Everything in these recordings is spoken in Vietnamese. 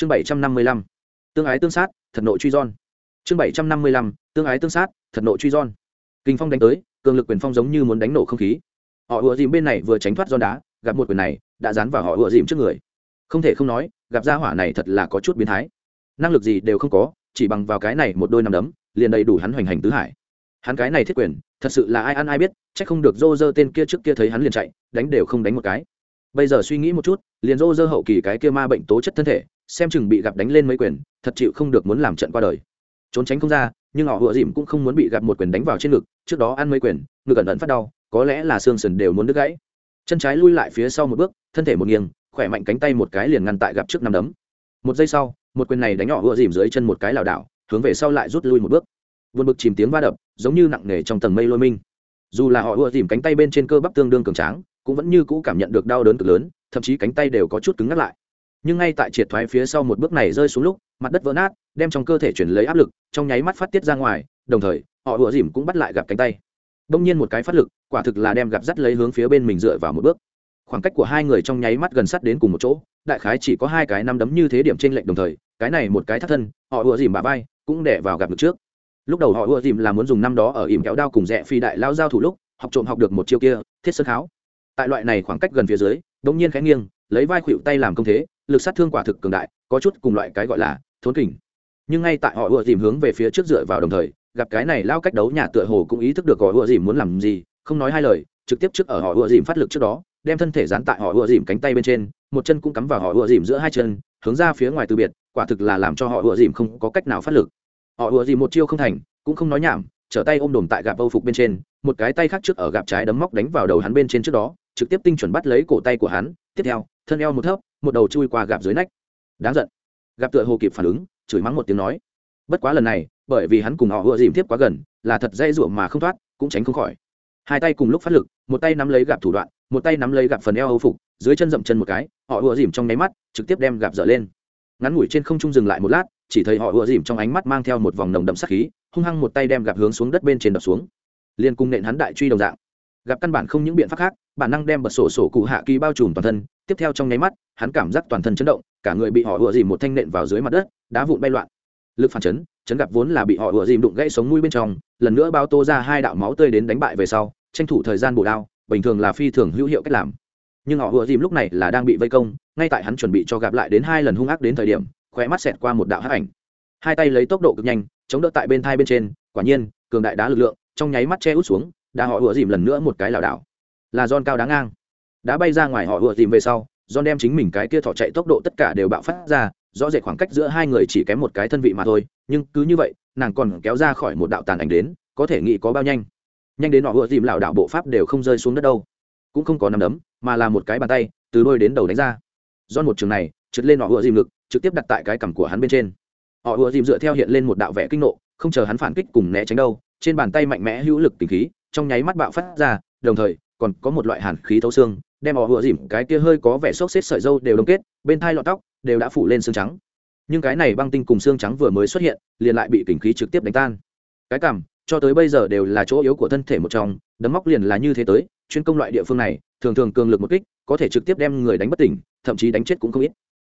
chương bảy trăm năm mươi lăm, tương ái tương sát, thật nội truy giòn chương bảy trăm năm mươi lăm, tương ái tương sát, thật nội truy giòn kinh phong đánh tới, cường lực quyền phong giống như muốn đánh nổ không khí. Họ ùa dìm bên này vừa tránh thoát giòn đá, gặp một quyền này, đã dán vào họ ùa dìm trước người. Không thể không nói, gặp gia hỏa này thật là có chút biến thái. Năng lực gì đều không có, chỉ bằng vào cái này một đôi nằm đấm, liền đầy đủ hắn hoành hành tứ hải. Hắn cái này thiết quyền, thật sự là ai ăn ai biết c h ắ c không được dô dơ tên kia trước kia thấy hắn liền chạy, đánh đều không đánh một cái. Bây giờ suy nghĩ một chút, liền dô dơ hậu kỳ cái kia ma bệnh tố chất thân thể xem chừng bị gặp đánh lên mấy quyền, thật chịu không được muốn làm trận qua đời. Trốn tránh không ra, nhưng họ hựa dìm cũng không muốn bị gặp một quyền đánh vào trên ngực, trước đó ăn mấy quyền, ngực ẩn ẩn phát đau, có lẽ là xương sần đều muốn đứt gãy. Chân trái lui lại phía sau một bước, thân thể một nghiêng, khỏe mạnh cánh tay một cái liền ngăn tại gặp trước năm đấm. Một giây sau, một quyền này đánh họ hựa dìm dưới chân một cái lảo đảo, hướng về sau lại rút lui một bước. Vượt bực chìm tiếng va đập, giống như nặng nề trong tầng mây lôi minh. Dù là họ ùa dìm cánh tay bên trên cơ bắp tương đương cường tráng, cũng vẫn như cũ cảm nhận được đau đớn cực lớn, thậm chí cánh tay đều có chút cứng ngắt lại nhưng ngay tại triệt thoái phía sau một bước này rơi xuống lúc, mặt đất vỡ nát, đem trong cơ thể chuyển lấy áp lực, trong nháy mắt phát tiết ra ngoài, đồng thời, họ ùa dìm cũng bắt lại gặp cánh tay. Đông nhiên một cái phát lực, quả thực là đem gặp dắt lấy hướng phía bên mình dựa vào một bước. Khoảng cách của hai người trong nháy mắt gần sát đến cùng một chỗ, đại khái chỉ có hai cái nắm đấm như thế điểm trên lệnh đồng thời, cái này một cái thắt thân, họ ùa dìm bà vai, cũng đẻ vào gặp được trước. Lúc đầu họ ùa dìm là muốn dùng năm đó ở ỉm kéo đao cùng rẽ phi đại lao giao thủ lúc, học trộm học được một chiêu kia, thiết sơn kháo. Tại loại này khoảng cách gần phía dưới, đông nhiên khẽ nghiêng, lấy vai khuỵu tay làm công thế lực sát thương quả thực cường đại, có chút cùng loại cái gọi là thốn kình. Nhưng ngay tại họ ùa dìm hướng về phía trước dựa vào đồng thời, gặp cái này lao cách đấu nhà tựa hồ cũng ý thức được họ ùa dìm muốn làm gì, không nói hai lời, trực tiếp trước ở họ ùa dìm phát lực trước đó, đem thân thể dán tại họ ùa dìm cánh tay bên trên, một chân cũng cắm vào họ ùa dìm giữa hai chân, hướng ra phía ngoài từ biệt, quả thực là làm cho họ ùa dìm không có cách nào phát lực. Họ ùa dìm một chiêu không thành, cũng không nói nhảm, trở tay ôm đồm tại gạp âu phục bên trên, một cái tay khác trước ở gạp trái đấm móc đánh vào đầu hắn bên trên trước đó trực tiếp tinh chuẩn bắt lấy cổ tay của hắn, tiếp theo, thân eo một thấp, một đầu chui qua gạp dưới nách. Đáng giận. Gặp tựa hồ kịp phản ứng, chửi mắng một tiếng nói. Bất quá lần này, bởi vì hắn cùng họ vừa dìm tiếp quá gần, là thật dây ruộng mà không thoát, cũng tránh không khỏi. Hai tay cùng lúc phát lực, một tay nắm lấy gạp thủ đoạn, một tay nắm lấy gạp phần eo hầu phục, dưới chân dậm chân một cái, họ vừa dìm trong nháy mắt, trực tiếp đem gạp dở lên. Ngắn ngủi trên không trung dừng lại một lát, chỉ thấy họ vừa dìm trong ánh mắt mang theo một vòng nồng đậm sắc khí, hung hăng một tay đem gạp hướng xuống đất bên trên đập xuống. Liên cung nện hắn đại truy đồng dạng gặp căn bản không những biện pháp khác, bản năng đem bật sổ sổ cụ hạ kỳ bao trùm toàn thân, tiếp theo trong nháy mắt, hắn cảm giác toàn thân chấn động, cả người bị họ ùa dìm một thanh nện vào dưới mặt đất, đá vụn bay loạn. Lực phản chấn chấn gặp vốn là bị họ ùa dìm đụng gãy sống mũi bên trong, lần nữa bao tô ra hai đạo máu tươi đến đánh bại về sau, tranh thủ thời gian bổ đao, bình thường là phi thường hữu hiệu cách làm. Nhưng họ ùa dìm lúc này là đang bị vây công, ngay tại hắn chuẩn bị cho gặp lại đến hai lần hung ác đến thời điểm, khóe mắt xẹt qua một đạo hắc ảnh. Hai tay lấy tốc độ cực nhanh, chống đỡ tại bên thai bên trên, quả nhiên, cường đại đá lực lượng, trong nháy mắt che út xuống đã họ ùa dìm lần nữa một cái lảo đảo. Là giòn cao đáng ngang. Đã bay ra ngoài họ ùa dìm về sau giòn đem chính mình cái kia thỏ chạy tốc độ tất cả đều bạo phát ra, rõ rệt khoảng cách giữa hai người chỉ kém một cái thân vị mà thôi, nhưng cứ như vậy, nàng còn kéo ra khỏi một đạo tàn ảnh đến, có thể nghĩ có bao nhanh. Nhanh đến họ ùa dìm lảo đảo bộ pháp đều không rơi xuống đất đâu. Cũng không có nắm đấm, mà là một cái bàn tay, từ đôi đến đầu đánh ra. Don một trường này, trượt lên họ ùa dìm ngực, trực tiếp đặt tại cái cằm của hắn bên trên. Họ ùa dìm dựa theo hiện lên một đạo vẽ kinh nộ, không chờ hắn phản kích cùng né tránh đâu, trên bàn tay mạnh mẽ hữu lực tình khí trong nháy mắt bạo phát ra, đồng thời, còn có một loại hàn khí thấu xương, đem họ vừa dìm, cái kia hơi có vẻ xốc xếp sợi dâu đều đông kết, bên thai lọt tóc đều đã phủ lên xương trắng. Nhưng cái này băng tinh cùng xương trắng vừa mới xuất hiện, liền lại bị kình khí trực tiếp đánh tan. Cái cảm, cho tới bây giờ đều là chỗ yếu của thân thể một trong, đấm móc liền là như thế tới, chuyên công loại địa phương này, thường thường cường lực một kích, có thể trực tiếp đem người đánh bất tỉnh, thậm chí đánh chết cũng không ít.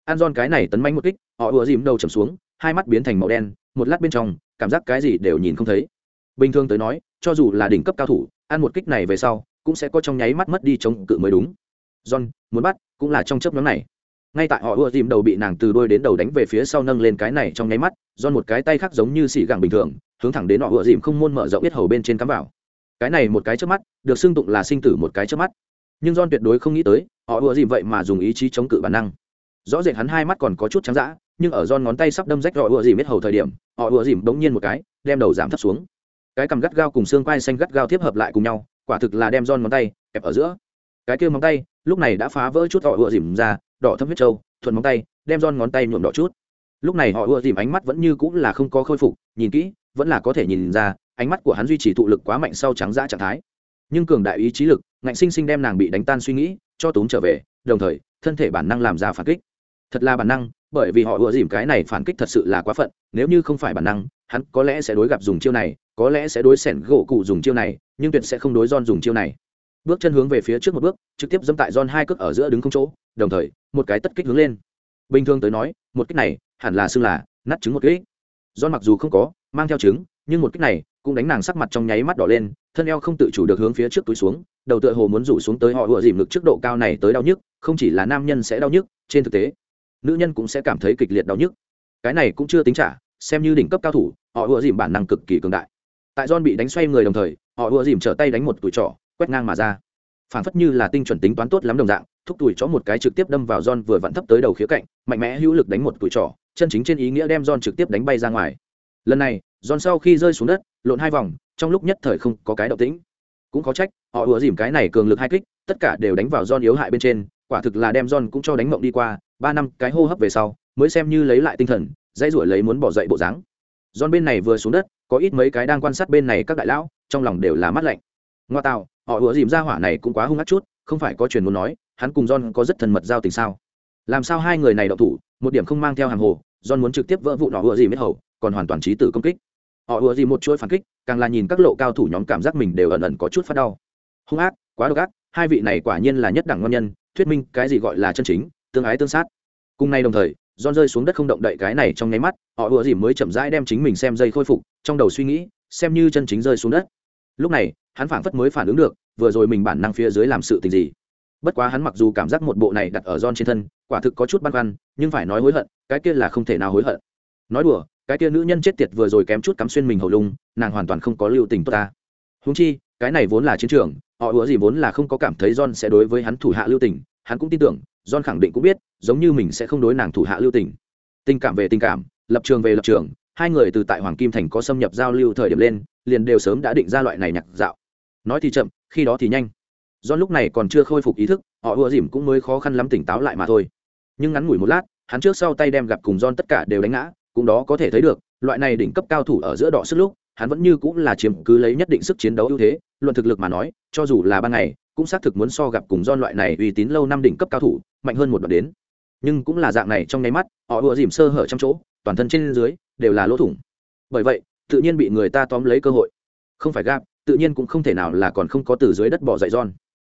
An giòn cái này tấn manh một kích, họ ùa dìm đầu chầm xuống, hai mắt biến thành màu đen, một lát bên trong, cảm giác cái gì đều nhìn không thấy bình thường tới nói, cho dù là đỉnh cấp cao thủ, ăn một kích này về sau, cũng sẽ có trong nháy mắt mất đi chống cự mới đúng. John, muốn bắt, cũng là trong chớp nhóm này. Ngay tại họ ưa dìm đầu bị nàng từ đôi đến đầu đánh về phía sau nâng lên cái này trong nháy mắt do một cái tay khác giống như xỉ gẳng bình thường, hướng thẳng đến họ ưa dìm không môn mở rộng biết hầu bên trên cắm vào. Cái này một cái trước mắt, được xưng tụng là sinh tử một cái trước mắt. Nhưng don tuyệt đối không nghĩ tới, họ ưa dìm vậy mà dùng ý chí chống cự bản năng. Rõ rệt hắn hai mắt còn có chút trắng dã, nhưng ở don ngón tay sắp đâm rách họ ưa dìm biết hầu thời điểm, họ ưa dìm bỗng nhiên một cái, đem đầu giảm thấp xuống cái cầm gắt gao cùng xương quai xanh gắt gao tiếp hợp lại cùng nhau, quả thực là đem giòn ngón tay kẹp ở giữa. Cái kia móng tay, lúc này đã phá vỡ chút họ ựa dìm ra, đỏ thâm huyết trâu, thuận móng tay, đem giòn ngón tay nhuộm đỏ chút. Lúc này họ ùa dìm ánh mắt vẫn như cũng là không có khôi phục, nhìn kỹ, vẫn là có thể nhìn ra, ánh mắt của hắn duy trì thụ lực quá mạnh sau trắng dã trạng thái. Nhưng cường đại ý chí lực, ngạnh sinh sinh đem nàng bị đánh tan suy nghĩ, cho tốn trở về, đồng thời, thân thể bản năng làm ra phản kích. Thật là bản năng, bởi vì họ ùa dìm cái này phản kích thật sự là quá phận, nếu như không phải bản năng hắn có lẽ sẽ đối gặp dùng chiêu này, có lẽ sẽ đối sẻn gỗ cụ dùng chiêu này, nhưng tuyệt sẽ không đối don dùng chiêu này. Bước chân hướng về phía trước một bước, trực tiếp dâm tại don hai cước ở giữa đứng không chỗ, đồng thời, một cái tất kích hướng lên. Bình thường tới nói, một kích này, hẳn là xưng là nát trứng một kích. Don mặc dù không có, mang theo trứng, nhưng một kích này cũng đánh nàng sắc mặt trong nháy mắt đỏ lên, thân eo không tự chủ được hướng phía trước túi xuống, đầu tựa hồ muốn rủ xuống tới họ ùa dìm ngực trước độ cao này tới đau nhức, không chỉ là nam nhân sẽ đau nhức, trên thực tế, nữ nhân cũng sẽ cảm thấy kịch liệt đau nhức. Cái này cũng chưa tính trả xem như đỉnh cấp cao thủ họ ùa dìm bản năng cực kỳ cường đại tại john bị đánh xoay người đồng thời họ ùa dìm trở tay đánh một tuổi trỏ quét ngang mà ra phản phất như là tinh chuẩn tính toán tốt lắm đồng dạng thúc tuổi chó một cái trực tiếp đâm vào John vừa vặn thấp tới đầu khía cạnh, mạnh mẽ hữu lực đánh một tuổi trỏ, chân chính trên ý nghĩa đem John trực tiếp đánh bay ra ngoài. Lần này, John sau khi rơi xuống đất, lộn hai vòng, trong lúc nhất thời không có cái động tĩnh. Cũng có trách, họ ùa dìm cái này cường lực hai kích, tất cả đều đánh vào John yếu hại bên trên, quả thực là đem John cũng cho đánh mộng đi qua, ba năm cái hô hấp về sau, mới xem như lấy lại tinh thần, dây ruổi lấy muốn bỏ dậy bộ dáng. giòn bên này vừa xuống đất, có ít mấy cái đang quan sát bên này các đại lão, trong lòng đều là mắt lạnh. Ngoa tạo, họ ủa dìm ra hỏa này cũng quá hung ác chút, không phải có truyền muốn nói, hắn cùng John có rất thân mật giao tình sao? Làm sao hai người này động thủ, một điểm không mang theo hàng hồ, John muốn trực tiếp vỡ vụ nọ ủa dìm hết hầu, còn hoàn toàn trí tử công kích. Họ ủa dìm một chuỗi phản kích, càng là nhìn các lộ cao thủ nhóm cảm giác mình đều ẩn ẩn có chút phát đau. Hung ác, quá độc ác, hai vị này quả nhiên là nhất đẳng ngon nhân, thuyết minh cái gì gọi là chân chính, tương ái tương sát. Cùng nay đồng thời, John rơi xuống đất không động đậy cái này trong nháy mắt, họ ùa dìm mới chậm rãi đem chính mình xem dây khôi phục, trong đầu suy nghĩ, xem như chân chính rơi xuống đất. Lúc này, hắn phảng phất mới phản ứng được, vừa rồi mình bản năng phía dưới làm sự tình gì bất quá hắn mặc dù cảm giác một bộ này đặt ở John trên thân, quả thực có chút băn khoăn, nhưng phải nói hối hận, cái kia là không thể nào hối hận. Nói đùa, cái kia nữ nhân chết tiệt vừa rồi kém chút cắm xuyên mình hầu lung, nàng hoàn toàn không có lưu tình tốt ta. Huống chi, cái này vốn là chiến trường, họ ủa gì vốn là không có cảm thấy John sẽ đối với hắn thủ hạ lưu tình, hắn cũng tin tưởng, John khẳng định cũng biết, giống như mình sẽ không đối nàng thủ hạ lưu tình. Tình cảm về tình cảm, lập trường về lập trường, hai người từ tại Hoàng Kim Thành có xâm nhập giao lưu thời điểm lên, liền đều sớm đã định ra loại này nhạc dạo. Nói thì chậm, khi đó thì nhanh do lúc này còn chưa khôi phục ý thức họ ùa dìm cũng mới khó khăn lắm tỉnh táo lại mà thôi nhưng ngắn ngủi một lát hắn trước sau tay đem gặp cùng John tất cả đều đánh ngã cũng đó có thể thấy được loại này đỉnh cấp cao thủ ở giữa đỏ sức lúc hắn vẫn như cũng là chiếm cứ lấy nhất định sức chiến đấu ưu thế luận thực lực mà nói cho dù là ban ngày cũng xác thực muốn so gặp cùng John loại này uy tín lâu năm đỉnh cấp cao thủ mạnh hơn một đoạn đến nhưng cũng là dạng này trong nháy mắt, họ ùa dìm sơ hở trong chỗ, toàn thân trên dưới đều là lỗ thủng. Bởi vậy, tự nhiên bị người ta tóm lấy cơ hội. Không phải gap tự nhiên cũng không thể nào là còn không có từ dưới đất bỏ dậy giòn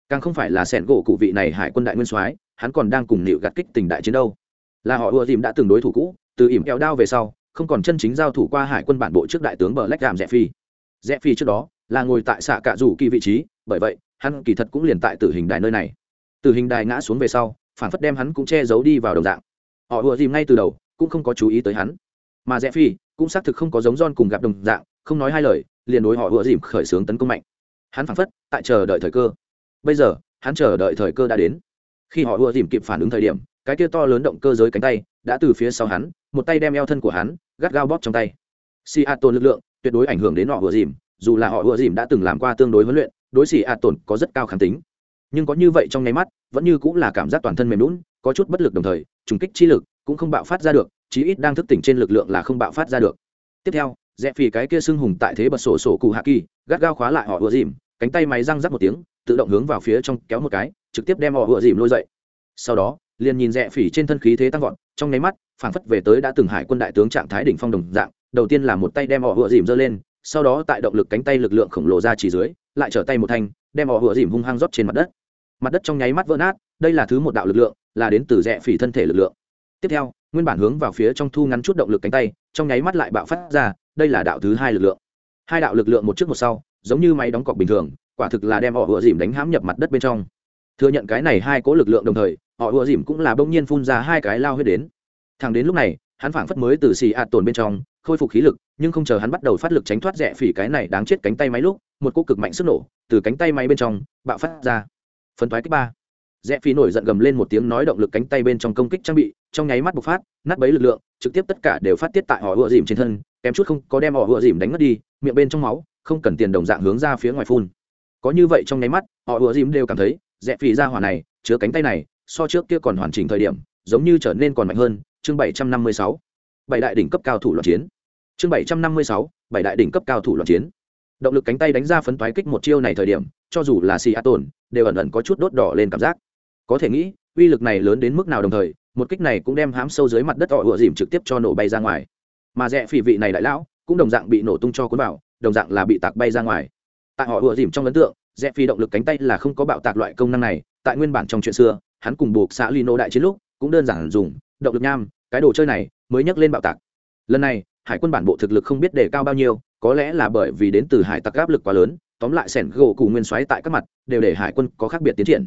càng không phải là sẻn gỗ cụ vị này hải quân đại nguyên soái, hắn còn đang cùng nịu gạt kích tình đại chiến đâu. Là họ ùa dìm đã từng đối thủ cũ, từ ỉm kẹo đao về sau, không còn chân chính giao thủ qua hải quân bản bộ trước đại tướng bờ lách gàm rẽ phi. Rẽ phi trước đó, là ngồi tại xạ cạ rủ kỳ vị trí, bởi vậy, hắn kỳ thật cũng liền tại tử hình đài nơi này. Tử hình đài ngã xuống về sau phản phất đem hắn cũng che giấu đi vào đồng dạng. Họ ùa dìm ngay từ đầu, cũng không có chú ý tới hắn. Mà rẽ phi cũng xác thực không có giống don cùng gặp đồng dạng, không nói hai lời, liền đối họ ùa dìm khởi xướng tấn công mạnh. Hắn phản phất tại chờ đợi thời cơ. Bây giờ, hắn chờ đợi thời cơ đã đến. Khi họ ùa dìm kịp phản ứng thời điểm, cái kia to lớn động cơ giới cánh tay đã từ phía sau hắn, một tay đem eo thân của hắn gắt gao bóp trong tay. Si a tồn lực lượng tuyệt đối ảnh hưởng đến họ ùa dìm, dù là họ ùa dìm đã từng làm qua tương đối huấn luyện, đối xì a tồn có rất cao kháng tính. Nhưng có như vậy trong nháy mắt vẫn như cũng là cảm giác toàn thân mềm lún, có chút bất lực đồng thời, trùng kích chi lực cũng không bạo phát ra được, chí ít đang thức tỉnh trên lực lượng là không bạo phát ra được. Tiếp theo, rẽ phì cái kia sưng hùng tại thế bật sổ sổ cụ hạ kỳ, gắt gao khóa lại họ ùa dìm, cánh tay máy răng rắc một tiếng, tự động hướng vào phía trong kéo một cái, trực tiếp đem họ ựa dìm lôi dậy. Sau đó, liền nhìn rẽ phỉ trên thân khí thế tăng vọt, trong nháy mắt, phảng phất về tới đã từng hải quân đại tướng trạng thái đỉnh phong đồng dạng, đầu tiên là một tay đem họ ựa dìm giơ lên, sau đó tại động lực cánh tay lực lượng khổng lồ ra chỉ dưới, lại trở tay một thanh, đem họ ựa dìm hung hăng rót trên mặt đất mặt đất trong nháy mắt vỡ nát, đây là thứ một đạo lực lượng, là đến từ rẽ phỉ thân thể lực lượng. Tiếp theo, nguyên bản hướng vào phía trong thu ngắn chút động lực cánh tay, trong nháy mắt lại bạo phát ra, đây là đạo thứ hai lực lượng. Hai đạo lực lượng một trước một sau, giống như máy đóng cọc bình thường, quả thực là đem họ ùa dìm đánh hãm nhập mặt đất bên trong. Thừa nhận cái này hai cố lực lượng đồng thời, họ ùa dìm cũng là bỗng nhiên phun ra hai cái lao huyết đến. Thằng đến lúc này, hắn phảng phất mới từ xì ạt tồn bên trong, khôi phục khí lực, nhưng không chờ hắn bắt đầu phát lực tránh thoát rẽ phỉ cái này đáng chết cánh tay máy lúc, một cú cực mạnh sức nổ từ cánh tay máy bên trong bạo phát ra phần thoái kích ba. Rẽ phi nổi giận gầm lên một tiếng nói động lực cánh tay bên trong công kích trang bị, trong nháy mắt bộc phát, nát bấy lực lượng, trực tiếp tất cả đều phát tiết tại họ ựa dìm trên thân, kém chút không có đem họ ựa dìm đánh mất đi, miệng bên trong máu, không cần tiền đồng dạng hướng ra phía ngoài phun. Có như vậy trong nháy mắt, họ ựa dìm đều cảm thấy, rẽ phi ra hỏa này, chứa cánh tay này, so trước kia còn hoàn chỉnh thời điểm, giống như trở nên còn mạnh hơn. Chương bảy trăm năm mươi sáu. Bảy đại đỉnh cấp cao thủ loạn chiến. Chương bảy trăm năm mươi sáu. Bảy đại đỉnh cấp cao thủ loạn chiến. Động lực cánh tay đánh ra phấn toái kích một chiêu này thời điểm, cho dù là xì a tổn đều ẩn ẩn có chút đốt đỏ lên cảm giác. Có thể nghĩ, uy lực này lớn đến mức nào đồng thời, một kích này cũng đem hám sâu dưới mặt đất họ ựa dìm trực tiếp cho nổ bay ra ngoài. Mà rẽ phỉ vị này đại lão, cũng đồng dạng bị nổ tung cho cuốn vào, đồng dạng là bị tạc bay ra ngoài. Tại họ ựa dìm trong ấn tượng rẽ phi động lực cánh tay là không có bạo tạc loại công năng này, tại nguyên bản trong chuyện xưa, hắn cùng buộc xã lino đại chiến lúc, cũng đơn giản dùng, động lực nham, cái đồ chơi này mới nhắc lên bạo tạc. Lần này, hải quân bản bộ thực lực không biết đề cao bao nhiêu, có lẽ là bởi vì đến từ hải tặc áp lực quá lớn tóm lại sẻn gỗ cụ nguyên xoáy tại các mặt đều để hải quân có khác biệt tiến triển.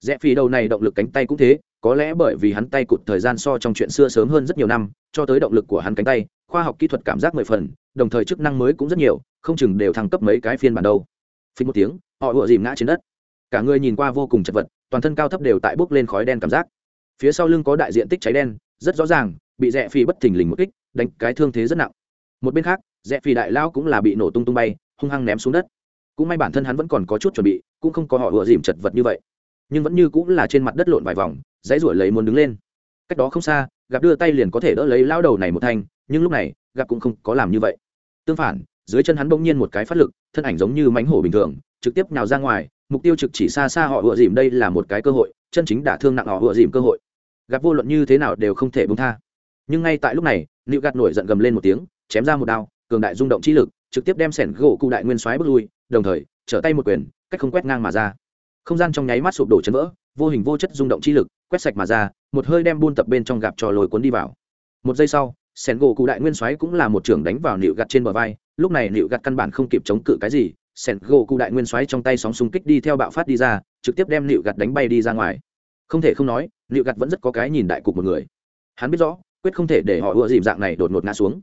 Rẽ phi đầu này động lực cánh tay cũng thế, có lẽ bởi vì hắn tay cụt thời gian so trong chuyện xưa sớm hơn rất nhiều năm, cho tới động lực của hắn cánh tay, khoa học kỹ thuật cảm giác mười phần, đồng thời chức năng mới cũng rất nhiều, không chừng đều thăng cấp mấy cái phiên bản đâu. Phí một tiếng, họ ựa dìm ngã trên đất. Cả người nhìn qua vô cùng chật vật, toàn thân cao thấp đều tại bốc lên khói đen cảm giác. Phía sau lưng có đại diện tích cháy đen, rất rõ ràng, bị rẽ phi bất thình lình một kích, đánh cái thương thế rất nặng. Một bên khác, rẽ phi đại lao cũng là bị nổ tung tung bay, hung hăng ném xuống đất cũng may bản thân hắn vẫn còn có chút chuẩn bị, cũng không có họ ùa dìm chật vật như vậy. Nhưng vẫn như cũng là trên mặt đất lộn vài vòng, dãy ruổi lấy muốn đứng lên. Cách đó không xa, gặp đưa tay liền có thể đỡ lấy lao đầu này một thanh, nhưng lúc này, gặp cũng không có làm như vậy. Tương phản, dưới chân hắn bỗng nhiên một cái phát lực, thân ảnh giống như mánh hổ bình thường, trực tiếp nhào ra ngoài, mục tiêu trực chỉ xa xa họ ùa dìm đây là một cái cơ hội, chân chính đả thương nặng họ ùa dìm cơ hội. Gặp vô luận như thế nào đều không thể bông tha. Nhưng ngay tại lúc này liệu gạt nổi giận gầm lên một tiếng, chém ra một đao, cường đại rung động chi lực trực tiếp đem sẻn gỗ cụ đại nguyên xoáy bước lui, đồng thời, trở tay một quyền, cách không quét ngang mà ra. Không gian trong nháy mắt sụp đổ chấn vỡ, vô hình vô chất rung động chi lực, quét sạch mà ra, một hơi đem buôn tập bên trong gặp trò lồi cuốn đi vào. Một giây sau, sẻn gỗ cụ đại nguyên xoáy cũng là một trưởng đánh vào nịu gạt trên bờ vai, lúc này nịu gạt căn bản không kịp chống cự cái gì, sẻn gỗ cụ đại nguyên xoáy trong tay sóng xung kích đi theo bạo phát đi ra, trực tiếp đem nịu gạt đánh bay đi ra ngoài. Không thể không nói, nịu gạt vẫn rất có cái nhìn đại cục một người. Hắn biết rõ, quyết không thể để họ ưa dìm dạng này đột ngột ngã xuống.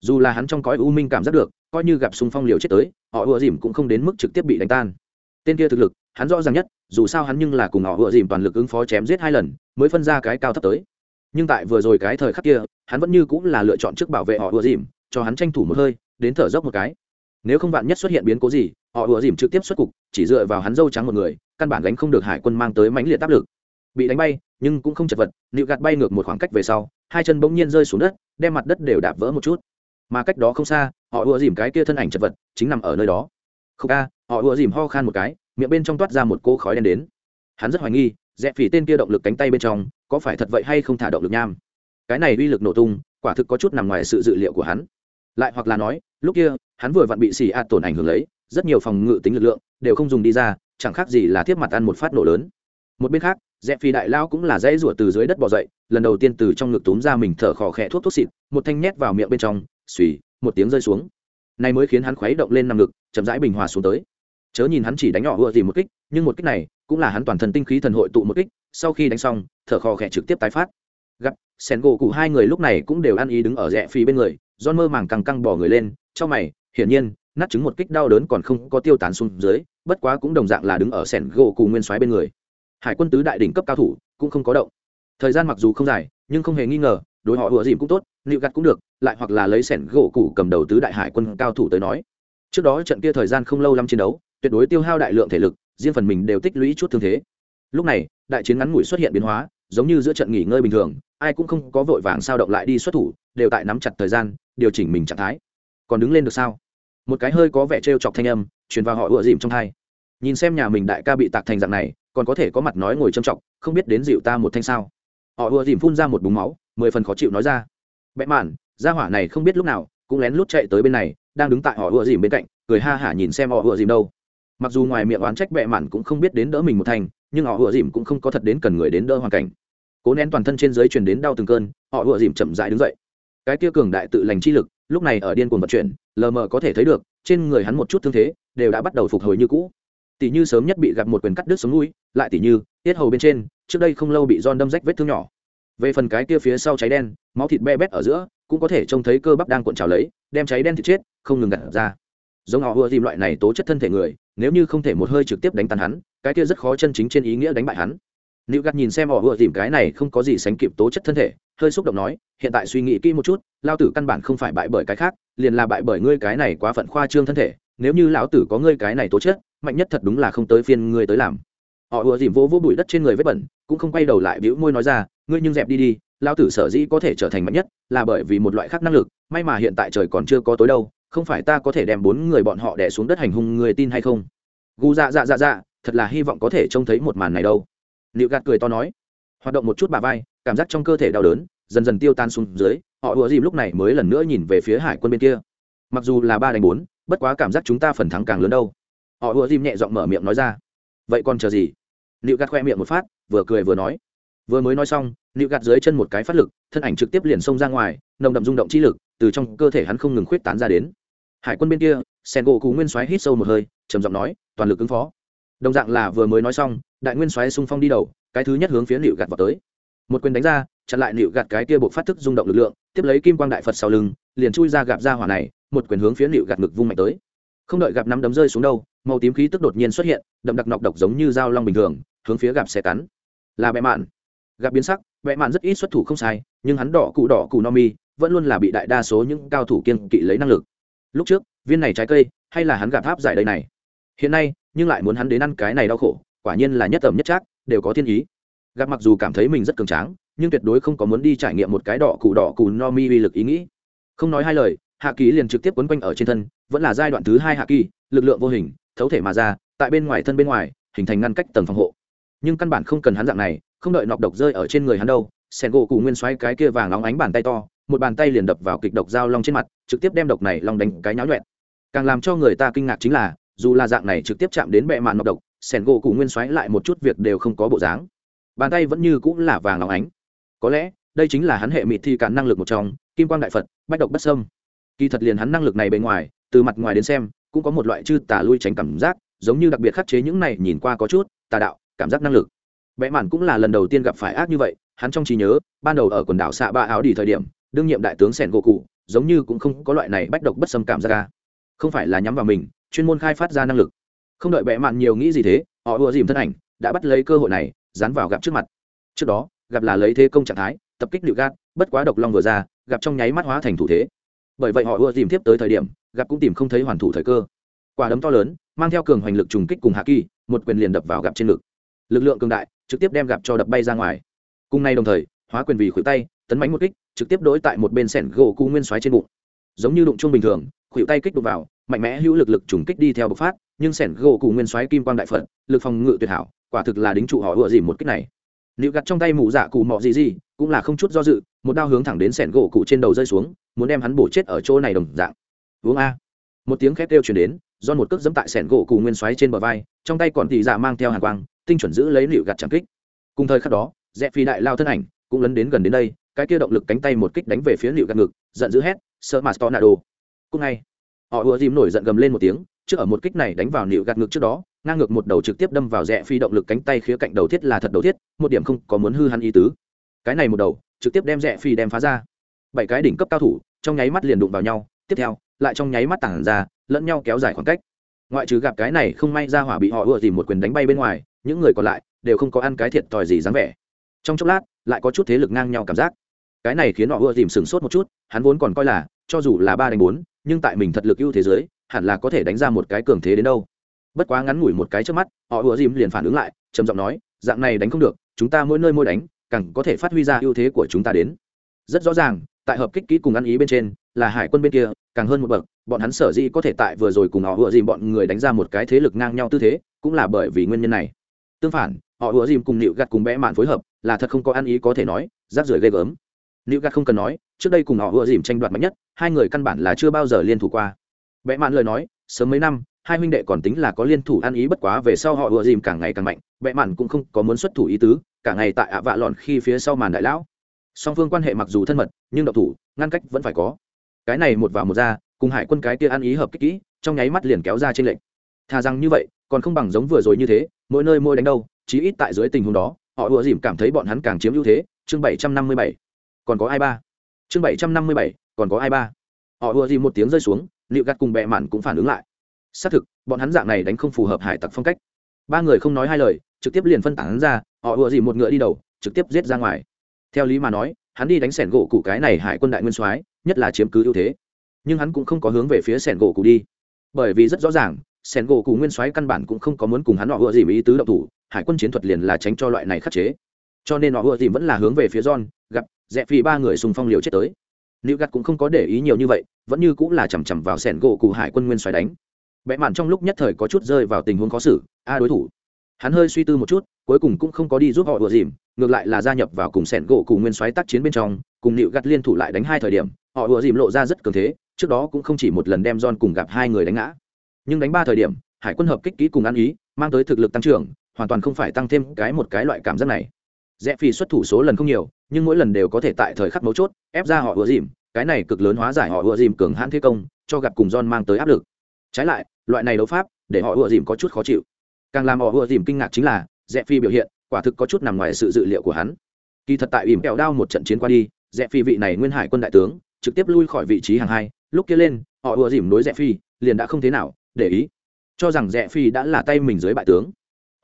Dù là hắn trong cõi u minh cảm giác được coi như gặp xung phong liều chết tới, họ ùa dìm cũng không đến mức trực tiếp bị đánh tan. Tên kia thực lực, hắn rõ ràng nhất, dù sao hắn nhưng là cùng họ ùa dìm toàn lực ứng phó chém giết hai lần, mới phân ra cái cao thấp tới. Nhưng tại vừa rồi cái thời khắc kia, hắn vẫn như cũng là lựa chọn trước bảo vệ họ ùa dìm, cho hắn tranh thủ một hơi, đến thở dốc một cái. Nếu không vạn nhất xuất hiện biến cố gì, họ ùa dìm trực tiếp xuất cục, chỉ dựa vào hắn dâu trắng một người, căn bản gánh không được hải quân mang tới mãnh liệt áp lực. Bị đánh bay, nhưng cũng không chật vật, nịu gạt bay ngược một khoảng cách về sau, hai chân bỗng nhiên rơi xuống đất, đem mặt đất đều đạp vỡ một chút mà cách đó không xa, họ ùa dìm cái kia thân ảnh chật vật, chính nằm ở nơi đó. Không ca họ ùa dìm ho khan một cái, miệng bên trong toát ra một cô khói đen đến. Hắn rất hoài nghi dẹp phỉ tên kia động lực cánh tay bên trong, có phải thật vậy hay không thả động lực nham? Cái này uy lực nổ tung, quả thực có chút nằm ngoài sự dự liệu của hắn. Lại hoặc là nói, lúc kia, hắn vừa vặn bị xì a tổn ảnh hưởng lấy, rất nhiều phòng ngự tính lực lượng, đều không dùng đi ra, chẳng khác gì là tiếp mặt ăn một phát nổ lớn. Một bên khác dẹp phi đại lao cũng là dãy rủa từ dưới đất bỏ dậy, lần đầu tiên từ trong ngực túm ra mình thở khò khẽ thuốc thuốc xịt, một thanh nhét vào miệng bên trong suy, một tiếng rơi xuống. Này mới khiến hắn khuấy động lên nằm ngực, chậm rãi bình hòa xuống tới. Chớ nhìn hắn chỉ đánh nhỏ vừa gì một kích, nhưng một kích này cũng là hắn toàn thân tinh khí thần hội tụ một kích, sau khi đánh xong, thở khò khẽ trực tiếp tái phát. Gặp, sen gỗ cụ hai người lúc này cũng đều ăn ý đứng ở rẽ phi bên người do mơ màng căng căng bỏ người lên trong mày, hiển nhiên, nát chứng một kích đau đớn còn không có tiêu tán xuống dưới, bất quá cũng đồng dạng là đứng ở sengo gỗ cụ nguyên soái bên người. Hải quân tứ đại đỉnh cấp cao thủ cũng không có động. Thời gian mặc dù không dài, nhưng không hề nghi ngờ, đối họ vừa dìm cũng tốt nịu gặt cũng được, lại hoặc là lấy sẻn gỗ cụ cầm đầu tứ đại hải quân cao thủ tới nói. Trước đó trận kia thời gian không lâu lắm chiến đấu, tuyệt đối tiêu hao đại lượng thể lực, riêng phần mình đều tích lũy chút thương thế. Lúc này, đại chiến ngắn ngủi xuất hiện biến hóa, giống như giữa trận nghỉ ngơi bình thường, ai cũng không có vội vàng sao động lại đi xuất thủ, đều tại nắm chặt thời gian, điều chỉnh mình trạng thái. Còn đứng lên được sao? Một cái hơi có vẻ t chọc thanh âm, truyền vào họ ựa dìm trong thai. Nhìn xem nhà mình đại ca bị tạc thành dạng này, còn có thể có mặt nói ngồi trầm trọng không biết đến dịu ta một thanh sao. Họ ùa dìm phun ra một búng máu, mười phần khó chịu nói ra bẽ mạn gia hỏa này không biết lúc nào, cũng lén lút chạy tới bên này, đang đứng tại họ ùa dìm bên cạnh, cười ha hả nhìn xem họ ùa dìm đâu. Mặc dù ngoài miệng oán trách bẹ mạn cũng không biết đến đỡ mình một thành, nhưng họ ùa dìm cũng không có thật đến cần người đến đỡ hoàn cảnh. Cố nén toàn thân trên dưới truyền đến đau từng cơn, họ ùa dìm chậm rãi đứng dậy. Cái kia cường đại tự lành chi lực, lúc này ở điên cuồng vận chuyển, lờ mờ có thể thấy được, trên người hắn một chút thương thế, đều đã bắt đầu phục hồi như cũ. Tỷ như sớm nhất bị gặp một quyền cắt đứt sống mũi lại tỷ như, tiết hầu bên trên, trước đây không lâu bị giòn đâm rách vết thương nhỏ về phần cái kia phía sau cháy đen, máu thịt be bét ở giữa, cũng có thể trông thấy cơ bắp đang cuộn trào lấy, đem cháy đen thịt chết, không ngừng gặt ra. Giống họ ưa tìm loại này tố chất thân thể người, nếu như không thể một hơi trực tiếp đánh tàn hắn, cái kia rất khó chân chính trên ý nghĩa đánh bại hắn. Nữ gắt nhìn xem họ ưa tìm cái này không có gì sánh kịp tố chất thân thể, hơi xúc động nói, hiện tại suy nghĩ kỹ một chút lao tử căn bản không phải bại bởi cái khác, liền là bại bởi ngươi cái này quá phận khoa trương thân thể, nếu như lão tử có ngươi cái này tố chất, mạnh nhất thật đúng là không tới phiên ngươi tới làm họ ùa dìm vỗ vỗ bụi đất trên người vết bẩn, cũng không quay đầu lại bĩu môi nói ra, ngươi nhưng dẹp đi đi lao tử sở dĩ có thể trở thành mạnh nhất là bởi vì một loại khác năng lực, may mà hiện tại trời còn chưa có tối đâu, không phải ta có thể đem bốn người bọn họ đẻ xuống đất hành hung người tin hay không? Gu dạ dạ dạ dạ thật là hy vọng có thể trông thấy một màn này đâu. Liệu gạt cười to nói, hoạt động một chút bà vai, cảm giác trong cơ thể đau đớn, dần dần tiêu tan xuống dưới, họ ùa dìm lúc này mới lần nữa nhìn về phía hải quân bên kia. Mặc dù là ba đánh bốn, bất quá cảm giác chúng ta phần thắng càng lớn đâu. Họ ùa dìm nhẹ giọng mở miệng nói ra vậy còn chờ gì? Nịu gạt khoe miệng một phát, vừa cười vừa nói. Vừa mới nói xong, nịu gạt dưới chân một cái phát lực, thân ảnh trực tiếp liền xông ra ngoài, nồng đậm rung động chi lực, từ trong cơ thể hắn không ngừng khuyết tán ra đến. Hải quân bên kia sen gỗ cú nguyên soái hít sâu một hơi, trầm giọng nói, toàn lực ứng phó. Đồng dạng là vừa mới nói xong, đại nguyên soái xung phong đi đầu, cái thứ nhất hướng phía nịu gạt vào tới. Một quyền đánh ra, chặn lại nịu gạt cái kia buộc phát thức rung động lực lượng, tiếp lấy kim quang đại phật sau lưng, liền chui ra gạp ra hỏa này, một quyền hướng phía nịu gạt ngực vung mạnh tới không đợi gặp nắm đấm rơi xuống đâu, màu tím khí tức đột nhiên xuất hiện, đậm đặc nọc độc giống như dao long bình thường, hướng phía gặp xe cắn. Là bệ mạn. Gặp biến sắc bệ mạn rất ít xuất thủ không sai, nhưng hắn đỏ cụ đỏ cụ no mi, vẫn luôn là bị đại đa số những cao thủ kiên kỵ lấy năng lực. Lúc trước, viên này trái cây, hay là hắn gặp tháp giải đây này? Hiện nay, nhưng lại muốn hắn đến ăn cái này đau khổ, quả nhiên là nhất tầm nhất trác, đều có thiên ý. Gặp mặc dù cảm thấy mình rất cường tráng, nhưng tuyệt đối không có muốn đi trải nghiệm một cái đỏ cụ đỏ cụ no mi uy lực ý nghĩ. Không nói hai lời hạ kỳ liền trực tiếp quấn quanh ở trên thân, vẫn là giai đoạn thứ hai hạ kỳ, lực lượng vô hình, thấu thể mà ra, tại bên ngoài thân bên ngoài, hình thành ngăn cách tầng phòng hộ. Nhưng căn bản không cần hắn dạng này, không đợi nọc độc rơi ở trên người hắn đâu, sen gỗ cụ nguyên xoáy cái kia vàng óng ánh bàn tay to, một bàn tay liền đập vào kịch độc dao long trên mặt, trực tiếp đem độc này long đánh cái nháo nhuẹn. Càng làm cho người ta kinh ngạc chính là, dù là dạng này trực tiếp chạm đến bệ mạn nọc độc, sen gỗ cụ nguyên xoáy lại một chút việc đều không có bộ dáng. Bàn tay vẫn như cũng là vàng óng ánh. Có lẽ, đây chính là hắn hệ mịt thi cản năng lực một trong, kim quang đại phật, bách độc bất sâm kỳ thật liền hắn năng lực này bề ngoài, từ mặt ngoài đến xem, cũng có một loại chư tà lui tránh cảm giác, giống như đặc biệt khắc chế những này nhìn qua có chút tà đạo, cảm giác năng lực. Vẽ mạn cũng là lần đầu tiên gặp phải ác như vậy, hắn trong trí nhớ, ban đầu ở quần đảo xạ ba áo đi thời điểm, đương nhiệm đại tướng sẻn gỗ cụ, giống như cũng không có loại này bách độc bất xâm cảm giác ca không phải là nhắm vào mình, chuyên môn khai phát ra năng lực. Không đợi vẽ mạn nhiều nghĩ gì thế, họ ùa dìm thân ảnh, đã bắt lấy cơ hội này, dán vào gặp trước mặt. Trước đó, gặp là lấy thế công trạng thái, tập kích liệu gạt, bất quá độc long vừa ra, gặp trong nháy mắt hóa thành thủ thế bởi vậy họ ưa dìm tiếp tới thời điểm, gặp cũng tìm không thấy hoàn thủ thời cơ. Quả đấm to lớn, mang theo cường hoành lực trùng kích cùng hạ kỳ, một quyền liền đập vào gặp trên lực lực lượng cường đại, trực tiếp đem gặp cho đập bay ra ngoài. Cùng nay đồng thời, hóa quyền vì khuỷu tay, tấn mánh một kích, trực tiếp đối tại một bên sẻn gỗ cu nguyên xoáy trên bụng. Giống như đụng chung bình thường, khuỷu tay kích đụng vào, mạnh mẽ hữu lực lực trùng kích đi theo bộc phát, nhưng sẻn gỗ cụ nguyên xoáy kim quang đại phật, lực phòng ngự tuyệt hảo, quả thực là đính trụ họ ựa dìm một kích này liệu gặt trong tay mụ dạ cụ mọ gì gì, cũng là không chút do dự, một đao hướng thẳng đến sẻn gỗ cụ trên đầu rơi xuống, muốn đem hắn bổ chết ở chỗ này đồng dạng. Uống a. Một tiếng khét kêu chuyển đến do một cước dẫm tại sẻn gỗ cụ nguyên xoáy trên bờ vai, trong tay còn tỉ dạ mang theo hàng quang, tinh chuẩn giữ lấy nịu gặt chẳng kích. Cùng thời khắc đó, dẹp phi đại lao thân ảnh cũng lấn đến gần đến đây, cái kia động lực cánh tay một kích đánh về phía nịu gặt ngực, giận dữ hét, sợ mà stonado. Cũng ngay, họ ùa dìm nổi giận gầm lên một tiếng, trước ở một kích này đánh vào nịu gặt ngực trước đó ngang ngược một đầu trực tiếp đâm vào rẽ phi động lực cánh tay khía cạnh đầu thiết là thật đầu thiết, một điểm không có muốn hư hắn ý tứ. Cái này một đầu, trực tiếp đem rẽ phi đem phá ra. Bảy cái đỉnh cấp cao thủ, trong nháy mắt liền đụng vào nhau, tiếp theo, lại trong nháy mắt tản ra, lẫn nhau kéo dài khoảng cách. Ngoại trừ gặp cái này không may ra hỏa bị họ ùa dìm một quyền đánh bay bên ngoài, những người còn lại đều không có ăn cái thiệt thòi gì dáng vẻ. Trong chốc lát, lại có chút thế lực ngang nhau cảm giác. Cái này khiến họ ùa dìm sửng sốt một chút, hắn vốn còn coi là, cho dù là ba đánh bốn, nhưng tại mình thật lực ưu thế giới hẳn là có thể đánh ra một cái cường thế đến đâu bất quá ngắn ngủi một cái trước mắt, họ ùa dìm liền phản ứng lại, trầm giọng nói, dạng này đánh không được, chúng ta mỗi nơi mỗi đánh, càng có thể phát huy ra ưu thế của chúng ta đến. Rất rõ ràng, tại hợp kích kỹ cùng ăn ý bên trên, là hải quân bên kia, càng hơn một bậc, bọn hắn sở dĩ có thể tại vừa rồi cùng họ ùa dìm bọn người đánh ra một cái thế lực ngang nhau tư thế, cũng là bởi vì nguyên nhân này. Tương phản, họ ùa dìm cùng nịu gặt cùng bẽ mạn phối hợp, là thật không có ăn ý có thể nói, rác rưởi ghê gớm. Nịu gặt không cần nói, trước đây cùng họ ùa dìm tranh đoạt mạnh nhất, hai người căn bản là chưa bao giờ liên thủ qua. Bẽ mạn lời nói, sớm mấy năm hai huynh đệ còn tính là có liên thủ ăn ý bất quá về sau họ ùa dìm càng ngày càng mạnh, bệ mạn cũng không có muốn xuất thủ ý tứ, cả ngày tại ạ vạ lòn khi phía sau màn đại lão. Song phương quan hệ mặc dù thân mật, nhưng độc thủ, ngăn cách vẫn phải có. Cái này một vào một ra, cùng hải quân cái kia ăn ý hợp kích kỹ, trong nháy mắt liền kéo ra trên lệnh thà rằng như vậy, còn không bằng giống vừa rồi như thế, mỗi nơi mỗi đánh đâu, chí ít tại dưới tình huống đó, họ ùa dìm cảm thấy bọn hắn càng chiếm ưu thế. Chương bảy trăm năm mươi bảy, còn có ai ba? Chương bảy trăm năm mươi bảy, còn có ai ba? Họ ùa dìm một tiếng rơi xuống, liệu gắt cùng bẹ mạn cũng phản ứng lại xác thực, bọn hắn dạng này đánh không phù hợp hải tặc phong cách. Ba người không nói hai lời, trực tiếp liền phân tán ra, họ ùa dìm một ngựa đi đầu, trực tiếp giết ra ngoài. Theo lý mà nói, hắn đi đánh sẻn gỗ cụ cái này hải quân đại nguyên soái, nhất là chiếm cứ ưu thế. Nhưng hắn cũng không có hướng về phía sẻn gỗ cụ đi. Bởi vì rất rõ ràng, sẻn gỗ cụ nguyên soái căn bản cũng không có muốn cùng hắn họ ùa dìm ý tứ động thủ, hải quân chiến thuật liền là tránh cho loại này khắc chế. Cho nên họ ùa dìm vẫn là hướng về phía john, gặp dẹp phi ba người xung phong liều chết tới. Nữ gắt cũng không có để ý nhiều như vậy, vẫn như cũng là chằm chằm vào sẻn gỗ cụ hải quân nguyên soái đánh bẽ mạn trong lúc nhất thời có chút rơi vào tình huống khó xử, a à, đối thủ. Hắn hơi suy tư một chút, cuối cùng cũng không có đi giúp họ đùa dìm, ngược lại là gia nhập vào cùng sẻn gỗ cùng nguyên soái tác chiến bên trong, cùng nịu gắt liên thủ lại đánh hai thời điểm, họ đùa dìm lộ ra rất cường thế, trước đó cũng không chỉ một lần đem John cùng gặp hai người đánh ngã. Nhưng đánh ba thời điểm, hải quân hợp kích kỹ cùng ăn ý, mang tới thực lực tăng trưởng, hoàn toàn không phải tăng thêm cái một cái loại cảm giác này. Rẽ phi xuất thủ số lần không nhiều, nhưng mỗi lần đều có thể tại thời khắc mấu chốt, ép ra họ ùa dìm, cái này cực lớn hóa giải họ ùa dìm cường hãn thế công, cho gặp cùng John mang tới áp lực. Trái lại loại này đấu pháp, để họ ùa dìm có chút khó chịu. Càng làm họ ùa dìm kinh ngạc chính là rẽ phi biểu hiện, quả thực có chút nằm ngoài sự dự liệu của hắn. Kỳ thật tại ỉm kẹo đao một trận chiến qua đi rẽ phi vị này nguyên hải quân đại tướng, trực tiếp lui khỏi vị trí hàng hai. Lúc kia lên, họ ùa dìm đối rẽ phi, liền đã không thế nào, để ý. Cho rằng rẽ phi đã là tay mình dưới bại tướng.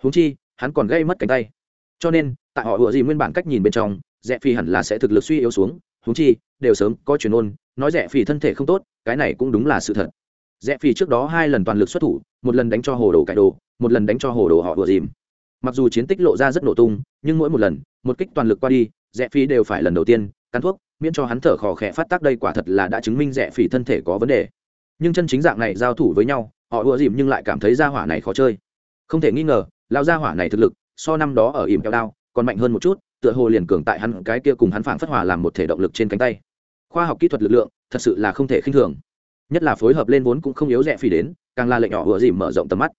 Húng chi, hắn còn gây mất cánh tay. Cho nên, tại họ ùa dìm nguyên bản cách nhìn bên trong rẽ phi hẳn là sẽ thực lực suy yếu xuống. Húng chi, đều sớm có truyền ôn, nói rẽ phi thân thể không tốt, cái này cũng đúng là sự thật rẽ phi trước đó hai lần toàn lực xuất thủ, một lần đánh cho hồ đồ cải đồ, một lần đánh cho hồ đồ họ ùa dìm. Mặc dù chiến tích lộ ra rất nổ tung, nhưng mỗi một lần, một kích toàn lực qua đi, rẽ phi đều phải lần đầu tiên, cắn thuốc, miễn cho hắn thở khò khẽ phát tác đây quả thật là đã chứng minh rẽ phi thân thể có vấn đề. Nhưng chân chính dạng này giao thủ với nhau, họ ùa dìm nhưng lại cảm thấy gia hỏa này khó chơi. Không thể nghi ngờ lao gia hỏa này thực lực, so năm đó ở ỉm kẹo đao, còn mạnh hơn một chút, tựa hồ liền cường tại hắn, cái kia cùng hắn phảng phất hòa làm một thể động lực trên cánh tay. Khoa học kỹ thuật lực lượng, thật sự là không thể khinh thường nhất là phối hợp lên vốn cũng không yếu rẻ phỉ đến, càng là lệnh nhỏ vừa dìm mở rộng tầm mắt.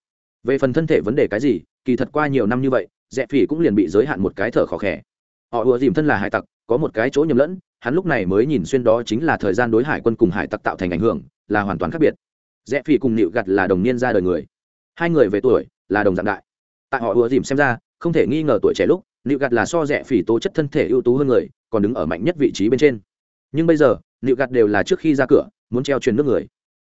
Về phần thân thể vấn đề cái gì, kỳ thật qua nhiều năm như vậy, rẻ phỉ cũng liền bị giới hạn một cái thở khó khẽ họ vừa dìm thân là hải tặc, có một cái chỗ nhầm lẫn, hắn lúc này mới nhìn xuyên đó chính là thời gian đối hải quân cùng hải tặc tạo thành ảnh hưởng, là hoàn toàn khác biệt. Rẽ phỉ cùng nịu gặt là đồng niên ra đời người. Hai người về tuổi, là đồng dạng đại. Tại họ ùa dìm xem ra, không thể nghi ngờ tuổi trẻ lúc, nịu gặt là so rẽ phỉ tố chất thân thể ưu tú hơn người, còn đứng ở mạnh nhất vị trí bên trên. Nhưng bây giờ nịu gạt đều là trước khi ra cửa, muốn treo truyền nước người.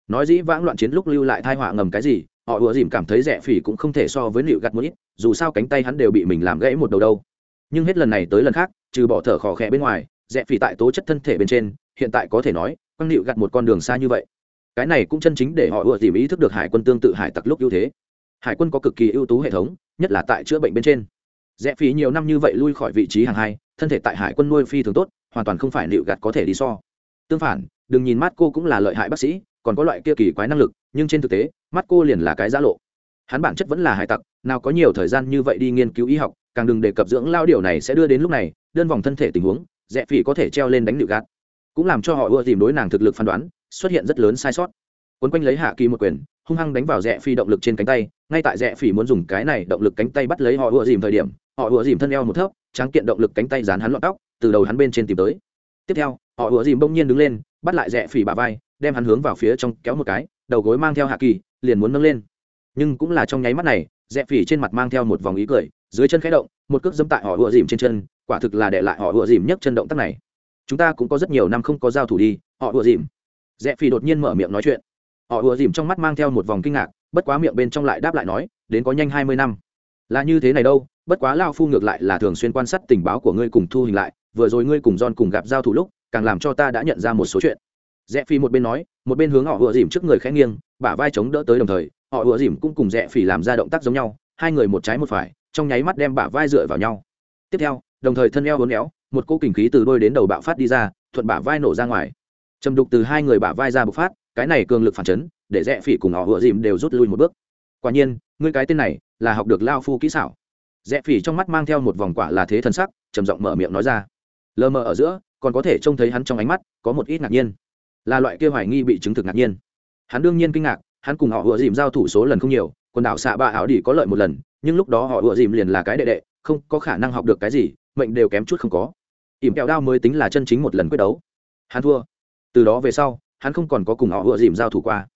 Nói dĩ vãng loạn chiến lúc lưu lại thai họa ngầm cái gì, họ ùa dìm cảm thấy rẻ phỉ cũng không thể so với nịu gạt một ít, dù sao cánh tay hắn đều bị mình làm gãy một đầu đâu. Nhưng hết lần này tới lần khác, trừ bỏ thở khò khẽ bên ngoài rẽ phỉ tại tố chất thân thể bên trên, hiện tại có thể nói, quăng nịu gặt một con đường xa như vậy. Cái này cũng chân chính để họ ùa dìm ý thức được hải quân tương tự hải tặc lúc ưu thế. Hải quân có cực kỳ ưu tú hệ thống, nhất là tại chữa bệnh bên trên. Rẽ phỉ nhiều năm như vậy lui khỏi vị trí hàng hai, thân thể tại hải quân nuôi phi thường tốt, hoàn toàn không phải nịu gạt có thể đi so tương phản, đừng nhìn mắt cô cũng là lợi hại bác sĩ, còn có loại kia kỳ quái năng lực, nhưng trên thực tế mắt cô liền là cái giá lộ. Hắn bản chất vẫn là hải tặc, nào có nhiều thời gian như vậy đi nghiên cứu y học, càng đừng đề cập dưỡng lao điều này sẽ đưa đến lúc này, đơn vòng thân thể tình huống rẽ phỉ có thể treo lên đánh nịu gạt. Cũng làm cho họ ưa tìm đối nàng thực lực phán đoán, xuất hiện rất lớn sai sót. Quấn quanh lấy hạ kỳ một quyền, hung hăng đánh vào rẽ phi động lực trên cánh tay, ngay tại rẽ phỉ muốn dùng cái này động lực cánh tay bắt lấy họ ưa dìm thời điểm, họ ưa dìm thân eo một thấp, tráng kiện động lực cánh tay dán hắn lọt tóc, từ đầu hắn bên trên tìm tới tiếp theo, họ ùa dìm bỗng nhiên đứng lên, bắt lại rẽ phỉ bà vai, đem hắn hướng vào phía trong kéo một cái, đầu gối mang theo hạ kỳ, liền muốn nâng lên. Nhưng cũng là trong nháy mắt này rẽ phỉ trên mặt mang theo một vòng ý cười, dưới chân khẽ động, một cước dẫm tại họ ùa dìm trên chân, quả thực là để lại họ ùa dìm nhấc chân động tác này. Chúng ta cũng có rất nhiều năm không có giao thủ đi, họ ùa dìm. Rẽ phỉ đột nhiên mở miệng nói chuyện. Họ ùa dìm trong mắt mang theo một vòng kinh ngạc, bất quá miệng bên trong lại đáp lại nói, đến có nhanh hai mươi năm. Là như thế này đâu, bất quá lao phu ngược lại là thường xuyên quan sát tình báo của ngươi cùng thu hình lại vừa rồi ngươi cùng John cùng gặp giao thủ lúc, càng làm cho ta đã nhận ra một số chuyện. Rẽ phi một bên nói, một bên hướng họ vừa dìm trước người khẽ nghiêng, bả vai chống đỡ tới đồng thời, họ vừa dìm cũng cùng rẽ phi làm ra động tác giống nhau, hai người một trái một phải, trong nháy mắt đem bả vai dựa vào nhau. Tiếp theo, đồng thời thân eo uốn éo, một cỗ kình khí từ đôi đến đầu bạo phát đi ra, thuận bả vai nổ ra ngoài. Châm đục từ hai người bả vai ra bộc phát, cái này cường lực phản chấn, để rẽ phi cùng họ vừa dìm đều rút lui một bước. Quả nhiên, ngươi cái tên này là học được lao phu kỹ xảo. Rẽ phi trong mắt mang theo một vòng quả là thế thần sắc, trầm giọng mở miệng nói ra lờ mờ ở giữa, còn có thể trông thấy hắn trong ánh mắt, có một ít ngạc nhiên. Là loại kia hoài nghi bị chứng thực ngạc nhiên. Hắn đương nhiên kinh ngạc, hắn cùng họ ùa dìm giao thủ số lần không nhiều, quần đảo xạ ba ảo đi có lợi một lần, nhưng lúc đó họ ùa dìm liền là cái đệ đệ, không có khả năng học được cái gì, mệnh đều kém chút không có. Ỉm kẹo đao mới tính là chân chính một lần quyết đấu. Hắn thua. Từ đó về sau, hắn không còn có cùng họ ùa dìm giao thủ qua.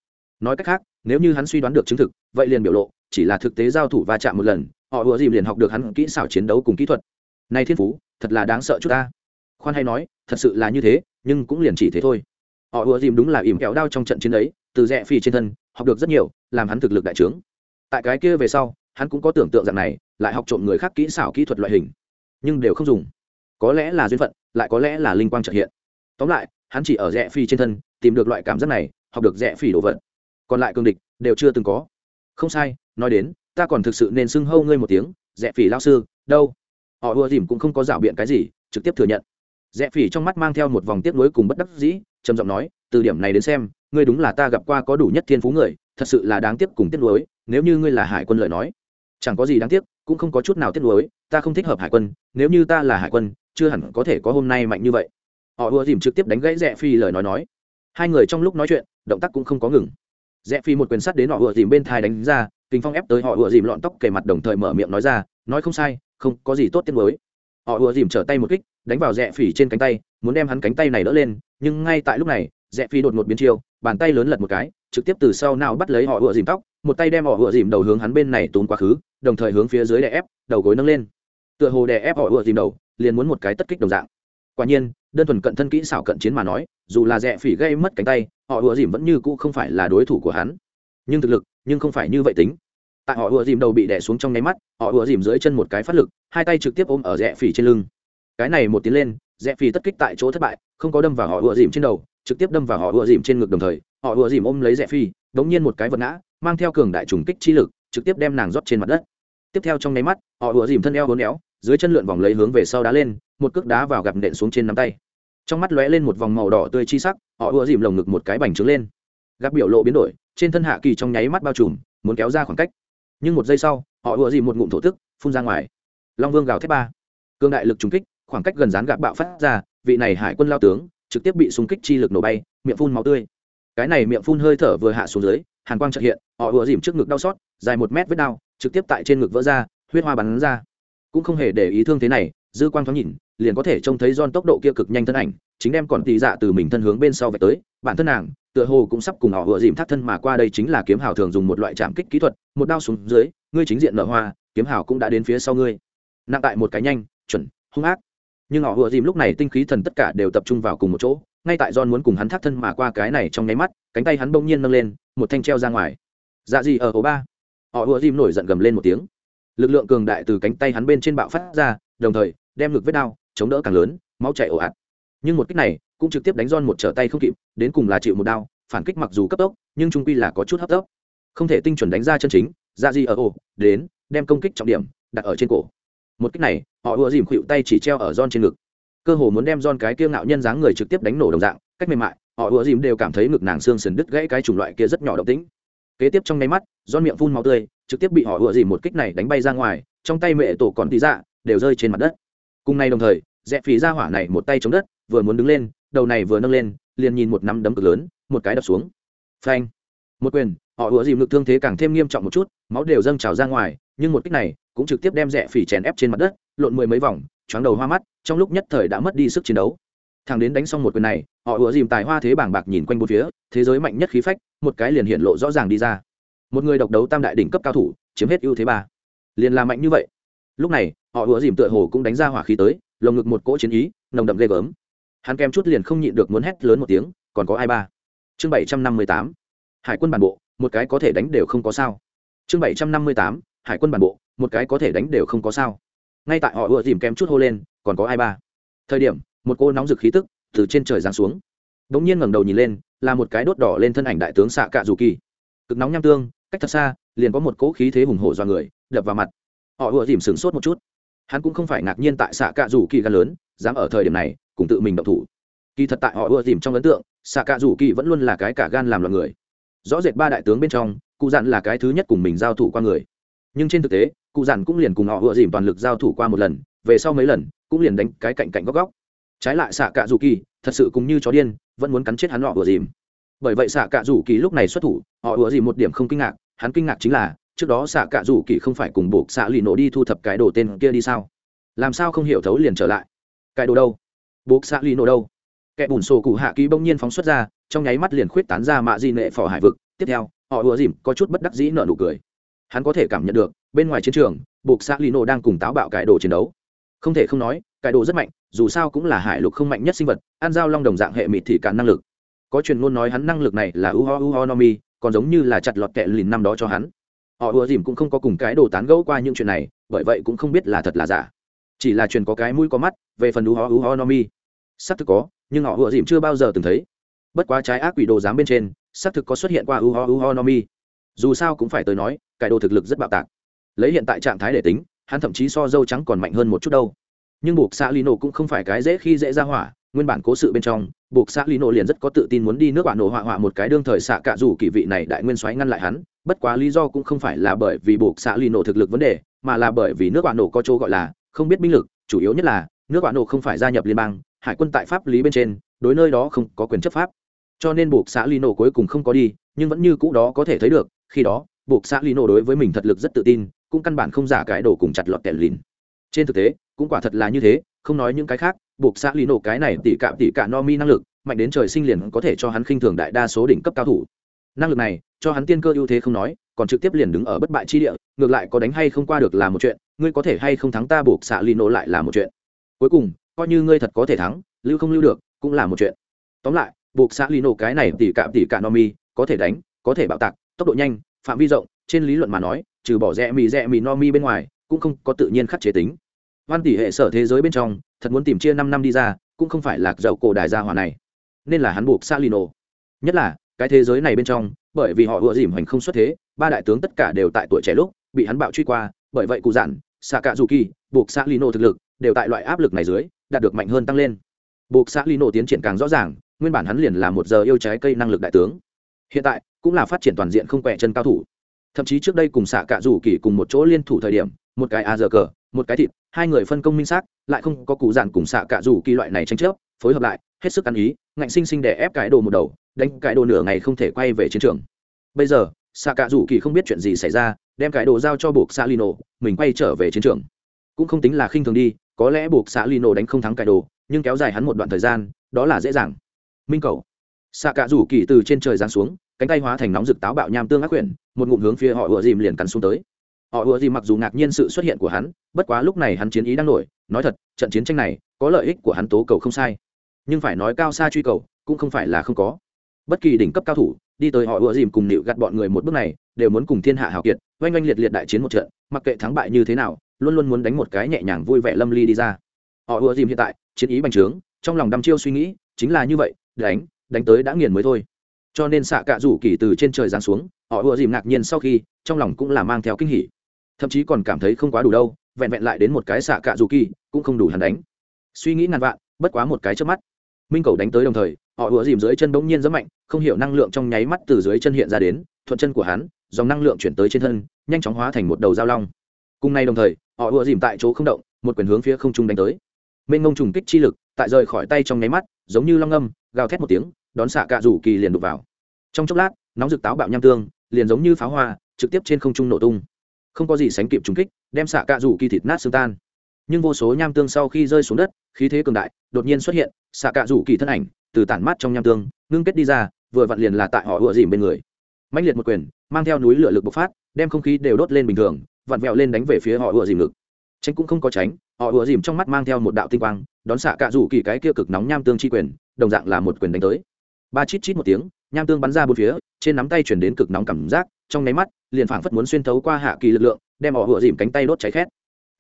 Nói cách khác, nếu như hắn suy đoán được chứng thực, vậy liền biểu lộ, chỉ là thực tế giao thủ va chạm một lần, họ ùa dìm liền học được hắn kỹ xảo chiến đấu cùng kỹ thuật. Nay thiên phú, thật là đáng sợ chút ta khoan hay nói, thật sự là như thế, nhưng cũng liền chỉ thế thôi. Họ ùa dìm đúng là ỉm kẹo đao trong trận chiến ấy, từ rẽ phi trên thân, học được rất nhiều, làm hắn thực lực đại trướng. Tại cái kia về sau, hắn cũng có tưởng tượng rằng này, lại học trộm người khác kỹ xảo kỹ thuật loại hình. Nhưng đều không dùng. Có lẽ là duyên phận, lại có lẽ là linh quang trợ hiện. Tóm lại, hắn chỉ ở rẽ phi trên thân, tìm được loại cảm giác này, học được rẽ phi đồ vật. Còn lại cương địch, đều chưa từng có. Không sai, nói đến, ta còn thực sự nên xưng hâu ngươi một tiếng, rẽ phi lao sư, đâu? Họ ùa dìm cũng không có rảo biện cái gì, trực tiếp thừa nhận rẽ phỉ trong mắt mang theo một vòng tiếc nuối cùng bất đắc dĩ, trầm giọng nói, từ điểm này đến xem, ngươi đúng là ta gặp qua có đủ nhất thiên phú người, thật sự là đáng tiếc cùng tiếc nuối, nếu như ngươi là hải quân lời nói. Chẳng có gì đáng tiếc, cũng không có chút nào tiếc nuối, ta không thích hợp hải quân, nếu như ta là hải quân, chưa hẳn có thể có hôm nay mạnh như vậy. Họ ùa dìm trực tiếp đánh gãy rẽ phi lời nói nói. Hai người trong lúc nói chuyện, động tác cũng không có ngừng. Rẽ phi một quyền sắt đến họ ùa dìm bên thai đánh ra, kinh phong ép tới họ ùa dìm lọn tóc kề mặt đồng thời mở miệng nói ra, nói không sai, không có gì tốt tiếc nuối. Họ ùa dìm trở tay một kích đánh vào rẽ phỉ trên cánh tay, muốn đem hắn cánh tay này đỡ lên, nhưng ngay tại lúc này, rẽ phỉ đột một biến chiêu, bàn tay lớn lật một cái, trực tiếp từ sau nào bắt lấy họ ùa dìm tóc, một tay đem họ ùa dìm đầu hướng hắn bên này tốn quá khứ, đồng thời hướng phía dưới đè ép, đầu gối nâng lên. Tựa hồ đè ép họ ùa dìm đầu, liền muốn một cái tất kích đồng dạng. Quả nhiên, đơn thuần cận thân kỹ xảo cận chiến mà nói, dù là rẽ phỉ gây mất cánh tay, họ ùa dìm vẫn như cũ không phải là đối thủ của hắn. Nhưng thực lực, nhưng không phải như vậy tính. Tại họ ùa dìm đầu bị đè xuống trong nháy mắt, họ ùa dìm dưới chân một cái phát lực, hai tay trực tiếp ôm ở rẽ phỉ trên lưng cái này một tiến lên, rẽ phi tất kích tại chỗ thất bại, không có đâm vào họ ùa dìm trên đầu, trực tiếp đâm vào họ ùa dìm trên ngực đồng thời, họ ùa dìm ôm lấy rẽ phi, đống nhiên một cái vật ngã, mang theo cường đại trùng kích chi lực, trực tiếp đem nàng rót trên mặt đất. Tiếp theo trong nháy mắt, họ ùa dìm thân eo hốn éo, dưới chân lượn vòng lấy hướng về sau đá lên, một cước đá vào gặp nện xuống trên nắm tay. Trong mắt lóe lên một vòng màu đỏ tươi chi sắc, họ ùa dìm lồng ngực một cái bành trướng lên. Gặp biểu lộ biến đổi, trên thân hạ kỳ trong nháy mắt bao trùm, muốn kéo ra khoảng cách. Nhưng một giây sau, họ ùa dìm một ngụm thổ tức, phun ra ngoài. Long vương gào thép ba. Cương đại lực trùng kích khoảng cách gần dán gạp bạo phát ra, vị này hải quân lao tướng trực tiếp bị xung kích chi lực nổ bay, miệng phun máu tươi. Cái này miệng phun hơi thở vừa hạ xuống dưới, hàn quang trợ hiện, họ vừa dìm trước ngực đau xót, dài một mét vết đau, trực tiếp tại trên ngực vỡ ra, huyết hoa bắn ra. Cũng không hề để ý thương thế này, dư quang thoáng nhìn, liền có thể trông thấy don tốc độ kia cực nhanh thân ảnh, chính đem còn tì dạ từ mình thân hướng bên sau về tới, bản thân nàng, tựa hồ cũng sắp cùng họ vừa dìm thắt thân mà qua đây chính là kiếm hào thường dùng một loại chạm kích kỹ thuật, một đao xuống dưới, ngươi chính diện nở hoa, kiếm hào cũng đã đến phía sau ngươi. Nặng tại một cái nhanh, chuẩn, hung ác nhưng họ vừa dìm lúc này tinh khí thần tất cả đều tập trung vào cùng một chỗ ngay tại John muốn cùng hắn thắt thân mà qua cái này trong nháy mắt, cánh tay hắn bỗng nhiên nâng lên, một thanh treo ra ngoài. Dạ gì ở ổ ba? Họ vừa dìm nổi giận gầm lên một tiếng. Lực lượng cường đại từ cánh tay hắn bên trên bạo phát ra, đồng thời đem lực vết đau, chống đỡ càng lớn, máu chảy ồ ạt. Nhưng một kích này cũng trực tiếp đánh John một trở tay không kịp, đến cùng là chịu một đau, phản kích mặc dù cấp tốc, nhưng trung quy là có chút hấp tốc. Không thể tinh chuẩn đánh ra chân chính, dạ gì ở ổ, đến, đem công kích trọng điểm đặt ở trên cổ. Một kích này, họ ùa dìm khuỵu tay chỉ treo ở don trên ngực cơ hồ muốn đem don cái kia ngạo nhân dáng người trực tiếp đánh nổ đồng dạng, cách mềm mại, họ ùa dìm đều cảm thấy ngực nàng xương sườn đứt gãy cái chủng loại kia rất nhỏ động tĩnh. Kế tiếp trong nháy mắt, don miệng phun máu tươi, trực tiếp bị họ ùa dìm một kích này đánh bay ra ngoài, trong tay mẹ tổ còn tí dạ đều rơi trên mặt đất. Cùng ngày đồng thời, Dẹp phì ra hỏa này một tay chống đất, vừa muốn đứng lên, đầu này vừa nâng lên, liền nhìn một nắm đấm cực lớn, một cái đập xuống. Phanh! Một quyền, họ ùa dìm lực thương thế càng thêm nghiêm trọng một chút, máu đều dâng trào ra ngoài, nhưng một kích này cũng trực tiếp đem rẻ Phỉ chèn ép trên mặt đất, lộn mười mấy vòng, choáng đầu hoa mắt trong lúc nhất thời đã mất đi sức chiến đấu. Thằng đến đánh xong một quyền này họ ủa dìm tài hoa thế bảng bạc nhìn quanh bốn phía thế giới mạnh nhất khí phách một cái liền hiện lộ rõ ràng đi ra. Một người độc đấu tam đại đỉnh cấp cao thủ chiếm hết ưu thế ba. Liền làm mạnh như vậy. Lúc này họ ủa dìm tựa hồ cũng đánh ra hỏa khí tới lồng ngực một cỗ chiến ý nồng đậm ghê gớm. Hắn kem chút liền không nhịn được muốn hét lớn một tiếng còn có ai ba? Chương bảy trăm năm mươi tám. Hải quân bản bộ một cái có thể đánh đều không có sao. Chương bảy trăm năm mươi tám hải quân bản bộ, một cái có thể đánh đều không có sao. Ngay tại họ ùa dìm kém chút hô lên, còn có ai ba? Thời điểm, một cô nóng rực khí tức từ trên trời giáng xuống. Đ ỗ n g nhiên ngẩng đầu nhìn lên, là một cái đốt đỏ lên thân ảnh đại tướng xạ cạ dù kỳ. Cực nóng nham tương, cách thật xa, liền có một cỗ khí thế hùng hổ do người, đập vào mặt. Họ ùa dìm sửng sốt một chút. Hắn cũng không phải ngạc nhiên tại xạ cạ dù kỳ gan lớn, dám ở thời điểm này, cùng tự mình động thủ. Kỳ thật tại họ ùa dìm trong ấn tượng xạ cạ dù kỳ vẫn luôn là cái cả gan làm loạn người. Rõ rệt ba đại tướng bên trong, cụ dặn là cái thứ nhất cùng mình giao thủ qua người nhưng trên thực tế, cụ giản cũng liền cùng họ vừa dìm toàn lực giao thủ qua một lần, về sau mấy lần, cũng liền đánh cái cạnh cạnh góc góc. Trái lại xạ cạ dù kỳ, thật sự cũng như chó điên, vẫn muốn cắn chết hắn họ vừa dìm. Bởi vậy xạ cạ dù kỳ lúc này xuất thủ, họ vừa dìm một điểm không kinh ngạc, hắn kinh ngạc chính là, trước đó xạ cạ dù kỳ không phải cùng buộc xạ lì nổ đi thu thập cái đồ tên kia đi sao? Làm sao không hiểu thấu liền trở lại? Cái đồ đâu? Buộc xạ lì nổ đâu? Kẻ bùn sổ cụ hạ ký bỗng nhiên phóng xuất ra, trong nháy mắt liền khuyết tán ra mạ di nệ phò hải vực. Tiếp theo, họ ùa dìm có chút bất đắc dĩ nở nụ cười hắn có thể cảm nhận được, bên ngoài chiến trường, buộc xã lino đang cùng táo bạo cải đồ chiến đấu. Không thể không nói cải đồ rất mạnh, dù sao cũng là hải lục không mạnh nhất sinh vật, ăn dao long đồng dạng hệ mịt thị cản năng lực. Có truyền ngôn nói hắn năng lực này là uho uho nomi còn giống như là chặt lọt kẹ lìn năm đó cho hắn. Họ ùa dìm cũng không có cùng cái đồ tán gẫu qua những chuyện này, bởi vậy cũng không biết là thật là giả. Chỉ là truyền có cái mũi có mắt, về phần uho uho nomi xác thực có, nhưng họ ùa dìm chưa bao giờ từng thấy. Bất quá trái ác quỷ đồ dám bên trên, xác thực có xuất hiện qua uho uho nomi dù sao cũng phải tới nói cải đồ thực lực rất bạo tạc. Lấy hiện tại trạng thái để tính, hắn thậm chí so dâu trắng còn mạnh hơn một chút đâu. Nhưng buộc xã lino cũng không phải cái dễ khi dễ ra hỏa, nguyên bản cố sự bên trong, buộc xã lino liền rất có tự tin muốn đi nước bạn nổ họa họa một cái đương thời xạ cạ dù kỳ vị này đại nguyên soái ngăn lại hắn, bất quá lý do cũng không phải là bởi vì buộc xã lino thực lực vấn đề, mà là bởi vì nước bạn nổ có chỗ gọi là không biết binh lực, chủ yếu nhất là, nước bạn nổ không phải gia nhập liên bang, hải quân tại pháp lý bên trên, đối nơi đó không có quyền chấp pháp. Cho nên buộc xã lino cuối cùng không có đi, nhưng vẫn như cũ đó có thể thấy được khi đó, buộc xã lino đối với mình thật lực rất tự tin, cũng căn bản không giả cái đồ cùng chặt lọt kẻ lìn. Trên thực tế, cũng quả thật là như thế, không nói những cái khác, buộc xã lino cái này tỉ cạm tỉ cả no mi năng lực, mạnh đến trời sinh liền có thể cho hắn khinh thường đại đa số đỉnh cấp cao thủ. Năng lực này, cho hắn tiên cơ ưu thế không nói, còn trực tiếp liền đứng ở bất bại chi địa, ngược lại có đánh hay không qua được là một chuyện, ngươi có thể hay không thắng ta buộc xạ lino nổ lại là một chuyện. Cuối cùng, coi như ngươi thật có thể thắng, lưu không lưu được, cũng là một chuyện. Tóm lại, buộc xạ lino nổ cái này tỉ cạm tỉ cạm no mi, có thể đánh, có thể bạo tạc tốc độ nhanh phạm vi rộng trên lý luận mà nói trừ bỏ rẽ mì rẽ mì no mi bên ngoài cũng không có tự nhiên khắc chế tính văn tỷ hệ sở thế giới bên trong thật muốn tìm chia năm năm đi ra cũng không phải là dậu cổ đại gia hòa này nên là hắn buộc Salino. Nhất là, cái thế giới này bên trong, bởi vì họ ưa dìm hành không xuất thế, ba đại tướng tất cả đều tại tuổi trẻ lúc bị hắn bạo truy qua, bởi vậy cụ giản, Sakazuki, buộc Salino thực lực đều tại loại áp lực này dưới, đạt được mạnh hơn tăng lên. Buộc Salino tiến triển càng rõ ràng, nguyên bản hắn liền là một giờ yêu trái cây năng lực đại tướng. Hiện tại, cũng là phát triển toàn diện không quẹ chân cao thủ. Thậm chí trước đây cùng xạ cạ rủ kỳ cùng một chỗ liên thủ thời điểm, một cái a giờ cờ, một cái thịt, hai người phân công minh xác, lại không có cụ giản cùng xạ cạ rủ kỳ loại này tranh chấp, phối hợp lại, hết sức ăn ý ngạnh sinh sinh để ép cái đồ một đầu đánh cái đồ nửa ngày không thể quay về chiến trường. Bây giờ xạ cạ rủ kỳ không biết chuyện gì xảy ra đem cái đồ giao cho buộc xạ lino mình quay trở về chiến trường. Cũng không tính là khinh thường đi có lẽ buộc xạ lino đánh không thắng cái đồ nhưng kéo dài hắn một đoạn thời gian đó là dễ dàng. Minh cầu. Xạ cạ rủ kỳ từ trên trời giáng xuống cánh tay hóa thành nóng rực táo bạo nham tương ác quyển, một ngụm hướng phía họ ùa dìm liền cắn xuống tới. Họ ùa dìm mặc dù ngạc nhiên sự xuất hiện của hắn, bất quá lúc này hắn chiến ý đang nổi, nói thật, trận chiến tranh này, có lợi ích của hắn tố cầu không sai. Nhưng phải nói cao xa truy cầu, cũng không phải là không có. Bất kỳ đỉnh cấp cao thủ, đi tới họ ùa dìm cùng nịu gặt bọn người một bước này, đều muốn cùng thiên hạ hào kiệt, oanh oanh liệt liệt đại chiến một trận, mặc kệ thắng bại như thế nào, luôn luôn muốn đánh một cái nhẹ nhàng vui vẻ lâm ly đi ra. Họ ùa dìm hiện tại, chiến ý bành trướng, trong lòng đăm chiêu suy nghĩ, chính là như vậy, đánh đánh tới đã nghiền mới thôi cho nên xạ cạ rủ kỳ từ trên trời giáng xuống, họ ùa dìm ngạc nhiên sau khi, trong lòng cũng là mang theo kinh hỉ. Thậm chí còn cảm thấy không quá đủ đâu, vẹn vẹn lại đến một cái xạ cạ rủ kỳ, cũng không đủ hắn đánh. Suy nghĩ ngàn vạn, bất quá một cái trước mắt. Minh cầu đánh tới đồng thời, họ ùa dìm dưới chân bỗng nhiên rất mạnh, không hiểu năng lượng trong nháy mắt từ dưới chân hiện ra đến, thuận chân của hắn, dòng năng lượng chuyển tới trên thân, nhanh chóng hóa thành một đầu dao long. Cùng nay đồng thời, họ ùa dìm tại chỗ không động, một quyền hướng phía không trung đánh tới. Mênh ngông trùng kích chi lực, tại rời khỏi tay trong nháy mắt, giống như long âm gào thét một tiếng đón xạ cạ rủ kỳ liền đục vào. Trong chốc lát, nóng rực táo bạo nham tương, liền giống như pháo hoa, trực tiếp trên không trung nổ tung. Không có gì sánh kịp trùng kích, đem xạ cạ rủ kỳ thịt nát xương tan. Nhưng vô số nham tương sau khi rơi xuống đất, khí thế cường đại đột nhiên xuất hiện, xạ cạ rủ kỳ thân ảnh từ tản mát trong nham tương, ngưng kết đi ra, vừa vặn liền là tại họ ựa dìm bên người. Mạnh liệt một quyền, mang theo núi lửa lực bộc phát, đem không khí đều đốt lên bình thường, vặn vẹo lên đánh về phía họ ựa dìm lực tránh cũng không có tránh, họ ựa dìm trong mắt mang theo một đạo tinh quang, đón xạ cạ rủ kỳ cái kia cực nóng nham tương chi quyền, đồng dạng là một quyền đánh tới ba chít chít một tiếng, nham tương bắn ra bốn phía, trên nắm tay chuyển đến cực nóng cảm giác, trong nháy mắt, liền phảng phất muốn xuyên thấu qua hạ kỳ lực lượng, đem họ ựa dìm cánh tay đốt cháy khét.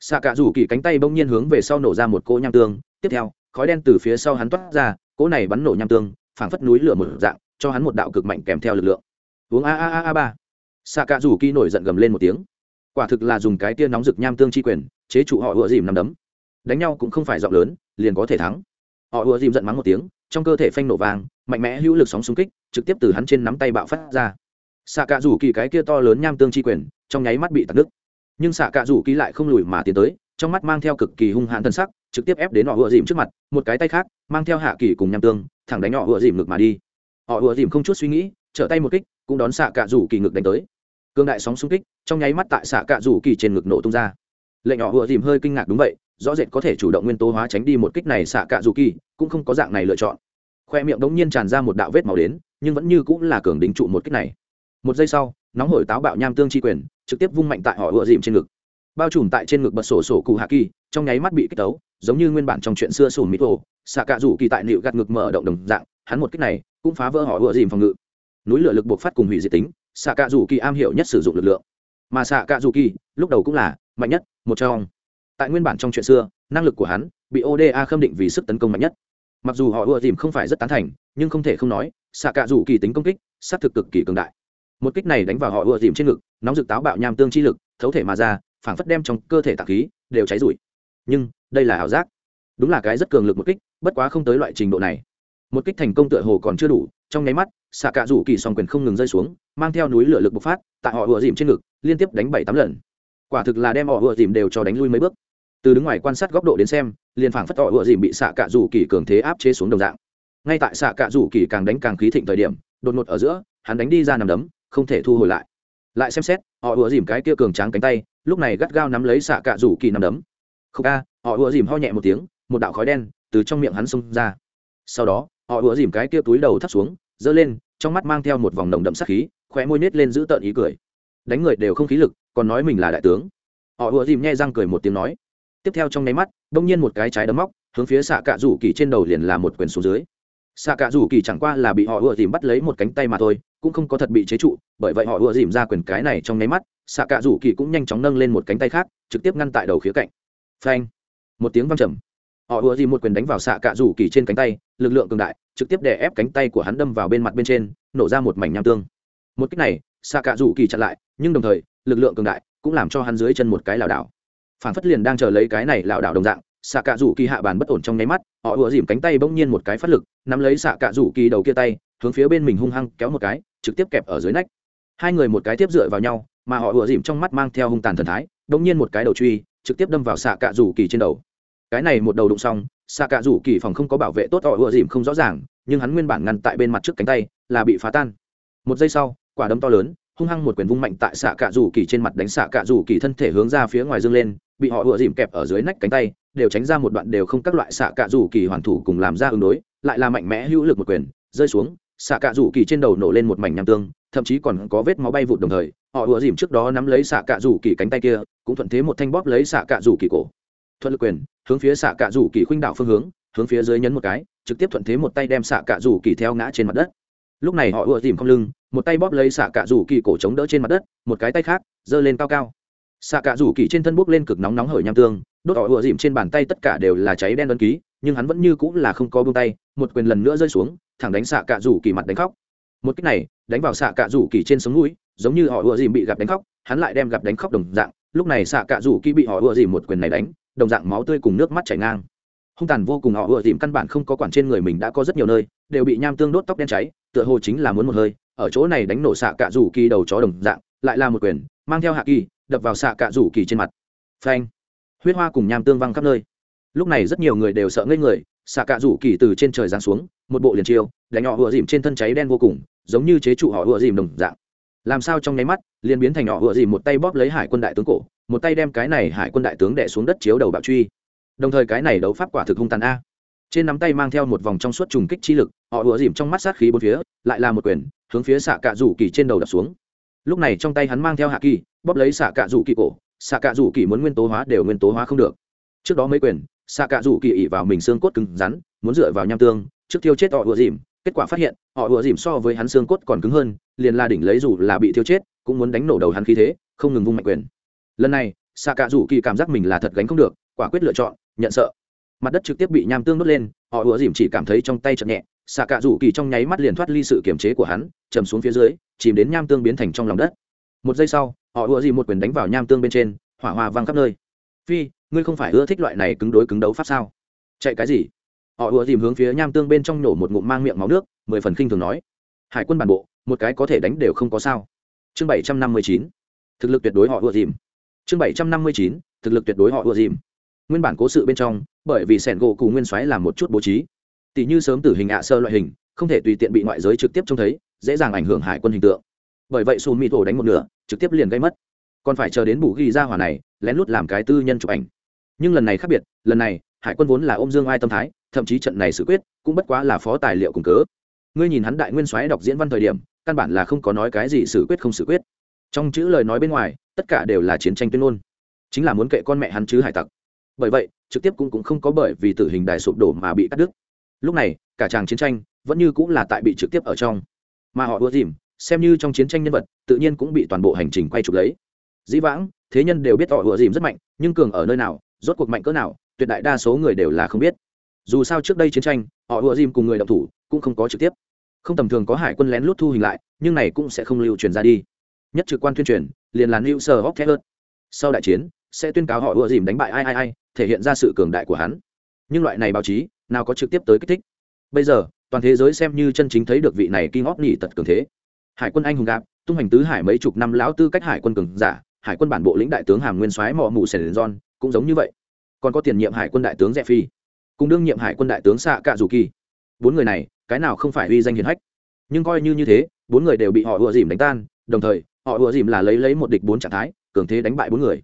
Xạ cả rủ kỳ cánh tay bỗng nhiên hướng về sau nổ ra một cỗ nham tương, tiếp theo, khói đen từ phía sau hắn toát ra, cỗ này bắn nổ nham tương, phảng phất núi lửa một dạng, cho hắn một đạo cực mạnh kèm theo lực lượng. Uống a a a a ba. Xạ cả rủ kỳ nổi giận gầm lên một tiếng. Quả thực là dùng cái tia nóng rực nham tương chi quyền, chế trụ họ ựa dìm nằm đấm. Đánh nhau cũng không phải giọng lớn, liền có thể thắng. Họ ựa dìm giận mắng một tiếng trong cơ thể phanh nổ vàng mạnh mẽ hữu lực sóng xung kích, trực tiếp từ hắn trên nắm tay bạo phát ra. Xạ cạ rủ kỳ cái kia to lớn nham tương chi quyền, trong nháy mắt bị tạt đứt nhưng xạ cạ rủ kỳ lại không lùi mà tiến tới, trong mắt mang theo cực kỳ hung hãn thân sắc, trực tiếp ép đến họ ựa dìm trước mặt, một cái tay khác, mang theo hạ kỳ cùng nham tương, thẳng đánh họ ựa dìm ngực mà đi. Họ ựa dìm không chút suy nghĩ, trở tay một kích, cũng đón xạ cạ rủ kỳ ngực đánh tới. Cương đại sóng xung kích, trong nháy mắt tại xạ cạ rủ kỳ trên ngực nổ tung ra. Lệnh họ ựa dìm hơi kinh ngạc đúng vậy rõ rệt có thể chủ động nguyên tố hóa tránh đi một kích này xạ cạ rủ kỳ, cũng không có dạng này lựa chọn. Khoe miệng đống nhiên tràn ra một đạo vết màu đến, nhưng vẫn như cũng là cường đính trụ một kích này. Một giây sau, nóng hổi táo bạo nham tương chi quyền, trực tiếp vung mạnh tại họ ựa dìm trên ngực. Bao trùm tại trên ngực bật sổ sổ cụ hạ kỳ, trong nháy mắt bị kích tấu, giống như nguyên bản trong chuyện xưa sùn mít hồ, xạ cạ rủ kỳ tại nịu gạt ngực mở động đồng dạng, hắn một kích này cũng phá vỡ họ ựa dìm phòng ngự. Núi lửa lực buộc phát cùng hủy diệt tính, xạ cạ rủ kỳ am hiểu nhất sử dụng lực lượng. Mà xạ cạ rủ kỳ, lúc đầu cũng là mạnh nhất, một trong tại nguyên bản trong chuyện xưa, năng lực của hắn bị oda khâm định vì sức tấn công mạnh nhất. Mặc dù họ ưa dìm không phải rất tán thành, nhưng không thể không nói xạ cạ rủ kỳ tính công kích xác thực cực kỳ cường đại. Một kích này đánh vào họ ưa dìm trên ngực, nóng rực táo bạo nham tương chi lực, thấu thể mà ra, phảng phất đem trong cơ thể tạc khí đều cháy rụi. Nhưng, đây là ảo giác. Đúng là cái rất cường lực một kích, bất quá không tới loại trình độ này. Một kích thành công tựa hồ còn chưa đủ, trong nháy mắt xạ cạ rủ kỳ song quyền không ngừng rơi xuống, mang theo núi lửa lực bộc phát, tại họ ưa dìm trên ngực, liên tiếp đánh bảy tám lần. Quả thực là đem họ ưa dìm đều cho đánh lui mấy bước từ đứng ngoài quan sát góc độ đến xem, liền phảng phất tỏ ựa dìm bị xạ cạ rủ kỳ cường thế áp chế xuống đồng dạng. Ngay tại xạ cạ rủ kỳ càng đánh càng khí thịnh thời điểm, đột ngột ở giữa, hắn đánh đi ra nằm đấm, không thể thu hồi lại. Lại xem xét, họ ựa dìm cái kia cường tráng cánh tay, lúc này gắt gao nắm lấy xạ cạ rủ kỳ nằm đấm. Không ca họ ựa dìm ho nhẹ một tiếng, một đạo khói đen từ trong miệng hắn xông ra. Sau đó, họ ựa dìm cái kia túi đầu thắt xuống, giơ lên, trong mắt mang theo một vòng nồng đậm sắc khí, khóe môi nết lên giữ tợn ý cười. Đánh người đều không khí lực, còn nói mình là đại tướng. Họ ựa dìm nhe răng cười một tiếng nói tiếp theo trong nháy mắt, đông nhiên một cái trái đấm móc, hướng phía xạ cạ rủ kỳ trên đầu liền là một quyền xuống dưới. Xạ cạ rủ kỳ chẳng qua là bị họ ùa dìm bắt lấy một cánh tay mà thôi, cũng không có thật bị chế trụ, bởi vậy họ ùa dìm ra quyền cái này trong nháy mắt xạ cạ rủ kỳ cũng nhanh chóng nâng lên một cánh tay khác, trực tiếp ngăn tại đầu khía cạnh. Phanh! Một tiếng văng trầm. Họ ùa dìm một quyền đánh vào xạ cạ rủ kỳ trên cánh tay, lực lượng cường đại, trực tiếp đè ép cánh tay của hắn đâm vào bên mặt bên trên, nổ ra một mảnh nham tương. Một cách này xạ cạ rủ kỳ chặn lại, nhưng đồng thời, lực lượng cường đại cũng làm cho hắn dưới chân một cái lảo đảo phản phất liền đang chờ lấy cái này lảo đảo đồng dạng xạ cạ rủ kỳ hạ bàn bất ổn trong nháy mắt, họ ùa dìm cánh tay bỗng nhiên một cái phát lực, nắm lấy xạ cạ rủ kỳ đầu kia tay, hướng phía bên mình hung hăng kéo một cái, trực tiếp kẹp ở dưới nách. Hai người một cái tiếp dựa vào nhau, mà họ ùa dìm trong mắt mang theo hung tàn thần thái, bỗng nhiên một cái đầu truy, trực tiếp đâm vào xạ cạ rủ kỳ trên đầu. Cái này một đầu đụng xong xạ cạ rủ kỳ phòng không có bảo vệ tốt, họ ùa dìm không rõ ràng, nhưng hắn nguyên bản ngăn tại bên mặt trước cánh tay, là bị phá tan. Một giây sau, quả đấm to lớn, hung hăng một quyền vung mạnh tại xạ cạ rủ kỳ trên mặt, đánh xạ cạ rủ kỳ thân thể hướng ra phía ngoài dương lên bị họ vừa dìm kẹp ở dưới nách cánh tay, đều tránh ra một đoạn đều không các loại xạ cạ rủ kỳ hoàn thủ cùng làm ra ứng đối, lại là mạnh mẽ hữu lực một quyền, rơi xuống, xạ cạ rủ kỳ trên đầu nổ lên một mảnh nham tương, thậm chí còn có vết máu bay vụt đồng thời, họ ùa dìm trước đó nắm lấy xạ cạ rủ kỳ cánh tay kia, cũng thuận thế một thanh bóp lấy xạ cạ rủ kỳ cổ. Thuận lực quyền, hướng phía xạ cạ rủ kỳ khuynh đạo phương hướng hướng phía dưới nhấn một cái, trực tiếp thuận thế một tay đem xạ cạ rủ kỳ theo ngã trên mặt đất. Lúc này họ ùa dìm không lưng, một tay bóp lấy xạ cạ rủ kỳ cổ chống đỡ trên mặt đất, một cái tay khác, giơ lên cao cao xạ cạ rủ kỳ trên thân bốc lên cực nóng nóng hởi nham tương, đốt họ ùa dìm trên bàn tay tất cả đều là cháy đen đơn ký, nhưng hắn vẫn như cũng là không có buông tay, một quyền lần nữa rơi xuống, thẳng đánh xạ cạ rủ kỳ mặt đánh khóc. Một cách này, đánh vào xạ cạ rủ kỳ trên sống mũi, giống như họ ùa dìm bị gặp đánh khóc, hắn lại đem gặp đánh khóc đồng dạng, lúc này xạ cạ rủ kỳ bị họ ùa dìm một quyền này đánh, đồng dạng máu tươi cùng nước mắt chảy ngang. Hung tàn vô cùng họ ùa dìm căn bản không có quản trên người mình đã có rất nhiều nơi, đều bị nham tương đốt tóc đen cháy, tựa hồ chính là muốn một hơi, ở chỗ này đánh nổ xạ cạ rủ kỳ đầu chó đồng dạng, lại là một quyền, mang theo hạ kỳ đập vào xạ cạ rủ kỳ trên mặt. Phanh. Huyết hoa cùng nham tương văng khắp nơi. Lúc này rất nhiều người đều sợ ngây người, xạ cạ rủ kỳ từ trên trời giáng xuống, một bộ liền chiêu, đánh nhỏ ùa dìm trên thân cháy đen vô cùng, giống như chế trụ họ ùa dìm đồng dạng. Làm sao trong nháy mắt, liền biến thành họ ùa dìm một tay bóp lấy hải quân đại tướng cổ, một tay đem cái này hải quân đại tướng đẻ xuống đất chiếu đầu bạo truy. Đồng thời cái này đấu pháp quả thực hung tàn a. Trên nắm tay mang theo một vòng trong suốt trùng kích chi lực, họ ùa dìm trong mắt sát khí bốn phía, lại là một quyền, hướng phía xạ cạ rủ kỳ trên đầu đập xuống lúc này trong tay hắn mang theo hạ kỳ, bóp lấy xạ cạ rủ kỳ cổ. Xạ cạ rủ kỳ muốn nguyên tố hóa đều nguyên tố hóa không được. Trước đó mấy quyền xạ cạ rủ kỳ ỉ vào mình xương cốt cứng rắn, muốn dựa vào nham tương, trước tiêu chết họ ùa dìm. Kết quả phát hiện, họ ùa dìm so với hắn xương cốt còn cứng hơn, liền la đỉnh lấy dù là bị tiêu chết, cũng muốn đánh nổ đầu hắn khí thế, không ngừng vung mạnh quyền. Lần này xạ cạ rủ kỳ cảm giác mình là thật gánh không được, quả quyết lựa chọn, nhận sợ. Mặt đất trực tiếp bị nham tương đốt lên, họ ùa dìm chỉ cảm thấy trong tay chậm nhẹ xạ cạ rủ kỳ trong nháy mắt liền thoát ly sự kiểm chế của hắn, chầm xuống phía dưới, chìm đến nham tương biến thành trong lòng đất. Một giây sau, họ ùa dìm một quyền đánh vào nham tương bên trên, hỏa hoa văng khắp nơi. Phi, ngươi không phải ưa thích loại này cứng đối cứng đấu pháp sao? Chạy cái gì? Họ ùa dìm hướng phía nham tương bên trong nổ một ngụm mang miệng máu nước, mười phần khinh thường nói. Hải quân bản bộ, một cái có thể đánh đều không có sao. Chương bảy trăm năm mươi chín, thực lực tuyệt đối họ ùa dìm chương bảy trăm năm mươi chín, thực lực tuyệt đối họ ùa dìm nguyên bản cố sự bên trong, bởi vì sẻn gỗ cù nguyên xoáy làm một chút bố trí tỷ như sớm tử hình ạ sơ loại hình không thể tùy tiện bị ngoại giới trực tiếp trông thấy dễ dàng ảnh hưởng hải quân hình tượng. Bởi vậy xù mỹ thổ đánh một nửa trực tiếp liền gây mất. Còn phải chờ đến bù ghi ra hỏa này lén lút làm cái tư nhân chụp ảnh. Nhưng lần này khác biệt lần này hải quân vốn là ôm dương ai tâm thái thậm chí trận này sự quyết cũng bất quá là phó tài liệu cùng cớ. Ngươi nhìn hắn đại nguyên soái đọc diễn văn thời điểm căn bản là không có nói cái gì xử quyết không xử quyết. Trong chữ lời nói bên ngoài tất cả đều là chiến tranh tuyên ngôn. Chính là muốn kệ con mẹ hắn chứ hải tặc. Bởi vậy trực tiếp cũng, cũng không có bởi vì tử hình đài sụp đổ mà bị cắt đứt lúc này, cả tràng chiến tranh vẫn như cũng là tại bị trực tiếp ở trong. Mà họ ưa dìm, xem như trong chiến tranh nhân vật, tự nhiên cũng bị toàn bộ hành trình quay chụp lấy. Dĩ vãng, thế nhân đều biết họ ưa dìm rất mạnh, nhưng cường ở nơi nào, rốt cuộc mạnh cỡ nào, tuyệt đại đa số người đều là không biết. Dù sao trước đây chiến tranh, họ ưa dìm cùng người động thủ cũng không có trực tiếp. Không tầm thường có hải quân lén lút thu hình lại, nhưng này cũng sẽ không lưu truyền ra đi. Nhất trực quan tuyên truyền, liền là new sir hóc sau đại chiến, sẽ tuyên cáo họ ưa dìm đánh bại ai ai ai, thể hiện ra sự cường đại của hắn. Nhưng loại này báo chí nào có trực tiếp tới kích thích. Bây giờ, toàn thế giới xem như chân chính thấy được vị này kinh óp nhị tật cường thế. Hải quân anh hùng gạp, tung hành tứ hải mấy chục năm lão tư cách hải quân cường giả, hải quân bản bộ lĩnh đại tướng hàm nguyên soái mọ mù sền giòn cũng giống như vậy. Còn có tiền nhiệm hải quân đại tướng rẽ phi, cùng đương nhiệm hải quân đại tướng xạ cạ dù kỳ. Bốn người này, cái nào không phải uy danh hiền hách? Nhưng coi như như thế, bốn người đều bị họ ùa dìm đánh tan, đồng thời, họ ùa dìm là lấy lấy một địch bốn trạng thái, cường thế đánh bại bốn người.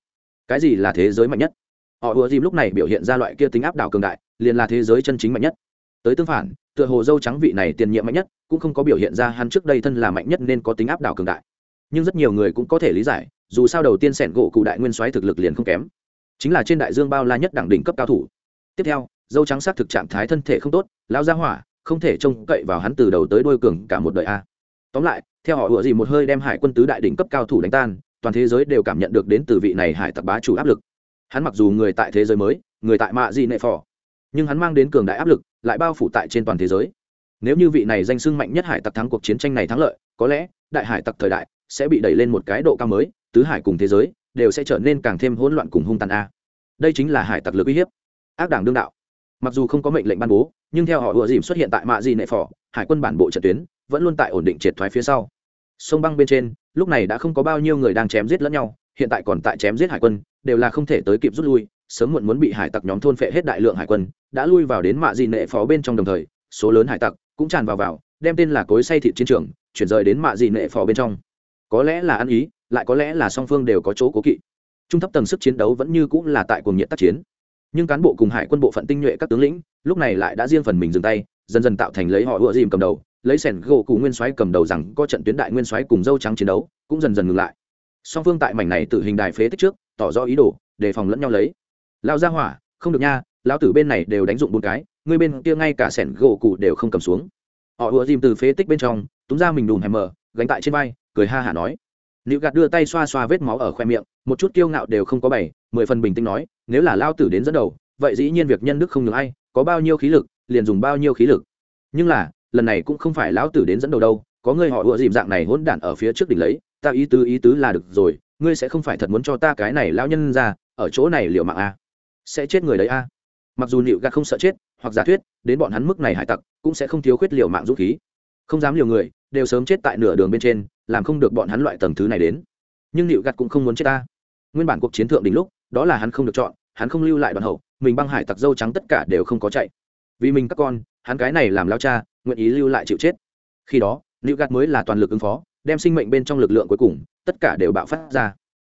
Cái gì là thế giới mạnh nhất? Họ ùa dìm lúc này biểu hiện ra loại kia tính áp đảo cường đại liền là thế giới chân chính mạnh nhất. Tới tương phản, tựa hồ dâu trắng vị này tiền nhiệm mạnh nhất, cũng không có biểu hiện ra hắn trước đây thân là mạnh nhất nên có tính áp đảo cường đại. Nhưng rất nhiều người cũng có thể lý giải, dù sao đầu tiên sẻn gỗ cụ đại nguyên soái thực lực liền không kém. Chính là trên đại dương bao la nhất đẳng đỉnh cấp cao thủ. Tiếp theo, dâu trắng xác thực trạng thái thân thể không tốt lao ra hỏa, không thể trông cậy vào hắn từ đầu tới đôi cường cả một đời a. Tóm lại, theo họ ủa gì một hơi đem hải quân tứ đại đỉnh cấp cao thủ đánh tan, toàn thế giới đều cảm nhận được đến từ vị này hải tặc bá chủ áp lực. Hắn mặc dù người tại thế giới mới, người tại mạ gì nệ phò nhưng hắn mang đến cường đại áp lực, lại bao phủ tại trên toàn thế giới. Nếu như vị này danh sưng mạnh nhất hải tặc thắng cuộc chiến tranh này thắng lợi, có lẽ đại hải tặc thời đại sẽ bị đẩy lên một cái độ cao mới, tứ hải cùng thế giới đều sẽ trở nên càng thêm hỗn loạn cùng hung tàn a. Đây chính là hải tặc lực uy hiếp. Ác đảng đương đạo. Mặc dù không có mệnh lệnh ban bố, nhưng theo họ ùa dìm xuất hiện tại mạ di nệ phò, hải quân bản bộ trận tuyến vẫn luôn tại ổn định triệt thoái phía sau. Sông băng bên trên, lúc này đã không có bao nhiêu người đang chém giết lẫn nhau, hiện tại còn tại chém giết hải quân, đều là không thể tới kịp rút lui sớm muộn muốn bị hải tặc nhóm thôn phệ hết đại lượng hải quân, đã lui vào đến mạ di nệ phó bên trong đồng thời, số lớn hải tặc cũng tràn vào vào, đem tên là cối say thịt chiến trường, chuyển rời đến mạ di nệ phò bên trong. Có lẽ là ăn ý, lại có lẽ là song phương đều có chỗ cố kỵ. Trung thấp tầng sức chiến đấu vẫn như cũng là tại cuồng nhiệt tác chiến. Nhưng cán bộ cùng hải quân bộ phận tinh nhuệ các tướng lĩnh, lúc này lại đã riêng phần mình dừng tay, dần dần tạo thành lấy họ ựa dìm cầm đầu, lấy sẻn gỗ cụ nguyên soái cầm đầu rằng có trận tuyến đại nguyên soái cùng dâu trắng chiến đấu cũng dần dần ngừng lại. Song phương tại mảnh này tự hình đài phế tích trước, tỏ rõ ý đồ, đề phòng lẫn nhau lấy lao ra hỏa không được nha lão tử bên này đều đánh dụng bốn cái ngươi bên kia ngay cả sẻn gỗ cụ đều không cầm xuống họ ùa dìm từ phế tích bên trong túng ra mình đùm hèm mờ gánh tại trên vai cười ha hả nói Nịu gạt đưa tay xoa xoa vết máu ở khoe miệng, một chút kiêu ngạo đều không có bảy, mười phần bình tĩnh nói, nếu là lao tử đến dẫn đầu, vậy dĩ nhiên việc nhân đức không ngừng ai, có bao nhiêu khí lực, liền dùng bao nhiêu khí lực. Nhưng là, lần này cũng không phải lão tử đến dẫn đầu đâu, có người họ ùa dìm dạng này hỗn đản ở phía trước đỉnh lấy, ta ý tứ ý tứ là được rồi, ngươi sẽ không phải thật muốn cho ta cái này lão nhân ra, ở chỗ này liều mạng a. À? Sẽ chết người đấy a. À? Mặc dù Nịu gạt không sợ chết, hoặc giả thuyết, đến bọn hắn mức này hải tặc, cũng sẽ không thiếu khuyết liều mạng dũng khí. Không dám liều người, đều sớm chết tại nửa đường bên trên, làm không được bọn hắn loại tầng thứ này đến nhưng nịu gạt cũng không muốn chết ta nguyên bản cuộc chiến thượng đỉnh lúc đó là hắn không được chọn hắn không lưu lại đoàn hậu mình băng hải tặc dâu trắng tất cả đều không có chạy vì mình các con hắn cái này làm lao cha nguyện ý lưu lại chịu chết khi đó nịu gạt mới là toàn lực ứng phó đem sinh mệnh bên trong lực lượng cuối cùng tất cả đều bạo phát ra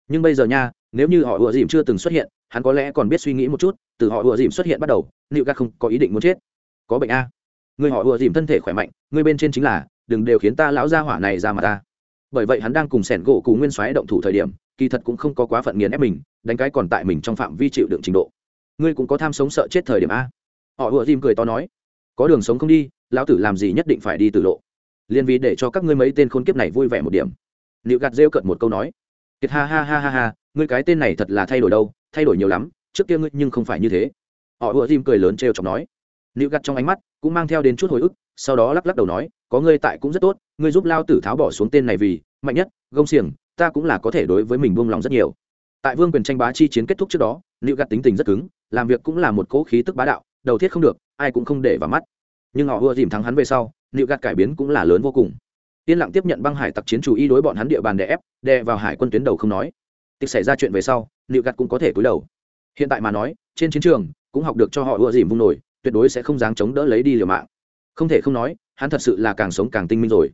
nhưng bây giờ nha nếu như họ ùa dìm chưa từng xuất hiện hắn có lẽ còn biết suy nghĩ một chút, từ họ ùa dìm xuất hiện bắt đầu, nịu Gạt không có ý định muốn chết. Có bệnh a. Người họ ùa dìm thân thể khỏe mạnh, người bên trên chính là, đừng đều khiến ta lão gia hỏa này ra mà ta. Bởi vậy hắn đang cùng sẻn gỗ cù nguyên soái động thủ thời điểm, kỳ thật cũng không có quá phận nghiền ép mình, đánh cái còn tại mình trong phạm vi chịu đựng trình độ. Ngươi cũng có tham sống sợ chết thời điểm a. Họ ùa dìm cười to nói, có đường sống không đi, lão tử làm gì nhất định phải đi từ lộ. Liên vì để cho các ngươi mấy tên khốn kiếp này vui vẻ một điểm. Liệu gạt rêu cận một câu nói, kiệt ha ha ha ha ha, ngươi cái tên này thật là thay đổi đâu thay đổi nhiều lắm, trước kia ngươi nhưng không phải như thế. Họ ùa dìm cười lớn trêu chọc nói. Liệu gạt trong ánh mắt, cũng mang theo đến chút hồi ức, sau đó lắc lắc đầu nói, có ngươi tại cũng rất tốt, ngươi giúp lao tử tháo bỏ xuống tên này vì mạnh nhất, gông xiềng, ta cũng là có thể đối với mình buông lòng rất nhiều. Tại vương quyền tranh bá chi chiến kết thúc trước đó liệu gạt tính tình rất cứng, làm việc cũng là một cỗ khí tức bá đạo, đầu thiết không được, ai cũng không để vào mắt. Nhưng họ ùa dìm thắng hắn về sau liệu gạt cải biến cũng là lớn vô cùng. Yên lặng tiếp nhận băng hải tặc chiến chủ y đối bọn hắn địa bàn đè ép, đè vào hải quân tuyến đầu không nói tích xảy ra chuyện về sau liệu gạt cũng có thể cúi đầu. Hiện tại mà nói, trên chiến trường, cũng học được cho họ ưa dìm vung nổi, tuyệt đối sẽ không dáng chống đỡ lấy đi liều mạng. Không thể không nói, hắn thật sự là càng sống càng tinh minh rồi.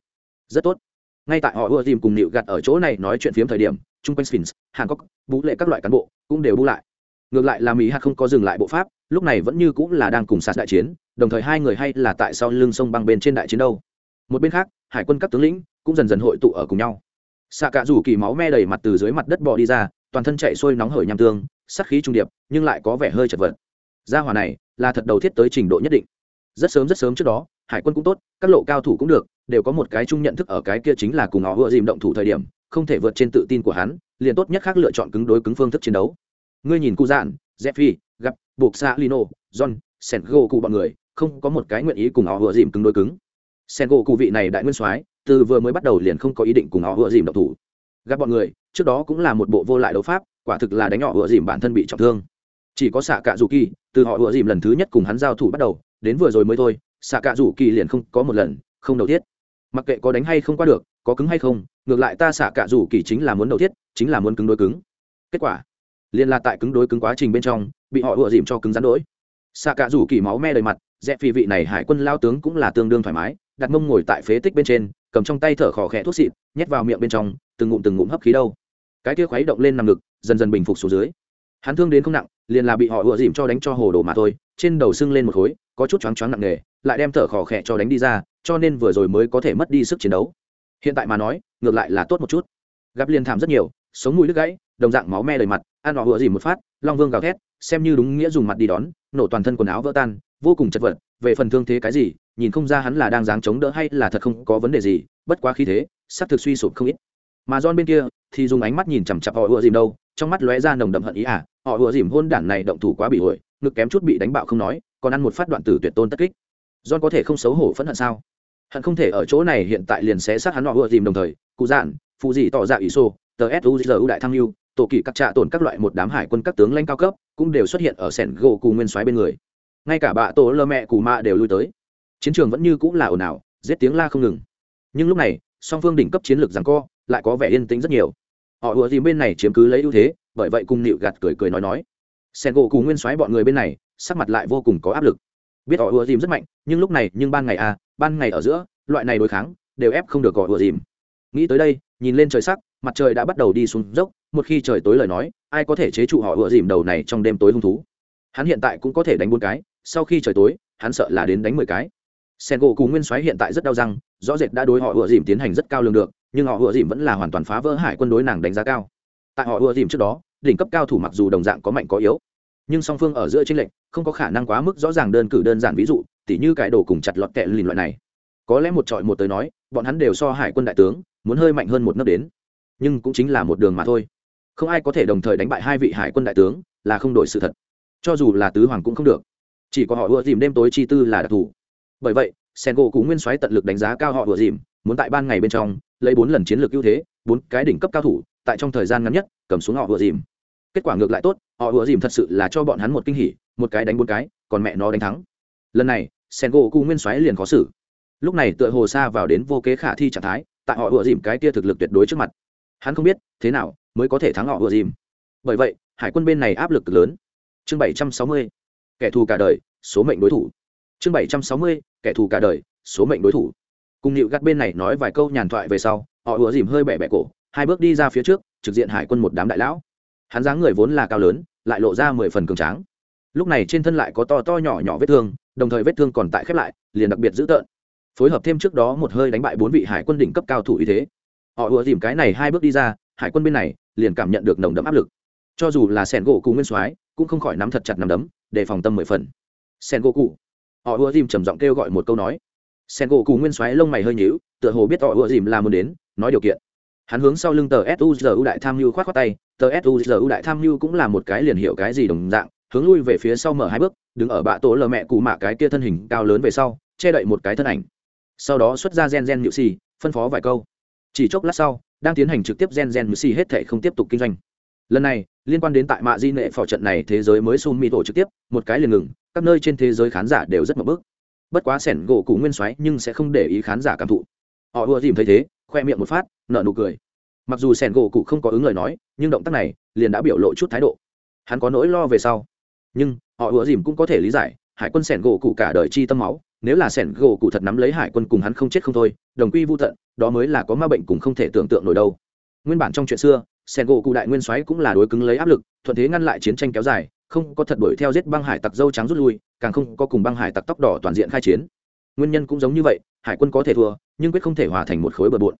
Rất tốt. Ngay tại họ ưa dìm cùng nịu gặt ở chỗ này nói chuyện phiếm thời điểm, chung quanh sphinx, hàn cốc bú lệ các loại cán bộ cũng đều bu lại. Ngược lại là mỹ hạt không có dừng lại bộ pháp, lúc này vẫn như cũng là đang cùng sạt đại chiến, đồng thời hai người hay là tại sau lưng sông băng bên trên đại chiến đâu. Một bên khác, hải quân các tướng lĩnh cũng dần dần hội tụ ở cùng nhau xạ cả rủ kỳ máu me đầy mặt từ dưới mặt đất bò đi ra, toàn thân chạy sôi nóng hởi nham tương, sắc khí trung điệp, nhưng lại có vẻ hơi chật vật. Gia hỏa này là thật đầu thiết tới trình độ nhất định. Rất sớm rất sớm trước đó, hải quân cũng tốt, các lộ cao thủ cũng được, đều có một cái chung nhận thức ở cái kia chính là cùng họ vừa dìm động thủ thời điểm, không thể vượt trên tự tin của hắn, liền tốt nhất khác lựa chọn cứng đối cứng phương thức chiến đấu. Ngươi nhìn cụ dạn zephy gặp buộc xa lino, john sengo cụ bọn người, không có một cái nguyện ý cùng họ vừa dìm cứng đối cứng sengo cụ vị này đại nguyên soái, từ vừa mới bắt đầu liền không có ý định cùng họ vừa dìm độc thủ. Gặp bọn người, trước đó cũng là một bộ vô lại đấu pháp, quả thực là đánh họ vừa dìm bản thân bị trọng thương. Chỉ có xạ cạ dù kỳ từ họ vừa dìm lần thứ nhất cùng hắn giao thủ bắt đầu, đến vừa rồi mới thôi xạ cạ rủ kỳ liền không có một lần, không đầu thiết. Mặc kệ có đánh hay không qua được, có cứng hay không, ngược lại ta xạ cạ rủ kỳ chính là muốn đầu thiết, chính là muốn cứng đối cứng. Kết quả, liền là tại cứng đối cứng quá trình bên trong, bị họ vừa dìm cho cứng rắn đỗi. Xạ cạ rủ kỳ máu me đầy mặt, dẹp phi vị này hải quân lao tướng cũng là tương đương thoải mái đặt mông ngồi tại phế tích bên trên, cầm trong tay thở khò khẽ thuốc xịt, nhét vào miệng bên trong, từng ngụm từng ngụm hấp khí đâu. Cái kia khuấy động lên nằm ngực, dần dần bình phục xuống dưới. Hắn thương đến không nặng, liền là bị họ ựa dìm cho đánh cho hồ đồ mà thôi, trên đầu sưng lên một khối, có chút choáng choáng nặng nề, lại đem thở khò khẽ cho đánh đi ra, cho nên vừa rồi mới có thể mất đi sức chiến đấu. Hiện tại mà nói, ngược lại là tốt một chút. Gặp liền thảm rất nhiều, sống mũi đứt gãy, đồng dạng máu me đầy mặt, ăn họ ựa dìm một phát, long vương gào thét, xem như đúng nghĩa dùng mặt đi đón, nổ toàn thân quần áo vỡ tan, vô cùng chật vật về phần thương thế cái gì, nhìn không ra hắn là đang dáng chống đỡ hay là thật không có vấn đề gì, bất quá khí thế, sắp thực suy sụp không ít. Mà John bên kia, thì dùng ánh mắt nhìn chằm chặp họ ùa dìm đâu, trong mắt lóe ra nồng đậm hận ý à họ ùa dìm hôn đản này động thủ quá bị ổi, ngực kém chút bị đánh bạo không nói, còn ăn một phát đoạn tử tuyệt tôn tất kích. John có thể không xấu hổ phẫn hận sao? Hận không thể ở chỗ này hiện tại liền xé xác hắn họ ùa dìm đồng thời, cụ dạn, phụ dị tỏ ra ý xô tờ suzu đại tham mưu tổ kỳ các trạ tổn các loại một đám hải quân các tướng lãnh cao cấp, cũng đều xuất hiện ở sẻn gỗ cù nguyên soái bên người ngay cả bạ tổ lơ mẹ cù mạ đều lui tới. Chiến trường vẫn như cũng là ồn ào, giết tiếng la không ngừng. Nhưng lúc này, song phương đỉnh cấp chiến lược rằng co, lại có vẻ yên tĩnh rất nhiều. Họ ùa gì bên này chiếm cứ lấy ưu thế, bởi vậy cùng nịu gạt cười cười nói nói. Sen gỗ cù nguyên soái bọn người bên này, sắc mặt lại vô cùng có áp lực. Biết họ ùa dìm rất mạnh, nhưng lúc này, nhưng ban ngày à ban ngày ở giữa, loại này đối kháng, đều ép không được gọi ùa dìm nghĩ tới đây, nhìn lên trời sắc, mặt trời đã bắt đầu đi xuống dốc, một khi trời tối lời nói, ai có thể chế trụ họ ùa dìm đầu này trong đêm tối hung thú? Hắn hiện tại cũng có thể đánh buôn cái sau khi trời tối, hắn sợ là đến đánh mười cái. Sen gỗ cù nguyên soái hiện tại rất đau răng, rõ rệt đã đối họ ựa dìm tiến hành rất cao lương được, nhưng họ ựa dìm vẫn là hoàn toàn phá vỡ hải quân đối nàng đánh giá cao. Tại họ ựa dìm trước đó, đỉnh cấp cao thủ mặc dù đồng dạng có mạnh có yếu, nhưng song phương ở giữa tranh lệch, không có khả năng quá mức rõ ràng đơn cử đơn giản ví dụ, tỉ như cái đồ cùng chặt lọt kẹ lìn loại này. Có lẽ một trọi một tới nói, bọn hắn đều so hải quân đại tướng, muốn hơi mạnh hơn một nấc đến. Nhưng cũng chính là một đường mà thôi. Không ai có thể đồng thời đánh bại hai vị hải quân đại tướng, là không đổi sự thật. Cho dù là tứ hoàng cũng không được chỉ có họ ùa dìm đêm tối chi tư là đặc thù. Bởi vậy sen gỗ cú nguyên soái tận lực đánh giá cao họ ùa dìm, muốn tại ban ngày bên trong, lấy bốn lần chiến lược ưu thế, bốn cái đỉnh cấp cao thủ, tại trong thời gian ngắn nhất, cầm xuống họ ùa dìm. Kết quả ngược lại tốt, họ ùa dìm thật sự là cho bọn hắn một kinh hỉ, một cái đánh bốn cái, còn mẹ nó đánh thắng. Lần này sen gỗ cú nguyên soái liền khó xử. Lúc này tựa hồ xa vào đến vô kế khả thi trạng thái, tại họ ùa dìm cái tia thực lực tuyệt đối trước mặt. Hắn không biết, thế nào mới có thể thắng họ ùa dìm. Bởi vậy, hải quân bên này áp lực lớn. Chương bảy trăm sáu mươi kẻ thù cả đời, số mệnh đối thủ. Chương bảy trăm sáu mươi, kẻ thù cả đời, số mệnh đối thủ. Cùng nịu gắt bên này nói vài câu nhàn thoại về sau, họ ùa dìm hơi bẻ bẻ cổ, hai bước đi ra phía trước, trực diện hải quân một đám đại lão. Hắn dáng người vốn là cao lớn, lại lộ ra mười phần cường tráng. Lúc này trên thân lại có to to nhỏ nhỏ vết thương, đồng thời vết thương còn tại khép lại, liền đặc biệt dữ tợn. Phối hợp thêm trước đó một hơi đánh bại bốn vị hải quân đỉnh cấp cao thủ ý thế. Họ ùa dìm cái này hai bước đi ra, hải quân bên này liền cảm nhận được nồng đậm áp lực. Cho dù là sẻn gỗ cùng nguyên soái, cũng không khỏi nắm thật chặt nắm đấm để phòng tâm mười phần. Sen gỗ cụ họ ùa dìm trầm giọng kêu gọi một câu nói. Sen gỗ cụ nguyên xoáy lông mày hơi nhíu, tựa hồ biết họ ùa dìm là muốn đến, nói điều kiện. Hắn hướng sau lưng tờ suzu đại tham mưu khoát khoát tay, tờ suzu đại tham mưu cũng là một cái liền hiệu cái gì đồng dạng, hướng lui về phía sau mở hai bước, đứng ở bạ tổ lờ mẹ cụ mạ cái kia thân hình cao lớn về sau, che đậy một cái thân ảnh. Sau đó xuất ra gen gen nhự xì, phân phó vài câu. Chỉ chốc lát sau, đang tiến hành trực tiếp gen gen nhự xì hết thể không tiếp tục kinh doanh lần này, liên quan đến tại mạ di nệ phò trận này, thế giới mới sum mi tổ trực tiếp, một cái liền ngừng, các nơi trên thế giới khán giả đều rất mập bức bất quá sẻn gỗ cụ nguyên soái nhưng sẽ không để ý khán giả cảm thụ. Họ ùa dìm thấy thế, khoe miệng một phát nợ nụ cười. Mặc dù sẻn gỗ cụ không có ứng lời nói, nhưng động tác này liền đã biểu lộ chút thái độ. Hắn có nỗi lo về sau. Nhưng, họ ùa dìm cũng có thể lý giải, hải quân sẻn gỗ cụ cả đời chi tâm máu, nếu là sẻn gỗ cụ thật nắm lấy hải quân cùng hắn không chết không thôi, đồng quy vô tận, đó mới là có ma bệnh cùng không thể tưởng tượng nổi đâu. Nguyên bản trong chuyện xưa sen gỗ cụ đại nguyên soái cũng là đối cứng lấy áp lực, thuận thế ngăn lại chiến tranh kéo dài, không có thật đuổi theo giết băng hải tặc dâu trắng rút lui, càng không có cùng băng hải tặc tóc đỏ toàn diện khai chiến. Nguyên nhân cũng giống như vậy, hải quân có thể thua, nhưng quyết không thể hòa thành một khối bờ bộn.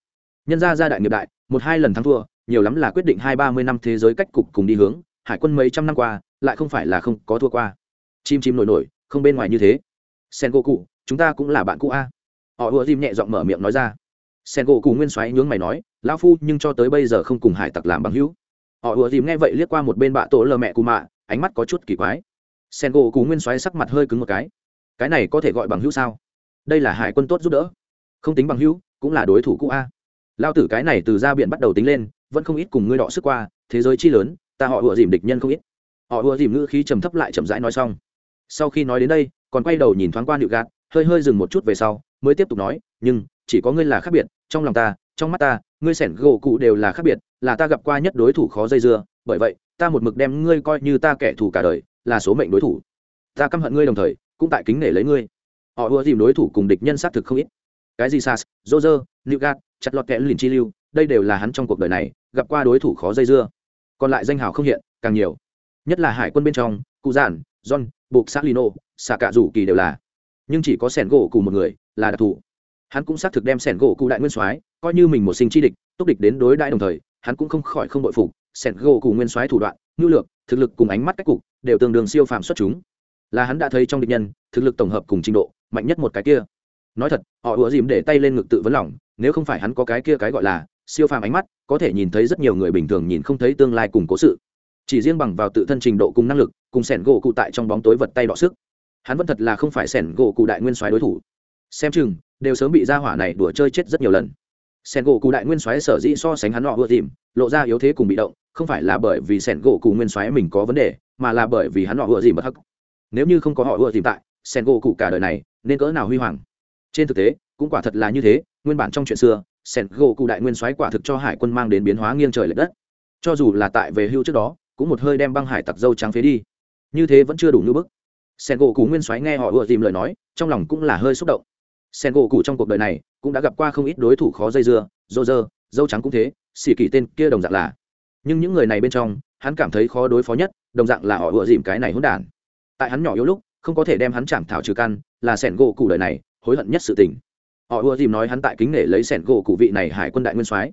Nhân ra gia đại nghiệp đại, một hai lần thắng thua, nhiều lắm là quyết định hai ba mươi năm thế giới cách cục cùng đi hướng, hải quân mấy trăm năm qua, lại không phải là không có thua qua. Chim chim nổi nổi, không bên ngoài như thế. Sen gỗ cụ chúng ta cũng là bạn cũ a. Họ ùa dìm nhẹ giọng mở miệng nói ra sen gỗ cù nguyên xoáy nhướng mày nói, lão phu, nhưng cho tới bây giờ không cùng hải tặc làm bằng hữu. Họ ùa dìm nghe vậy liếc qua một bên bạ tổ lờ mẹ cù mạ, ánh mắt có chút kỳ quái. Sen gỗ cù nguyên xoáy sắc mặt hơi cứng một cái. Cái này có thể gọi bằng hữu sao? Đây là hải quân tốt giúp đỡ. Không tính bằng hữu, cũng là đối thủ cũ a. Lao tử cái này từ ra biển bắt đầu tính lên, vẫn không ít cùng ngươi đọ sức qua, thế giới chi lớn, ta họ ùa dìm địch nhân không ít. Họ ùa dìm ngữ khí trầm thấp lại chậm rãi nói xong. Sau khi nói đến đây, còn quay đầu nhìn thoáng qua nịu gạt, hơi hơi dừng một chút về sau, mới tiếp tục nói, nhưng chỉ có ngươi là khác biệt trong lòng ta trong mắt ta ngươi sẻn gỗ cụ đều là khác biệt là ta gặp qua nhất đối thủ khó dây dưa bởi vậy ta một mực đem ngươi coi như ta kẻ thù cả đời là số mệnh đối thủ. Ta căm hận ngươi đồng thời cũng tại kính nể lấy ngươi. Họ ưa dìm đối thủ cùng địch nhân xác thực không ít. Cái gì sas Roger, dơ newgat chặt lọt kẽ lìn chi lưu đây đều là hắn trong cuộc đời này gặp qua đối thủ khó dây dưa. Còn lại danh hào không hiện càng nhiều. Nhất là hải quân bên trong cụ giản john buộc xác lino xạ cả rủ kỳ đều là. Nhưng chỉ có sẻn gỗ cùng một người là đặc thù hắn cũng xác thực đem sẻn gỗ cụ đại nguyên soái coi như mình một sinh chi địch, túc địch đến đối đại đồng thời, hắn cũng không khỏi không bội phục, sẻn gỗ cụ nguyên soái thủ đoạn ngữ lược, thực lực cùng ánh mắt cách cục đều tương đương siêu phàm xuất chúng. Là hắn đã thấy trong địch nhân, thực lực tổng hợp cùng trình độ, mạnh nhất một cái kia. Nói thật, họ ủa dìm để tay lên ngực tự vấn lòng, nếu không phải hắn có cái kia cái gọi là siêu phàm ánh mắt, có thể nhìn thấy rất nhiều người bình thường nhìn không thấy tương lai cùng cố sự. Chỉ riêng bằng vào tự thân trình độ cùng năng lực, cùng sẻn gỗ cụ tại trong bóng tối vật tay đọ sức. Hắn vẫn thật là không phải sẻn gỗ cụ đại nguyên soái đối thủ. Xem chừng đều sớm bị gia hỏa này đùa chơi chết rất nhiều lần. Sẻn gỗ cụ đại nguyên soái sở dĩ so sánh hắn họ ưa tìm lộ ra yếu thế cùng bị động, không phải là bởi vì sẻn gỗ cụ nguyên soái mình có vấn đề, mà là bởi vì hắn họ ưa tìm bất hắc. Nếu như không có họ ưa tìm tại sẻn gỗ cụ cả đời này, nên cỡ nào huy hoàng? Trên thực tế, cũng quả thật là như thế, nguyên bản trong chuyện xưa sẻn gỗ cụ đại nguyên soái quả thực cho hải quân mang đến biến hóa nghiêng trời l ệ đất. Cho dù là tại về hưu trước đó, cũng một hơi đem băng hải tặc dâu trắng phế đi. Như thế vẫn chưa đủ như bức. Sen gỗ cụ nguyên soái nghe họ ùa tìm lời nói, trong lòng cũng là hơi xúc động sen gỗ cụ trong cuộc đời này cũng đã gặp qua không ít đối thủ khó dây dưa dô dơ dâu trắng cũng thế, xỉ kỳ tên kia đồng dạng là. Nhưng những người này bên trong, hắn cảm thấy khó đối phó nhất, đồng dạng là họ ùa dìm cái này hỗn đản. Tại hắn nhỏ yếu lúc, không có thể đem hắn chạm thảo trừ căn, là sẻn gỗ cụ đời này hối hận nhất sự tình. Họ ùa dìm nói hắn tại kính nể lấy sẻn gỗ cụ vị này hải quân đại nguyên soái.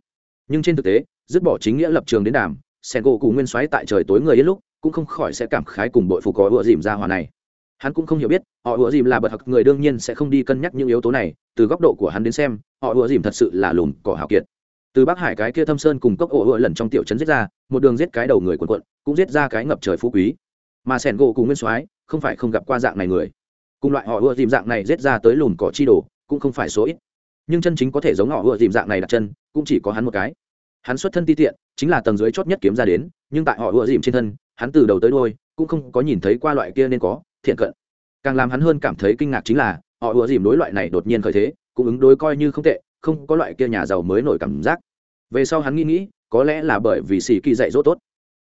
Nhưng trên thực tế, dứt bỏ chính nghĩa lập trường đến đàm sẻn gỗ cụ nguyên soái tại trời tối người ít lúc, cũng không khỏi sẽ cảm khái cùng bội phục có ùa dìm ra hòa này hắn cũng không hiểu biết, họ ủa dìm là bậc học người đương nhiên sẽ không đi cân nhắc những yếu tố này, từ góc độ của hắn đến xem, họ ủa dìm thật sự là lùn cỏ hào kiệt. Từ bắc hải cái kia thâm sơn cùng cốc ổ ủa lần trong tiểu trấn giết ra, một đường giết cái đầu người quần quận, cũng giết ra cái ngập trời phú quý. Mà sẻn gỗ cùng nguyên soái không phải không gặp qua dạng này người. Cùng loại họ ủa dìm dạng này giết ra tới lùn cỏ chi đồ, cũng không phải số ít. Nhưng chân chính có thể giống họ ủa dìm dạng này đặt chân, cũng chỉ có hắn một cái. Hắn xuất thân ti tiện, chính là tầng dưới chót nhất kiếm ra đến, nhưng tại họ ủa dìm trên thân, hắn từ đầu tới đôi cũng không có nhìn thấy qua loại kia nên có thiện cận. Càng làm hắn hơn cảm thấy kinh ngạc chính là, họ ùa dìm đối loại này đột nhiên khởi thế, cũng ứng đối coi như không tệ, không có loại kia nhà giàu mới nổi cảm giác. Về sau hắn nghĩ nghĩ, có lẽ là bởi vì xì kỳ dạy dỗ tốt.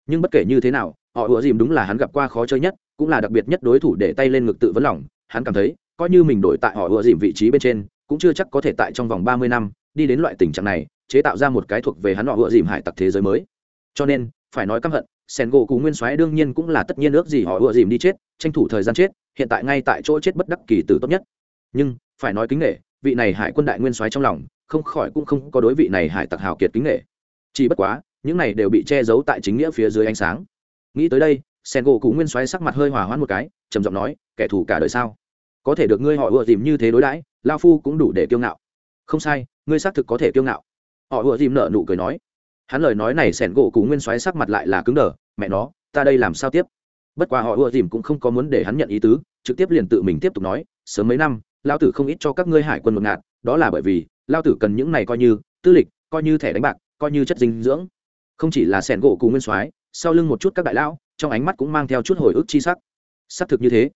Nhưng bất kể như thế nào, họ ùa dìm đúng là hắn gặp qua khó chơi nhất, cũng là đặc biệt nhất đối thủ để tay lên ngực tự vấn lòng. Hắn cảm thấy, coi như mình đổi tại họ ùa dìm vị trí bên trên, cũng chưa chắc có thể tại trong vòng ba mươi năm, đi đến loại tình trạng này, chế tạo ra một cái thuộc về hắn họ ùa dìm hải tặc thế giới mới. Cho nên, phải nói căm hận sen gỗ cú nguyên soái đương nhiên cũng là tất nhiên ước gì họ ùa dìm đi chết, tranh thủ thời gian chết, hiện tại ngay tại chỗ chết bất đắc kỳ tử tốt nhất. Nhưng, phải nói kính nghệ vị này hải quân đại nguyên soái trong lòng, không khỏi cũng không có đối vị này hải tặc hào kiệt kính nghệ chỉ bất quá, những này đều bị che giấu tại chính nghĩa phía dưới ánh sáng. Nghĩ tới đây, sen gỗ cú nguyên soái sắc mặt hơi hòa hoãn một cái, trầm giọng nói, kẻ thù cả đời sao? Có thể được ngươi họ ùa dìm như thế đối đãi, lao phu cũng đủ để kiêu ngạo. Không sai, ngươi xác thực có thể kiêu ngạo. Họ ùa dìm nợ nụ cười nói hắn lời nói này sẻn gỗ cú nguyên xoáy sắc mặt lại là cứng đờ, mẹ nó, ta đây làm sao tiếp? Bất quá họ ưa dìm cũng không có muốn để hắn nhận ý tứ, trực tiếp liền tự mình tiếp tục nói, sớm mấy năm, lao tử không ít cho các ngươi hải quân một ngạt, đó là bởi vì, lao tử cần những này coi như tư lịch, coi như thẻ đánh bạc, coi như chất dinh dưỡng. Không chỉ là sẻn gỗ cú nguyên soái, sau lưng một chút các đại lão, trong ánh mắt cũng mang theo chút hồi ức chi sắc. Xác thực như thế,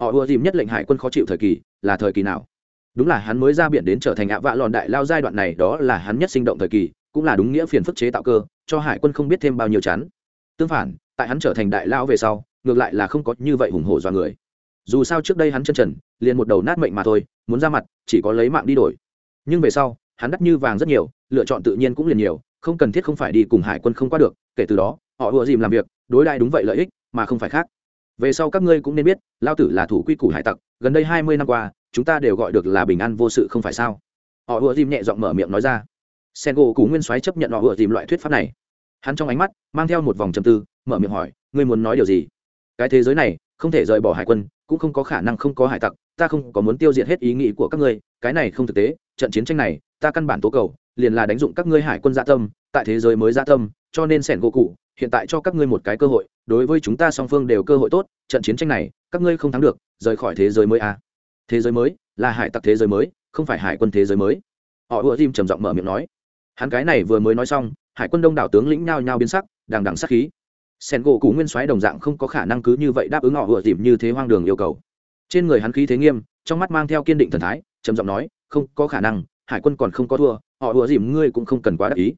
họ ưa dìm nhất lệnh hải quân khó chịu thời kỳ là thời kỳ nào? Đúng là hắn mới ra biển đến trở thành ạ vạ lòn đại lao giai đoạn này, đó là hắn nhất sinh động thời kỳ, cũng là đúng nghĩa phiền phức chế tạo cơ, cho hải quân không biết thêm bao nhiêu chán. Tương phản, tại hắn trở thành đại lao về sau, ngược lại là không có như vậy hùng hổ do người. Dù sao trước đây hắn chân trần, liền một đầu nát mệnh mà thôi, muốn ra mặt, chỉ có lấy mạng đi đổi. Nhưng về sau, hắn đắt như vàng rất nhiều, lựa chọn tự nhiên cũng liền nhiều, không cần thiết không phải đi cùng hải quân không qua được, kể từ đó, họ ùa dìm làm việc, đối đại đúng vậy lợi ích, mà không phải khác. Về sau các ngươi cũng nên biết, lao tử là thủ quy củ hải tặc, gần đây hai mươi năm qua chúng ta đều gọi được là bình an vô sự không phải sao? Họ ùa dìm nhẹ giọng mở miệng nói ra. Sen gỗ cú nguyên soái chấp nhận họ ùa dìm loại thuyết pháp này. Hắn trong ánh mắt mang theo một vòng trầm tư, mở miệng hỏi, ngươi muốn nói điều gì? Cái thế giới này không thể rời bỏ hải quân, cũng không có khả năng không có hải tặc, ta không có muốn tiêu diệt hết ý nghĩ của các ngươi, cái này không thực tế, trận chiến tranh này, ta căn bản tố cầu, liền là đánh dụng các ngươi hải quân gia tâm, tại thế giới mới gia tâm, cho nên sẻn gỗ cụ, hiện tại cho các ngươi một cái cơ hội, đối với chúng ta song phương đều cơ hội tốt, trận chiến tranh này, các ngươi không thắng được, rời khỏi thế giới mới à thế giới mới, là hải tặc thế giới mới, không phải hải quân thế giới mới. Họ ùa dìm trầm giọng mở miệng nói. Hắn cái này vừa mới nói xong, hải quân đông đảo tướng lĩnh nhao nhao biến sắc, đằng đằng sắc khí. Sen gỗ cũ nguyên soái đồng dạng không có khả năng cứ như vậy đáp ứng họ ùa dìm như thế hoang đường yêu cầu. Trên người hắn khí thế nghiêm, trong mắt mang theo kiên định thần thái, trầm giọng nói, không, có khả năng, hải quân còn không có thua, họ ùa dìm ngươi cũng không cần quá đắc ý.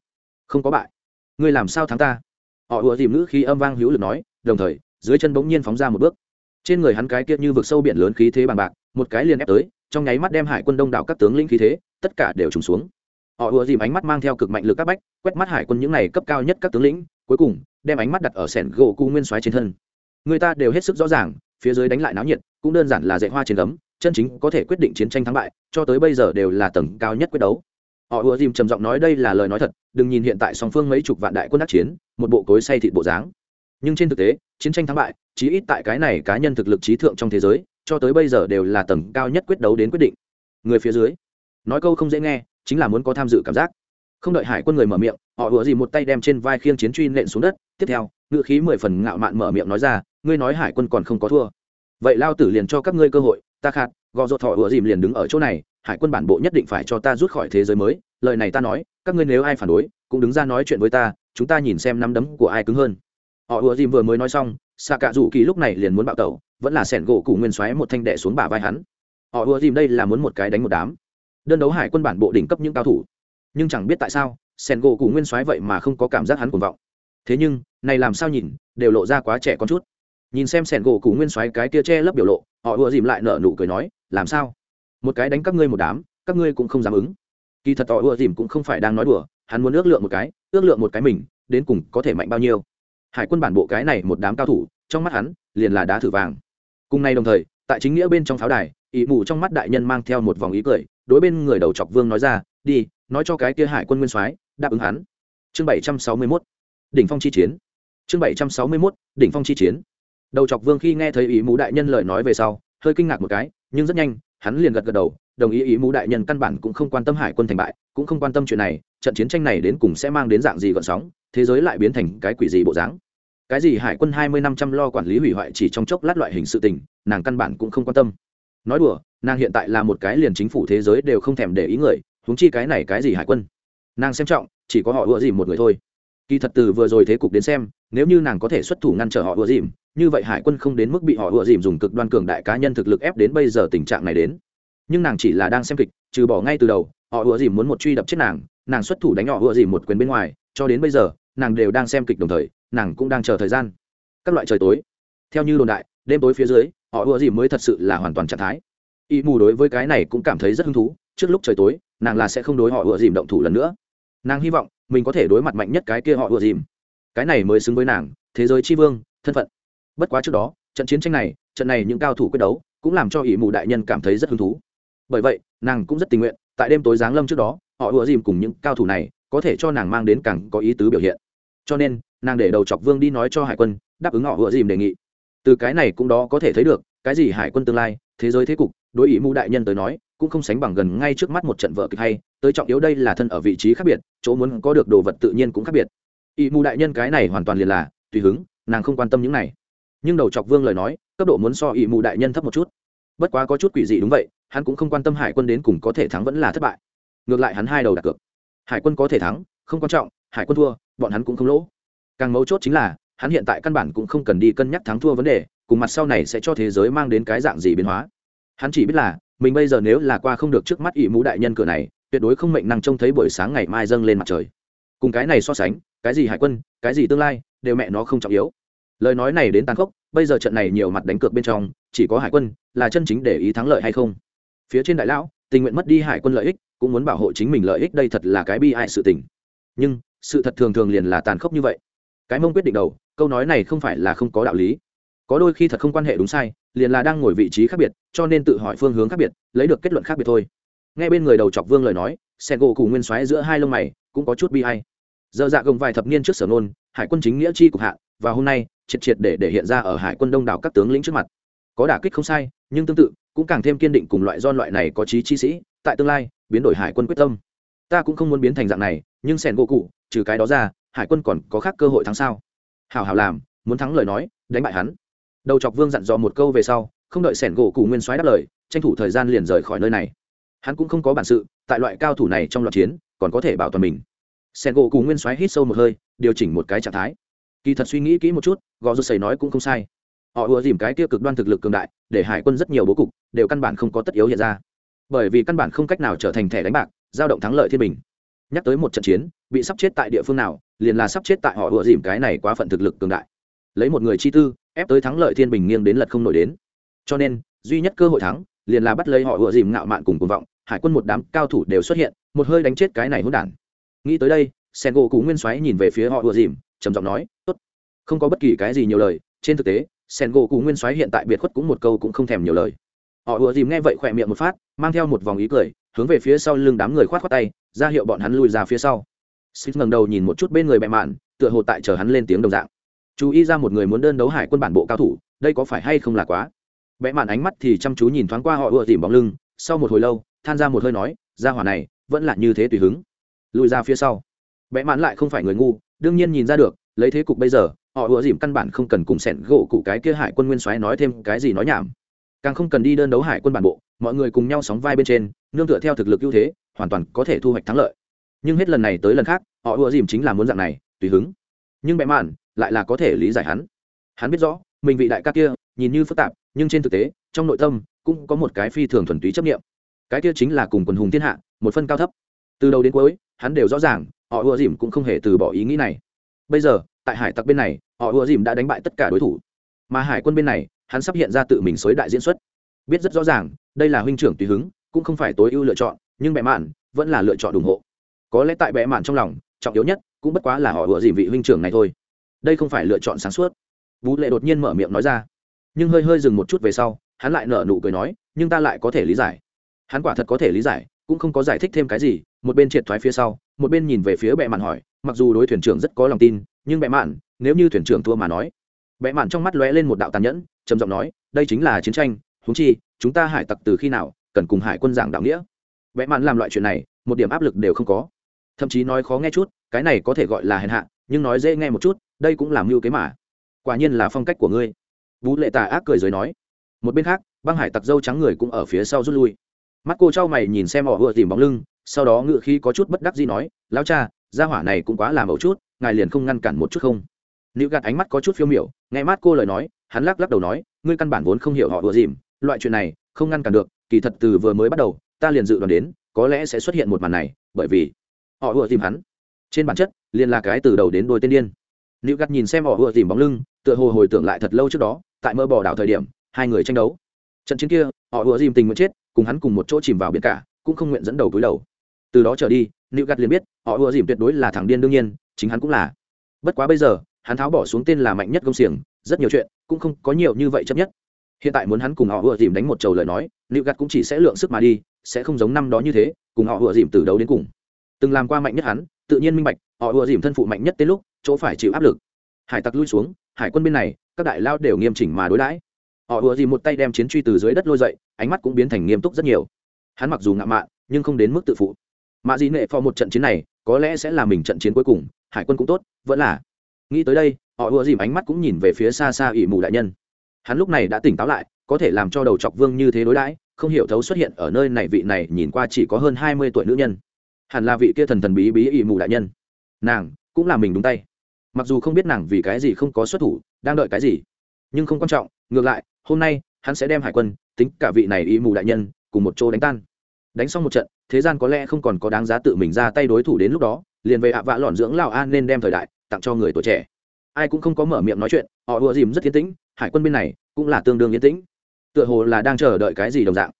Không có bại. Ngươi làm sao thắng ta? Họ ùa dìm ngữ khí âm vang hữu lực nói, đồng thời, dưới chân bỗng nhiên phóng ra một bước. Trên người hắn cái kia như vực sâu biển lớn khí thế bằng bạc một cái liền ép tới trong nháy mắt đem hải quân đông đảo các tướng lĩnh khí thế tất cả đều trùng xuống. Họ ùa dìm ánh mắt mang theo cực mạnh lực các bách quét mắt hải quân những này cấp cao nhất các tướng lĩnh cuối cùng đem ánh mắt đặt ở sẻn gỗ cu nguyên soái trên thân. Người ta đều hết sức rõ ràng phía dưới đánh lại náo nhiệt cũng đơn giản là dạy hoa trên gấm, chân chính có thể quyết định chiến tranh thắng bại cho tới bây giờ đều là tầng cao nhất quyết đấu. Họ ùa dìm trầm giọng nói đây là lời nói thật đừng nhìn hiện tại song phương mấy chục vạn đại quân đắc chiến một bộ cối say thịt bộ dáng. Nhưng trên thực tế chiến tranh thắng bại chí ít tại cái này cá nhân thực lực trí thượng trong thế giới cho tới bây giờ đều là tầng cao nhất quyết đấu đến quyết định. Người phía dưới, nói câu không dễ nghe, chính là muốn có tham dự cảm giác. Không đợi hải quân người mở miệng, họ vừa gì một tay đem trên vai khiêng chiến truy nện xuống đất. Tiếp theo ngự khí mười phần ngạo mạn mở miệng nói ra, ngươi nói hải quân còn không có thua. Vậy lao tử liền cho các ngươi cơ hội, ta khát, gò ruột thọ ùa dìm liền đứng ở chỗ này, hải quân bản bộ nhất định phải cho ta rút khỏi thế giới mới. Lời này ta nói, các ngươi nếu ai phản đối, cũng đứng ra nói chuyện với ta, chúng ta nhìn xem nắm đấm của ai cứng hơn. Họ ùa dìm vừa mới nói xong xạ cạ rủ kỳ lúc này liền muốn bạo tẩu, vẫn là sẻn gỗ cụ nguyên xoáy một thanh đệ xuống bả vai hắn. Họ ùa dìm đây là muốn một cái đánh một đám. Đơn đấu hải quân bản bộ đỉnh cấp những cao thủ. Nhưng chẳng biết tại sao, sẻn gỗ cụ nguyên xoáy vậy mà không có cảm giác hắn cuồng vọng. Thế nhưng, này làm sao nhìn, đều lộ ra quá trẻ con chút. Nhìn xem sẻn gỗ cụ nguyên xoáy cái kia che lấp biểu lộ, họ ùa dìm lại nở nụ cười nói, làm sao? Một cái đánh các ngươi một đám, các ngươi cũng không dám ứng. Kỳ thật họ ùa dìm cũng không phải đang nói đùa, hắn muốn ước lượng một cái, ước lượng một cái mình, đến cùng có thể mạnh bao nhiêu hải quân bản bộ cái này một đám cao thủ, trong mắt hắn, liền là đá thử vàng. Cùng nay đồng thời, tại chính nghĩa bên trong pháo đài ỵ mù trong mắt đại nhân mang theo một vòng ý cười, đối bên người đầu chọc vương nói ra, đi, nói cho cái kia hải quân nguyên soái, đáp ứng hắn. Chương bảy trăm sáu mươi mốt, đỉnh phong chi chiến. Chương bảy trăm sáu mươi mốt, đỉnh phong chi chiến. Đầu chọc vương khi nghe thấy ý mù đại nhân lời nói về sau, hơi kinh ngạc một cái, nhưng rất nhanh, hắn liền gật gật đầu, đồng ý ý mù đại nhân căn bản cũng không quan tâm hải quân thành bại, cũng không quan tâm chuyện này, trận chiến tranh này đến cùng sẽ mang đến dạng gì gọn sóng thế giới lại biến thành cái quỷ gì bộ dáng? Cái gì hải quân hai mươi năm trăm lo quản lý hủy hoại chỉ trong chốc lát loại hình sự tình, nàng căn bản cũng không quan tâm. Nói đùa, nàng hiện tại là một cái liền chính phủ thế giới đều không thèm để ý người, huống chi cái này cái gì hải quân? Nàng xem trọng, chỉ có họ ủa dìm một người thôi. Kỳ thật từ vừa rồi thế cục đến xem, nếu như nàng có thể xuất thủ ngăn trở họ ủa dìm, như vậy hải quân không đến mức bị họ ủa dìm dùng cực đoan cường đại cá nhân thực lực ép đến bây giờ tình trạng này đến. Nhưng nàng chỉ là đang xem kịch, trừ bỏ ngay từ đầu, họ ủa dìm muốn một truy đập chết nàng nàng xuất thủ đánh họ ủa dìm một quyền bên ngoài, cho đến bây giờ nàng đều đang xem kịch đồng thời, nàng cũng đang chờ thời gian. Các loại trời tối, theo như đồn đại, đêm tối phía dưới, họ ùa dìm mới thật sự là hoàn toàn trạng thái. Y mù đối với cái này cũng cảm thấy rất hứng thú, trước lúc trời tối, nàng là sẽ không đối họ ùa dìm động thủ lần nữa. Nàng hy vọng, mình có thể đối mặt mạnh nhất cái kia họ ùa dìm cái này mới xứng với nàng, thế giới tri vương, thân phận. Bất quá trước đó, trận chiến tranh này, trận này những cao thủ quyết đấu, cũng làm cho ỷ mù đại nhân cảm thấy rất hứng thú. Bởi vậy, nàng cũng rất tình nguyện, tại đêm tối giáng lâm trước đó, họ ùa dìm cùng những cao thủ này có thể cho nàng mang đến càng có ý tứ biểu hiện. Cho nên, nàng để đầu chọc vương đi nói cho hải quân, đáp ứng họ vừa dìm đề nghị. Từ cái này cũng đó có thể thấy được, cái gì hải quân tương lai, thế giới thế cục, đối ý mưu đại nhân tới nói, cũng không sánh bằng gần ngay trước mắt một trận vợ kịch hay, tới trọng yếu đây là thân ở vị trí khác biệt, chỗ muốn có được đồ vật tự nhiên cũng khác biệt. Ý mưu đại nhân cái này hoàn toàn liền là, tùy hứng, nàng không quan tâm những này. Nhưng đầu chọc vương lời nói, cấp độ muốn so ý mưu đại nhân thấp một chút. Bất quá có chút quỷ dị đúng vậy, hắn cũng không quan tâm hải quân đến cùng có thể thắng vẫn là thất bại. Ngược lại hắn hai đầu đặt cược hải quân có thể thắng, không quan trọng, hải quân thua, bọn hắn cũng không lỗ. Càng mấu chốt chính là, hắn hiện tại căn bản cũng không cần đi cân nhắc thắng thua vấn đề, cùng mặt sau này sẽ cho thế giới mang đến cái dạng gì biến hóa. Hắn chỉ biết là, mình bây giờ nếu là qua không được trước mắt ỵ mũ đại nhân cửa này, tuyệt đối không mệnh năng trông thấy buổi sáng ngày mai dâng lên mặt trời. Cùng cái này so sánh, cái gì hải quân, cái gì tương lai, đều mẹ nó không trọng yếu. Lời nói này đến tàn khốc, bây giờ trận này nhiều mặt đánh cược bên trong, chỉ có hải quân là chân chính để ý thắng lợi hay không. Phía trên đại lão, tình nguyện mất đi hải quân lợi ích cũng muốn bảo hộ chính mình lợi ích đây thật là cái bi hại sự tình. Nhưng, sự thật thường thường liền là tàn khốc như vậy. Cái mông quyết định đầu, câu nói này không phải là không có đạo lý. Có đôi khi thật không quan hệ đúng sai, liền là đang ngồi vị trí khác biệt, cho nên tự hỏi phương hướng khác biệt, lấy được kết luận khác biệt thôi. Nghe bên người đầu chọc vương lời nói xe gỗ cùng nguyên xoáy giữa hai lông mày, cũng có chút bi hay giờ dạ gồng vài thập niên trước sở nôn hải quân chính nghĩa chi cục hạ, và hôm nay, triệt triệt để để hiện ra ở hải quân đông đảo các tướng lĩnh trước mặt. Có đả kích không sai, nhưng tương tự, cũng càng thêm kiên định cùng loại do loại này có trí chi sĩ tại tương lai, biến đổi hải quân quyết tâm. Ta cũng không muốn biến thành dạng này, nhưng sẻn gỗ cụ trừ cái đó ra, hải quân còn có khác cơ hội thắng sao? Hảo hảo làm, muốn thắng lời nói, đánh bại hắn. Đầu chọc vương dặn dò một câu về sau, không đợi sẻn gỗ cụ nguyên soái đáp lời, tranh thủ thời gian liền rời khỏi nơi này. Hắn cũng không có bản sự, tại loại cao thủ này trong loạt chiến, còn có thể bảo toàn mình. Sẻn gỗ cụ nguyên soái hít sâu một hơi, điều chỉnh một cái trạng thái. Kỳ thật suy nghĩ kỹ một chút, gò rút sầy nói cũng không sai. Họ ùa dìm cái tiêu cực đoan thực lực cường đại, để hải quân rất nhiều bố cục, đều căn bản không có tất yếu hiện ra bởi vì căn bản không cách nào trở thành thẻ đánh bạc, giao động thắng lợi thiên bình. Nhắc tới một trận chiến, bị sắp chết tại địa phương nào, liền là sắp chết tại họ ùa dìm cái này quá phận thực lực cường đại. Lấy một người chi tư, ép tới thắng lợi thiên bình nghiêng đến lật không nổi đến. Cho nên, duy nhất cơ hội thắng, liền là bắt lấy họ ùa dìm ngạo mạn cùng cuồng vọng, hải quân một đám cao thủ đều xuất hiện, một hơi đánh chết cái này hỗn đản. Nghĩ tới đây, sen gỗ cú nguyên xoáy nhìn về phía họ ùa dìm, trầm giọng nói, tốt, không có bất kỳ cái gì nhiều lời. Trên thực tế, sen gỗ cụ nguyên soái hiện tại biệt khuất cũng một câu cũng không thèm nhiều lời họ ùa dìm nghe vậy khỏe miệng một phát, mang theo một vòng ý cười, hướng về phía sau lưng đám người khoát khoát tay, ra hiệu bọn hắn lùi ra phía sau. Xích ngẩng đầu nhìn một chút bên người bẹ mạn, tựa hồ tại chờ hắn lên tiếng đồng dạng. Chú ý ra một người muốn đơn đấu hải quân bản bộ cao thủ, đây có phải hay không là quá? Bẽ mạn ánh mắt thì chăm chú nhìn thoáng qua họ ùa dìm bóng lưng, sau một hồi lâu, than ra một hơi nói ra hỏa này, vẫn là như thế tùy hứng. Lùi ra phía sau. Bẽ mạn lại không phải người ngu, đương nhiên nhìn ra được, lấy thế cục bây giờ, họ ùa dìm căn bản không cần cùng sẻn gỗ cụ cái kia hải quân nguyên soái nói thêm cái gì nói nhảm càng không cần đi đơn đấu hải quân bản bộ, mọi người cùng nhau sóng vai bên trên, nương tựa theo thực lực ưu thế, hoàn toàn có thể thu hoạch thắng lợi. Nhưng hết lần này tới lần khác, họ ùa dìm chính là muốn dạng này, tùy hứng. Nhưng bẽ mạn lại là có thể lý giải hắn. Hắn biết rõ, mình vị đại ca kia, nhìn như phức tạp, nhưng trên thực tế, trong nội tâm cũng có một cái phi thường thuần túy chấp nghiệm cái kia chính là cùng quần hùng thiên hạ, một phân cao thấp. Từ đầu đến cuối, hắn đều rõ ràng, họ ùa dìm cũng không hề từ bỏ ý nghĩ này. Bây giờ, tại hải tặc bên này, họ ùa dìm đã đánh bại tất cả đối thủ. Mà hải quân bên này hắn sắp hiện ra tự mình xối đại diễn xuất. Biết rất rõ ràng, đây là huynh trưởng tùy hứng, cũng không phải tối ưu lựa chọn, nhưng bệ mạn vẫn là lựa chọn ủng hộ. Có lẽ tại bệ mạn trong lòng, trọng yếu nhất cũng bất quá là họ vừa dìm vị huynh trưởng này thôi. Đây không phải lựa chọn sáng suốt. Vũ lệ đột nhiên mở miệng nói ra. Nhưng hơi hơi dừng một chút về sau, hắn lại nở nụ cười nói, nhưng ta lại có thể lý giải. Hắn quả thật có thể lý giải, cũng không có giải thích thêm cái gì, một bên triệt thoái phía sau, một bên nhìn về phía bệ mạn hỏi, mặc dù đối thuyền trưởng rất có lòng tin, nhưng bệ mạn, nếu như thuyền trưởng thua mà nói, bệ mạn trong mắt lóe lên một đạo tàn nhẫn trầm giọng nói, đây chính là chiến tranh húng chi, chúng ta hải tặc từ khi nào cần cùng hải quân giảng đạo nghĩa? Vẽ mạn làm loại chuyện này, một điểm áp lực đều không có. Thậm chí nói khó nghe chút, cái này có thể gọi là hèn hạ, nhưng nói dễ nghe một chút, đây cũng làm mưu kế mà. Quả nhiên là phong cách của ngươi. Vũ lệ tà ác cười rồi nói. Một bên khác, băng hải tặc dâu trắng người cũng ở phía sau rút lui. Mắt cô trao mày nhìn xem họ vừa tìm bóng lưng, sau đó ngựa khi có chút bất đắc gì nói lao cha, gia hỏa này cũng quá làm ẩu chút, ngài liền không ngăn cản một chút không? Nữ gạt ánh mắt có chút phiêu miểu, nghe mắt cô lời nói hắn lắc lắc đầu nói, ngươi căn bản vốn không hiểu họ vừa dìm, loại chuyện này không ngăn cản được, kỳ thật từ vừa mới bắt đầu, ta liền dự đoán đến, có lẽ sẽ xuất hiện một màn này, bởi vì họ vừa Dìm hắn, trên bản chất, liền là cái từ đầu đến đôi tên điên. Nữ gắt nhìn xem họ vừa Dìm bóng lưng, tựa hồ hồi tưởng lại thật lâu trước đó, tại mơ bỏ đảo thời điểm, hai người tranh đấu. Trận chiến kia, họ ùa dìm tình nguyện chết, cùng hắn cùng một chỗ chìm vào biển cả, cũng không nguyện dẫn đầu túi đầu. Từ đó trở đi nữ gắt liền biết, họ ùa dìm tuyệt đối là thằng điên đương nhiên, chính hắn cũng là. Bất quá bây giờ, hắn tháo bỏ xuống tên là mạnh nhất công xiềng, rất nhiều chuyện cũng không có nhiều như vậy chấp nhất. Hiện tại muốn hắn cùng họ vừa dìm đánh một trầu lời nói liệu gạt cũng chỉ sẽ lượng sức mà đi, sẽ không giống năm đó như thế, cùng họ vừa dìm từ đầu đến cùng. Từng làm qua mạnh nhất hắn, tự nhiên minh bạch, họ vừa dìm thân phụ mạnh nhất tới lúc, chỗ phải chịu áp lực. Hải tặc lui xuống, hải quân bên này, các đại lao đều nghiêm chỉnh mà đối đãi. Họ vừa dìm một tay đem chiến truy từ dưới đất lôi dậy, ánh mắt cũng biến thành nghiêm túc rất nhiều. Hắn mặc dù ngạo mạn, nhưng không đến mức tự phụ. Mạ dị nệ phò một trận chiến này, có lẽ sẽ là mình trận chiến cuối cùng, hải quân cũng tốt, vẫn là. Nghĩ tới đây họ ùa dìm ánh mắt cũng nhìn về phía xa xa ỷ mù đại nhân. Hắn lúc này đã tỉnh táo lại, có thể làm cho đầu chọc vương như thế đối đãi, không hiểu thấu xuất hiện ở nơi này vị này nhìn qua chỉ có hơn hai mươi tuổi nữ nhân. Hẳn là vị kia thần thần bí bí ỷ mù đại nhân. Nàng cũng là mình đúng tay. Mặc dù không biết nàng vì cái gì không có xuất thủ, đang đợi cái gì, nhưng không quan trọng, ngược lại, hôm nay, hắn sẽ đem hải quân, tính cả vị này ý mù đại nhân, cùng một chỗ đánh tan. Đánh xong một trận, thế gian có lẽ không còn có đáng giá tự mình ra tay đối thủ đến lúc đó, liền về ạ vạ lọn dưỡng lào an nên đem thời đại tặng cho người tuổi trẻ ai cũng không có mở miệng nói chuyện, họ ùa dìm rất yên tĩnh, hải quân bên này cũng là tương đương yên tĩnh. Tựa hồ là đang chờ đợi cái gì đồng dạng.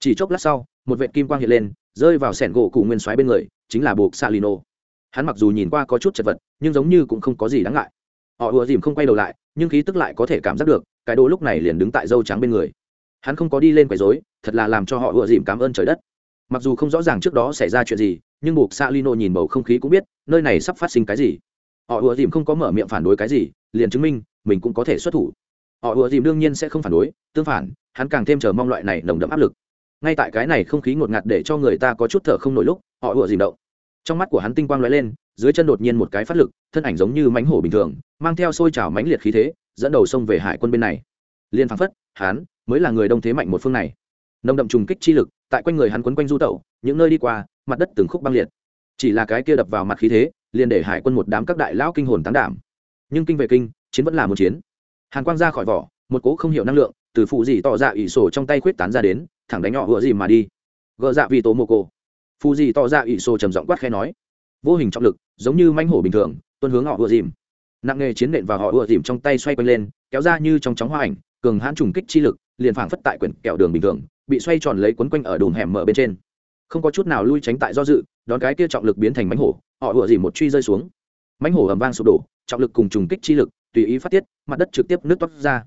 Chỉ chốc lát sau, một vệ kim quang hiện lên, rơi vào sẻn gỗ cụ nguyên xoáy bên người, chính là buộc salino. Hắn mặc dù nhìn qua có chút chật vật, nhưng giống như cũng không có gì đáng ngại. Họ ùa dìm không quay đầu lại, nhưng khí tức lại có thể cảm giác được, cái đồ lúc này liền đứng tại dâu trắng bên người. Hắn không có đi lên quấy dối thật là làm cho họ ùa dìm cảm ơn trời đất. Mặc dù không rõ ràng trước đó xảy ra chuyện gì, nhưng buộc Salino nhìn bầu không khí cũng biết, nơi này sắp phát sinh cái gì họ ùa dìm không có mở miệng phản đối cái gì, liền chứng minh mình cũng có thể xuất thủ. Họ ùa dìm đương nhiên sẽ không phản đối, tương phản, hắn càng thêm chờ mong loại này nồng đậm áp lực. Ngay tại cái này không khí ngột ngạt để cho người ta có chút thở không nổi lúc, họ ùa dìm động. Trong mắt của hắn tinh quang lóe lên, dưới chân đột nhiên một cái phát lực, thân ảnh giống như mánh hổ bình thường, mang theo xôi trào mãnh liệt khí thế, dẫn đầu sông về hải quân bên này. Liên phán phất, hắn mới là người đông thế mạnh một phương này. Nồng đậm trùng kích chi lực, tại quanh người hắn quấn quanh du tẩu, những nơi đi qua, mặt đất từng khúc băng liệt. Chỉ là cái kia đập vào mặt khí thế liền để hải quân một đám các đại lão kinh hồn tán đảm. Nhưng kinh về kinh, chiến vẫn là một chiến. Hàn quang ra khỏi vỏ, một cỗ không hiểu năng lượng, từ phụ gì tỏ dạ ỷ sổ trong tay khuyết tán ra đến, thẳng đánh nhỏ vừa gì mà đi. Gợ dạ vì tố mô cô phụ gì tỏ dạ ỷ sổ trầm giọng quát khe nói. Vô hình trọng lực, giống như manh hổ bình thường, tuân hướng họ vừa dìm. Nặng nghề chiến nện vào họ ùa dìm trong tay xoay quanh lên, kéo ra như trong chóng hoa ảnh, cường hãn trùng kích chi lực, liền phảng phất tại quyển kẹo đường bình thường, bị xoay tròn lấy quấn quanh ở đùm hẻm mở bên trên. Không có chút nào lui tránh tại do dự, đón cái kia trọng lực biến thành mánh hổ họ ủa dìm một truy rơi xuống. Mánh hổ ầm vang sụp đổ, trọng lực cùng trùng kích chi lực, tùy ý phát tiết, mặt đất trực tiếp nước toát ra.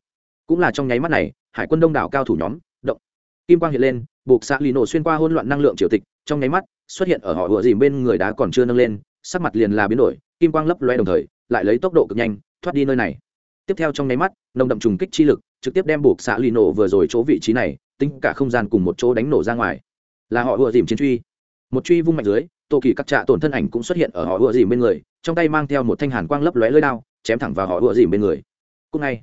Cũng là trong nháy mắt này, hải quân đông đảo cao thủ nhóm, động. Kim quang hiện lên, buộc xạ lì nổ xuyên qua hỗn loạn năng lượng triều tịch, trong nháy mắt, xuất hiện ở họ ủa dìm bên người đá còn chưa nâng lên, sắc mặt liền là biến đổi, kim quang lấp loe đồng thời, lại lấy tốc độ cực nhanh, thoát đi nơi này. Tiếp theo trong nháy mắt, nồng đậm trùng kích chi lực, trực tiếp đem buộc xạ lì nổ vừa rồi chỗ vị trí này, tính cả không gian cùng một chỗ đánh nổ ra ngoài. Là họ ủa dìm chiến truy. Một truy vung mạnh dưới tô kỳ các trạ tổn thân ảnh cũng xuất hiện ở họ ùa dìm bên người, trong tay mang theo một thanh hàn quang lấp lóe lưỡi đao, chém thẳng vào họ ùa dìm bên người. Cúc ngay,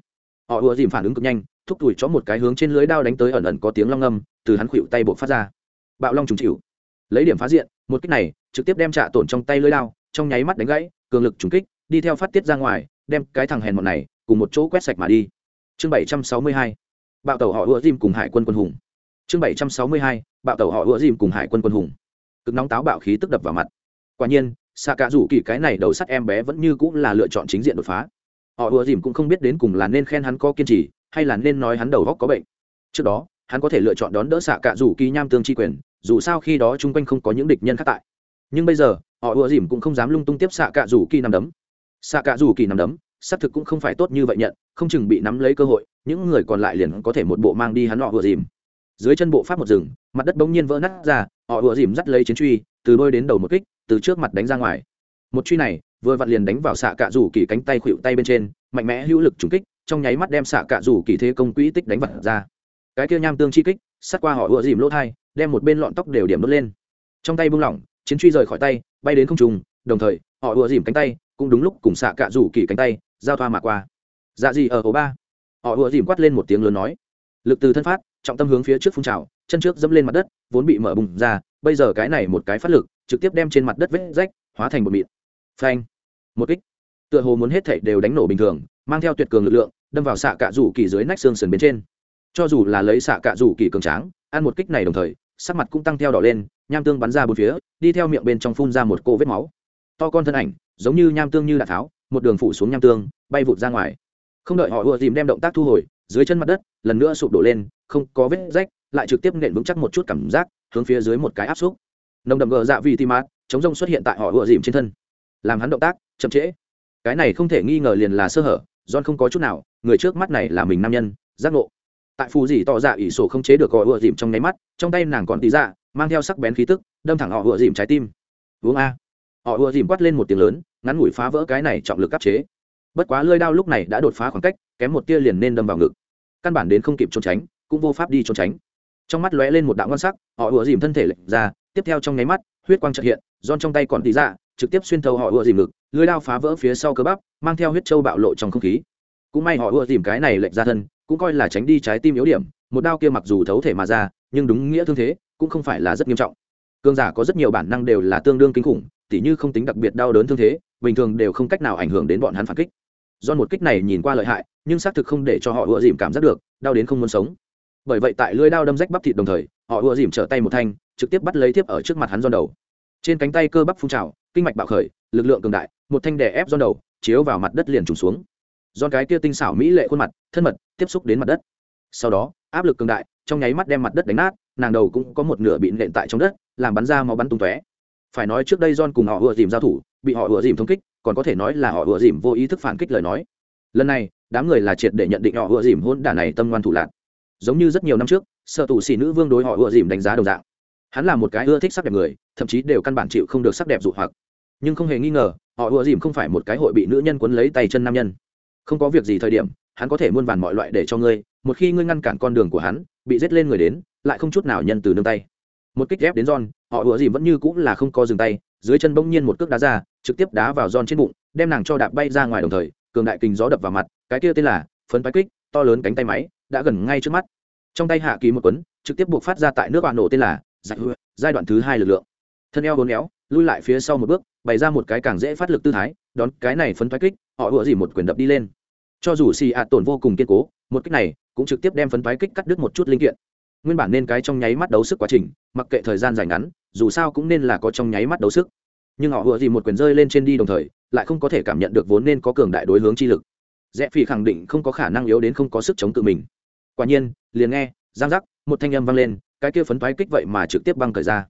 họ ùa dìm phản ứng cực nhanh, thúc đùi chó một cái hướng trên lưới đao đánh tới ẩn ẩn có tiếng long âm từ hắn khuỵu tay bộ phát ra. Bạo long trùng chịu. Lấy điểm phá diện, một kích này, trực tiếp đem trạ tổn trong tay lưới đao, trong nháy mắt đánh gãy, cường lực trùng kích, đi theo phát tiết ra ngoài, đem cái thằng hèn mọn này, cùng một chỗ quét sạch mà đi. Chương bảy trăm sáu mươi hai, bạo tàu họ ùa dìm cùng hải quân quân hùng. Chương bảy trăm sáu mươi hai, bạo tàu họ ùa dìm cùng hải quân quân hùng cực nóng táo bạo khí tức đập vào mặt. Quả nhiên xạ cả rủ kỳ cái này đầu sắt em bé vẫn như cũng là lựa chọn chính diện đột phá. Họ ùa dìm cũng không biết đến cùng là nên khen hắn có kiên trì, hay là nên nói hắn đầu góc có bệnh. Trước đó, hắn có thể lựa chọn đón đỡ xạ cả rủ kỳ nham tương tri quyền, dù sao khi đó chung quanh không có những địch nhân khác tại. Nhưng bây giờ, họ ùa dìm cũng không dám lung tung tiếp xạ cả rủ kỳ nằm đấm. Xạ cả rủ kỳ nằm đấm, xác thực cũng không phải tốt như vậy nhận, không chừng bị nắm lấy cơ hội, những người còn lại liền có thể một bộ mang đi hắn họ ùa dìm. Dưới chân bộ pháp một rừng mặt đất bỗng nhiên vỡ nát ra họ ùa dìm dắt lấy chiến truy, từ đôi đến đầu một kích, từ trước mặt đánh ra ngoài. Một truy này, vừa vặn liền đánh vào xạ cạ rủ kỳ cánh tay khuỵu tay bên trên, mạnh mẽ hữu lực trúng kích, trong nháy mắt đem xạ cạ rủ kỳ thế công quỹ tích đánh vật ra. Cái kia nham tương chi kích, sát qua họ ùa dìm lỗ thai, đem một bên lọn tóc đều điểm đốt lên. Trong tay buông lỏng, chiến truy rời khỏi tay, bay đến không trùng đồng thời, họ ùa dìm cánh tay, cũng đúng lúc cùng xạ cạ rủ kỳ cánh tay, giao thoa mà qua. Dạ gì ở ổ ba? Họ ùa dìm quát lên một tiếng lớn nói. Lực từ thân phát trọng tâm hướng phía trước phun trào, chân trước dẫm lên mặt đất, vốn bị mở bùng ra, bây giờ cái này một cái phát lực, trực tiếp đem trên mặt đất vết rách, hóa thành một mịn. Phanh. Một kích. Tựa hồ muốn hết thảy đều đánh nổ bình thường, mang theo tuyệt cường lực lượng, đâm vào xạ cạ rủ kỳ dưới nách xương sườn bên trên. Cho dù là lấy xạ cạ rủ kỳ cường tráng, ăn một kích này đồng thời, sắc mặt cũng tăng theo đỏ lên, nham tương bắn ra bốn phía, đi theo miệng bên trong phun ra một cô vết máu. To con thân ảnh, giống như nham tương như đạn tháo, một đường phủ xuống nham tương, bay vụt ra ngoài. Không đợi họ ùa dìm đem động tác thu hồi dưới chân mặt đất, lần nữa sụp đổ lên, không có vết rách, lại trực tiếp nện vững chắc một chút cảm giác, hướng phía dưới một cái áp xúc. Nồng đậm gờ dạ vì tim mát chống rông xuất hiện tại họ ùa dìm trên thân. Làm hắn động tác, chậm trễ. Cái này không thể nghi ngờ liền là sơ hở, john không có chút nào, người trước mắt này là mình nam nhân, giác ngộ. Tại phù dì tỏ dạ ỷ sổ không chế được họ ùa dìm trong nháy mắt, trong tay nàng còn tí dạ mang theo sắc bén khí tức, đâm thẳng họ ùa dìm trái tim. Uống a. Họ ùa dìm quát lên một tiếng lớn, ngắn ngủi phá vỡ cái này trọng lực áp chế. Bất quá lơi đao lúc này đã đột phá khoảng cách, kém một tia liền nên đâm vào ngực căn bản đến không kịp trốn tránh, cũng vô pháp đi trốn tránh. Trong mắt lóe lên một đạo ngon sắc, họ ùa dìm thân thể lệch ra, tiếp theo trong nháy mắt, huyết quang trợ hiện, giòn trong tay còn tí dạ trực tiếp xuyên thấu họ ùa dìm ngực lưới đao phá vỡ phía sau cơ bắp, mang theo huyết trâu bạo lộ trong không khí. Cũng may họ ùa dìm cái này lệch ra thân, cũng coi là tránh đi trái tim yếu điểm, một đao kia mặc dù thấu thể mà ra, nhưng đúng nghĩa thương thế, cũng không phải là rất nghiêm trọng. Cương giả có rất nhiều bản năng đều là tương đương kinh khủng, tỉ như không tính đặc biệt đau đớn thương thế, bình thường đều không cách nào ảnh hưởng đến bọn hắn phản kích do một kích này nhìn qua lợi hại, nhưng xác thực không để cho họ ựa dìm cảm giác được, đau đến không muốn sống. Bởi vậy tại lưới đao đâm rách bắp thịt đồng thời, họ ựa dìm trở tay một thanh, trực tiếp bắt lấy tiếp ở trước mặt hắn do đầu. Trên cánh tay cơ bắp phun trào, kinh mạch bạo khởi, lực lượng cường đại, một thanh đè ép do đầu, chiếu vào mặt đất liền trùng xuống. Do cái kia tinh xảo mỹ lệ khuôn mặt, thân mật, tiếp xúc đến mặt đất. Sau đó, áp lực cường đại, trong nháy mắt đem mặt đất đánh nát, nàng đầu cũng có một nửa bị nện tại trong đất, làm bắn ra máu bắn tung tóe. Phải nói trước đây John cùng họ ùa dìm giao thủ, bị họ ùa dìm thông kích còn có thể nói là họ ùa dìm vô ý thức phản kích lời nói. Lần này đám người là triệt để nhận định họ ùa dìm hôn đả này tâm ngoan thủ lạc. Giống như rất nhiều năm trước sợ tù xì nữ vương đối họ ùa dìm đánh giá đồng dạng. Hắn là một cái ưa thích sắc đẹp người thậm chí đều căn bản chịu không được sắc đẹp dụ hoặc. Nhưng không hề nghi ngờ họ ùa dìm không phải một cái hội bị nữ nhân quấn lấy tay chân nam nhân. Không có việc gì thời điểm hắn có thể muôn vàn mọi loại để cho ngươi một khi ngươi ngăn cản con đường của hắn bị giết lên người đến lại không chút nào nhân từ nương tay. Một kích ép đến John, họ ùa dìm vẫn như cũng là không có dừng tay, dưới chân bỗng nhiên một cước đá ra, trực tiếp đá vào giòn trên bụng, đem nàng cho đạp bay ra ngoài đồng thời, cường đại kình gió đập vào mặt, cái kia tên là phấn bái kích, to lớn cánh tay máy, đã gần ngay trước mắt. Trong tay hạ kỳ một quấn trực tiếp buộc phát ra tại nước bạn nổ tên là giai đoạn thứ hai lực lượng. Thân eo hôn éo, lui lại phía sau một bước, bày ra một cái càng dễ phát lực tư thái, đón cái này phấn thoái kích, họ ủa gì một quyền đập đi lên. Cho dù xì ạ tổn vô cùng kiên cố, một kích này cũng trực tiếp đem phấn thoái kích cắt đứt một chút linh kiện. Nguyên bản nên cái trong nháy mắt đấu sức quá trình, mặc kệ thời gian dài ngắn dù sao cũng nên là có trong nháy mắt đấu sức. Nhưng họ vừa gì một quyền rơi lên trên đi đồng thời, lại không có thể cảm nhận được vốn nên có cường đại đối hướng chi lực. Rẽ phi khẳng định không có khả năng yếu đến không có sức chống tự mình. Quả nhiên, liền nghe, giang giác, một thanh âm vang lên, cái kia phấn thoái kích vậy mà trực tiếp băng cởi ra.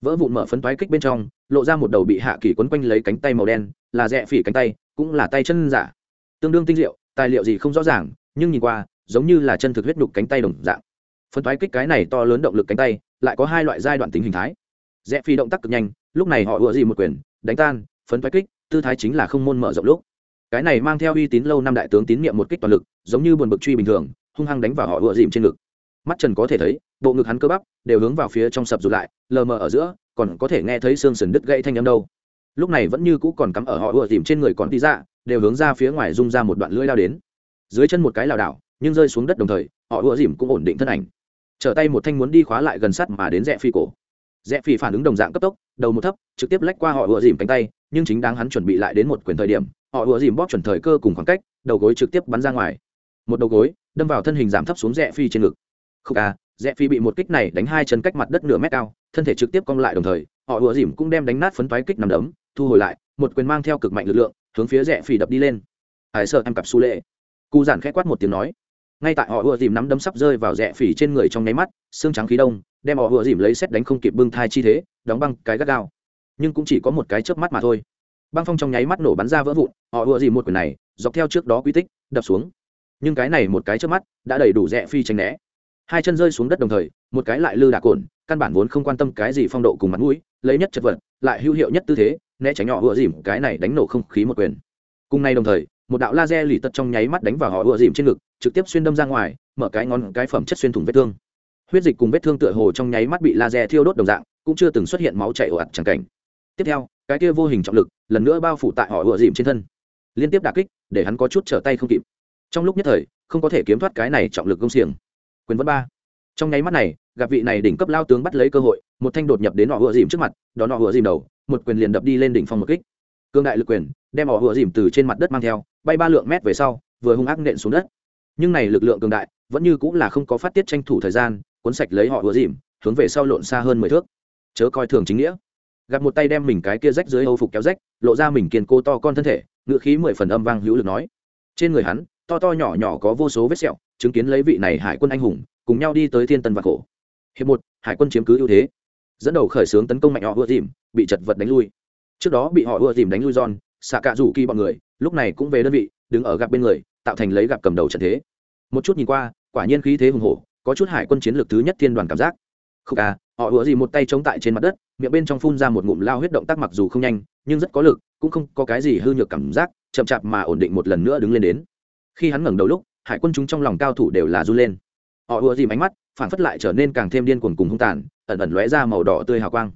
Vỡ vụn mở phấn thoái kích bên trong, lộ ra một đầu bị hạ kỳ quấn quanh lấy cánh tay màu đen, là rẽ phỉ cánh tay, cũng là tay chân giả. Tương đương tinh diệu, tài liệu gì không rõ ràng, nhưng nhìn qua, giống như là chân thực huyết nhục cánh tay đồng dạng. Phấn thoái kích cái này to lớn động lực cánh tay, lại có hai loại giai đoạn tính hình thái rẽ phi động tác cực nhanh, lúc này họ ựa gì một quyền, đánh tan, phấn thoái kích, tư thái chính là không môn mở rộng lúc. Cái này mang theo uy tín lâu năm đại tướng tín nhiệm một kích toàn lực, giống như buồn bực truy bình thường, hung hăng đánh vào họ ựa dìm trên ngực. Mắt trần có thể thấy, bộ ngực hắn cơ bắp đều hướng vào phía trong sập rụt lại, lờ mờ ở giữa, còn có thể nghe thấy xương sườn đứt gãy thanh âm đâu. Lúc này vẫn như cũ còn cắm ở họ ựa dìm trên người còn tí ra đều hướng ra phía ngoài rung ra một đoạn lưỡi lao đến. Dưới chân một cái lảo đảo, nhưng rơi xuống đất đồng thời, họ ựa dìm cũng ổn định thân ảnh. Trở tay một thanh muốn đi khóa lại gần sắt mà đến rẽ phi cổ rẽ phi phản ứng đồng dạng cấp tốc, đầu một thấp, trực tiếp lách qua họ ựa dìm cánh tay, nhưng chính đáng hắn chuẩn bị lại đến một quyền thời điểm, họ ựa dìm bóp chuẩn thời cơ cùng khoảng cách, đầu gối trực tiếp bắn ra ngoài. Một đầu gối, đâm vào thân hình giảm thấp xuống rẽ phi trên ngực. Không à rẽ phi bị một kích này đánh hai chân cách mặt đất nửa mét cao, thân thể trực tiếp cong lại đồng thời, họ ựa dìm cũng đem đánh nát phấn toái kích nằm đấm, thu hồi lại, một quyền mang theo cực mạnh lực lượng, hướng phía rẽ phi đập đi lên. Hải sợ em cặp su lệ. Cụ giản khẽ quát một tiếng nói. Ngay tại họ ùa dìm nắm đấm sắp rơi vào rẽ phỉ trên người trong nháy mắt, xương trắng khí đông đem họ vừa dìm lấy xét đánh không kịp bưng thai chi thế, đóng băng cái gắt gao. Nhưng cũng chỉ có một cái chớp mắt mà thôi. Băng phong trong nháy mắt nổ bắn ra vỡ vụn, họ vừa dìm một quyền này, dọc theo trước đó quy tích, đập xuống. Nhưng cái này một cái chớp mắt, đã đầy đủ rẽ phi tránh né. Hai chân rơi xuống đất đồng thời, một cái lại lư đà cồn, căn bản vốn không quan tâm cái gì phong độ cùng mặt mũi, lấy nhất chất vật, lại hữu hiệu nhất tư thế, né tránh họ vừa dìm, cái này đánh nổ không khí một quyền. Cùng nay đồng thời, một đạo laser lì tật trong nháy mắt đánh vào họ ùa dìm trên ngực, trực tiếp xuyên đâm ra ngoài, mở cái ngón cái phẩm chất xuyên thủng vết thương huyết dịch cùng vết thương tựa hồ trong nháy mắt bị laser thiêu đốt đồng dạng, cũng chưa từng xuất hiện máu chảy ồ ạt chẳng cảnh. Tiếp theo, cái kia vô hình trọng lực, lần nữa bao phủ tại họ ựa dìm trên thân. Liên tiếp đà kích, để hắn có chút trở tay không kịp. Trong lúc nhất thời, không có thể kiếm thoát cái này trọng lực công xiềng. Quyền vấn ba. Trong nháy mắt này, gặp vị này đỉnh cấp lao tướng bắt lấy cơ hội, một thanh đột nhập đến họ ựa dìm trước mặt đó họ ựa dìm đầu, một quyền liền đập đi lên đỉnh phong một kích. Cương đại lực quyền, đem họ ựa dìm từ trên mặt đất mang theo, bay ba lượng mét về sau, vừa hung ác nện xuống đất. Nhưng này lực lượng cường đại, vẫn như cũng là không có phát tiết tranh thủ thời gian cuốn sạch lấy họ vừa dìm, hướng về sau lộn xa hơn mười thước. Chớ coi thường chính nghĩa. Gặp một tay đem mình cái kia rách dưới âu phục kéo rách, lộ ra mình kiên cô to con thân thể ngựa khí mười phần âm vang hữu lực nói. Trên người hắn, to to nhỏ nhỏ có vô số vết sẹo, chứng kiến lấy vị này hải quân anh hùng, cùng nhau đi tới thiên tân và cổ hiệp một, hải quân chiếm cứ ưu thế. Dẫn đầu khởi xướng tấn công mạnh họ ưa dìm, bị chật vật đánh lui. Trước đó bị họ ưa dìm đánh lui giòn xạ cạ rủ kỳ bọn người, lúc này cũng về đơn vị, đứng ở gặp bên người, tạo thành lấy gặp cầm đầu trận thế. Một chút nhìn qua, quả nhiên khí thế hùng hổ có chút hải quân chiến lược thứ nhất thiên đoàn cảm giác. Không à họ ủa gì một tay chống tại trên mặt đất, miệng bên trong phun ra một ngụm lao huyết động tác mặc dù không nhanh, nhưng rất có lực, cũng không có cái gì hư nhược cảm giác, chậm chạp mà ổn định một lần nữa đứng lên đến. Khi hắn ngẩng đầu lúc, hải quân chúng trong lòng cao thủ đều là run lên. Họ ùa gì ánh mắt, phản phất lại trở nên càng thêm điên cuồng cùng hung tàn, ẩn ẩn lóe ra màu đỏ tươi hào quang.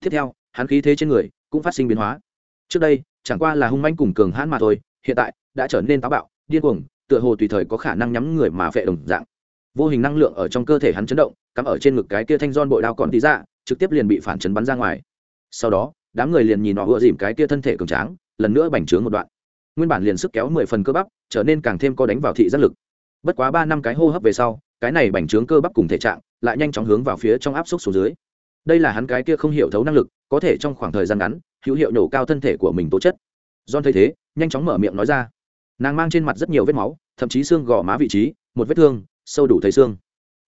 Tiếp theo, hắn khí thế trên người cũng phát sinh biến hóa. Trước đây, chẳng qua là hung manh cùng cường hãn mà thôi, hiện tại đã trở nên táo bạo, điên cuồng, tựa hồ tùy thời có khả năng nhắm người mà phệ đồng dạng vô hình năng lượng ở trong cơ thể hắn chấn động, cắm ở trên ngực cái kia thanh giòn bội đao còn tí ra trực tiếp liền bị phản chấn bắn ra ngoài. Sau đó, đám người liền nhìn họ ựa dìm cái kia thân thể cường tráng, lần nữa bành trướng một đoạn. Nguyên bản liền sức kéo mười phần cơ bắp, trở nên càng thêm có đánh vào thị giác lực. Bất quá ba năm cái hô hấp về sau, cái này bành trướng cơ bắp cùng thể trạng lại nhanh chóng hướng vào phía trong áp suất xuống dưới. Đây là hắn cái kia không hiểu thấu năng lực, có thể trong khoảng thời gian ngắn, hữu hiệu nổ cao thân thể của mình tố chất. John thấy thế, nhanh chóng mở miệng nói ra. Nàng mang trên mặt rất nhiều vết máu, thậm chí xương gò má vị trí, một vết thương sâu đủ thấy xương.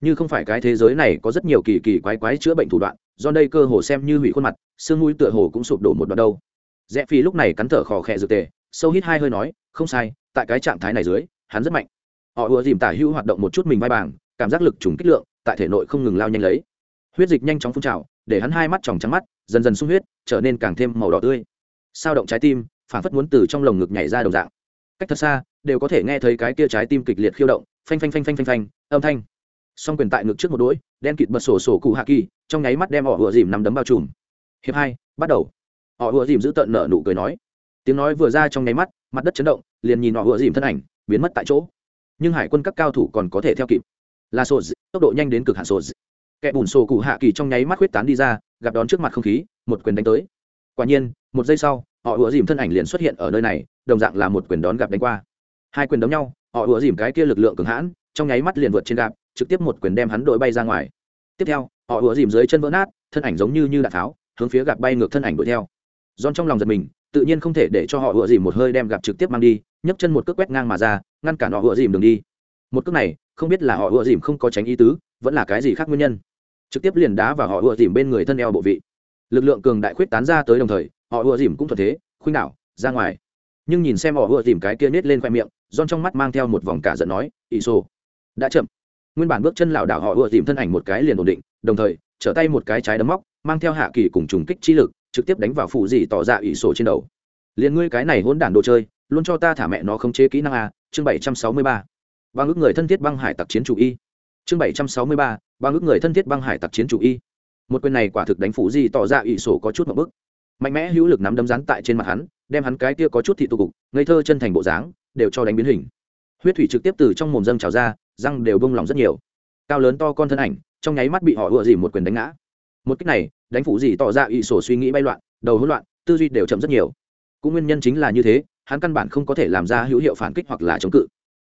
Như không phải cái thế giới này có rất nhiều kỳ kỳ quái quái chữa bệnh thủ đoạn, do đây cơ hồ xem như hủy khuôn mặt, xương mũi tựa hồ cũng sụp đổ một đoạn đâu. Rẽ phi lúc này cắn thở khò khẽ dược tề, sâu hít hai hơi nói, không sai, tại cái trạng thái này dưới, hắn rất mạnh. Họ ùa dìm tả hữu hoạt động một chút mình vai bảng, cảm giác lực trùng kích lượng, tại thể nội không ngừng lao nhanh lấy. Huyết dịch nhanh chóng phun trào, để hắn hai mắt tròng trắng mắt, dần dần sung huyết, trở nên càng thêm màu đỏ tươi. Sao động trái tim, phản phất muốn từ trong lồng ngực nhảy ra đồng dạng. Cách thật xa, đều có thể nghe thấy cái kia trái tim kịch liệt khiêu động phanh phanh phanh phanh phanh phanh, âm thanh. Song quyền tại ngực trước một đuổi đen kịt bật sổ sổ cụ hạ kỳ, trong nháy mắt đem họ vừa dìm nằm đấm bao trùm. Hiệp hai, bắt đầu. Họ vừa dìm giữ tận nở nụ cười nói. Tiếng nói vừa ra trong nháy mắt, mặt đất chấn động, liền nhìn họ vừa dìm thân ảnh, biến mất tại chỗ. Nhưng hải quân các cao thủ còn có thể theo kịp. Là sổ tốc độ nhanh đến cực hạn sổ kẻ bùn sổ cụ hạ kỳ trong nháy mắt huyết tán đi ra, gặp đón trước mặt không khí, một quyền đánh tới. Quả nhiên, một giây sau, họ vừa dìm thân ảnh liền xuất hiện ở nơi này, đồng dạng là một quyền đón gặp đánh qua. Hai quyền đấm nhau họ ùa dìm cái kia lực lượng cường hãn, trong nháy mắt liền vượt trên gạp, trực tiếp một quyền đem hắn đội bay ra ngoài. Tiếp theo, họ ùa dìm dưới chân vỡ nát, thân ảnh giống như như đạn tháo, hướng phía gạp bay ngược thân ảnh đuổi theo. Giòn trong lòng giật mình, tự nhiên không thể để cho họ ùa dìm một hơi đem gặp trực tiếp mang đi, nhấc chân một cước quét ngang mà ra, ngăn cản họ ùa dìm đường đi. Một cước này, không biết là họ ùa dìm không có tránh ý tứ, vẫn là cái gì khác nguyên nhân. Trực tiếp liền đá vào họ ùa dìm bên người thân eo bộ vị. Lực lượng cường đại khuyết tán ra tới đồng thời, họ ùa dìm cũng thuận thế, khuynh đảo, ra ngoài. Nhưng nhìn xem họ ùa dìm cái kia nết lên khoe miệng giòn trong mắt mang theo một vòng cả giận nói ỷ sô đã chậm. Nguyên bản bước chân lảo đảo họ ùa tìm thân ảnh một cái liền ổn định, đồng thời, trở tay một cái trái đấm móc, mang theo hạ kỳ cùng trùng kích chi lực, trực tiếp đánh vào phụ dị tỏ ra ỷ sổ trên đầu. Liền ngươi cái này hỗn đản đồ chơi, luôn cho ta thả mẹ nó không chế kỹ năng a, chương bảy trăm sáu mươi ba. Băng ước người thân thiết băng hải tặc chiến chủ y. Chương bảy trăm sáu mươi ba, băng ước người thân thiết băng hải tặc chiến chủ y. Một quyền này quả thực đánh phụ dị tỏ ra ỷ sổ có chút một bức. Mạnh mẽ hữu lực nắm đấm rắn tại trên mặt hắn, đem hắn cái kia có chút thị tụ cục, ngây thơ chân thành bộ dáng đều cho đánh biến hình. Huyết thủy trực tiếp từ trong mồm dâng trào ra, răng đều bông lỏng rất nhiều. Cao lớn to con thân ảnh, trong nháy mắt bị họ ựa dỉ một quyền đánh ngã. Một cách này, đánh phủ dỉ tỏ ra ỵ sổ suy nghĩ bay loạn, đầu hỗn loạn, tư duy đều chậm rất nhiều. Cũng nguyên nhân chính là như thế, hắn căn bản không có thể làm ra hữu hiệu phản kích hoặc là chống cự.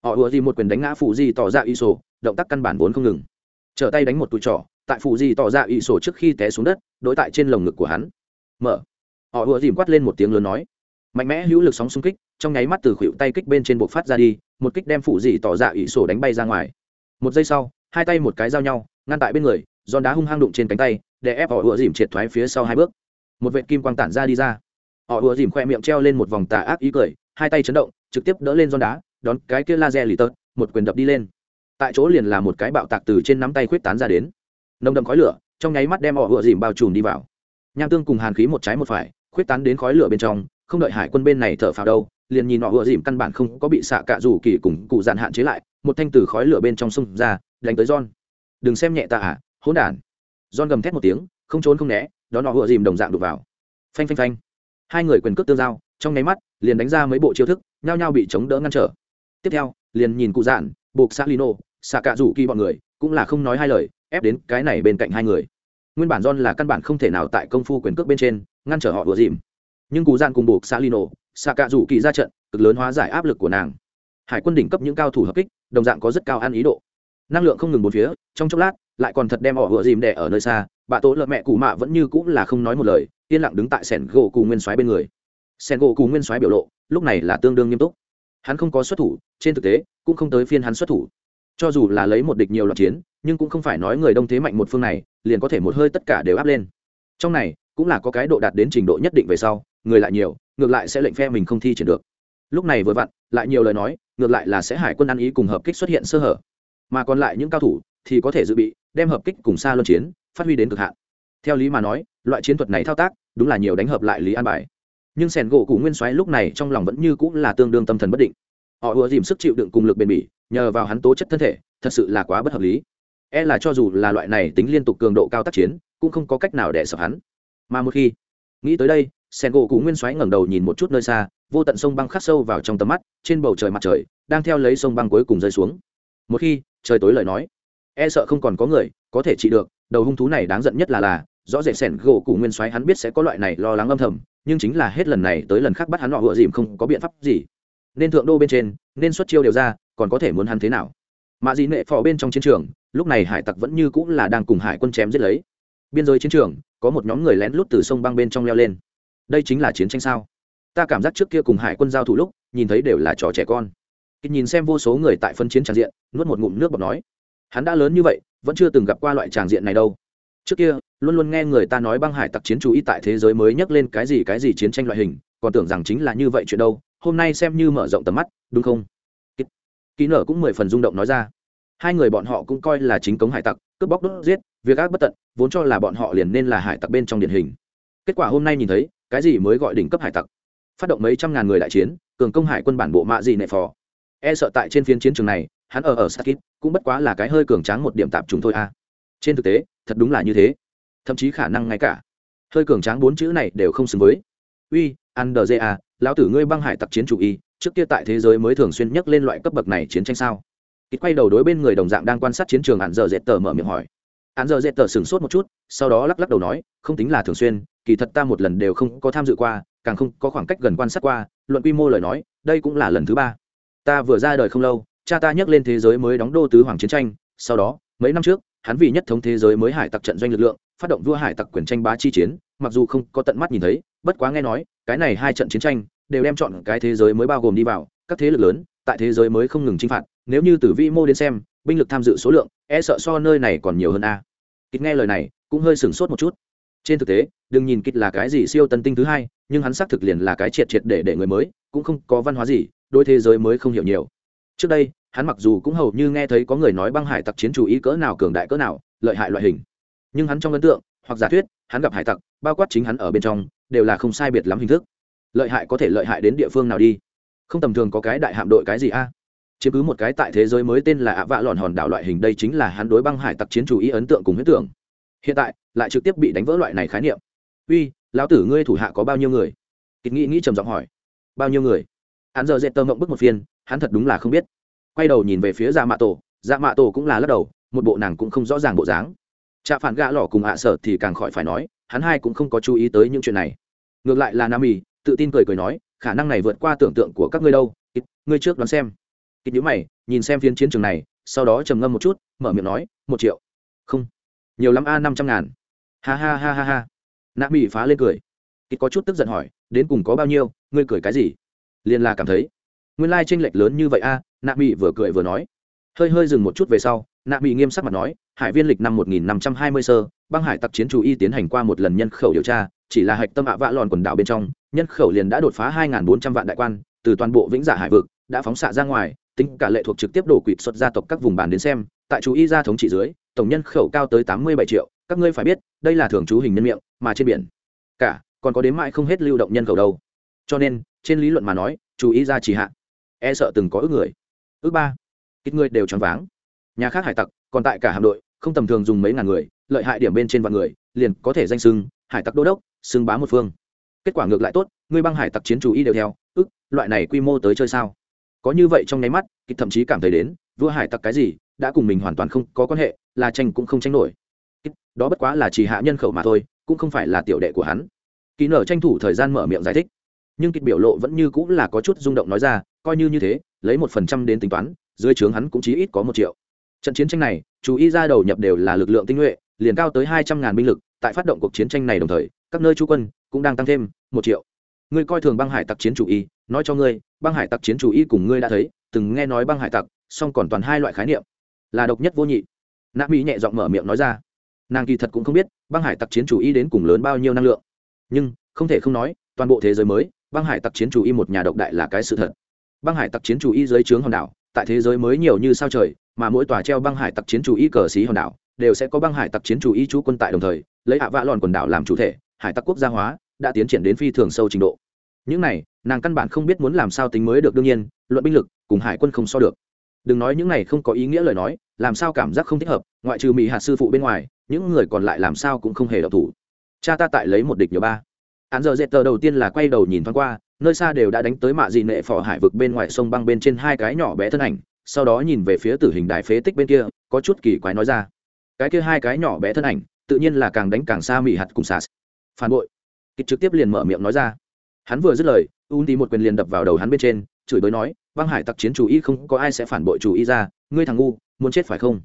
Họ ựa dỉ một quyền đánh ngã phủ dỉ tỏ ra ỵ sổ, động tác căn bản vốn không ngừng. Trở tay đánh một tụi trỏ tại phủ dỉ tỏ ra ỵ sổ trước khi té xuống đất, đối tại trên lồng ngực của hắn. Mở. Họ ựa dìm quát lên một tiếng lớn nói mạnh mẽ hữu lực sóng xung kích, trong nháy mắt từ khuỷu tay kích bên trên bộ phát ra đi, một kích đem phụ dị tỏ dạ ỷ sổ đánh bay ra ngoài. Một giây sau, hai tay một cái giao nhau, ngăn tại bên người, giòn đá hung hăng đụng trên cánh tay, để ép họ ựa dìm triệt thoái phía sau hai bước. Một vệ kim quang tản ra đi ra. Họ ựa dìm khoe miệng treo lên một vòng tà ác ý cười, hai tay chấn động, trực tiếp đỡ lên giòn đá, đón cái kia laser lì tớt, một quyền đập đi lên. Tại chỗ liền là một cái bạo tạc từ trên nắm tay khuyết tán ra đến. Nồng đậm khói lửa, trong nháy mắt đem họ ựa dìm bao trùm đi vào. Nham tương cùng hàn khí một trái một phải, khuyết tán đến khói lửa bên trong không đợi hải quân bên này thở phào đâu, liền nhìn họ ựa dìm căn bản không có bị xạ cạ rủ kỳ cùng cụ dạn hạn chế lại, một thanh từ khói lửa bên trong sông ra, đánh tới john. Đừng xem nhẹ ta à hỗn đản. John gầm thét một tiếng, không trốn không né, đón họ ựa dìm đồng dạng đục vào. Phanh phanh phanh. Hai người quyền cước tương giao, trong nháy mắt, liền đánh ra mấy bộ chiêu thức, nhao nhao bị chống đỡ ngăn trở. Tiếp theo, liền nhìn cụ dạn buộc xã lino, xạ cạ rủ kỳ bọn người, cũng là không nói hai lời, ép đến cái này bên cạnh hai người. Nguyên bản john là căn bản không thể nào tại công phu quyền cước bên trên, ngăn trở họ ựa dìm nhưng cụ Gian cùng buộc xa lino xạ cạ rủ kỳ ra trận, cực lớn hóa giải áp lực của nàng. Hải quân đỉnh cấp những cao thủ hợp kích, đồng dạng có rất cao ăn ý độ. Năng lượng không ngừng bốn phía, trong chốc lát, lại còn thật đem ỏ vừa dìm đẻ ở nơi xa, bà tố lợ mẹ cụ mạ vẫn như cũng là không nói một lời, yên lặng đứng tại sẻn gỗ cù nguyên soái bên người. Sẻn gỗ cù nguyên soái biểu lộ, lúc này là tương đương nghiêm túc. Hắn không có xuất thủ, trên thực tế, cũng không tới phiên hắn xuất thủ. Cho dù là lấy một địch nhiều loạt chiến, nhưng cũng không phải nói người đông thế mạnh một phương này, liền có thể một hơi tất cả đều áp lên. Trong này, cũng là có cái độ đạt đến trình độ nhất định về sau người lại nhiều, ngược lại sẽ lệnh phe mình không thi triển được. Lúc này vừa vặn, lại nhiều lời nói, ngược lại là sẽ hải quân ăn ý cùng hợp kích xuất hiện sơ hở. Mà còn lại những cao thủ thì có thể dự bị, đem hợp kích cùng xa luân chiến phát huy đến cực hạn. Theo lý mà nói, loại chiến thuật này thao tác, đúng là nhiều đánh hợp lại lý an bài. Nhưng sẻn gỗ cụ nguyên soái lúc này trong lòng vẫn như cũng là tương đương tâm thần bất định. Họ ùa dìm sức chịu đựng cùng lực bền bỉ, nhờ vào hắn tố chất thân thể, thật sự là quá bất hợp lý. E là cho dù là loại này tính liên tục cường độ cao tác chiến, cũng không có cách nào để sợ hắn. Mà một khi nghĩ tới đây sen gỗ cụ nguyên xoáy ngẩng đầu nhìn một chút nơi xa, vô tận sông băng khắc sâu vào trong tầm mắt, trên bầu trời mặt trời đang theo lấy sông băng cuối cùng rơi xuống. Một khi trời tối lời nói e sợ không còn có người có thể trị được, đầu hung thú này đáng giận nhất là là, rõ rệt sẻn gỗ cụ nguyên xoáy hắn biết sẽ có loại này lo lắng âm thầm, nhưng chính là hết lần này tới lần khác bắt hắn họ vựa dìm không có biện pháp gì. Nên thượng đô bên trên, nên xuất chiêu đều ra, còn có thể muốn hắn thế nào? Mạ dị nệ phò bên trong chiến trường, lúc này hải tặc vẫn như cũng là đang cùng hải quân chém giết lấy. Biên giới chiến trường, có một nhóm người lén lút từ sông băng bên trong leo lên đây chính là chiến tranh sao? Ta cảm giác trước kia cùng hải quân giao thủ lúc, nhìn thấy đều là trò trẻ con. Kịch nhìn xem vô số người tại phân chiến tràng diện, nuốt một ngụm nước bọt nói, hắn đã lớn như vậy, vẫn chưa từng gặp qua loại tràng diện này đâu. Trước kia, luôn luôn nghe người ta nói băng hải tặc chiến chú ý tại thế giới mới nhắc lên cái gì cái gì chiến tranh loại hình, còn tưởng rằng chính là như vậy chuyện đâu, hôm nay xem như mở rộng tầm mắt, đúng không? Ký nở cũng mười phần rung động nói ra. Hai người bọn họ cũng coi là chính cống hải tặc, cướp bóc đốt giết, việc ác bất tận, vốn cho là bọn họ liền nên là hải tặc bên trong điển hình. Kết quả hôm nay nhìn thấy cái gì mới gọi đỉnh cấp hải tặc? Phát động mấy trăm ngàn người đại chiến, cường công hải quân bản bộ mạ gì nệ phò. E sợ tại trên phiên chiến trường này, hắn ở ở sakit cũng bất quá là cái hơi cường tráng một điểm tạp chúng thôi a. Trên thực tế, thật đúng là như thế. Thậm chí khả năng ngay cả hơi cường tráng bốn chữ này đều không xứng với. Uy under lão tử ngươi băng hải tặc chiến chủ y, trước kia tại thế giới mới thường xuyên nhắc lên loại cấp bậc này chiến tranh sao? Kịch quay đầu đối bên người đồng dạng đang quan sát chiến trường hạn giờ dệt tờ mở miệng hỏi. Hạn giờ dệt tờ sửng sốt một chút, sau đó lắc lắc đầu nói, không tính là thường xuyên kỳ thật ta một lần đều không có tham dự qua, càng không có khoảng cách gần quan sát qua, luận quy mô lời nói, đây cũng là lần thứ ba. Ta vừa ra đời không lâu, cha ta nhắc lên thế giới mới đóng đô tứ hoàng chiến tranh, sau đó, mấy năm trước, hắn vì nhất thống thế giới mới hải tặc trận doanh lực lượng, phát động vua hải tặc quyền tranh bá chi chiến, mặc dù không có tận mắt nhìn thấy, bất quá nghe nói, cái này hai trận chiến tranh đều đem chọn cái thế giới mới bao gồm đi vào, các thế lực lớn, tại thế giới mới không ngừng chinh phạt, nếu như từ vi mô đến xem, binh lực tham dự số lượng e sợ so nơi này còn nhiều hơn a. Kịch nghe lời này, cũng hơi sửng sốt một chút trên thực tế, đừng nhìn kịch là cái gì siêu tân tinh thứ hai, nhưng hắn xác thực liền là cái triệt triệt để để người mới, cũng không có văn hóa gì đôi thế giới mới không hiểu nhiều. Trước đây, hắn mặc dù cũng hầu như nghe thấy có người nói băng hải tặc chiến chủ ý cỡ nào cường đại cỡ nào, lợi hại loại hình. Nhưng hắn trong ấn tượng, hoặc giả thuyết, hắn gặp hải tặc, bao quát chính hắn ở bên trong, đều là không sai biệt lắm hình thức. Lợi hại có thể lợi hại đến địa phương nào đi? Không tầm thường có cái đại hạm đội cái gì a? À? chiếm cứ một cái tại thế giới mới tên là ạ vạ lòn hòn đảo loại hình, đây chính là hắn đối băng hải tặc chiến chủ ý ấn tượng cùng huyết tưởng hiện tại lại trực tiếp bị đánh vỡ loại này khái niệm. Uy, lão tử ngươi thủ hạ có bao nhiêu người? Kịch nghĩ nghĩ trầm giọng hỏi. Bao nhiêu người? Hắn giờ dệt tơ mộng bức một phiên, hắn thật đúng là không biết. Quay đầu nhìn về phía dạ mạ tổ dạ mạ tổ cũng là lắc đầu, một bộ nàng cũng không rõ ràng bộ dáng. Trạ phản gã lỏ cùng hạ sợ thì càng khỏi phải nói, hắn hai cũng không có chú ý tới những chuyện này. Ngược lại là nam mì tự tin cười cười nói, khả năng này vượt qua tưởng tượng của các ngươi đâu ít ngươi trước đoán xem. Ít nhữ mày, nhìn xem phiến chiến trường này, sau đó trầm ngâm một chút, mở miệng nói, một triệu. Không nhiều lắm a năm trăm ngàn. Ha ha ha ha ha. Nạ mỹ phá lên cười. Ít có chút tức giận hỏi, đến cùng có bao nhiêu, ngươi cười cái gì? Liền là cảm thấy, nguyên lai tranh lệch lớn như vậy a, nạ mỹ vừa cười vừa nói. Hơi hơi dừng một chút về sau, nạ mỹ nghiêm sắc mặt nói, hải viên lịch năm một nghìn năm trăm hai mươi sơ, băng hải tặc chiến chủ y tiến hành qua một lần nhân khẩu điều tra, chỉ là hạch tâm ạ vạ lòn quần đảo bên trong, nhân khẩu liền đã đột phá hai bốn trăm vạn đại quan, từ toàn bộ vĩnh giả hải vực, đã phóng xạ ra ngoài, tính cả lệ thuộc trực tiếp đổ quỵt xuất gia tộc các vùng bản đến xem, tại chú y gia thống trị dưới tổng nhân khẩu cao tới tám mươi bảy triệu, các ngươi phải biết, đây là thường trú hình nhân miệng, mà trên biển. Cả, còn có đến mãi không hết lưu động nhân khẩu đâu. Cho nên, trên lý luận mà nói, chú ý ra chỉ hạn e sợ từng có ước người. Ước ba, ít người đều choáng váng. Nhà khác hải tặc, còn tại cả hạm đội, không tầm thường dùng mấy ngàn người, lợi hại điểm bên trên vạn người, liền có thể danh sưng hải tặc đô đốc, xưng bá một phương. Kết quả ngược lại tốt, ngươi băng hải tặc chiến chủ y đều theo ức loại này quy mô tới chơi sao? Có như vậy trong nháy mắt kịch thậm chí cảm thấy đến, vua hải tặc cái gì, đã cùng mình hoàn toàn không có quan hệ là tranh cũng không tranh nổi. Đó bất quá là chỉ hạ nhân khẩu mà thôi, cũng không phải là tiểu đệ của hắn. Kỳ nở tranh thủ thời gian mở miệng giải thích. Nhưng kịch biểu lộ vẫn như cũng là có chút rung động nói ra, coi như như thế, lấy một phần trăm đến tính toán, dưới trướng hắn cũng chỉ ít có một triệu. Trận chiến tranh này, chú ý ra đầu nhập đều là lực lượng tinh nhuệ, liền cao tới hai trăm ngàn binh lực, tại phát động cuộc chiến tranh này đồng thời, các nơi chú quân cũng đang tăng thêm một triệu. Ngươi coi thường băng hải tặc chiến chủ y, nói cho ngươi, băng hải tặc chiến chủ y cùng ngươi đã thấy, từng nghe nói băng hải tặc, song còn toàn hai loại khái niệm. Là độc nhất vô nhị nạ mỹ nhẹ giọng mở miệng nói ra. Nàng kỳ thật cũng không biết, băng hải tặc chiến chủ y đến cùng lớn bao nhiêu năng lượng. Nhưng, không thể không nói, toàn bộ thế giới mới, băng hải tặc chiến chủ y một nhà độc đại là cái sự thật. Băng hải tặc chiến chủ y dưới trướng hòn đảo, tại thế giới mới nhiều như sao trời, mà mỗi tòa treo băng hải tặc chiến chủ y cờ xí hòn đảo, đều sẽ có băng hải tặc chiến chủ y chú quân tại đồng thời, lấy hạ vạ lòn quần đảo làm chủ thể, hải tặc quốc gia hóa, đã tiến triển đến phi thường sâu trình độ. Những này, nàng căn bản không biết muốn làm sao tính mới được đương nhiên, luận binh lực, cùng hải quân không so được. Đừng nói những này không có ý nghĩa lời nói làm sao cảm giác không thích hợp, ngoại trừ mỹ hạt sư phụ bên ngoài, những người còn lại làm sao cũng không hề đọc thủ. Cha ta tại lấy một địch nhiều ba. Hắn giờ dệt tờ đầu tiên là quay đầu nhìn thoáng qua, nơi xa đều đã đánh tới mạ dị nệ phỏ hải vực bên ngoài sông băng bên trên hai cái nhỏ bé thân ảnh, sau đó nhìn về phía tử hình đài phế tích bên kia, có chút kỳ quái nói ra. Cái kia hai cái nhỏ bé thân ảnh, tự nhiên là càng đánh càng xa mỹ hạt cùng xà phản bội. Kịch trực tiếp liền mở miệng nói ra. Hắn vừa dứt lời un tí một quyền liền đập vào đầu hắn bên trên, chửi bới nói băng hải tặc chiến chủ y không có ai sẽ phản bội chủ y ra, ngươi thằng ngu muốn chết phải không?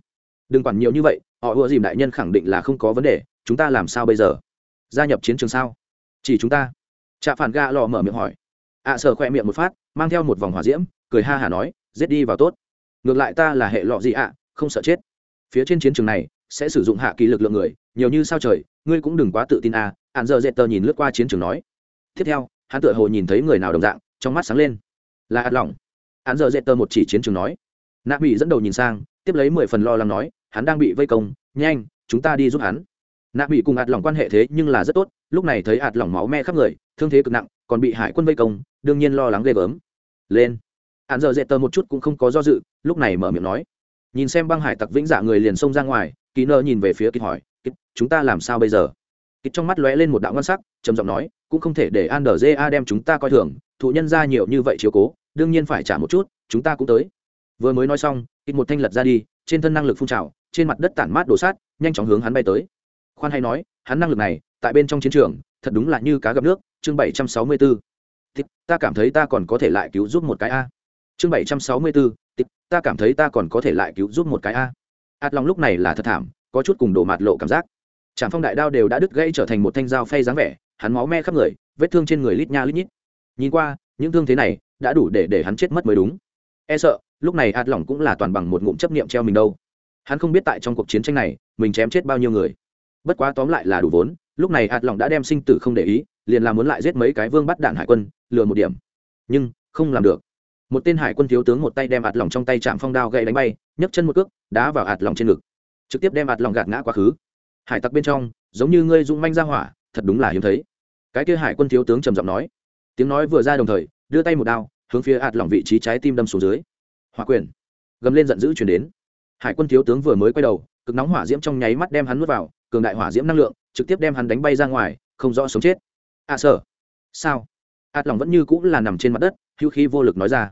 Đừng quản nhiều như vậy họ ùa dìm đại nhân khẳng định là không có vấn đề chúng ta làm sao bây giờ? Gia nhập chiến trường sao? Chỉ chúng ta. Trạ phản ga lò mở miệng hỏi. Ạ à, sở khoe miệng một phát mang theo một vòng hỏa diễm cười ha hả nói giết đi vào tốt. Ngược lại ta là hệ lọ gì ạ? Không sợ chết. Phía trên chiến trường này sẽ sử dụng hạ kỳ lực lượng người nhiều như sao trời ngươi cũng đừng quá tự tin à. Ạn giờ dẹt tờ nhìn lướt qua chiến trường nói. Tiếp theo hắn tựa hồ nhìn thấy người nào đồng dạng trong mắt sáng lên. Là ạt lỏng. Ạn giờ dẹt tờ một chỉ chiến trường nói. Nạ bị dẫn đầu nhìn sang tiếp lấy mười phần lo lắng nói, hắn đang bị vây công, nhanh, chúng ta đi giúp hắn. Nạ bị cùng ạt lỏng quan hệ thế nhưng là rất tốt, lúc này thấy ạt lỏng máu me khắp người, thương thế cực nặng, còn bị hải quân vây công, đương nhiên lo lắng ghê gớm. Lên. Hắn giờ dễ tờ một chút cũng không có do dự, lúc này mở miệng nói, nhìn xem băng hải tặc vĩnh dạ người liền xông ra ngoài. Kỳ nơ nhìn về phía kịch hỏi chúng ta làm sao bây giờ? Kịch trong mắt lóe lên một đạo ngon sắc, trầm giọng nói, cũng không thể để an đờ ja đem chúng ta coi thường, thụ nhân ra nhiều như vậy chiếu cố, đương nhiên phải trả một chút, chúng ta cũng tới vừa mới nói xong, ít một thanh lật ra đi, trên thân năng lực phun trào, trên mặt đất tản mát đổ sát, nhanh chóng hướng hắn bay tới. Khoan hay nói, hắn năng lực này, tại bên trong chiến trường, thật đúng là như cá gặp nước, chương bảy trăm sáu mươi b ố ta cảm thấy ta còn có thể lại cứu giúp một cái a. Chương bảy trăm sáu mươi b ố ta cảm thấy ta còn có thể lại cứu giúp một cái a. Ạt lòng lúc này là thật thảm, có chút cùng đổ mạt lộ cảm giác. Trạm phong đại đao đều đã đứt gãy trở thành một thanh dao phay dáng vẻ, hắn máu me khắp người, vết thương trên người lít nha lít nhít. Nhìn qua, những thương thế này, đã đủ để để hắn chết mất mới đúng. E sợ lúc này ạt lỏng cũng là toàn bằng một ngụm chấp niệm treo mình đâu. Hắn không biết tại trong cuộc chiến tranh này, mình chém chết bao nhiêu người. Bất quá tóm lại là đủ vốn, lúc này ạt lỏng đã đem sinh tử không để ý, liền là muốn lại giết mấy cái vương bắt đạn hải quân, lừa một điểm. Nhưng, không làm được. Một tên hải quân thiếu tướng một tay đem ạt lỏng trong tay chạm phong đao gậy đánh bay, nhấc chân một cước, đá vào ạt lỏng trên ngực. Trực tiếp đem ạt lỏng gạt ngã quá khứ. Hải tặc bên trong, giống như ngươi dũng manh ra hỏa, thật đúng là hiếm thấy. Cái kia hải quân thiếu tướng trầm giọng nói. Tiếng nói vừa ra đồng thời, đưa tay một đao, hướng phía ạt lỏng vị trí trái tim đâm xuống dưới hỏa quyền. Gầm lên giận dữ chuyển đến. Hải quân thiếu tướng vừa mới quay đầu, cực nóng hỏa diễm trong nháy mắt đem hắn nuốt vào, cường đại hỏa diễm năng lượng, trực tiếp đem hắn đánh bay ra ngoài, không rõ sống chết. À sợ. Sao? Ạt lòng vẫn như cũng là nằm trên mặt đất, hữu khí vô lực nói ra.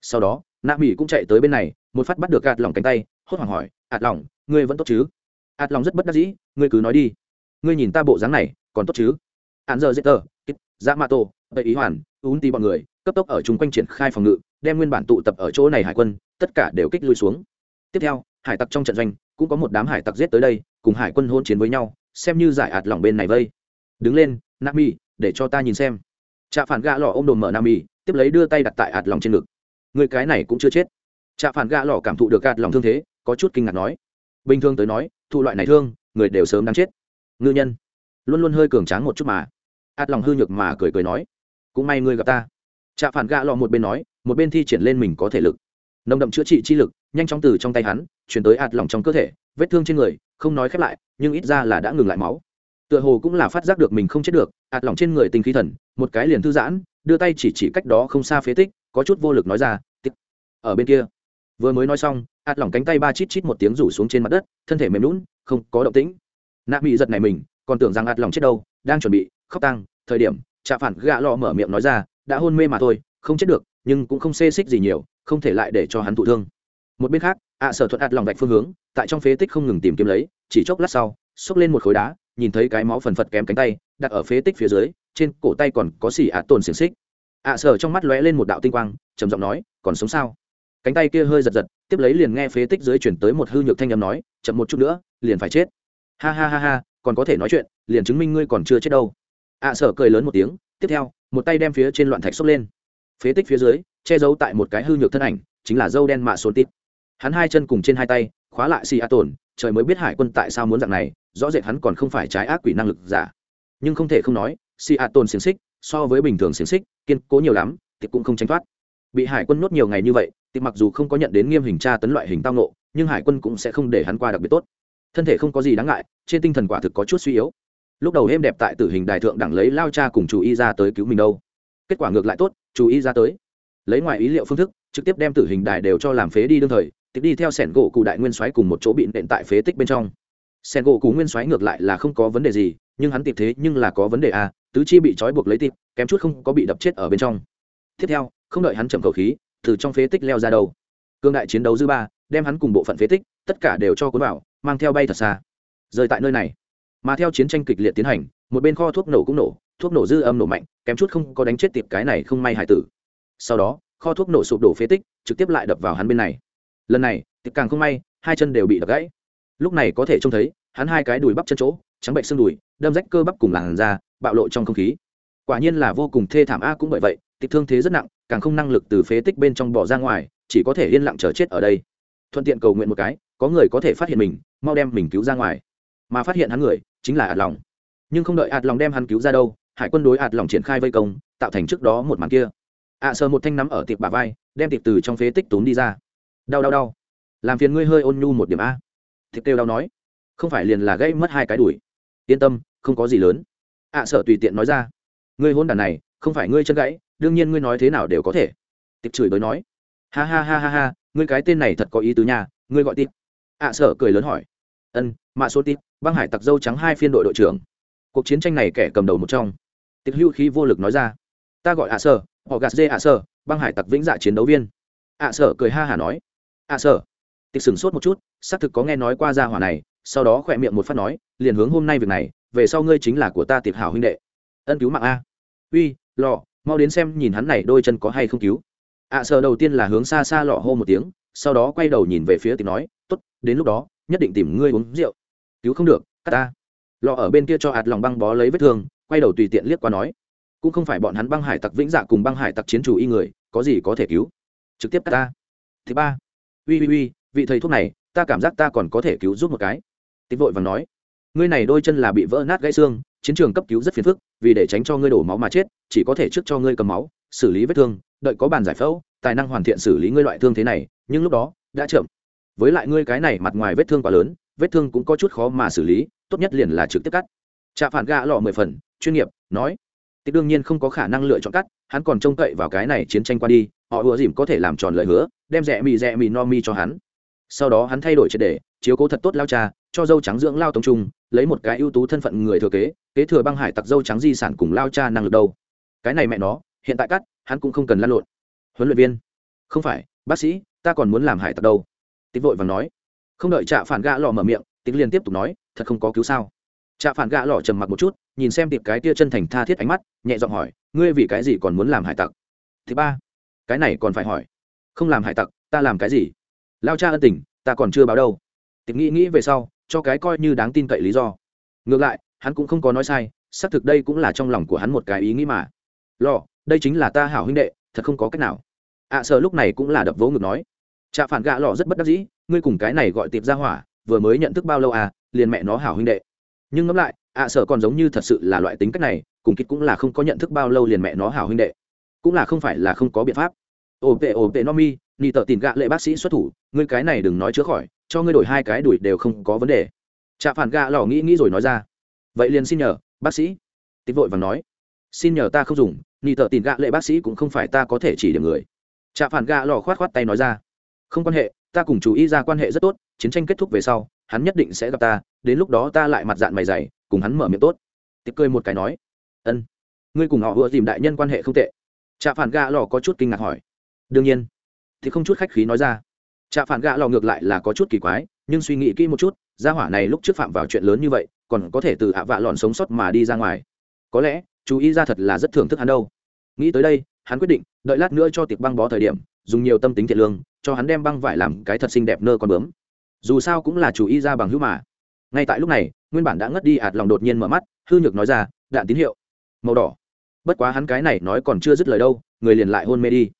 Sau đó, nạ mỹ cũng chạy tới bên này, một phát bắt được ạt lòng cánh tay, hốt hoảng hỏi ạt lòng, ngươi vẫn tốt chứ? Ạt lòng rất bất đắc dĩ, ngươi cứ nói đi. Ngươi nhìn ta bộ dáng này, còn tốt chứ? Ạn giờ dễ tờ dạ mạ tổ, tây ý hoàn, ún tì bọn người cấp tốc ở chung quanh triển khai phòng ngự, đem nguyên bản tụ tập ở chỗ này hải quân, tất cả đều kích lui xuống. Tiếp theo, hải tặc trong trận doanh, cũng có một đám hải tặc giết tới đây, cùng hải quân hôn chiến với nhau, xem như giải ạt lỏng bên này vây. Đứng lên, nami, để cho ta nhìn xem. Trạ phản gạ lò ôm đồn mở nami, tiếp lấy đưa tay đặt tại ạt lỏng trên ngực. Người cái này cũng chưa chết. Trạ phản gạ lò cảm thụ được ạt lỏng thương thế, có chút kinh ngạc nói. Bình thường tới nói, thụ loại này thương, người đều sớm đang chết. Ngư nhân, luôn luôn hơi cường tráng một chút mà. Ạt lòng hư nhược mà cười cười nói. Cũng may ngươi gặp ta trạ phản gạ lọ một bên nói, một bên thi triển lên mình có thể lực. Nồng đậm chữa trị chi lực, nhanh chóng từ trong tay hắn, chuyển tới ạt lòng trong cơ thể, vết thương trên người, không nói khép lại, nhưng ít ra là đã ngừng lại máu. Tựa hồ cũng là phát giác được mình không chết được ạt lòng trên người tinh khí thần, một cái liền thư giãn, đưa tay chỉ chỉ cách đó không xa phế tích, có chút vô lực nói ra, tích, ở bên kia. Vừa mới nói xong ạt lòng cánh tay ba chít chít một tiếng rủ xuống trên mặt đất, thân thể mềm lún không có động tĩnh. Nạ bị giật này mình, còn tưởng rằng ạt lòng chết đâu, đang chuẩn bị, khóc tăng thời điểm, trạ phản gạ lọ mở miệng nói ra đã hôn mê mà thôi, không chết được, nhưng cũng không xê xích gì nhiều, không thể lại để cho hắn thụ thương. Một bên khác, ạ sở thuận ạt lòng vạch phương hướng, tại trong phế tích không ngừng tìm kiếm lấy, chỉ chốc lát sau, xốc lên một khối đá, nhìn thấy cái máu phần phật kém cánh tay, đặt ở phế tích phía dưới, trên cổ tay còn có xỉ ạ tồn xiềng xích. Ạ sở trong mắt lóe lên một đạo tinh quang, trầm giọng nói, còn sống sao? Cánh tay kia hơi giật giật, tiếp lấy liền nghe phế tích dưới chuyển tới một hư nhược thanh âm nói, chậm một chút nữa, liền phải chết. Ha ha ha ha, còn có thể nói chuyện, liền chứng minh ngươi còn chưa chết đâu. Ạ sở cười lớn một tiếng, tiếp theo một tay đem phía trên loạn thạch xốc lên. Phế tích phía dưới, che giấu tại một cái hư nhược thân ảnh, chính là dâu đen mạ xôn tít. Hắn hai chân cùng trên hai tay, khóa lại xì a tổn trời mới biết hải quân tại sao muốn dạng này, rõ rệt hắn còn không phải trái ác quỷ năng lực giả. Nhưng không thể không nói, xì a tổn xiềng xích, so với bình thường xiềng xích, kiên cố nhiều lắm thì cũng không tránh thoát. Bị hải quân nhốt nhiều ngày như vậy thì mặc dù không có nhận đến nghiêm hình tra tấn loại hình tao nộ nhưng hải quân cũng sẽ không để hắn qua đặc biệt tốt. Thân thể không có gì đáng ngại, trên tinh thần quả thực có chút suy yếu lúc đầu êm đẹp tại tử hình đài thượng đẳng lấy lao cha cùng chú y ra tới cứu mình đâu. Kết quả ngược lại tốt, chú y ra tới. Lấy ngoài ý liệu phương thức, trực tiếp đem tử hình đài đều cho làm phế đi đương thời, tiếp đi theo sẻn gỗ cụ đại nguyên soái cùng một chỗ bị nện tại phế tích bên trong. Sẻn gỗ cụ nguyên soái ngược lại là không có vấn đề gì, nhưng hắn tiệp thế nhưng là có vấn đề à tứ chi bị trói buộc lấy tiệp kém chút không có bị đập chết ở bên trong. Tiếp theo, không đợi hắn chậm cầu khí, từ trong phế tích leo ra đầu cương đại chiến đấu dư ba, đem hắn cùng bộ phận phế tích, tất cả đều cho cuốn vào, mang theo bay thật xa. Rời tại nơi này mà theo chiến tranh kịch liệt tiến hành, một bên kho thuốc nổ cũng nổ, thuốc nổ dư âm nổ mạnh, kém chút không có đánh chết tiệp cái này không may hải tử. Sau đó, kho thuốc nổ sụp đổ phế tích, trực tiếp lại đập vào hắn bên này. Lần này, tiệp càng không may, hai chân đều bị đập gãy. Lúc này có thể trông thấy, hắn hai cái đùi bắp chân chỗ, trắng bệnh xương đùi, đâm rách cơ bắp cùng làn da, bạo lộ trong không khí. Quả nhiên là vô cùng thê thảm a cũng bởi vậy, tiệp thương thế rất nặng, càng không năng lực từ phế tích bên trong bỏ ra ngoài, chỉ có thể yên lặng chờ chết ở đây. Thuận tiện cầu nguyện một cái, có người có thể phát hiện mình, mau đem mình cứu ra ngoài mà phát hiện hắn người chính là ạt lòng. Nhưng không đợi ạt lòng đem hắn cứu ra đâu, hải quân đối ạt lòng triển khai vây công, tạo thành trước đó một màn kia. Ạ sờ một thanh nắm ở tiệp bà vai, đem tiệp từ trong phế tích tốn đi ra. Đau đau đau. Làm phiền ngươi hơi ôn nhu một điểm a. Tiệp kêu đau nói. Không phải liền là gây mất hai cái đùi. Yên tâm, không có gì lớn. À, Ạ sợ tùy tiện nói ra. Ngươi hôn đàn này, không phải ngươi chân gãy, đương nhiên ngươi nói thế nào đều có thể. Tiệp chửi bới nói. Ha ha ha ha ha, ngươi cái tên này thật có ý tứ nhà ngươi gọi tiệp. À, Ạ sợ cười lớn hỏi. Ân, mạ số tiệp băng hải tặc dâu trắng hai phiên đội đội trưởng. Cuộc chiến tranh này kẻ cầm đầu một trong. Tịch hữu khí vô lực nói ra. Ta gọi ạ sợ họ gạt dê ạ sở băng hải tặc vĩnh dạ chiến đấu viên. Ạ sở cười ha hả nói. Ạ sở tịch sửng sốt một chút, xác thực có nghe nói qua gia hỏa này, sau đó khỏe miệng một phát nói, liền hướng hôm nay việc này, về sau ngươi chính là của ta tiệp hảo huynh đệ. Ân cứu mạng a. Uy lọ mau đến xem nhìn hắn này đôi chân có hay không cứu. Ạ sở đầu tiên là hướng xa xa lọ hô một tiếng, sau đó quay đầu nhìn về phía tiệp nói t ố t đến lúc đó, nhất định tìm ngươi uống rượu cứu không được, cắt ta. Lọ ở bên kia cho hạt lòng băng bó lấy vết thương, quay đầu tùy tiện liếc qua nói. Cũng không phải bọn hắn băng hải tặc vĩnh dạ cùng băng hải tặc chiến chủ y người, có gì có thể cứu? Trực tiếp cắt ta. Thứ ba. Ui ui ui vị thầy thuốc này, ta cảm giác ta còn có thể cứu giúp một cái. Tịch vội và nói. Ngươi này đôi chân là bị vỡ nát gãy xương, chiến trường cấp cứu rất phiền phức, vì để tránh cho ngươi đổ máu mà chết, chỉ có thể trước cho ngươi cầm máu, xử lý vết thương, đợi có bàn giải phẫu, tài năng hoàn thiện xử lý ngươi loại thương thế này, nhưng lúc đó, đã chậm. Với lại ngươi cái này mặt ngoài vết thương quá lớn vết thương cũng có chút khó mà xử lý tốt nhất liền là trực tiếp cắt. Trạ phản gạ lọ mười phần chuyên nghiệp nói tịch đương nhiên không có khả năng lựa chọn cắt hắn còn trông cậy vào cái này chiến tranh qua đi họ ùa dìm có thể làm tròn lời hứa đem rẽ mì rẽ mì no mi cho hắn. Sau đó hắn thay đổi triệt đề, chiếu cố thật tốt lao cha cho dâu trắng dưỡng lao tông trung lấy một cái ưu tú thân phận người thừa kế kế thừa băng hải tặc dâu trắng di sản cùng lao cha năng lực đâu. Cái này mẹ nó hiện tại cắt hắn cũng không cần lăn lộn. Huấn luyện viên không phải bác sĩ ta còn muốn làm hải tặc đâu. Tịch vội và nói không đợi trạ phản gã lò mở miệng tịch liền tiếp tục nói thật không có cứu sao? Trạ phản gã lò trầm mặc một chút nhìn xem tiệp cái tia chân thành tha thiết ánh mắt nhẹ giọng hỏi ngươi vì cái gì còn muốn làm hải tặc? Thứ ba cái này còn phải hỏi. Không làm hải tặc ta làm cái gì? Lao cha ân tình ta còn chưa báo đâu. Tịch nghĩ nghĩ về sau cho cái coi như đáng tin cậy lý do. Ngược lại hắn cũng không có nói sai xác thực đây cũng là trong lòng của hắn một cái ý nghĩ mà. Lò đây chính là ta hảo huynh đệ thật không có cách nào. Ạ à, sợ lúc này cũng là đập vỗ ngực nói. Trạ phản gạ lò rất bất đắc dĩ ngươi cùng cái này gọi tiệp ra hỏa vừa mới nhận thức bao lâu à liền mẹ nó hảo huynh đệ. Nhưng ngẫm lại ạ à, sợ còn giống như thật sự là loại tính cách này cùng kịch cũng là không có nhận thức bao lâu liền mẹ nó hảo huynh đệ. Cũng là không phải là không có biện pháp. Ồ tệ ồ tệ no mi ni tờ tìm gạ lệ bác sĩ xuất thủ ngươi cái này đừng nói chữa khỏi cho ngươi đổi hai cái đuổi đều không có vấn đề. Trạ phản gạ lò nghĩ nghĩ rồi nói ra. Vậy liền xin nhờ bác sĩ. Tịch vội và nói. Xin nhờ ta không dùng ni tờ tìm gạ lệ bác sĩ cũng không phải ta có thể chỉ điểm người. Trạ phản gạ lò khoát khoát tay nói ra. Không quan hệ ta cùng chú ý ra quan hệ rất tốt, chiến tranh kết thúc về sau, hắn nhất định sẽ gặp ta, đến lúc đó ta lại mặt dạng mày dày, cùng hắn mở miệng tốt. Tiệc cười một cái nói. Ân, ngươi cùng họ vừa tìm đại nhân quan hệ không tệ. Trạ phản gạ lò có chút kinh ngạc hỏi. Đương nhiên. Thì không chút khách khí nói ra. Trạ phản gạ lò ngược lại là có chút kỳ quái, nhưng suy nghĩ kỹ một chút, gia hỏa này lúc trước phạm vào chuyện lớn như vậy, còn có thể từ ạ vạ lòn sống sót mà đi ra ngoài. Có lẽ, chú ý ra thật là rất thưởng thức hắn đâu. Nghĩ tới đây, hắn quyết định đợi lát nữa cho tiệc băng bó thời điểm, dùng nhiều tâm tính thiện lương cho hắn đem băng vải làm cái thật xinh đẹp nơ con bướm. Dù sao cũng là chủ ý ra bằng hữu mà. Ngay tại lúc này, nguyên bản đã ngất đi ạt lòng đột nhiên mở mắt, hư nhược nói ra, đạn tín hiệu. Màu đỏ. Bất quá hắn cái này nói còn chưa dứt lời đâu, người liền lại hôn mê đi.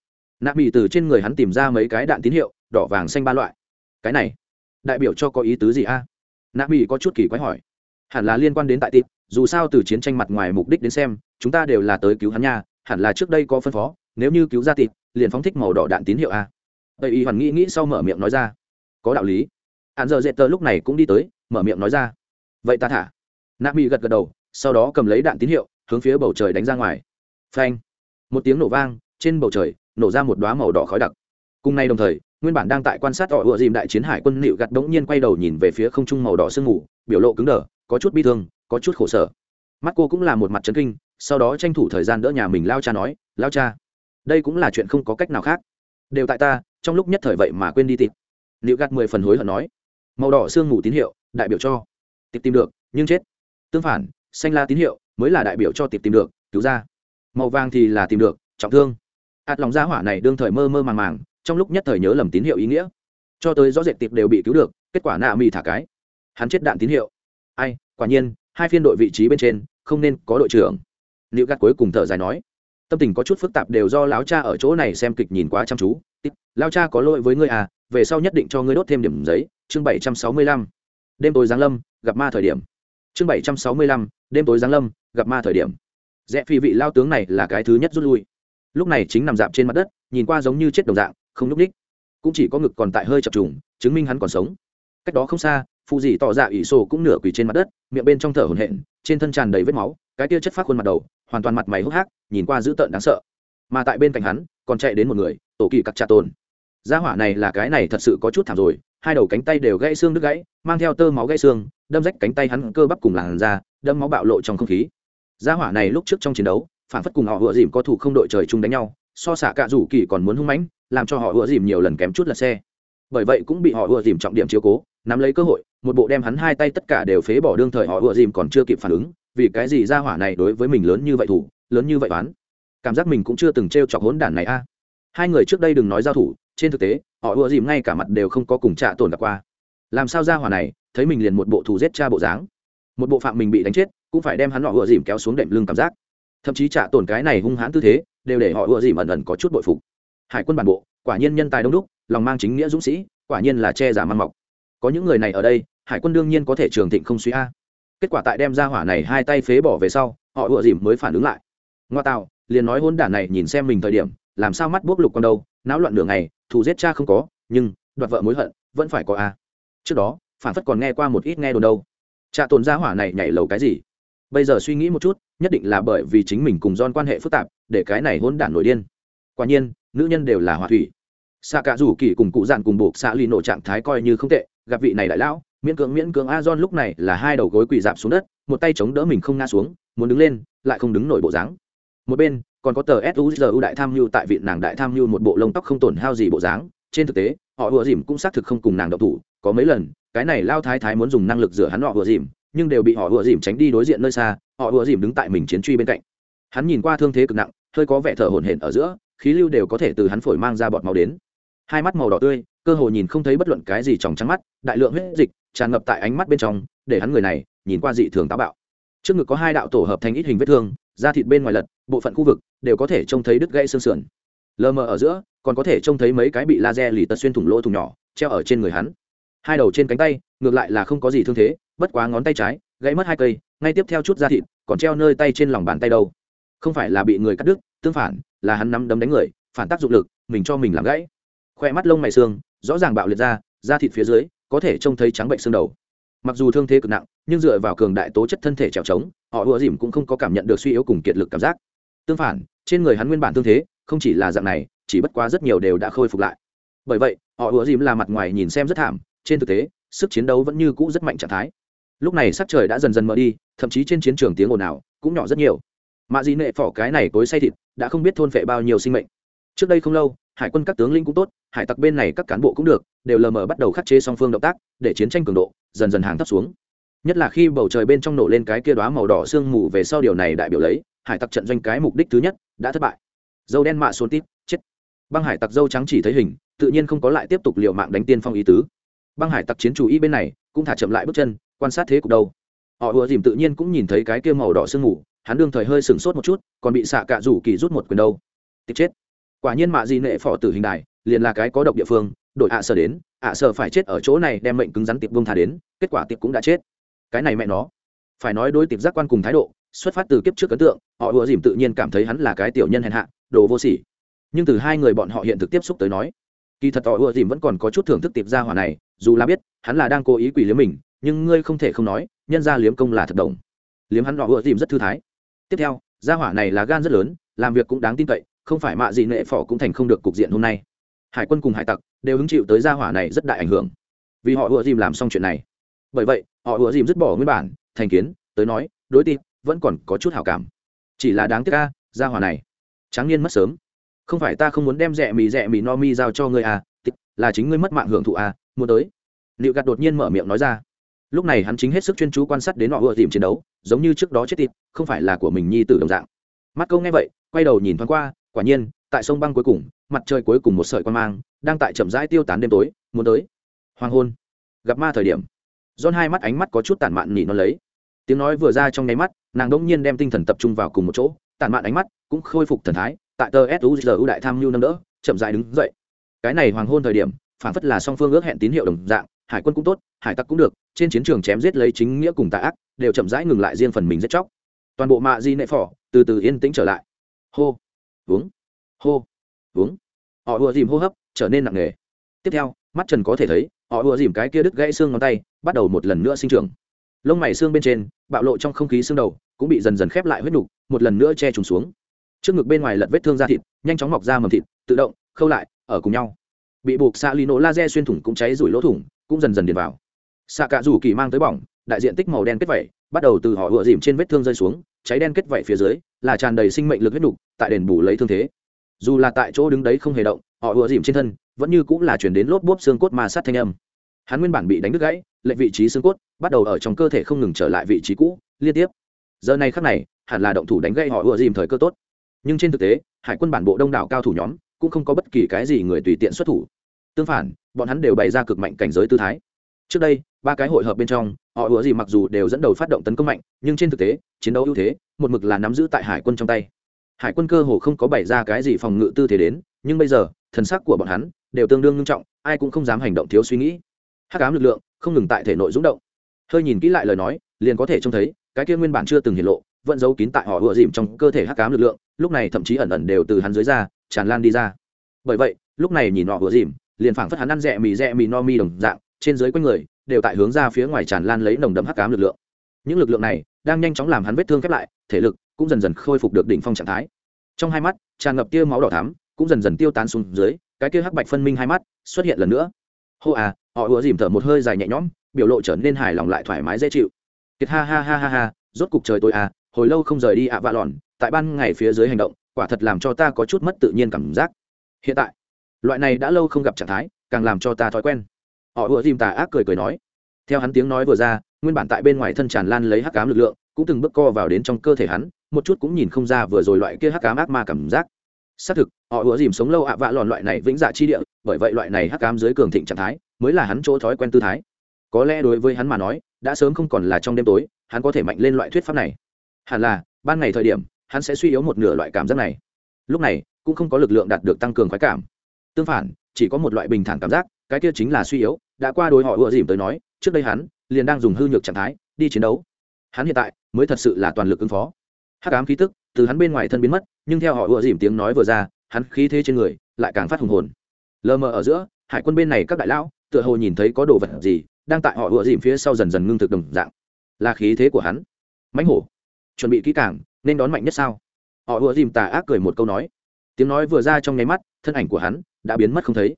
Nạp bị từ trên người hắn tìm ra mấy cái đạn tín hiệu, đỏ, vàng, xanh ba loại. Cái này, đại biểu cho có ý tứ gì a? À? nạ bị có chút kỳ quái hỏi. Hẳn là liên quan đến tại tịp, dù sao từ chiến tranh mặt ngoài mục đích đến xem, chúng ta đều là tới cứu hắn nha, hẳn là trước đây có phân phó, nếu như cứu ra tịp, liền phóng thích màu đỏ đạn tín hiệu a tây y hoàn nghĩ nghĩ sau mở miệng nói ra. Có đạo lý. Hạn giờ dễ tờ lúc này cũng đi tới, mở miệng nói ra. Vậy ta thả. Nạp mỹ gật gật đầu, sau đó cầm lấy đạn tín hiệu, hướng phía bầu trời đánh ra ngoài. Phanh. Một tiếng nổ vang, trên bầu trời, nổ ra một đoá màu đỏ khói đặc. Cùng nay đồng thời, nguyên bản đang tại quan sát họ ựa dìm đại chiến hải quân nịu gặt đống nhiên quay đầu nhìn về phía không trung màu đỏ sương mù, biểu lộ cứng đờ, có chút bi thương, có chút khổ sở. Mắt cô cũng là một mặt chấn kinh, sau đó tranh thủ thời gian đỡ nhà mình lao cha nói, lao cha, đây cũng là chuyện không có cách nào khác đều tại ta, trong lúc nhất thời vậy mà quên đi tịp liệu gạt mười phần hối hận nói. Màu đỏ sương mù tín hiệu, đại biểu cho tịp tìm được, nhưng chết. Tương phản, xanh la tín hiệu mới là đại biểu cho tịp tìm được, cứu ra. Màu vàng thì là tìm được, trọng thương. Ạt lòng gia hỏa này đương thời mơ mơ màng màng, trong lúc nhất thời nhớ lầm tín hiệu ý nghĩa. Cho tới rõ rệt tiệp đều bị cứu được, kết quả nạ mì thả cái. Hắn chết đạn tín hiệu. Ai, quả nhiên, hai phiên đội vị trí bên trên, không nên có đội trưởng. Liệu gạt cuối cùng thở dài nói tâm tình có chút phức tạp đều do lão cha ở chỗ này xem kịch nhìn quá chăm chú. Lao cha có lỗi với ngươi à về sau nhất định cho ngươi đốt thêm điểm giấy. Chương bảy trăm sáu mươi lăm. Đêm tối giáng lâm, gặp ma thời điểm. Chương bảy trăm sáu mươi lăm. Đêm tối giáng lâm, gặp ma thời điểm. Rẽ phi vị lao tướng này là cái thứ nhất rút lui. Lúc này chính nằm dạp trên mặt đất, nhìn qua giống như chết đồng dạng, không núp ních. Cũng chỉ có ngực còn tại hơi chập trùng, chứng minh hắn còn sống. Cách đó không xa phụ dì tỏ dạ ỷ sổ cũng nửa quỳ trên mặt đất, miệng bên trong thở hổn hển, trên thân tràn đầy vết máu, cái tia chất phát khuôn mặt đầu hoàn toàn mặt mày hốc hác, nhìn qua dữ tợn đáng sợ. Mà tại bên cạnh hắn, còn chạy đến một người, tổ kỳ cặc trà tồn. Gia hỏa này là cái này thật sự có chút thảm rồi, hai đầu cánh tay đều gãy xương đứt gãy, mang theo tơ máu gãy xương, đâm rách cánh tay hắn cơ bắp cùng làn da đâm máu bạo lộ trong không khí. Gia hỏa này lúc trước trong chiến đấu, phản phất cùng họ vừa dìm có thủ không đội trời chung đánh nhau, so xả cạ rủ kỳ còn muốn hung mãnh, làm cho họ vừa dìm nhiều lần kém chút là xe. Bởi vậy cũng bị họ vừa dìm trọng điểm chiếu cố, nắm lấy cơ hội, một bộ đem hắn hai tay tất cả đều phế bỏ đương thời họ vừa dìm còn chưa kịp phản ứng vì cái gì gia hỏa này đối với mình lớn như vậy thủ, lớn như vậy oán cảm giác mình cũng chưa từng t r e o chọc hỗn đản này a. Hai người trước đây đừng nói giao thủ, trên thực tế, họ ùa dìm ngay cả mặt đều không có cùng trạ tổn gặp qua. Làm sao ra hỏa này, thấy mình liền một bộ thù giết cha bộ dáng. Một bộ phạm mình bị đánh chết, cũng phải đem hắn họ ùa dìm kéo xuống đệm lưng cảm giác. Thậm chí trả tổn cái này hung hãn tư thế, đều để họ ùa dìm ẩn ẩn có chút bội phục. Hải quân bản bộ, quả nhiên nhân tài đông đúc, lòng mang chính nghĩa dũng sĩ, quả nhiên là che giả mang mọc. Có những người này ở đây, hải quân đương nhiên có thể trường thịnh không suy a kết quả tại đem ra hỏa này hai tay phế bỏ về sau, họ ùa dìm mới phản ứng lại. Ngoa tạo liền nói hôn đản này nhìn xem mình thời điểm, làm sao mắt buốc lục con đâu, náo loạn nửa ngày, thù giết cha không có, nhưng, đoạt vợ mối hận, vẫn phải có a. Trước đó, phản phất còn nghe qua một ít nghe đồn đâu. Cha tồn gia hỏa này nhảy lầu cái gì? Bây giờ suy nghĩ một chút, nhất định là bởi vì chính mình cùng don quan hệ phức tạp, để cái này hôn đản nổi điên. Quả nhiên, nữ nhân đều là hòa thủy. Xạ cả rủ kỳ cùng cụ dạn cùng buộc xạ lì nổ trạng thái coi như không tệ, gặp vị này đại lão miễn cưỡng miễn cưỡng a john lúc này là hai đầu gối quỳ dạp xuống đất, một tay chống đỡ mình không ngã xuống, muốn đứng lên, lại không đứng nổi bộ dáng. Một bên, còn có tờ suzu đại tham mưu tại vị nàng đại tham mưu một bộ lông tóc không tổn hao gì bộ dáng. Trên thực tế, họ ùa dìm cũng xác thực không cùng nàng độc thủ, có mấy lần, cái này lao thái thái muốn dùng năng lực rửa hắn họ ùa dìm, nhưng đều bị họ ùa dìm tránh đi đối diện nơi xa, họ ùa dìm đứng tại mình chiến truy bên cạnh. Hắn nhìn qua thương thế cực nặng, hơi có vẻ thở hổn hển ở giữa, khí lưu đều có thể từ hắn phổi mang ra bọt máu đến hai mắt màu đỏ tươi, cơ hồ nhìn không thấy bất luận cái gì trong trắng mắt, đại lượng huyết dịch tràn ngập tại ánh mắt bên trong, để hắn người này nhìn qua dị thường táo bạo. Trước ngực có hai đạo tổ hợp thành ít hình vết thương, da thịt bên ngoài lật, bộ phận khu vực đều có thể trông thấy đứt gãy xương sườn. Lờ mờ ở giữa, còn có thể trông thấy mấy cái bị laser lì tật xuyên thủng lỗ thủng nhỏ, treo ở trên người hắn. Hai đầu trên cánh tay, ngược lại là không có gì thương thế, bất quá ngón tay trái, gãy mất hai cây, ngay tiếp theo chút da thịt, còn treo nơi tay trên lòng bàn tay đâu. Không phải là bị người cắt đứt, tương phản, là hắn nắm đấm đánh người, phản tác dụng lực, mình cho mình làm gãy khoe mắt lông mày xương, rõ ràng bạo liệt ra, da thịt phía dưới có thể trông thấy trắng bệnh xương đầu. Mặc dù thương thế cực nặng, nhưng dựa vào cường đại tố chất thân thể trèo trống, họ ùa dìm cũng không có cảm nhận được suy yếu cùng kiệt lực cảm giác. Tương phản, trên người hắn nguyên bản thương thế, không chỉ là dạng này, chỉ bất quá rất nhiều đều đã khôi phục lại. Bởi vậy, họ ùa dìm là mặt ngoài nhìn xem rất thảm, trên thực tế, sức chiến đấu vẫn như cũ rất mạnh trạng thái. Lúc này sắc trời đã dần dần mở đi, thậm chí trên chiến trường tiếng ồn ào cũng nhỏ rất nhiều. Mạ dị nệ phỏ cái này cối say thịt, đã không biết thôn phệ bao nhiêu sinh mệnh. Trước đây không lâu, hải quân các tướng linh cũng tốt hải tặc bên này các cán bộ cũng được, đều lờ mờ bắt đầu khắc chế song phương động tác, để chiến tranh cường độ dần dần hàng thấp xuống. Nhất là khi bầu trời bên trong nổ lên cái kia đoá màu đỏ sương mù về sau điều này đại biểu lấy, hải tặc trận doanh cái mục đích thứ nhất đã thất bại. Dâu đen mạ xuống tít, chết. Băng hải tặc dâu trắng chỉ thấy hình, tự nhiên không có lại tiếp tục liệu mạng đánh tiên phong ý tứ. Băng hải tặc chiến chủ ý bên này cũng thả chậm lại bước chân, quan sát thế cục đâu. Họ ùa dìm tự nhiên cũng nhìn thấy cái kia màu đỏ sương mù, hắn đương thời hơi sửng sốt một chút, còn bị xạ cạ rủ kỳ rút một quyền đâu. Tịch chết. Quả nhiên mạ gì nệ phò tử hình đài liền là cái có độc địa phương đội ạ à sở đến, ạ à sở phải chết ở chỗ này đem mệnh cứng rắn tiệp bông thả đến, kết quả tiệp cũng đã chết. Cái này mẹ nó. Phải nói đối tiệp giác quan cùng thái độ, xuất phát từ kiếp trước ấn tượng, họ ùa dìm tự nhiên cảm thấy hắn là cái tiểu nhân hèn hạ, đồ vô sỉ. Nhưng từ hai người bọn họ hiện thực tiếp xúc tới nói, kỳ thật họ ùa dìm vẫn còn có chút thưởng thức tiệp gia hỏa này, dù là biết, hắn là đang cố ý quỷ liếm mình, nhưng ngươi không thể không nói, nhân ra liếm công là thật đồng. Liếm hắn họ ùa dìm rất thư thái. Tiếp theo, gia hỏa này là gan rất lớn, làm việc cũng đáng tin cậy, không phải mạ gì nệ phỏ cũng thành không được cục diện hôm nay hải quân cùng hải tặc đều hứng chịu tới gia hỏa này rất đại ảnh hưởng. Vì họ ùa dìm làm xong chuyện này. Bởi vậy, họ ùa dìm dứt bỏ nguyên bản, thành kiến, tới nói, đối tin, vẫn còn có chút hảo cảm. Chỉ là đáng tiếc ca gia hỏa này, tráng niên mất sớm. Không phải ta không muốn đem rẻ mì rẻ mì no mi giao cho ngươi à là chính ngươi mất mạng hưởng thụ à muốn tới. Liệu gạt đột nhiên mở miệng nói ra. Lúc này hắn chính hết sức chuyên chú quan sát đến họ ùa dìm chiến đấu, giống như trước đó chết tịt không phải là của mình nhi tử đồng dạng. Mắt câu nghe vậy, quay đầu nhìn thoáng qua, quả nhiên, tại sông băng cuối cùng mặt trời cuối cùng một sợi quan mang, đang tại chậm rãi tiêu tán đêm tối, muốn tới. Hoàng hôn. Gặp ma thời điểm don hai mắt ánh mắt có chút tản mạn nỉ nó lấy. Tiếng nói vừa ra trong nháy mắt, nàng đỗng nhiên đem tinh thần tập trung vào cùng một chỗ, tản mạn ánh mắt cũng khôi phục thần thái, tại tờ suzu đại tham mưu nâng đỡ, chậm rãi đứng dậy. Cái này hoàng hôn thời điểm, phản phất là song phương ước hẹn tín hiệu đồng dạng, hải quân cũng tốt, hải tặc cũng được, trên chiến trường chém giết lấy chính nghĩa cùng tạ ác, đều chậm rãi ngừng lại riêng phần mình giết chóc. Toàn bộ mạ di nệ phỏ từ từ yên tĩnh trở lại. Hô. Uống. Hô uống. Họ ùa dìm hô hấp, trở nên nặng nề. Tiếp theo, mắt trần có thể thấy, họ ùa dìm cái kia đứt gãy xương ngón tay, bắt đầu một lần nữa sinh trưởng. Lông mày xương bên trên, bạo lộ trong không khí xương đầu, cũng bị dần dần khép lại huyết nục, một lần nữa che trùng xuống. Trước ngực bên ngoài lật vết thương da thịt, nhanh chóng mọc ra mầm thịt, tự động, khâu lại, ở cùng nhau. Bị buộc xạ lì nổ laser xuyên thủng cũng cháy rủi lỗ thủng, cũng dần dần điền vào. Xạ cạ rủ kỳ mang tới bỏng, đại diện tích màu đen kết vẩy bắt đầu từ họ ựa dìm trên vết thương rơi xuống, cháy đen kết vẩy phía dưới, là tràn đầy sinh mệnh lực huyết nục, tại đền bù lấy thương thế dù là tại chỗ đứng đấy không hề động, họ ùa dìm trên thân, vẫn như cũng là chuyển đến lốp bốp xương cốt ma sát thanh âm. Hắn nguyên bản bị đánh đứt gãy lệnh vị trí xương cốt, bắt đầu ở trong cơ thể không ngừng trở lại vị trí cũ, liên tiếp. Giờ này khắc này, hẳn là động thủ đánh gãy họ ùa dìm thời cơ tốt. Nhưng trên thực tế, hải quân bản bộ đông đảo cao thủ nhóm cũng không có bất kỳ cái gì người tùy tiện xuất thủ. Tương phản, bọn hắn đều bày ra cực mạnh cảnh giới tư thái. Trước đây, ba cái hội hợp bên trong, họ ùa dìm mặc dù đều dẫn đầu phát động tấn công mạnh, nhưng trên thực tế, chiến đấu ưu thế, một mực là nắm giữ tại hải quân trong tay hải quân cơ hồ không có bày ra cái gì phòng ngự tư thế đến, nhưng bây giờ, thần sắc của bọn hắn đều tương đương nghiêm trọng, ai cũng không dám hành động thiếu suy nghĩ. Hắc ám lực lượng không ngừng tại thể nội rúng động. Hơi nhìn kỹ lại lời nói, liền có thể trông thấy, cái kia nguyên bản chưa từng hiện lộ, vẫn giấu kín tại họ ựa dìm trong cơ thể hắc ám lực lượng, lúc này thậm chí ẩn ẩn đều từ hắn dưới ra, tràn lan đi ra. Bởi vậy, lúc này nhìn họ ựa dìm, liền phảng phất hắn ăn rẻ mì rẻ mì no mi đồng dạng, trên dưới quanh người, đều tại hướng ra phía ngoài tràn lan lấy nồng đậm hắc ám lực lượng. Những lực lượng này đang nhanh chóng làm hắn vết thương khép lại, thể lực cũng dần dần khôi phục được đỉnh phong trạng thái. Trong hai mắt, tràn ngập tia máu đỏ thắm, cũng dần dần tiêu tán xuống dưới, cái kia hắc bạch phân minh hai mắt xuất hiện lần nữa. Hô à họ ùa dìm thở một hơi dài nhẹ nhõm, biểu lộ trở nên hài lòng lại thoải mái dễ chịu. Kiệt ha ha ha ha ha, rốt cục trời tôi à hồi lâu không rời đi ạ vạ lòn, tại ban ngày phía dưới hành động, quả thật làm cho ta có chút mất tự nhiên cảm giác. Hiện tại, loại này đã lâu không gặp trạng thái, càng làm cho ta thói quen. Họ ùa dìm tà ác cười cười nói. Theo hắn tiếng nói vừa ra, nguyên bản tại bên ngoài thân tràn lan lấy hắc cám lực lượng, cũng từng bước co vào đến trong cơ thể hắn một chút cũng nhìn không ra vừa rồi loại kia hắc cám ác ma cảm giác. Xác thực, họ ủa dìm sống lâu ạ vạ lòn loại này vĩnh dạ chi địa, bởi vậy loại này hắc cám dưới cường thịnh trạng thái, mới là hắn chỗ thói quen tư thái. Có lẽ đối với hắn mà nói, đã sớm không còn là trong đêm tối, hắn có thể mạnh lên loại thuyết pháp này. Hẳn là, ban ngày thời điểm, hắn sẽ suy yếu một nửa loại cảm giác này. Lúc này, cũng không có lực lượng đạt được tăng cường khoái cảm. Tương phản, chỉ có một loại bình thản cảm giác, cái kia chính là suy yếu, đã qua đối họ ủa dìm tới nói, trước đây hắn liền đang dùng hư nhược trạng thái, đi chiến đấu. Hắn hiện tại, mới thật sự là toàn lực ứng phó hắc ám khí tức từ hắn bên ngoài thân biến mất, nhưng theo họ ùa dìm tiếng nói vừa ra, hắn khí thế trên người lại càng phát hùng hồn. Lờ mờ ở giữa, hải quân bên này các đại lão tựa hồ nhìn thấy có đồ vật gì đang tại họ ùa dìm phía sau dần dần ngưng thực đồng dạng. Là khí thế của hắn. Mãnh hổ. Chuẩn bị kỹ càng, nên đón mạnh nhất sao? Họ ùa dìm tà ác cười một câu nói. Tiếng nói vừa ra trong nháy mắt, thân ảnh của hắn đã biến mất không thấy.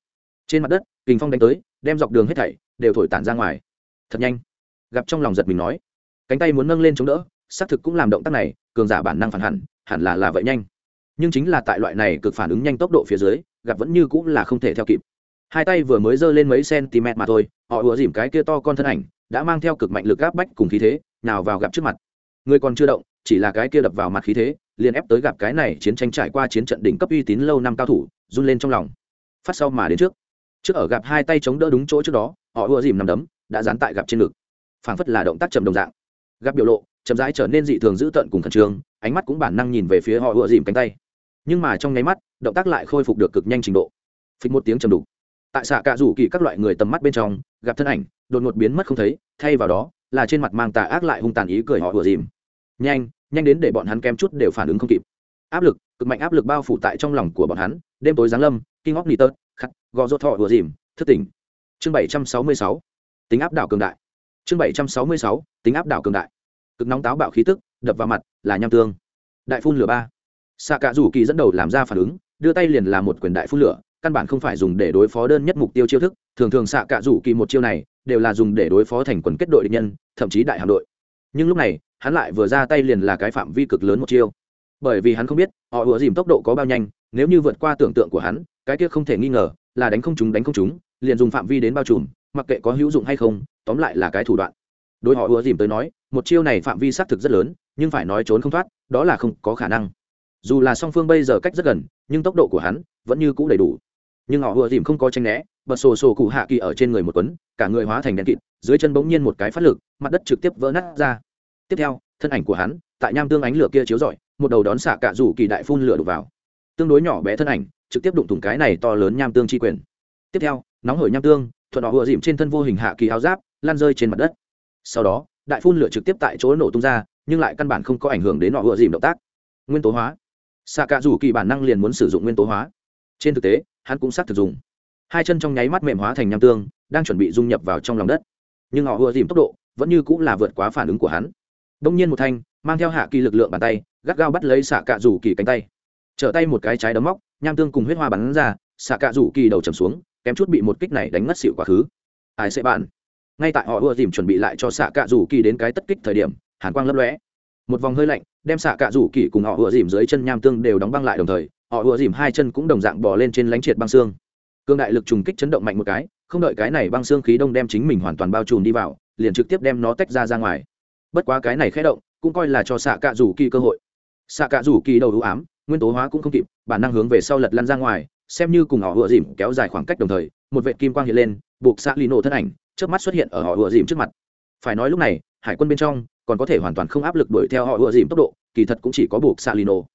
Trên mặt đất, kình phong đánh tới, đem dọc đường hết thảy đều thổi tản ra ngoài. Thật nhanh. Gặp trong lòng giật mình nói. Cánh tay muốn nâng lên chống đỡ xác thực cũng làm động tác này, cường giả bản năng phản hẳn hẳn là là vậy nhanh. Nhưng chính là tại loại này cực phản ứng nhanh tốc độ phía dưới, gặp vẫn như cũng là không thể theo kịp. Hai tay vừa mới giơ lên mấy cm mà thôi, họ ùa dìm cái kia to con thân ảnh, đã mang theo cực mạnh lực gáp bách cùng khí thế, nào vào gặp trước mặt. Người còn chưa động, chỉ là cái kia đập vào mặt khí thế, liền ép tới gặp cái này chiến tranh trải qua chiến trận đỉnh cấp uy tín lâu năm cao thủ, run lên trong lòng. Phát sau mà đến trước. Trước ở gặp hai tay chống đỡ đúng chỗ trước đó, họ ùa dìm nằm đấm, đã dán tại gặp trên ngực. Phảng phất là động tác trầm đồng dạng gặp biểu lộ, chậm rãi trở nên dị thường dữ tợn cùng khẩn trương, ánh mắt cũng bản năng nhìn về phía họ ựa dìm cánh tay. Nhưng mà trong nháy mắt, động tác lại khôi phục được cực nhanh trình độ. Phịch một tiếng chầm đục. Tại xạ cạ rủ kỳ các loại người tầm mắt bên trong, gặp thân ảnh, đột ngột biến mất không thấy, thay vào đó, là trên mặt mang tà ác lại hung tàn ý cười họ ựa dìm. Nhanh nhanh đến để bọn hắn kem chút đều phản ứng không kịp. Áp lực, cực mạnh áp lực bao phủ tại trong lòng của bọn hắn, đêm tối giáng lâm kinh óc nỉ tớt khắc gò rốt thọ ựa dìm, thức tỉnh. Chương bảy trăm sáu mươi sáu. Tính áp đảo cường đại chương bảy trăm sáu mươi sáu, tính áp đảo cường đại. Cực nóng táo bạo khí tức, đập vào mặt, là nham tương. Đại phun lửa ba. Xạ cạ rủ kỳ dẫn đầu làm ra phản ứng, đưa tay liền là một quyền đại phun lửa, căn bản không phải dùng để đối phó đơn nhất mục tiêu chiêu thức, thường thường xạ cạ rủ kỳ một chiêu này, đều là dùng để đối phó thành quần kết đội địch nhân, thậm chí đại hạm đội. Nhưng lúc này, hắn lại vừa ra tay liền là cái phạm vi cực lớn một chiêu. Bởi vì hắn không biết, họ ùa dìm tốc độ có bao nhanh, nếu như vượt qua tưởng tượng của hắn, cái kia không thể nghi ngờ, là đánh không chúng đánh không chúng liền dùng phạm vi đến bao trùm mặc kệ có hữu dụng hay không, tóm lại là cái thủ đoạn. Đối họ ùa dìm tới nói, một chiêu này phạm vi xác thực rất lớn, nhưng phải nói trốn không thoát, đó là không có khả năng. Dù là song phương bây giờ cách rất gần, nhưng tốc độ của hắn vẫn như cũ đầy đủ. Nhưng họ ùa dìm không có tranh né, bật sổ sổ cụ hạ kỳ ở trên người một tuấn cả người hóa thành đèn kịt, dưới chân bỗng nhiên một cái phát lực, mặt đất trực tiếp vỡ nát ra. Tiếp theo, thân ảnh của hắn, tại nham tương ánh lửa kia chiếu rọi, một đầu đón xạ cạ rủ kỳ đại phun lửa đục vào. Tương đối nhỏ bé thân ảnh, trực tiếp đụng thủng cái này to lớn nham tương chi quyền. Tiếp theo, nóng hổi nham tương thuận họ vừa dìm trên thân vô hình hạ kỳ áo giáp lan rơi trên mặt đất. Sau đó, đại phun lửa trực tiếp tại chỗ nổ tung ra, nhưng lại căn bản không có ảnh hưởng đến họ vừa dìm động tác. Nguyên tố hóa. Xạ cạ rủ kỳ bản năng liền muốn sử dụng nguyên tố hóa. Trên thực tế, hắn cũng xác thực dùng. Hai chân trong nháy mắt mềm hóa thành nham tương, đang chuẩn bị dung nhập vào trong lòng đất. Nhưng họ vừa dìm tốc độ vẫn như cũng là vượt quá phản ứng của hắn. Đông nhiên một thanh, mang theo hạ kỳ lực lượng bàn tay, gắt gao bắt lấy xạ cạ rủ kỳ cánh tay. Trở tay một cái trái đấm móc, nham tương cùng huyết hoa bắn ra xạ cạ rủ kỳ đầu trầm xuống kém chút bị một kích này đánh ngất xỉu quá khứ. Ai sẽ bạn? Ngay tại họ ưa dìm chuẩn bị lại cho xạ cạ rủ kỳ đến cái tất kích thời điểm, hàn quang lấp lóe. Một vòng hơi lạnh, đem xạ cạ rủ kỳ cùng họ ưa dìm dưới chân nham tương đều đóng băng lại đồng thời, họ ưa dìm hai chân cũng đồng dạng bỏ lên trên lánh triệt băng xương. Cương đại lực trùng kích chấn động mạnh một cái, không đợi cái này băng xương khí đông đem chính mình hoàn toàn bao trùm đi vào, liền trực tiếp đem nó tách ra ra ngoài. Bất quá cái này khé động, cũng coi là cho xạ cạ rủ kỳ cơ hội. Xạ cạ rủ kỳ đầu ưu ám, nguyên tố hóa cũng không kịp, bản năng hướng về sau lật lăn ra ngoài xem như cùng họ vừa dìm kéo dài khoảng cách đồng thời, một vệ kim quang hiện lên, buộc xạ lì nổ thân ảnh trước mắt xuất hiện ở họ vừa dìm trước mặt. Phải nói lúc này, hải quân bên trong còn có thể hoàn toàn không áp lực đuổi theo họ vừa dìm tốc độ, kỳ thật cũng chỉ có buộc xạ lì nổ.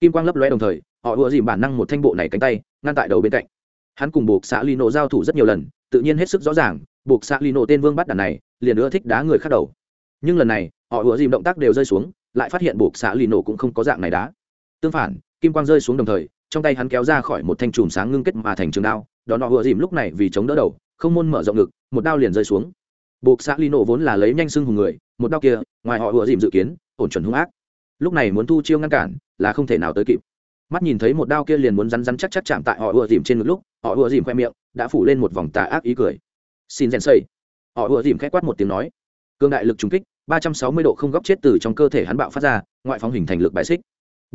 Kim quang lấp lóe đồng thời, họ vừa dìm bản năng một thanh bộ này cánh tay, ngăn tại đầu bên cạnh. Hắn cùng buộc xạ lì nổ giao thủ rất nhiều lần, tự nhiên hết sức rõ ràng, buộc xạ lì nổ tên vương bắt đàn này, liền ưa thích đá người khác đầu. Nhưng lần này, họ vừa dìm động tác đều rơi xuống, lại phát hiện buộc xạ lì nổ cũng không có dạng này đá. Tương phản, kim quang rơi xuống đồng thời trong tay hắn kéo ra khỏi một thanh chùm sáng ngưng kết mà thành trường đao, đó nọ vừa dìm lúc này vì chống đỡ đầu, không môn mở rộng ngực, một đao liền rơi xuống. Buộc xã ly nổ vốn là lấy nhanh xưng hùng người, một đao kia, ngoài họ vừa dìm dự kiến, ổn chuẩn hung ác. Lúc này muốn thu chiêu ngăn cản, là không thể nào tới kịp. Mắt nhìn thấy một đao kia liền muốn rắn rắn chắc chắc chạm tại họ ùa dìm trên ngực lúc, họ ùa dìm khoe miệng, đã phủ lên một vòng tà ác ý cười. Xin rèn xây họ ùa dìm k h á quát một tiếng nói. Cương đại lực trúng kích, ba trăm sáu mươi độ không góc chết từ trong cơ thể hắn bạo phát ra, ngoại phóng hình thành lực bài xích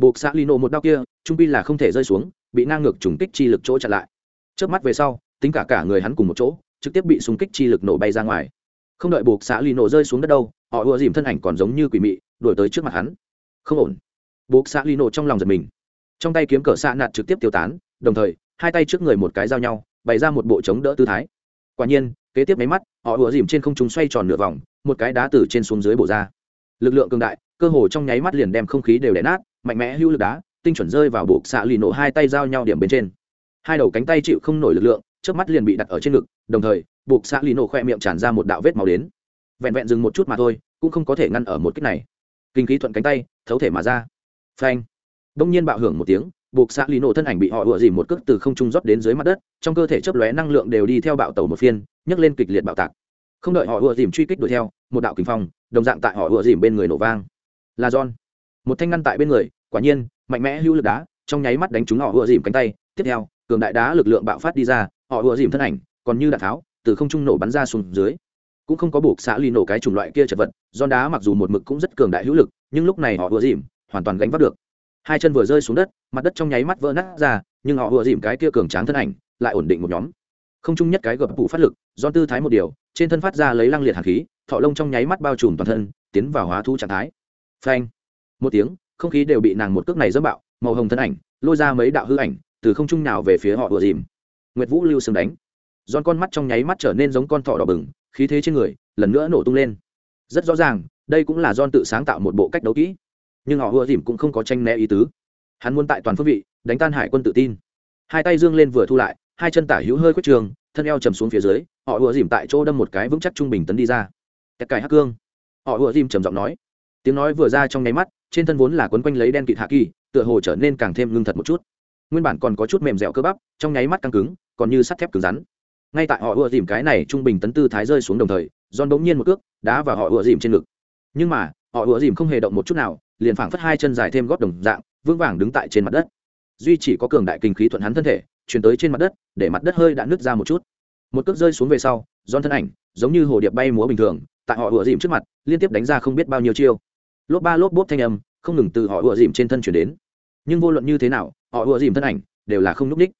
buộc xã lino một đao kia, trung pi là không thể rơi xuống, bị ngang ngược trùng kích chi lực chỗ chặn lại. Trước mắt về sau, tính cả cả người hắn cùng một chỗ, trực tiếp bị xung kích chi lực nổ bay ra ngoài. Không đợi buộc xã lino rơi xuống đất đâu, họ ùa dìm thân ảnh còn giống như quỷ mị, đuổi tới trước mặt hắn. Không ổn. Buộc xã lino trong lòng giật mình. Trong tay kiếm cờ xạ nạt trực tiếp tiêu tán, đồng thời, hai tay trước người một cái giao nhau, bày ra một bộ chống đỡ tư thái. Quả nhiên, kế tiếp máy mắt, họ ùa dìm trên không trung xoay tròn nửa vòng, một cái đá từ trên xuống dưới bổ ra. Lực lượng cường đại, cơ hồ trong nháy mắt liền đem không khí đều đè nát mạnh mẽ hữu lực đá, tinh chuẩn rơi vào buộc xạ lì nổ hai tay giao nhau điểm bên trên. Hai đầu cánh tay chịu không nổi lực lượng trước mắt liền bị đặt ở trên ngực, đồng thời, buộc xạ lì nổ khoe miệng tràn ra một đạo vết màu đến. Vẹn vẹn dừng một chút mà thôi, cũng không có thể ngăn ở một cách này. Kinh khí thuận cánh tay, thấu thể mà ra. Phanh. Đông nhiên bạo hưởng một tiếng, buộc xạ lì nổ thân ảnh bị họ ựa dìm một cước từ không trung rót đến dưới mặt đất, trong cơ thể chấp lóe năng lượng đều đi theo bạo tàu một phiên, nhấc lên kịch liệt bạo tạc. Không đợi họ ựa dìm truy kích đuổi theo, một đạo kinh phong, đồng dạng tại họ ựa dìm bên người nổ vang. Là john một thanh ngăn tại bên người, quả nhiên, mạnh mẽ hữu lực đá, trong nháy mắt đánh trúng họ ựa dìm cánh tay. Tiếp theo, cường đại đá lực lượng bạo phát đi ra, họ ựa dìm thân ảnh còn như đạn tháo, từ không trung nổ bắn ra xuống dưới. Cũng không có buộc xã ly nổ cái chủng loại kia chật vật, do đá mặc dù một mực cũng rất cường đại hữu lực, nhưng lúc này họ ựa dìm hoàn toàn gánh vác được. Hai chân vừa rơi xuống đất, mặt đất trong nháy mắt vỡ nát ra, nhưng họ vừa dìm cái kia cường tráng thân ảnh lại ổn định một nhóm. Không chung nhất cái gập bụ phát lực, do tư thái một điều, trên thân phát ra lấy lăng liệt hạt khí, thọ lông trong nháy mắt bao trùm toàn thân, tiến vào hóa thu trạng thái. Phanh! Một tiếng, không khí đều bị nàng một cước này dẫm bạo, màu hồng thân ảnh, lôi ra mấy đạo hư ảnh, từ không trung nào về phía họ vừa dìm. Nguyệt vũ lưu sừng đánh. Giòn con mắt trong nháy mắt trở nên giống con thỏ đỏ bừng, khí thế trên người lần nữa nổ tung lên. Rất rõ ràng, đây cũng là giòn tự sáng tạo một bộ cách đấu kỹ. Nhưng họ vừa dìm cũng không có tranh né ý tứ. Hắn muốn tại toàn phương vị đánh tan hải quân tự tin. Hai tay dương lên vừa thu lại, hai chân tả hữu hơi khuất trường, thân eo chầm xuống phía dưới, họ vừa dìm tại chỗ đâm một cái vững chắc trung bình tấn đi ra. Tất cài hắc cương. Họ vừa dìm trầm giọng nói. Tiếng nói vừa ra trong nháy mắt trên thân vốn là quấn quanh lấy đen kịt hạ kỳ, tựa hồ trở nên càng thêm ngưng thật một chút. Nguyên bản còn có chút mềm dẻo cơ bắp, trong nháy mắt căng cứng, còn như sắt thép cứng rắn. Ngay tại họ ùa dìm cái này trung bình tấn tư thái rơi xuống đồng thời giòn bỗng nhiên một cước đá vào họ ùa dìm trên ngực. Nhưng mà, họ ùa dìm không hề động một chút nào, liền phảng phất hai chân dài thêm gót đồng dạng, vững vàng đứng tại trên mặt đất. Duy chỉ có cường đại kinh khí thuận hắn thân thể, chuyển tới trên mặt đất, để mặt đất hơi đã nứt ra một chút. Một cước rơi xuống về sau don thân ảnh giống như hồ điệp bay múa bình thường, tại họ ùa dìm trước mặt, liên tiếp đánh ra không biết bao nhiêu chiêu lốp ba lốp bốp thanh âm không ngừng từ họ ùa dìm trên thân chuyển đến nhưng vô luận như thế nào họ ùa dìm thân ảnh đều là không n ú c ních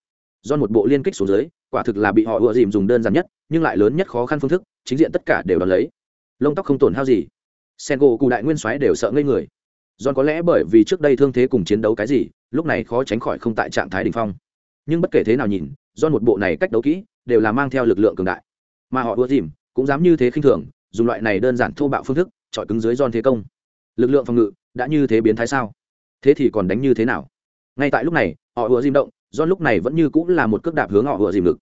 do một bộ liên kích xuống dưới quả thực là bị họ ùa dìm dùng đơn giản nhất nhưng lại lớn nhất khó khăn phương thức chính diện tất cả đều đón lấy lông tóc không tổn hao gì sen gỗ cụ đại nguyên soái đều sợ ngây người John có lẽ bởi vì trước đây thương thế cùng chiến đấu cái gì, lúc này khó tránh khỏi không tại trạng thái đỉnh phong. Nhưng bất kể thế nào nhìn, John một bộ này cách đấu kỹ, đều là mang theo lực lượng cường đại. Mà họ đua dìm, cũng dám như thế khinh thường, dùng loại này đơn giản thô bạo phương thức, chọi cứng dưới John thế công. Lực lượng phòng ngự đã như thế biến thái sao? Thế thì còn đánh như thế nào? Ngay tại lúc này, họ đua dìm động, do lúc này vẫn như cũng là một cước đạp hướng họ đua dìm lực.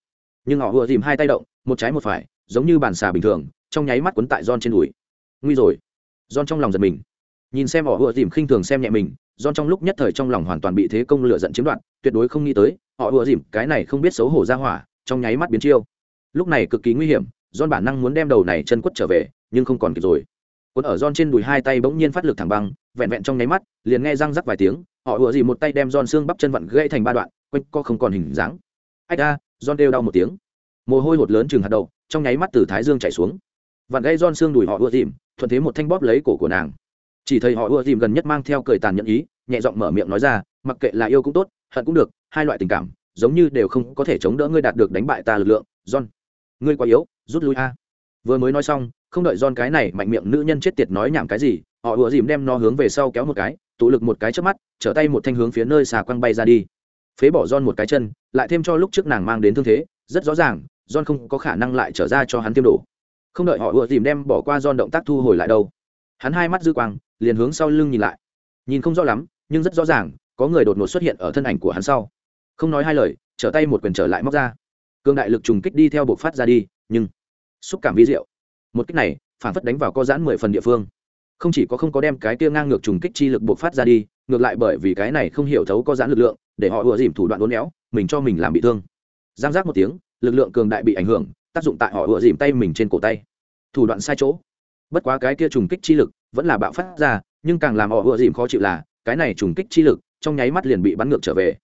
Nhưng họ đua dìm hai tay động, một trái một phải, giống như bàn xà bình thường, trong nháy mắt quấn tại don trên đùi. Nguy rồi. don trong lòng giật mình nhìn xem họ ùa dìm khinh thường xem nhẹ mình don trong lúc nhất thời trong lòng hoàn toàn bị thế công lựa giận chiếm đoạt tuyệt đối không nghĩ tới họ ùa dìm cái này không biết xấu hổ ra hỏa trong nháy mắt biến chiêu lúc này cực kỳ nguy hiểm don bản năng muốn đem đầu này chân quất trở về nhưng không còn kịp rồi còn ở don trên đùi hai tay bỗng nhiên phát lực thẳng băng, vẹn vẹn trong nháy mắt, liền nghe răng rắc vài tiếng, họ ùa gì một tay đem don xương bắp chân vặn gãy thành ba đoạn, quanh co không còn hình dáng. Ách a don đều đau một tiếng. Mồ hôi hột lớn trừng hạt đậu, trong nháy mắt từ thái dương chảy xuống. Vặn gãy don xương đùi họ ùa dìm thuận thế một thanh bóp lấy cổ của nàng. Chỉ thấy họ ưa dìm gần nhất mang theo cười tàn nhẫn ý, nhẹ giọng mở miệng nói ra, mặc kệ là yêu cũng tốt, hận cũng được, hai loại tình cảm, giống như đều không có thể chống đỡ ngươi đạt được đánh bại ta lực lượng, john. Ngươi quá yếu, rút lui a. Vừa mới nói xong không đợi john cái này mạnh miệng nữ nhân chết tiệt nói nhảm cái gì, họ ưa dìm đem nó hướng về sau kéo một cái, tụ lực một cái trước mắt, trở tay một thanh hướng phía nơi xà quăng bay ra đi. Phế bỏ john một cái chân, lại thêm cho lúc trước nàng mang đến thương thế, rất rõ ràng, john không có khả năng lại trở ra cho hắn tiêm đổ không đợi họ ưa dìm đem bỏ qua john động tác thu hồi lại đâu. Hắn hai mắt dư quang, liền hướng sau lưng nhìn lại. Nhìn không rõ lắm, nhưng rất rõ ràng, có người đột ngột xuất hiện ở thân ảnh của hắn sau. Không nói hai lời, trở tay một quyền trở lại móc ra. Cương đại lực trùng kích đi theo buộc phát ra đi, nhưng xúc cảm vi diệu một kích này, phản phất đánh vào co giãn mười phần địa phương. Không chỉ có không có đem cái kia ngang ngược trùng kích chi lực buộc phát ra đi, ngược lại bởi vì cái này không hiểu thấu co giãn lực lượng, để họ ùa dìm thủ đoạn uốn éo, mình cho mình làm bị thương. Giang giác một tiếng, lực lượng cường đại bị ảnh hưởng, tác dụng tại họ ùa dìm tay mình trên cổ tay. Thủ đoạn sai chỗ. Bất quá cái kia trùng kích chi lực vẫn là bạo phát ra, nhưng càng làm họ ùa dìm khó chịu là, cái này trùng kích chi lực trong nháy mắt liền bị bắn ngược trở về.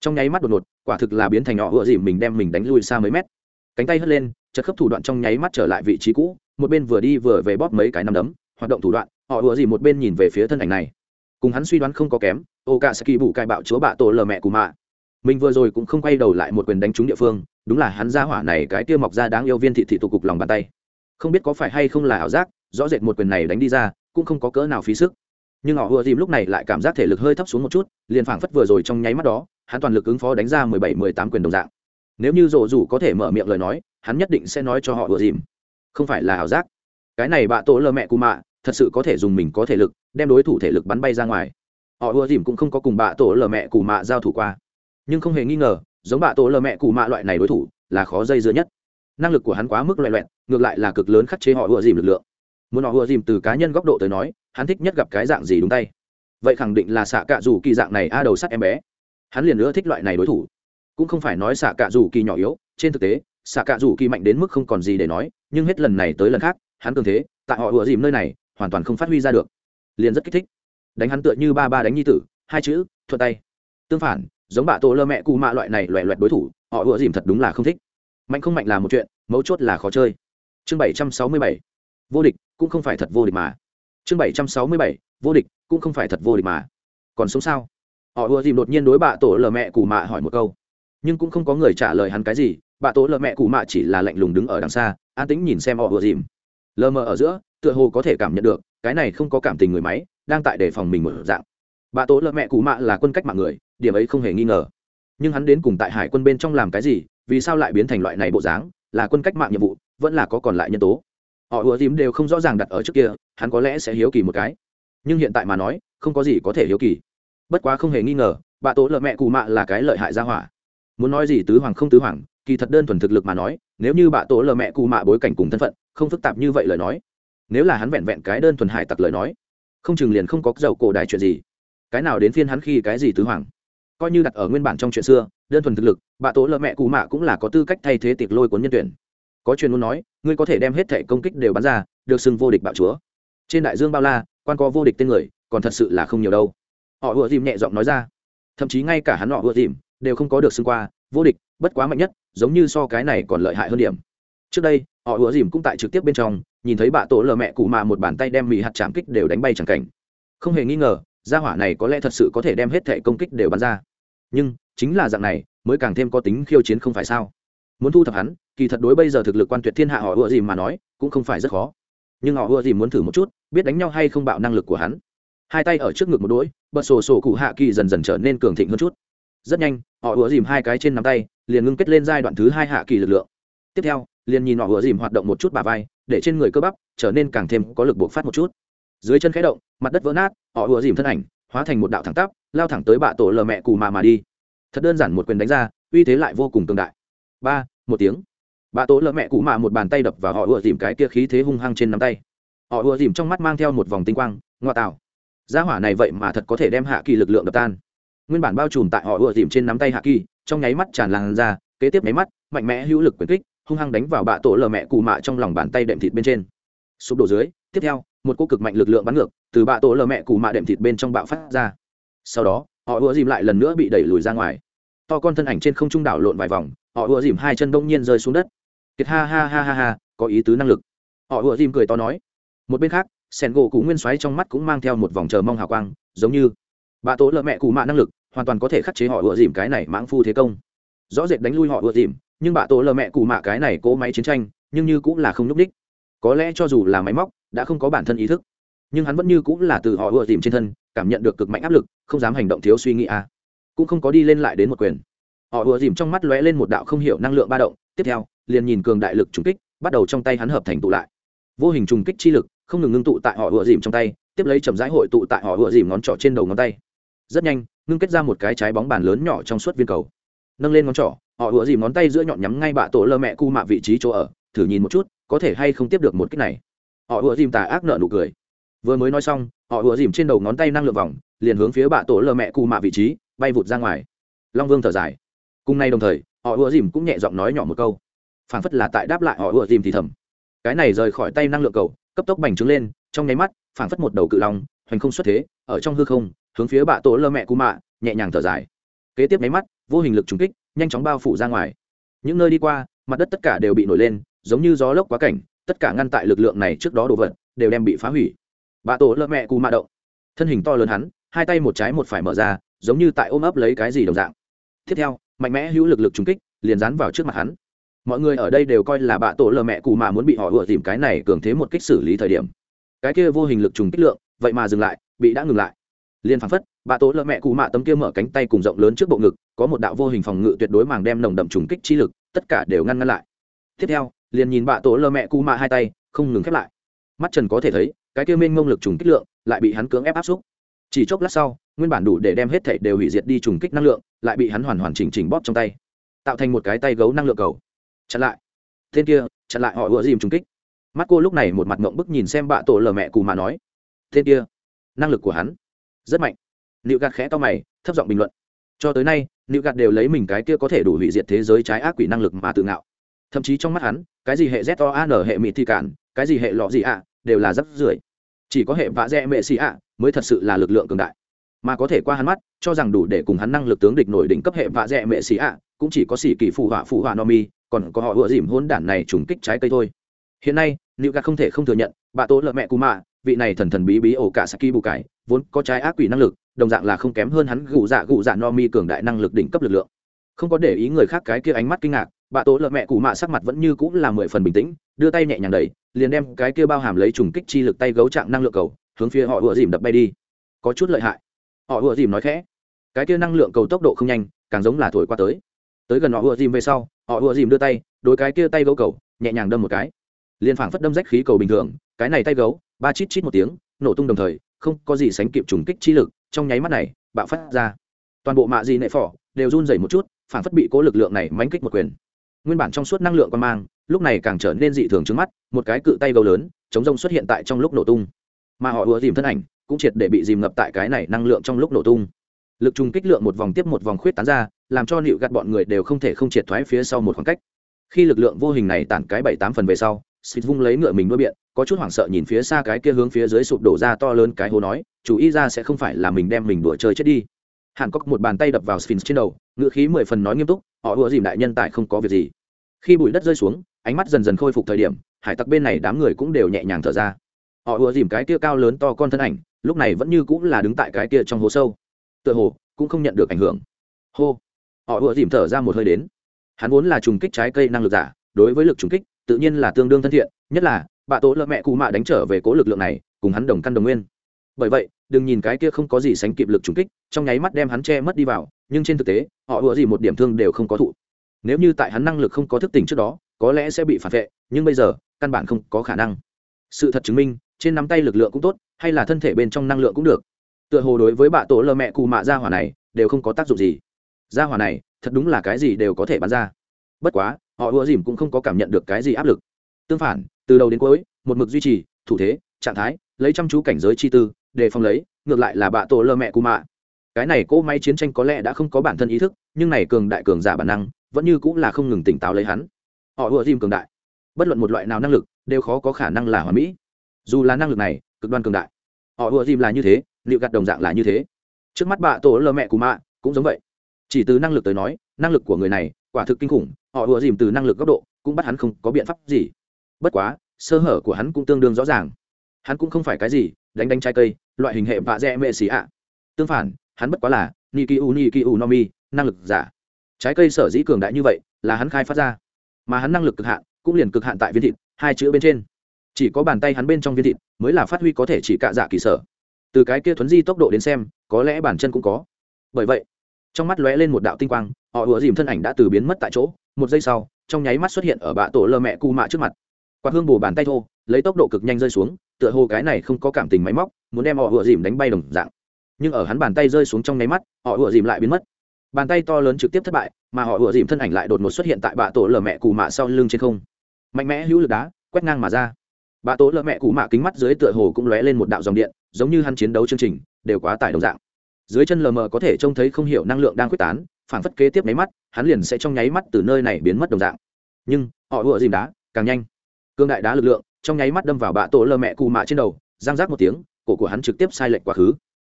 Trong nháy mắt đột ngột, quả thực là biến thành họ ùa dìm mình đem mình đánh lui xa mấy mét. Cánh tay hất lên chật khớp thủ đoạn trong nháy mắt trở lại vị trí cũ, một bên vừa đi vừa về bóp mấy cái nắm đấm, hoạt động thủ đoạn, họ ùa gì một bên nhìn về phía thân ảnh này. Cùng hắn suy đoán không có kém ô cả sẽ kỳ bù cai bạo chúa bạ tổ lờ mẹ của mạ. Mình vừa rồi cũng không quay đầu lại một quyền đánh trúng địa phương, đúng là hắn ra hỏa này cái tiêu mọc ra đáng yêu viên thị thị tụ cục lòng bàn tay. Không biết có phải hay không là ảo giác, rõ rệt một quyền này đánh đi ra, cũng không có cỡ nào phí sức. Nhưng họ vừa dìm lúc này lại cảm giác thể lực hơi thấp xuống một chút, liền phảng phất vừa rồi trong nháy mắt đó, hắn toàn lực ứng phó đánh ra mười bảy mười tám quyền đồng dạng. Nếu như rổ rủ có thể mở miệng lời nói hắn nhất định sẽ nói cho họ vừa dìm. Không phải là ảo giác. Cái này bạ tổ lơ mẹ cụ mạ, thật sự có thể dùng mình có thể lực, đem đối thủ thể lực bắn bay ra ngoài. Họ ưa dìm cũng không có cùng bạ tổ lờ mẹ cụ mạ giao thủ qua. Nhưng không hề nghi ngờ, giống bạ tổ lờ mẹ cụ mạ loại này đối thủ là khó dây dưa nhất. Năng lực của hắn quá mức loại loẹn ngược lại là cực lớn khắc chế họ ưa dìm lực lượng. Muốn họ ưa dìm từ cá nhân góc độ tới nói, hắn thích nhất gặp cái dạng gì đúng tay. Vậy khẳng định là xạ cạ dù kỳ dạng này a đầu sắt em bé. Hắn liền nữa thích loại này đối thủ. Cũng không phải nói xạ cạ dù kỳ nhỏ yếu, trên thực tế xạ cạ dù kỳ mạnh đến mức không còn gì để nói, nhưng hết lần này tới lần khác, hắn cường thế, tại họ ủa dìm nơi này, hoàn toàn không phát huy ra được. Liền rất kích thích. Đánh hắn tựa như ba ba đánh nhi tử, hai chữ, thuận tay. Tương phản, giống bạ tổ lơ mẹ cụ mạ loại này loẹ loẹt đối thủ, họ ủa dìm thật đúng là không thích. Mạnh không mạnh là một chuyện, mấu chốt là khó chơi. Chương bảy trăm sáu mươi bảy. Vô địch cũng không phải thật vô địch mà. Chương bảy trăm sáu mươi bảy. Vô địch cũng không phải thật vô địch mà. Còn sống sao? Họ ùa dìm đột nhiên đối bạ tổ lờ mẹ cụ mạ hỏi một câu. Nhưng cũng không có người trả lời hắn cái gì bà tổ lợ mẹ cụ mạ chỉ là lạnh lùng đứng ở đằng xa, an tĩnh nhìn xem họ vừa dìm. Lờ mờ ở giữa, tựa hồ có thể cảm nhận được, cái này không có cảm tình người máy, đang tại đề phòng mình một dạng. Bà tố lợ mẹ cụ mạ là quân cách mạng người, điểm ấy không hề nghi ngờ. Nhưng hắn đến cùng tại hải quân bên trong làm cái gì, vì sao lại biến thành loại này bộ dáng, là quân cách mạng nhiệm vụ, vẫn là có còn lại nhân tố. Họ ùa dìm đều không rõ ràng đặt ở trước kia, hắn có lẽ sẽ hiếu kỳ một cái. Nhưng hiện tại mà nói, không có gì có thể hiếu kỳ. Bất quá không hề nghi ngờ, bà tố lợ mẹ cụ mạ là cái lợi hại ra hỏa. Muốn nói gì tứ hoàng không tứ hoàng kỳ thật đơn thuần thực lực mà nói, nếu như bà tổ lờ mẹ cụ mạ bối cảnh cùng thân phận, không phức tạp như vậy lời nói. Nếu là hắn vẹn vẹn cái đơn thuần hải tặc lời nói, không chừng liền không có dầu cổ đài chuyện gì. Cái nào đến phiên hắn khi cái gì tứ hoàng? Coi như đặt ở nguyên bản trong chuyện xưa, đơn thuần thực lực bà tổ lợ mẹ cụ mạ cũng là có tư cách thay thế tiệc lôi cuốn nhân tuyển. Có chuyện muốn nói, ngươi có thể đem hết thẻ công kích đều bắn ra, được xưng vô địch bạo chúa. Trên đại dương bao la, quan có vô địch tên người, còn thật sự là không nhiều đâu. Họ ùa dìm nhẹ giọng nói ra. Thậm chí ngay cả hắn họ ùa dìm, đều không có được xưng qua, vô địch, bất quá mạnh nhất giống như so cái này còn lợi hại hơn điểm. Trước đây, họ ùa dìm cũng tại trực tiếp bên trong, nhìn thấy bà tổ lờ mẹ cụ mà một bàn tay đem mì hạt chạm kích đều đánh bay chẳng cảnh. Không hề nghi ngờ, gia hỏa này có lẽ thật sự có thể đem hết thẻ công kích đều bắn ra. Nhưng, chính là dạng này, mới càng thêm có tính khiêu chiến không phải sao? Muốn thu thập hắn, kỳ thật đối bây giờ thực lực quan tuyệt thiên hạ họ ùa dìm mà nói, cũng không phải rất khó. Nhưng họ ùa dìm muốn thử một chút, biết đánh nhau hay không bạo năng lực của hắn. Hai tay ở trước ngực một đỗi bật sổ sổ cụ hạ kỳ dần dần trở nên cường thịnh hơn chút rất nhanh, họ ùa dìm hai cái trên nắm tay, liền ngưng kết lên giai đoạn thứ hai hạ kỳ lực lượng. Tiếp theo, liền nhìn họ ùa dìm hoạt động một chút bà vai, để trên người cơ bắp trở nên càng thêm có lực buộc phát một chút. Dưới chân khẽ động, mặt đất vỡ nát, họ ùa dìm thân ảnh, hóa thành một đạo thẳng tắp, lao thẳng tới bạ tổ lờ mẹ cù mà mà đi. Thật đơn giản một quyền đánh ra, uy thế lại vô cùng tương đại. Ba, một tiếng. Bà tổ lờ mẹ cụ mạ một bàn tay đập vào họ ùa dìm cái kia khí thế hung hăng trên nắm tay. Họ ùa dìm trong mắt mang theo một vòng tinh quang, ngoa tạo. Gia hỏa này vậy mà thật có thể đem hạ kỳ lực lượng đập tan nguyên bản bao trùm tại họ ùa dìm trên nắm tay hạ kỳ, trong nháy mắt tràn lan ra, kế tiếp nháy mắt, mạnh mẽ hữu lực quyền kích, hung hăng đánh vào bạ tổ lờ mẹ cù mạ trong lòng bàn tay đệm thịt bên trên. Sụp đổ dưới, tiếp theo, một cô cực mạnh lực lượng bắn ngược, từ bạ tổ lờ mẹ cù mạ đệm thịt bên trong bạo phát ra. Sau đó, họ ùa dìm lại lần nữa bị đẩy lùi ra ngoài. To con thân ảnh trên không trung đảo lộn vài vòng, họ ùa dìm hai chân đông nhiên rơi xuống đất. Kiệt ha ha ha ha ha, có ý tứ năng lực. Họ ùa dìm cười to nói. Một bên khác sẻn gỗ cụ nguyên xoáy trong mắt cũng mang theo một vòng chờ mong hào quang, giống như bạ tổ lợ mẹ cù mạ năng lực hoàn toàn có thể khắc chế họ ựa dìm cái này mãng phu thế công. Rõ rệt đánh lui họ ựa dìm, nhưng bạ tổ lờ mẹ cụ mạ cái này cỗ máy chiến tranh, nhưng như cũng là không nhúc đích có lẽ cho dù là máy móc, đã không có bản thân ý thức, nhưng hắn vẫn như cũng là từ họ ựa dìm trên thân, cảm nhận được cực mạnh áp lực, không dám hành động thiếu suy nghĩ à. cũng không có đi lên lại đến một quyền. Họ ựa dìm trong mắt lóe lên một đạo không hiểu năng lượng ba động, tiếp theo, liền nhìn cường đại lực trùng kích, bắt đầu trong tay hắn hợp thành tụ lại. Vô hình trùng kích chi lực, không ngừng ngưng tụ tại họ ựa dìm trong tay, tiếp lấy chậm rãi hội tụ tại họ ựa dìm ngón trỏ trên đầu ngón tay. Rất nhanh ngưng kết ra một cái trái bóng bàn lớn nhỏ trong suốt viên cầu. Nâng lên ngón trỏ, họ ủa dìm ngón tay giữa nhọn nhắm ngay bạ tổ lơ mẹ cu mạ vị trí chỗ ở, thử nhìn một chút, có thể hay không tiếp được một cách này. Họ ủa dìm tà ác nợ nụ cười. Vừa mới nói xong, họ ủa dìm trên đầu ngón tay năng lượng vòng, liền hướng phía bạ tổ lơ mẹ cu mạ vị trí, bay vụt ra ngoài. Long vương thở dài. Cùng nay đồng thời, họ ủa dìm cũng nhẹ giọng nói nhỏ một câu. Phảng phất là tại đáp lại họ ủa dìm thì thầm. Cái này rời khỏi tay năng lượng cầu, cấp tốc bành trướng lên, trong nháy mắt, phảng phất một đầu cự long, hoành không xuất thế, ở trong hư không hướng phía bạ tổ lơ mẹ cụ mạ, nhẹ nhàng thở dài. Kế tiếp nháy mắt, vô hình lực trùng kích, nhanh chóng bao phủ ra ngoài. Những nơi đi qua, mặt đất tất cả đều bị nổi lên, giống như gió lốc quá cảnh, tất cả ngăn tại lực lượng này trước đó đồ vật, đều đem bị phá hủy. Bạ tổ lơ mẹ cù mạ động. Thân hình to lớn hắn, hai tay một trái một phải mở ra, giống như tại ôm ấp lấy cái gì đồng dạng. Tiếp theo, mạnh mẽ hữu lực lực trùng kích, liền dán vào trước mặt hắn. Mọi người ở đây đều coi là bạ tổ lơ mẹ cụ mạ muốn bị họ vừa tìm cái này cường thế một cách xử lý thời điểm. Cái kia vô hình lực trùng kích lượng, vậy mà dừng lại, bị đã ngừng lại liền phảng phất bạ tổ lợ mẹ cụ mạ tấm kia mở cánh tay cùng rộng lớn trước bộ ngực, có một đạo vô hình phòng ngự tuyệt đối màng đem nồng đậm trùng kích chi lực, tất cả đều ngăn ngăn lại. Tiếp theo, liền nhìn bạ tổ lợ mẹ cụ mạ hai tay, không ngừng khép lại. Mắt trần có thể thấy, cái kia mênh mông lực trùng kích lượng lại bị hắn cưỡng ép áp xúc. Chỉ chốc lát sau, nguyên bản đủ để đem hết thảy đều hủy diệt đi trùng kích năng lượng, lại bị hắn hoàn hoàn chỉnh chỉnh bóp trong tay, tạo thành một cái tay gấu năng lượng cầu. Chặn lại. Tên kia, chặn lại họ ùa dìm trùng kích. Mắt cô lúc này một mặt ngộng bức nhìn xem bạ tổ lờ mẹ cù mà nói. Tên kia, năng lực của hắn rất mạnh. Nịu gạt khẽ to mày, thấp giọng bình luận. Cho tới nay, nịu gạt đều lấy mình cái kia có thể đủ hủy diệt thế giới trái ác quỷ năng lực mà tự ngạo. Thậm chí trong mắt hắn, cái gì hệ z o a n, hệ mịt thi cản, cái gì hệ lọ gì ạ đều là rất rưởi. Chỉ có hệ vạ dẹ mệ xì ạ mới thật sự là lực lượng cường đại. Mà có thể qua hắn mắt, cho rằng đủ để cùng hắn năng lực tướng địch nổi đỉnh cấp hệ vạ dẹ mệ xì ạ cũng chỉ có xỉ kỳ phụ họa phụ họa no mi, còn có họ ựa dìm hôn đản này trùng kích trái cây thôi. Hiện nay nữ gạt không thể không thừa nhận, bà tố lợ mẹ cù mạ, vị này thần thần bí bí ổ cả saki bù cải vốn có trái ác quỷ năng lực, đồng dạng là không kém hơn hắn gù dạ gù dạ no mi cường đại năng lực đỉnh cấp lực lượng. Không có để ý người khác cái kia ánh mắt kinh ngạc, bà tố lợ mẹ cụ mạ sắc mặt vẫn như cũng là mười phần bình tĩnh, đưa tay nhẹ nhàng đẩy, liền đem cái kia bao hàm lấy trùng kích chi lực tay gấu trạng năng lượng cầu, hướng phía họ ựa dìm đập bay đi. Có chút lợi hại. Họ ựa dìm nói khẽ. Cái kia năng lượng cầu tốc độ không nhanh, càng giống là thổi qua tới. Tới gần họ ựa dìm về sau, họ ựa dìm đưa tay đôi cái kia tay gấu cầu, nhẹ nhàng đâm một cái. Liền phảng phất đâm rách khí cầu bình thường, cái này tay gấu, ba chít chít một tiếng, nổ tung đồng thời không có gì sánh kịp trùng kích chi lực, trong nháy mắt này, bạo phát ra. Toàn bộ mạ dị nệ phỏ đều run rẩy một chút, phản phất bị cố lực lượng này mánh kích một quyền. Nguyên bản trong suốt năng lượng quan mang, lúc này càng trở nên dị thường trước mắt, một cái cự tay gấu lớn, chống rông xuất hiện tại trong lúc nổ tung. Mà họ ùa dìm thân ảnh, cũng triệt để bị dìm ngập tại cái này năng lượng trong lúc nổ tung. Lực trùng kích lượng một vòng tiếp một vòng khuyết tán ra, làm cho nịu gạt bọn người đều không thể không triệt thoái phía sau một khoảng cách. Khi lực lượng vô hình này tản cái bảy tám phần về sau xịt vung lấy ngựa mình đuôi biện có chút hoảng sợ nhìn phía xa cái kia hướng phía dưới sụp đổ ra to lớn cái hố nói, chủ ý ra sẽ không phải là mình đem mình đùa chơi chết đi. Hàn cốc một bàn tay đập vào sphinx trên đầu ngựa khí mười phần nói nghiêm túc, họ ùa dìm đại nhân tại không có việc gì. Khi bụi đất rơi xuống, ánh mắt dần dần khôi phục thời điểm, hải tặc bên này đám người cũng đều nhẹ nhàng thở ra. Họ ùa dìm cái kia cao lớn to con thân ảnh, lúc này vẫn như cũng là đứng tại cái kia trong hố sâu. Tựa hồ, cũng không nhận được ảnh hưởng. Hô! Họ ùa dìm thở ra một hơi đến. Hắn vốn là trùng kích trái cây năng lực giả, đối với lực trùng kích, tự nhiên là tương đương thân thiện, nhất là bà tố lợ mẹ cụ mạ đánh trở về cố lực lượng này, cùng hắn đồng căn đồng nguyên. Bởi vậy, đừng nhìn cái kia không có gì sánh kịp lực trùng kích, trong nháy mắt đem hắn che mất đi vào, nhưng trên thực tế, họ ùa gì một điểm thương đều không có thụ. Nếu như tại hắn năng lực không có thức tỉnh trước đó, có lẽ sẽ bị phản vệ, nhưng bây giờ, căn bản không có khả năng. Sự thật chứng minh, trên nắm tay lực lượng cũng tốt, hay là thân thể bên trong năng lượng cũng được. Tựa hồ đối với bà tổ lơ mẹ cụ mạ gia hỏa này, đều không có tác dụng gì. Gia hỏa này, thật đúng là cái gì đều có thể bắn ra. Bất quá, họ ùa dìm cũng không có cảm nhận được cái gì áp lực. Tương phản từ đầu đến cuối, một mực duy trì, thủ thế, trạng thái, lấy chăm chú cảnh giới chi tư, để phòng lấy, ngược lại là bạ tổ lơ mẹ cụ mạ. Cái này cỗ máy chiến tranh có lẽ đã không có bản thân ý thức, nhưng này cường đại cường giả bản năng, vẫn như cũng là không ngừng tỉnh táo lấy hắn. Họ ùa dìm cường đại. Bất luận một loại nào năng lực, đều khó có khả năng là hoàn mỹ. Dù là năng lực này, cực đoan cường đại. Họ ùa dìm là như thế, liệu gạt đồng dạng là như thế. Trước mắt bạ tổ lơ mẹ cụ mạ cũng giống vậy. Chỉ từ năng lực tới nói, năng lực của người này, quả thực kinh khủng, họ ùa dìm từ năng lực góc độ, cũng bắt hắn không có biện pháp gì bất quá, sơ hở của hắn cũng tương đương rõ ràng. Hắn cũng không phải cái gì, đánh đánh trái cây, loại hình hệ vạ dẹ mệ xì ạ. Tương phản, hắn bất quá là niki u niki u nomi năng lực giả. Trái cây sở dĩ cường đại như vậy là hắn khai phát ra. Mà hắn năng lực cực hạn cũng liền cực hạn tại viên thịt, hai chữ bên trên. Chỉ có bàn tay hắn bên trong viên thịt mới là phát huy có thể chỉ cạ dạ kỳ sở. Từ cái kia thuấn di tốc độ đến xem, có lẽ bản chân cũng có. Bởi vậy, trong mắt lóe lên một đạo tinh quang, họ ùa dìm thân ảnh đã từ biến mất tại chỗ. Một giây sau, trong nháy mắt xuất hiện ở bạ tổ lơ mẹ cu mạ trước mặt quạt hương bù bàn tay thô, lấy tốc độ cực nhanh rơi xuống, tựa hồ cái này không có cảm tình máy móc, muốn đem họ ùa dìm đánh bay đồng dạng. Nhưng ở hắn bàn tay rơi xuống trong nháy mắt, họ ùa dìm lại biến mất. Bàn tay to lớn trực tiếp thất bại, mà họ ùa dìm thân ảnh lại đột ngột xuất hiện tại bạ tổ lờ mẹ cù mạ sau lưng trên không. Mạnh mẽ hữu lực đá, quét ngang mà ra. Bạ tổ lờ mẹ cù mạ kính mắt dưới tựa hồ cũng lóe lên một đạo dòng điện, giống như hắn chiến đấu chương trình, đều quá tải đồng dạng. Dưới chân lờ mờ có thể trông thấy không hiểu năng lượng đang quyết tán phản phất kế tiếp nháy mắt, hắn liền sẽ trong nháy mắt từ nơi này biến mất đồng dạng. Nhưng, họ ùa dìm đá, càng nhanh cương đại đá lực lượng, trong nháy mắt đâm vào bạ tổ lơ mẹ cù mạ trên đầu giang rác một tiếng, cổ của hắn trực tiếp sai lệch quá khứ.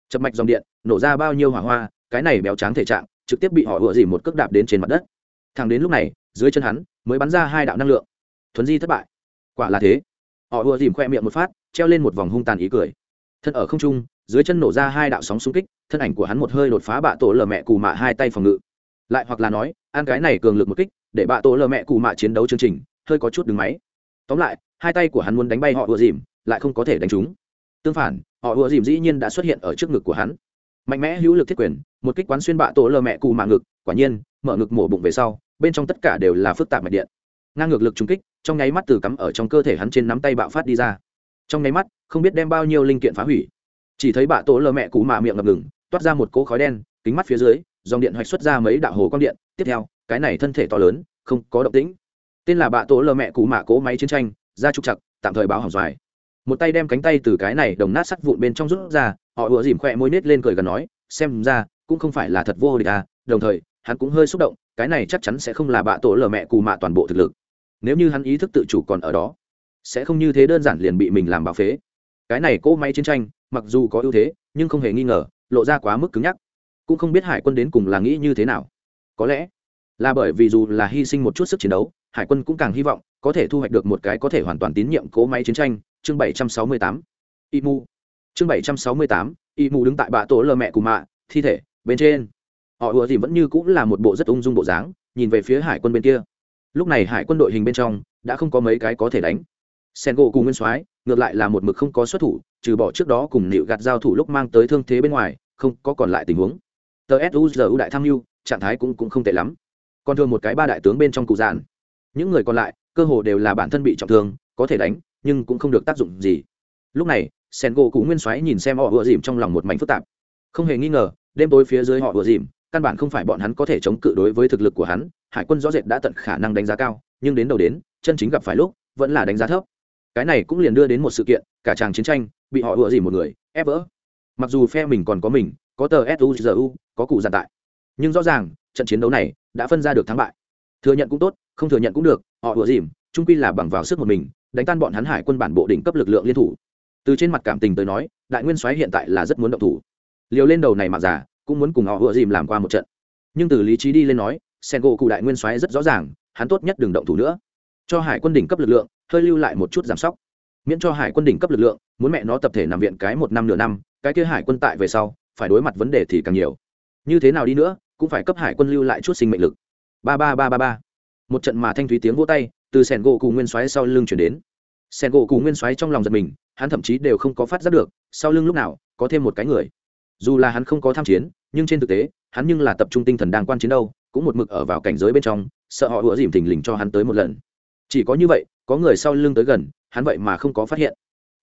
Chập mạch dòng điện, nổ ra bao nhiêu hỏa hoa, cái này béo tráng thể trạng, trực tiếp bị họ ùa dìm một cước đạp đến trên mặt đất. Thằng đến lúc này, dưới chân hắn, mới bắn ra hai đạo năng lượng. Thuấn di thất bại. Quả là thế. Họ ùa dìm khoe miệng một phát, treo lên một vòng hung tàn ý cười. Thân ở không trung, dưới chân nổ ra hai đạo sóng xung kích, thân ảnh của hắn một hơi đột phá bạ tổ lờ mẹ cù mạ hai tay phòng ngự. Lại hoặc là nói an cái này cường lực một kích, để bạ tổ lờ mẹ cù mạ chiến đấu chương trình, hơi có chút đứng máy tóm lại, hai tay của hắn muốn đánh bay họ ùa dìm, lại không có thể đánh chúng. Tương phản, họ ùa dìm dĩ nhiên đã xuất hiện ở trước ngực của hắn. Mạnh mẽ hữu lực thiết quyền, một kích quán xuyên bạ tổ lơ mẹ cù mạ ngực, quả nhiên, mở ngực mổ bụng về sau, bên trong tất cả đều là phức tạp mạch điện. Ngang ngược lực trúng kích, trong nháy mắt từ cắm ở trong cơ thể hắn trên nắm tay bạo phát đi ra. Trong nháy mắt, không biết đem bao nhiêu linh kiện phá hủy. Chỉ thấy bạ tổ lơ mẹ cù mạ miệng ngập ngừng, toát ra một cỗ khói đen, kính mắt phía dưới, dòng điện hoạch xuất ra mấy đạo hồ quang điện. Tiếp theo, cái này thân thể to lớn, không có động tĩnh tên là bạ tổ lờ mẹ cụ mạ cỗ máy chiến tranh, ra trục chặt tạm thời báo hỏng xoài một tay đem cánh tay từ cái này đồng nát sắt vụn bên trong rút ra, họ ùa dìm khỏe môi nết lên cười gần nói, xem ra, cũng không phải là thật vô địch à đồng thời, hắn cũng hơi xúc động, cái này chắc chắn sẽ không là bạ tổ lờ mẹ cù mạ toàn bộ thực lực. Nếu như hắn ý thức tự chủ còn ở đó, sẽ không như thế đơn giản liền bị mình làm bảo phế. Cái này cỗ máy chiến tranh, mặc dù có ưu thế, nhưng không hề nghi ngờ, lộ ra quá mức cứng nhắc. Cũng không biết hải quân đến cùng là nghĩ như thế nào. Có lẽ là bởi vì dù là hy sinh một chút sức chiến đấu hải quân cũng càng hy vọng có thể thu hoạch được một cái có thể hoàn toàn tín nhiệm cố máy chiến tranh chương 768. imu. Chương 768, imu đứng tại bạ tổ lờ mẹ của mạ thi thể bên trên. Họ ùa thì vẫn như cũng là một bộ rất ung dung bộ dáng nhìn về phía hải quân bên kia. Lúc này hải quân đội hình bên trong đã không có mấy cái có thể đánh. Sen gỗ cùng nguyên soái ngược lại là một mực không có xuất thủ trừ bỏ trước đó cùng nịu gạt giao thủ lúc mang tới thương thế bên ngoài không có còn lại tình huống. Tờ suzu đại tham mưu trạng thái cũng, cũng không tệ lắm. Còn thường một cái ba đại tướng bên trong cụ giản những người còn lại, cơ hồ đều là bản thân bị trọng thương, có thể đánh, nhưng cũng không được tác dụng gì. Lúc này sen gỗ cụ nguyên soái nhìn xem họ ùa dìm trong lòng một mảnh phức tạp. Không hề nghi ngờ, đêm tối phía dưới họ ùa dìm, căn bản không phải bọn hắn có thể chống cự đối với thực lực của hắn, hải quân rõ rệt đã tận khả năng đánh giá cao, nhưng đến đầu đến, chân chính gặp phải lúc, vẫn là đánh giá thấp. Cái này cũng liền đưa đến một sự kiện, cả tràng chiến tranh, bị họ ùa dìm một người, ép vỡ. Mặc dù phe mình còn có mình, có tờ suzu có cụ giàn tại, nhưng rõ ràng, trận chiến đấu này đã phân ra được thắng bại. Thừa nhận cũng tốt không thừa nhận cũng được, họ ủa dìm trung quy là bằng vào sức một mình, đánh tan bọn hắn hải quân bản bộ đỉnh cấp lực lượng liên thủ. Từ trên mặt cảm tình tới nói, đại nguyên soái hiện tại là rất muốn động thủ. Liều lên đầu này mà giả cũng muốn cùng họ ủa dìm làm qua một trận. Nhưng từ lý trí đi lên nói, sen gỗ cụ đại nguyên soái rất rõ ràng, hắn tốt nhất đừng động thủ nữa. Cho hải quân đỉnh cấp lực lượng, hơi lưu lại một chút giảm sóc. Miễn cho hải quân đỉnh cấp lực lượng, muốn mẹ nó tập thể nằm viện cái một năm nửa năm, cái kia hải quân tại về sau, phải đối mặt vấn đề thì càng nhiều. Như thế nào đi nữa, cũng phải cấp hải quân lưu lại chút sinh mệnh lực. Ba ba ba ba ba một trận mà thanh thúy tiếng vỗ tay, từ sẻn gỗ cụ nguyên xoáy sau lưng chuyển đến. Sẻn gỗ cụ nguyên xoáy trong lòng giật mình, hắn thậm chí đều không có phát giác được, sau lưng lúc nào có thêm một cái người. Dù là hắn không có tham chiến, nhưng trên thực tế, hắn nhưng là tập trung tinh thần đang quan chiến đâu, cũng một mực ở vào cảnh giới bên trong, sợ họ ủa dìm thình lình cho hắn tới một lần. Chỉ có như vậy, có người sau lưng tới gần, hắn vậy mà không có phát hiện.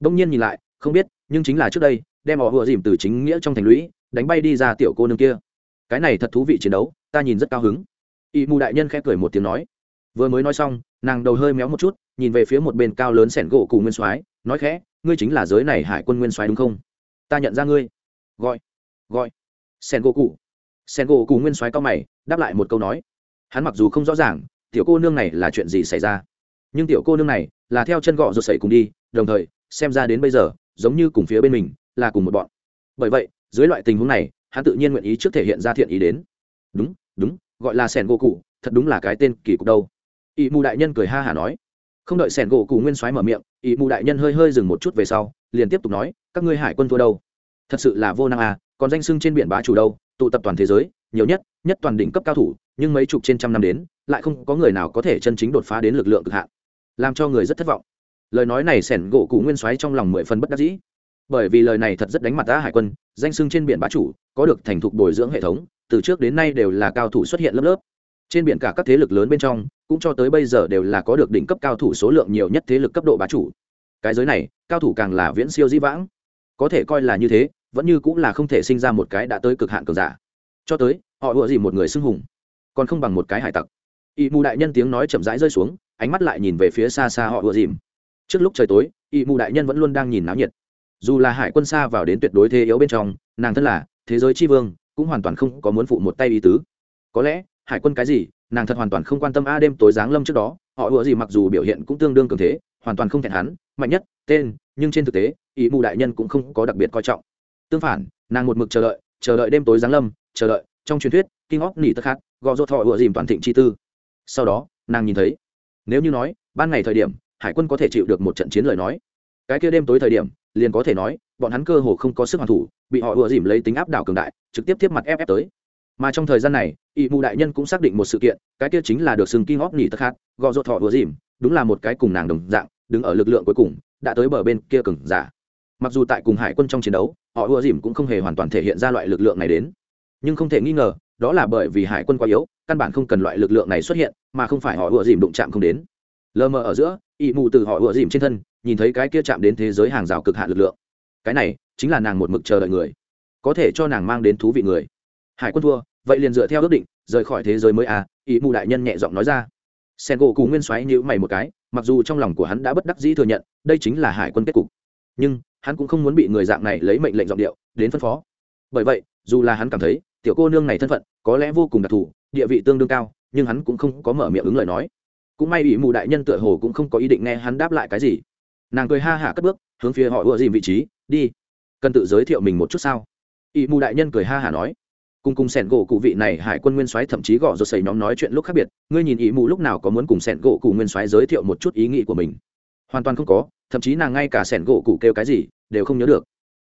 Đông nhiên nhìn lại, không biết, nhưng chính là trước đây, đem họ ủa dìm từ chính nghĩa trong thành lũy, đánh bay đi ra tiểu cô nương kia. Cái này thật thú vị chiến đấu, ta nhìn rất cao hứng. Y mù đại nhân khẽ cười một tiếng nói vừa mới nói xong, nàng đầu hơi méo một chút, nhìn về phía một bên cao lớn sẻn gỗ cù nguyên soái, nói khẽ, ngươi chính là giới này hải quân nguyên soái đúng không? Ta nhận ra ngươi. Gọi gọi. Sẻn gỗ cụ sẻn gỗ cụ nguyên soái cao mày, đáp lại một câu nói. Hắn mặc dù không rõ ràng, tiểu cô nương này là chuyện gì xảy ra. Nhưng tiểu cô nương này là theo chân gọ rột sẩy cùng đi, đồng thời, xem ra đến bây giờ, giống như cùng phía bên mình, là cùng một bọn. Bởi vậy, dưới loại tình huống này, hắn tự nhiên nguyện ý trước thể hiện ra thiện ý đến. Đúng đúng, gọi là sẻn gỗ cụ thật đúng là cái tên kỳ cục đâu ỵ mù đại nhân cười ha hả nói. Không đợi sẻn gỗ cụ nguyên soái mở miệng ỵ mù đại nhân hơi hơi dừng một chút về sau, liền tiếp tục nói, các ngươi hải quân thua đâu? Thật sự là vô năng à còn danh sưng trên biển bá chủ đâu, tụ tập toàn thế giới, nhiều nhất nhất toàn đỉnh cấp cao thủ, nhưng mấy chục trên trăm năm đến, lại không có người nào có thể chân chính đột phá đến lực lượng cực hạn. Làm cho người rất thất vọng. Lời nói này sẻn gỗ cụ nguyên soái trong lòng mười phần bất đắc dĩ. Bởi vì lời này thật rất đánh mặt ta hải quân, danh sưng trên biển bá chủ, có được thành thục bồi dưỡng hệ thống, từ trước đến nay đều là cao thủ xuất hiện lớp lớp. Trên biển cả các thế lực lớn bên trong cũng cho tới bây giờ đều là có được đỉnh cấp cao thủ số lượng nhiều nhất thế lực cấp độ bá chủ. Cái giới này, cao thủ càng là viễn siêu dĩ vãng. Có thể coi là như thế, vẫn như cũng là không thể sinh ra một cái đã tới cực hạn cường giả. Cho tới, họ ủa gì một người xưng hùng, còn không bằng một cái hải tặc. Ỵ mù đại nhân tiếng nói chậm rãi rơi xuống, ánh mắt lại nhìn về phía xa xa họ ủa dìm trước lúc trời tối ỵ mù đại nhân vẫn luôn đang nhìn náo nhiệt. Dù là hải quân xa vào đến tuyệt đối thế yếu bên trong, nàng thân là thế giới tri vương, cũng hoàn toàn không có muốn phụ một tay ý tứ. Có lẽ, hải quân cái gì nàng thật hoàn toàn không quan tâm a đêm tối giáng lâm trước đó, họ ủa gì mặc dù biểu hiện cũng tương đương cường thế, hoàn toàn không thẹn hắn, mạnh nhất, tên, nhưng trên thực tế ý mù đại nhân cũng không có đặc biệt coi trọng. Tương phản, nàng một mực chờ đợi chờ đợi đêm tối giáng lâm, chờ đợi, trong truyền thuyết kinh óc nỉ tất khát gò rốt họ ủa dìm toàn thịnh chi tư. Sau đó, nàng nhìn thấy, nếu như nói, ban ngày thời điểm, hải quân có thể chịu được một trận chiến lời nói, cái kia đêm tối thời điểm, liền có thể nói, bọn hắn cơ hồ không có sức hoàn thủ, bị họ ủa dìm lấy tính áp đảo cường đại, trực tiếp tiếp mặt ép ép tới mà trong thời gian này ỵ mù đại nhân cũng xác định một sự kiện, cái kia chính là được sừng kinh óc nỉ tất khát, gò ruột thọ ùa dìm, đúng là một cái cùng nàng đồng dạng, đứng ở lực lượng cuối cùng, đã tới bờ bên kia cừng giả. Mặc dù tại cùng hải quân trong chiến đấu, họ ùa dìm cũng không hề hoàn toàn thể hiện ra loại lực lượng này đến. Nhưng không thể nghi ngờ, đó là bởi vì hải quân quá yếu, căn bản không cần loại lực lượng này xuất hiện, mà không phải họ ùa dìm đụng chạm không đến. Lờ mờ ở giữa ỵ mù từ họ ùa dìm trên thân, nhìn thấy cái kia chạm đến thế giới hàng rào cực hạn lực lượng. Cái này, chính là nàng một mực chờ đợi người, có thể cho nàng mang đến thú vị người. Hải quân thua vậy liền dựa theo ước định, rời khỏi thế giới mới à ý mù đại nhân nhẹ giọng nói ra. Sen gỗ cù nguyên xoáy nhữ mày một cái, mặc dù trong lòng của hắn đã bất đắc dĩ thừa nhận, đây chính là hải quân kết cục. Nhưng, hắn cũng không muốn bị người dạng này lấy mệnh lệnh giọng điệu, đến phân phó. Bởi vậy, dù là hắn cảm thấy, tiểu cô nương này thân phận, có lẽ vô cùng đặc thù, địa vị tương đương cao, nhưng hắn cũng không có mở miệng ứng lời nói. Cũng may ủy mù đại nhân tựa hồ cũng không có ý định nghe hắn đáp lại cái gì. Nàng cười ha hả cất bước, hướng phía họ ùa dìm vị trí, đi, cần tự giới thiệu mình một chút sao? Ỵ mù đại nhân cười ha hả nói cùng cùng sẻn gỗ cụ vị này hải quân nguyên soái thậm chí gõ rồi xảy nhóm nói chuyện lúc khác biệt, ngươi nhìn ý mù lúc nào có muốn cùng sẻn gỗ cụ nguyên soái giới thiệu một chút ý nghĩ của mình. Hoàn toàn không có, thậm chí nàng ngay cả sẻn gỗ cụ kêu cái gì đều không nhớ được.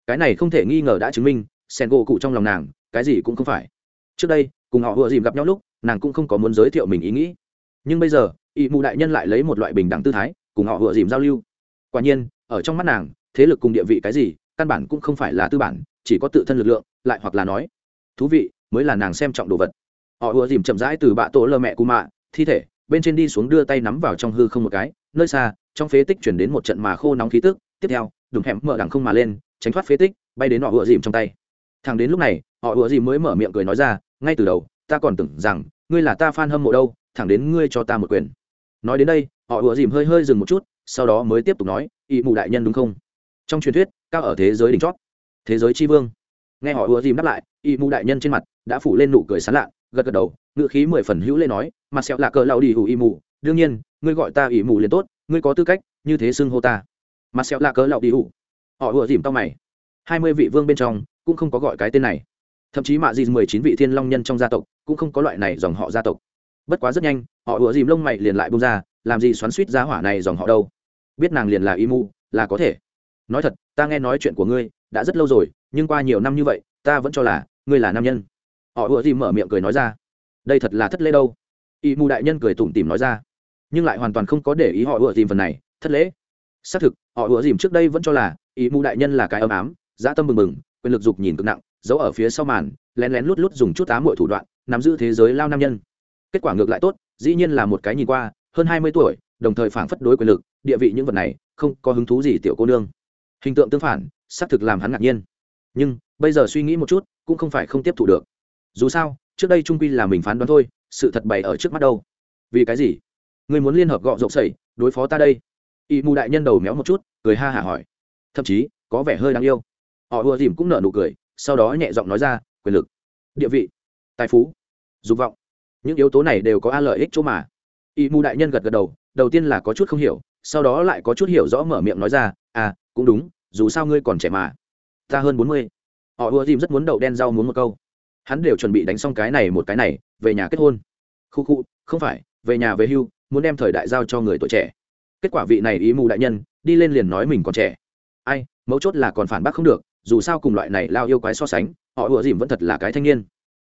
Cái này không thể nghi ngờ đã chứng minh, sẻn gỗ cụ trong lòng nàng, cái gì cũng không phải. Trước đây, cùng họ vừa dìm gặp nhau lúc, nàng cũng không có muốn giới thiệu mình ý nghĩ. Nhưng bây giờ, ý mù đại nhân lại lấy một loại bình đẳng tư thái, cùng họ vừa dìm giao lưu. Quả nhiên, ở trong mắt nàng, thế lực cùng địa vị cái gì, căn bản cũng không phải là tư bản, chỉ có tự thân lực lượng, lại hoặc là nói thú vị, mới là nàng xem trọng đồ vật. Họ ùa dìm chậm rãi từ bạ tổ lơ mẹ cụ mạ, thi thể, bên trên đi xuống đưa tay nắm vào trong hư không một cái, nơi xa, trong phế tích chuyển đến một trận mà khô nóng khí tức, tiếp theo đùng hẻm mở đằng không mà lên, tránh thoát phế tích, bay đến họ ùa dìm trong tay. Thằng đến lúc này, họ ùa dìm mới mở miệng cười nói ra, ngay từ đầu, ta còn tưởng rằng, ngươi là ta fan hâm mộ đâu, thẳng đến ngươi cho ta một quyền. Nói đến đây, họ ùa dìm hơi hơi dừng một chút, sau đó mới tiếp tục nói ỵ mù đại nhân đúng không? Trong truyền thuyết, cao ở thế giới đỉnh chót, thế giới tri vương nghe họ ùa dìm đáp lại y mù đại nhân trên mặt đã phủ lên nụ cười sán lạ gật gật đầu ngự khí mười phần hữu lên nói mặt sẹo là cờ lao đi hủ y mù đương nhiên ngươi gọi ta y mù liền tốt ngươi có tư cách như thế xưng hô ta. Mặt sẹo là cờ lao đi hủ họ ùa dìm tao mày. Hai mươi vị vương bên trong cũng không có gọi cái tên này. Thậm chí mạ dì mười chín vị thiên long nhân trong gia tộc cũng không có loại này dòng họ gia tộc. Bất quá rất nhanh họ ùa dìm lông mày liền lại bông ra làm gì xoắn suýt giá hỏa này dòng họ đâu? Biết nàng liền là y mù, là có thể. Nói thật ta nghe nói chuyện của ngươi đã rất lâu rồi nhưng qua nhiều năm như vậy, ta vẫn cho là, ngươi là nam nhân. Họ ùa dìm mở miệng cười nói ra. Đây thật là thất lễ đâu. Y mu đại nhân cười tủm tỉm nói ra. Nhưng lại hoàn toàn không có để ý họ ùa dìm phần này, thất lễ. Xác thực, họ ùa dìm trước đây vẫn cho là, y mu đại nhân là cái ấm ám, dã tâm mừng mừng quyền lực dục nhìn cực nặng, giấu ở phía sau màn, lén lén lút lút dùng chút ám mọi thủ đoạn, nắm giữ thế giới lao nam nhân. Kết quả ngược lại tốt, dĩ nhiên là một cái nhìn qua, hơn hai mươi tuổi, đồng thời phản phất đối quyền lực, địa vị những vật này, không có hứng thú gì tiểu cô nương. Hình tượng tương phản, xác thực làm hắn ngạc nhiên nhưng, bây giờ suy nghĩ một chút, cũng không phải không tiếp thu được. Dù sao, trước đây trung quy là mình phán đoán thôi, sự thật bày ở trước mắt đâu. Vì cái gì? Người muốn liên hợp gọ rộng sẩy, đối phó ta đây. Y mù đại nhân đầu méo một chút, cười ha hả hỏi. Thậm chí, có vẻ hơi đáng yêu. Họ ùa dìm cũng nở nụ cười, sau đó nhẹ giọng nói ra, quyền lực. Địa vị. Tài phú. Dục vọng. Những yếu tố này đều có a lợi ích chỗ mà. Y mù đại nhân gật gật đầu đầu tiên là có chút không hiểu, sau đó lại có chút hiểu rõ mở miệng nói ra à cũng đúng, dù sao ngươi còn trẻ mà ta hơn bốn mươi. Họ ùa dìm rất muốn đậu đen rau muốn một câu. Hắn đều chuẩn bị đánh xong cái này một cái này, về nhà kết hôn. Khu khu, không phải, về nhà về hưu, muốn đem thời đại giao cho người tuổi trẻ. Kết quả vị này ý mù đại nhân, đi lên liền nói mình còn trẻ. Ai, mấu chốt là còn phản bác không được, dù sao cùng loại này lao yêu quái so sánh, họ ùa dìm vẫn thật là cái thanh niên.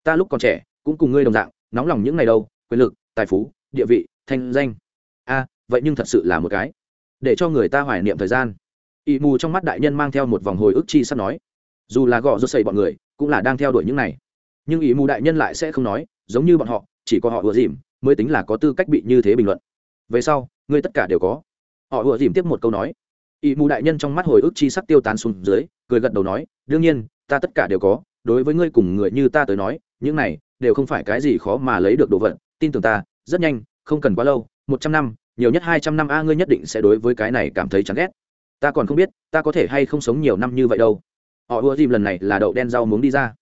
Ta lúc còn trẻ, cũng cùng ngươi đồng dạng, nóng lòng những ngày đâu quyền lực, tài phú, địa vị, thanh danh. A, vậy nhưng thật sự là một cái. Để cho người ta hoài niệm thời gian ỵ mù trong mắt đại nhân mang theo một vòng hồi ức chi sắp nói, dù là gõ rốt xây bọn người, cũng là đang theo đuổi những này. Nhưng ỵ mù đại nhân lại sẽ không nói, giống như bọn họ, chỉ có họ ùa dìm, mới tính là có tư cách bị như thế bình luận. Về sau, ngươi tất cả đều có. Họ ùa dìm tiếp một câu nói. Ỵ mù đại nhân trong mắt hồi ức chi sắc tiêu tán xuống dưới, cười gật đầu nói, đương nhiên, ta tất cả đều có, đối với ngươi cùng người như ta tới nói, những này đều không phải cái gì khó mà lấy được đồ vật, tin tưởng ta, rất nhanh, không cần quá lâu, một trăm năm, nhiều nhất hai trăm năm a, ngươi nhất định sẽ đối với cái này cảm thấy chán ghét ta còn không biết, ta có thể hay không sống nhiều năm như vậy đâu. Họ ưa dìm lần này là đậu đen rau muống đi ra.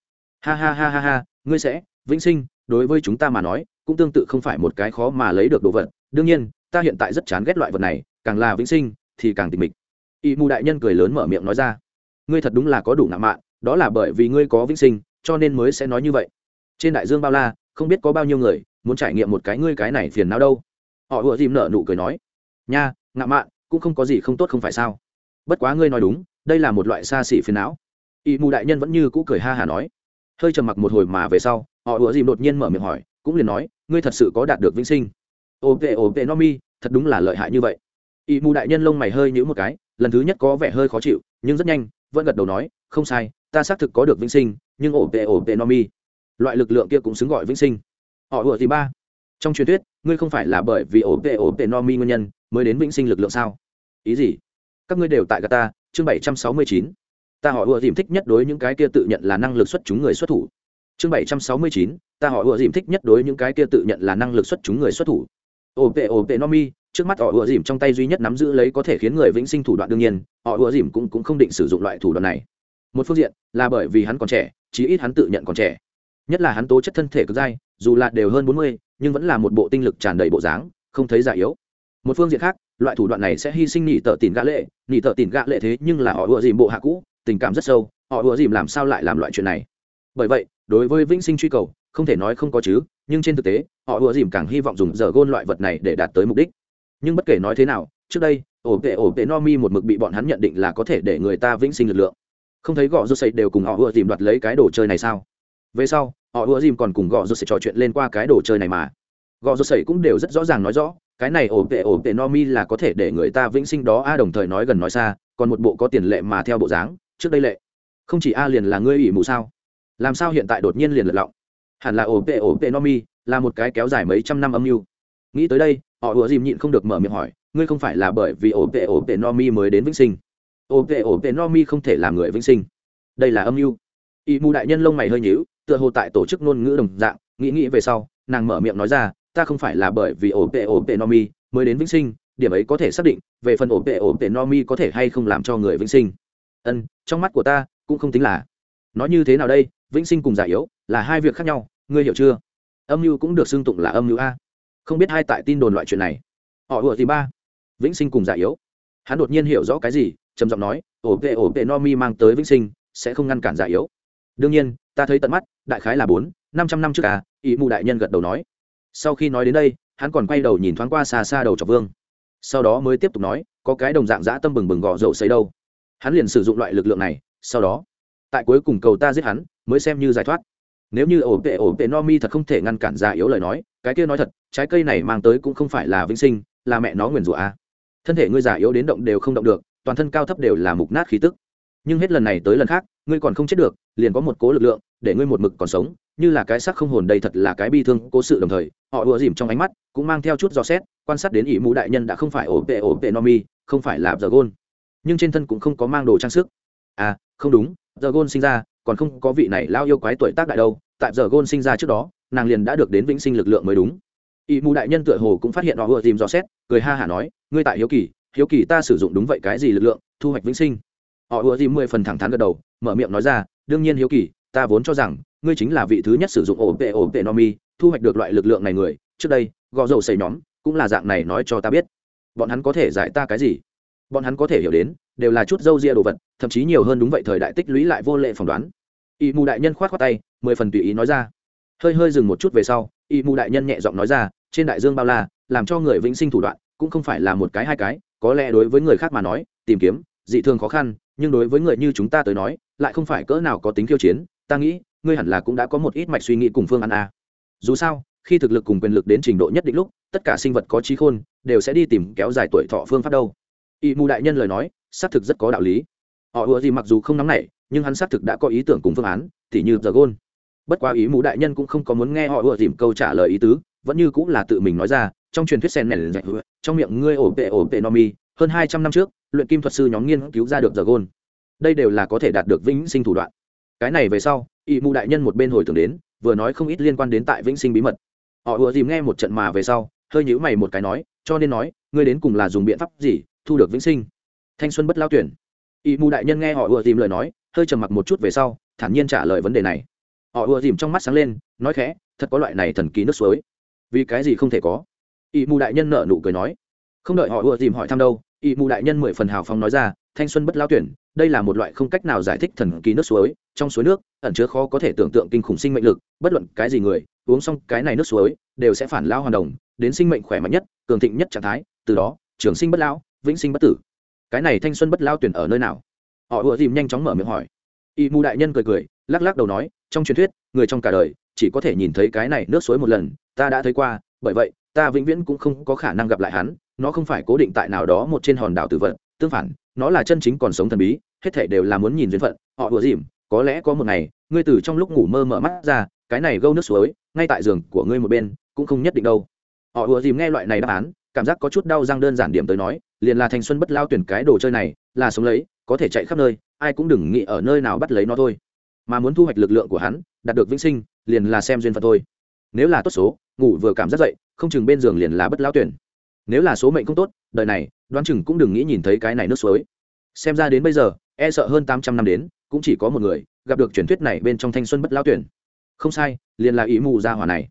Ha ha ha ha ha, ngươi sẽ, vĩnh sinh, đối với chúng ta mà nói, cũng tương tự không phải một cái khó mà lấy được đồ vật. Đương nhiên, ta hiện tại rất chán ghét loại vật này, càng là vĩnh sinh, thì càng tịch mịch. Y mù đại nhân cười lớn mở miệng nói ra, ngươi thật đúng là có đủ ngạo mạn, đó là bởi vì ngươi có vĩnh sinh, cho nên mới sẽ nói như vậy. Trên đại dương bao la, không biết có bao nhiêu người, muốn trải nghiệm một cái ngươi cái này phiền não đâu. Họ ùa dìm nở nụ cười nói, nha, ngạo mạn, cũng không có gì không tốt không phải sao bất quá ngươi nói đúng, đây là một loại xa xỉ phiền não. Y mù đại nhân vẫn như cũ cười ha hả nói. Hơi trầm mặc một hồi mà về sau, họ ủa dìm đột nhiên mở miệng hỏi, cũng liền nói, ngươi thật sự có đạt được vĩnh sinh? Ô vệ ô vệ, no mi, thật đúng là lợi hại như vậy. Y mù đại nhân lông mày hơi nhữ một cái, lần thứ nhất có vẻ hơi khó chịu, nhưng rất nhanh, vẫn gật đầu nói, không sai, ta xác thực có được vĩnh sinh, nhưng ổ vệ ổ vệ, no mi, loại lực lượng kia cũng xứng gọi vĩnh sinh. Họ ủa thì ba, trong truyền thuyết, ngươi không phải là bởi vì ổ vệ ổ vệ, no mi nguyên nhân mới đến vĩnh sinh lực lượng sao? Ý gì? Các ngươi đều tại gà ta chương bảy trăm sáu mươi chín. Ta họ ùa dìm thích nhất đối những cái kia tự nhận là năng lực xuất chúng người xuất thủ. Chương bảy trăm sáu mươi chín ta họ ùa dìm thích nhất đối những cái kia tự nhận là năng lực xuất chúng người xuất thủ. Ổ vệ ổ vệ no mi trước mắt họ ùa dìm trong tay duy nhất nắm giữ lấy có thể khiến người vĩnh sinh thủ đoạn đương nhiên họ ùa dìm cũng, cũng không định sử dụng loại thủ đoạn này. Một phương diện là bởi vì hắn còn trẻ chí ít hắn tự nhận còn trẻ. Nhất là hắn tố chất thân thể cực dai dù là đều hơn bốn mươi nhưng vẫn là một bộ tinh lực tràn đầy bộ dáng không thấy già yếu một phương diện khác, loại thủ đoạn này sẽ hy sinh nhị tợ tìm gã lệ. Nhị tợ tìm gã lệ thế nhưng là họ ùa dìm bộ hạ cũ, tình cảm rất sâu, họ ùa dìm làm sao lại làm loại chuyện này? Bởi vậy, đối với vĩnh sinh truy cầu, không thể nói không có chứ, nhưng trên thực tế, họ ùa dìm càng hy vọng dùng giờ gôn loại vật này để đạt tới mục đích. Nhưng bất kể nói thế nào, trước đây, ổ vệ ổ vệ no mi một mực bị bọn hắn nhận định là có thể để người ta vĩnh sinh lực lượng. Không thấy gõ rô xây đều cùng họ ùa dìm đoạt lấy cái đồ chơi này sao? Về sau, họ ùa dìm còn cùng gõ rô xây trò chuyện lên qua cái đồ chơi này mà. Gõ rô xây cũng đều rất rõ ràng nói rõ cái này ổ tệ ổ tệ no mi là có thể để người ta vĩnh sinh đó. A, đồng thời nói gần nói xa, còn một bộ có tiền lệ mà theo bộ dáng, trước đây lệ. Không chỉ a liền là ngươi ủy mù sao? Làm sao hiện tại đột nhiên liền lật lọng? Hẳn là ổ tệ ổ tệ no mi là một cái kéo dài mấy trăm năm âm mưu. Nghĩ tới đây, họ ùa dìm nhịn không được mở miệng hỏi, ngươi không phải là bởi vì ổ tệ ổ tệ no mi mới đến vĩnh sinh? Ổ tệ ổ tệ no mi không thể làm người vĩnh sinh. Đây là âm mưu. Y mù đại nhân lông mày hơi nhíu, tựa hồ tại tổ chức ngôn ngữ đồng dạng, nghĩ nghĩ về sau, nàng mở miệng nói ra ta không phải là bởi vì ổ tệ ổ tệ no mi mới đến vĩnh sinh, điểm ấy có thể xác định, về phần ổ tệ ổ tệ no mi có thể hay không làm cho người vĩnh sinh. Ân, trong mắt của ta, cũng không tính là. Nói như thế nào đây? Vĩnh sinh cùng giả yếu, là hai việc khác nhau, ngươi hiểu chưa? Âm mưu cũng được xưng tụng là âm mưu a. Không biết hai tại tin đồn loại chuyện này. Họ ủa gì ba. Vĩnh sinh cùng giả yếu. Hắn đột nhiên hiểu rõ cái gì, trầm giọng nói, ổ tệ ổ tệ no mi mang tới vĩnh sinh, sẽ không ngăn cản giả yếu. Đương nhiên, ta thấy tận mắt, đại khái là bốn, năm trăm năm trước à ý mù đại nhân gật đầu nói sau khi nói đến đây, hắn còn quay đầu nhìn thoáng qua xa xa đầu trọc vương. Sau đó mới tiếp tục nói, có cái đồng dạng dã tâm bừng bừng gò dậu xấy đâu. Hắn liền sử dụng loại lực lượng này, sau đó, tại cuối cùng cầu ta giết hắn, mới xem như giải thoát. Nếu như ổ vệ ổ vệ no mi thật không thể ngăn cản già yếu lời nói, cái kia nói thật, trái cây này mang tới cũng không phải là vĩnh sinh, là mẹ nó nguyền rủa a. Thân thể ngươi già yếu đến động đều không động được, toàn thân cao thấp đều là mục nát khí tức nhưng hết lần này tới lần khác, ngươi còn không chết được, liền có một cố lực lượng, để ngươi một mực còn sống, như là cái sắc không hồn đây thật là cái bi thương, cố sự đồng thời, họ ùa dìm trong ánh mắt, cũng mang theo chút dò xét, quan sát đến ỷ mũ đại nhân đã không phải ổ vệ ổ vệ no mi, không phải là giờ gôn nhưng trên thân cũng không có mang đồ trang sức. À không đúng giờ gôn sinh ra, còn không có vị này lao yêu quái tuổi tác đại đâu, tại giờ gôn sinh ra trước đó, nàng liền đã được đến vĩnh sinh lực lượng mới đúng. Ỷ mũ đại nhân tựa hồ cũng phát hiện họ ùa dìm dò xét, cười ha hả nói, ngươi tại hiếu kỳ hiếu kỳ ta sử dụng đúng vậy cái gì lực lượng, thu hoạch vĩnh sinh? Họ ùa dìm mười phần thẳng thắn gật đầu, mở miệng nói ra, đương nhiên hiếu kỳ, ta vốn cho rằng, ngươi chính là vị thứ nhất sử dụng ổ vệ ổ vệ no mi, thu hoạch được loại lực lượng này người, trước đây, gò dầu xây nhóm, cũng là dạng này nói cho ta biết. Bọn hắn có thể giải ta cái gì? Bọn hắn có thể hiểu đến, đều là chút dâu ria đồ vật, thậm chí nhiều hơn đúng vậy thời đại tích lũy lại vô lệ phỏng đoán. Y mù đại nhân khoát khoát tay, mười phần tùy ý nói ra. Hơi hơi dừng một chút về sau, y mù đại nhân nhẹ giọng nói ra, trên đại dương bao la, làm cho người vĩnh sinh thủ đoạn, cũng không phải là một cái hai cái, có lẽ đối với người khác mà nói, tìm kiếm dị thường khó khăn, nhưng đối với người như chúng ta tới nói, lại không phải cỡ nào có tính khiêu chiến, ta nghĩ, ngươi hẳn là cũng đã có một ít mạch suy nghĩ cùng phương án a. Dù sao, khi thực lực cùng quyền lực đến trình độ nhất định lúc, tất cả sinh vật có trí khôn, đều sẽ đi tìm kéo dài tuổi thọ phương pháp đâu. Y mù đại nhân lời nói, xác thực rất có đạo lý. Họ ùa gì mặc dù không nóng nảy, nhưng hắn xác thực đã có ý tưởng cùng phương án thì như giờ gôn bất quá ý mù đại nhân cũng không có muốn nghe họ ùa dìm câu trả lời ý tứ, vẫn như cũng là tự mình nói ra, trong truyền thuyết sen nền trong miệng ngươi ổ vệ ổ vệ no mi, hơn hai trăm năm trước luyện kim thuật sư nhóm nghiên cứu ra được giờ gôn đây đều là có thể đạt được vĩnh sinh thủ đoạn. Cái này về sau ỵ mụ đại nhân một bên hồi tưởng đến, vừa nói không ít liên quan đến tại vĩnh sinh bí mật. Họ vừa dìm nghe một trận mà về sau, hơi nhữ mày một cái nói, cho nên nói, ngươi đến cùng là dùng biện pháp gì thu được vĩnh sinh? Thanh xuân bất lao tuyển. Ỵ mụ đại nhân nghe họ vừa dìm lời nói, hơi trầm mặc một chút về sau, thản nhiên trả lời vấn đề này. Họ ùa dìm trong mắt sáng lên, nói khẽ, thật có loại này thần kỳ nước suối. Vì cái gì không thể có? Ỵ mù đại nhân nợ nụ cười nói. Không đợi họ ùa dìm hỏi thăm đâu ỵ mù đại nhân mười phần hào phóng nói ra, thanh xuân bất lao tuyển, đây là một loại không cách nào giải thích thần kỳ nước suối. Trong suối nước, ẩn chứa khó có thể tưởng tượng kinh khủng sinh mệnh lực, bất luận cái gì người, uống xong cái này nước suối, đều sẽ phản lao hoàn đồng, đến sinh mệnh khỏe mạnh nhất, cường thịnh nhất trạng thái, từ đó, trường sinh bất lão, vĩnh sinh bất tử. Cái này thanh xuân bất lao tuyển ở nơi nào? Họ ùa dìm nhanh chóng mở miệng hỏi. Y mù đại nhân cười cười, lắc lắc đầu nói, trong truyền thuyết, người trong cả đời, chỉ có thể nhìn thấy cái này nước suối một lần, ta đã thấy qua, bởi vậy, ta vĩnh viễn cũng không có khả năng gặp lại hắn nó không phải cố định tại nào đó một trên hòn đảo tử vận. Tương phản, nó là chân chính còn sống thần bí, hết thể đều là muốn nhìn duyên phận. Họ ùa dìm, có lẽ có một ngày, ngươi từ trong lúc ngủ mơ mở mắt ra, cái này gâu nước suối, ngay tại giường của ngươi một bên, cũng không nhất định đâu. Họ ùa dìm nghe loại này đáp án, cảm giác có chút đau răng đơn giản điểm tới nói, liền là thành xuân bất lao tuyển cái đồ chơi này, là sống lấy, có thể chạy khắp nơi, ai cũng đừng nghĩ ở nơi nào bắt lấy nó thôi. Mà muốn thu hoạch lực lượng của hắn, đạt được vĩnh sinh, liền là xem duyên phận thôi. Nếu là tốt số, ngủ vừa cảm giác dậy, không chừng bên giường liền là bất lao tuyển nếu là số mệnh không tốt, đời này, đoán chừng cũng đừng nghĩ nhìn thấy cái này nước suối. Xem ra đến bây giờ e sợ hơn tám trăm năm đến, cũng chỉ có một người, gặp được truyền thuyết này bên trong thanh xuân bất lao tuyển. Không sai, liền là ý mù ra hỏa này.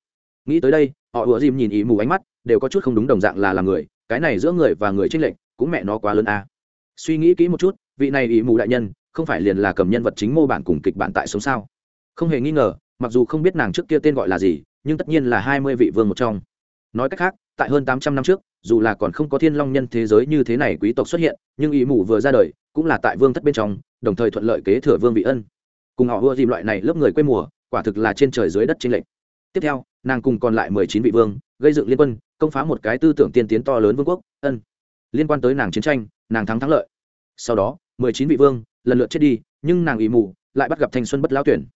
Nghĩ tới đây, họ ùa dìm nhìn ý mù ánh mắt, đều có chút không đúng đồng dạng là làm người, cái này giữa người và người tranh lệch, cũng mẹ nó quá lớn a. À. suy nghĩ kỹ một chút, vị này ý mù đại nhân, không phải liền là cầm nhân vật chính mô bản cùng kịch bản tại sống sao? Không hề nghi ngờ, mặc dù không biết nàng trước kia tên gọi là gì, nhưng tất nhiên là hai mươi vị vương một trong. Nói cách khác tại hơn tám trăm năm trước, dù là còn không có thiên long nhân thế giới như thế này quý tộc xuất hiện, nhưng ý mù vừa ra đời, cũng là tại vương thất bên trong, đồng thời thuận lợi kế thừa vương vị ân. Cùng họ ưa dìm loại này lớp người quê mùa, quả thực là trên trời dưới đất trên lệnh tiếp theo, nàng cùng còn lại mười chín vị vương, gây dựng liên quân, công phá một cái tư tưởng tiên tiến to lớn vương quốc, ân. Liên quan tới nàng chiến tranh, nàng thắng thắng lợi. Sau đó, mười chín vị vương, lần lượt chết đi, nhưng nàng ý mù lại bắt gặp thanh xuân bất lão tuyển.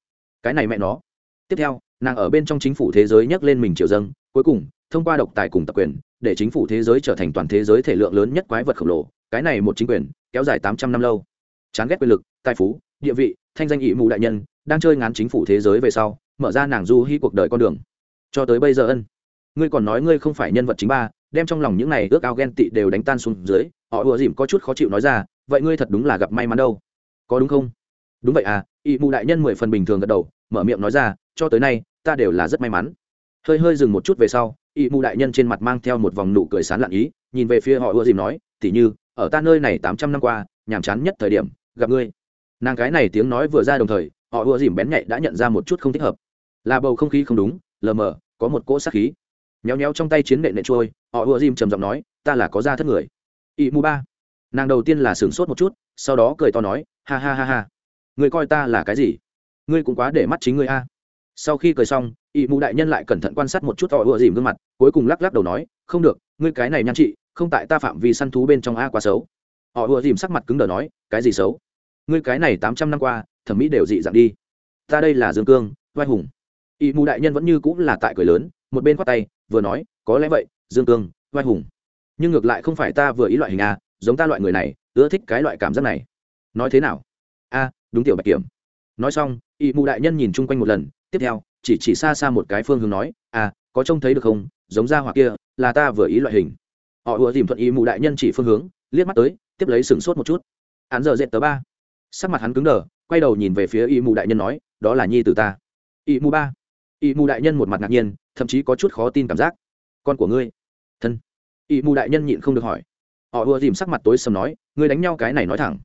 Cái này mẹ nó. Tiếp theo, nàng ở bên trong chính phủ thế giới nhắc lên mình triều dâng, cuối cùng thông qua độc tài cùng tập quyền, để chính phủ thế giới trở thành toàn thế giới thể lượng lớn nhất quái vật khổng lồ, cái này một chính quyền, kéo dài tám trăm năm lâu. Chán ghét quyền lực, tài phú, địa vị, thanh danh ỵ mù đại nhân, đang chơi ngán chính phủ thế giới về sau, mở ra nàng du hy cuộc đời con đường. Cho tới bây giờ ân, ngươi còn nói ngươi không phải nhân vật chính ba, đem trong lòng những này ước ao ghen tị đều đánh tan xuống dưới, họ ùa dìm có chút khó chịu nói ra, vậy ngươi thật đúng là gặp may mắn đâu. Có đúng không? Đúng vậy à ỵ mù đại nhân mười phần bình thường gật đầu, mở miệng nói ra, cho tới nay, ta đều là rất may mắn hơi hơi dừng một chút về sau ỵ mù đại nhân trên mặt mang theo một vòng nụ cười sán lạn ý, nhìn về phía họ ưa dìm nói tỉ như, ở ta nơi này tám trăm năm qua, nhàm chán nhất thời điểm, gặp ngươi. Nàng cái này tiếng nói vừa ra đồng thời, họ ưa dìm bén nhạy đã nhận ra một chút không thích hợp. Là bầu không khí không đúng, lờ mờ, có một cỗ sát khí. Nhéo nhéo trong tay chiến nệ nệ trôi, họ ưa dìm trầm giọng nói, ta là có da thất người. Ỵ mù ba. Nàng đầu tiên là sửng sốt một chút, sau đó cười to nói, ha ha ha ha. Người coi ta là cái gì? Ngươi cũng quá để mắt chính ngươi a sau khi cười xong ỵ mụ đại nhân lại cẩn thận quan sát một chút họ ùa dìm gương mặt, cuối cùng lắc lắc đầu nói, không được, ngươi cái này nhan chị, không tại ta phạm vi săn thú bên trong a quá xấu. Họ ùa dìm sắc mặt cứng đờ nói, cái gì xấu? Ngươi cái này tám trăm năm qua, thẩm mỹ đều dị dạng đi. Ta đây là dương cương, vai hùng. Ỵ mụ đại nhân vẫn như cũng là tại cười lớn, một bên khoát tay, vừa nói, có lẽ vậy, dương cương, vai hùng. Nhưng ngược lại không phải ta vừa ý loại hình a, giống ta loại người này, ưa thích cái loại cảm giác này. Nói thế nào? A, đúng tiểu bạch kiểm. Nói xong ỵ mụ đại nhân nhìn chung quanh một lần tiếp theo, chỉ chỉ xa xa một cái phương hướng nói à có trông thấy được không? Giống ra hoặc kia, là ta vừa ý loại hình. Họ ùa dìm thuận ý mụ đại nhân chỉ phương hướng, liếc mắt tới, tiếp lấy sửng sốt một chút. Hắn giờ dệt tớ ba. Sắc mặt hắn cứng đờ, quay đầu nhìn về phía y mù đại nhân nói, đó là nhi từ ta. Y mù ba. Y mù đại nhân một mặt ngạc nhiên, thậm chí có chút khó tin cảm giác. Con của ngươi. Thân. Y mù đại nhân nhịn không được hỏi. Họ ùa dìm sắc mặt tối sầm nói, ngươi đánh nhau cái này nói thẳng.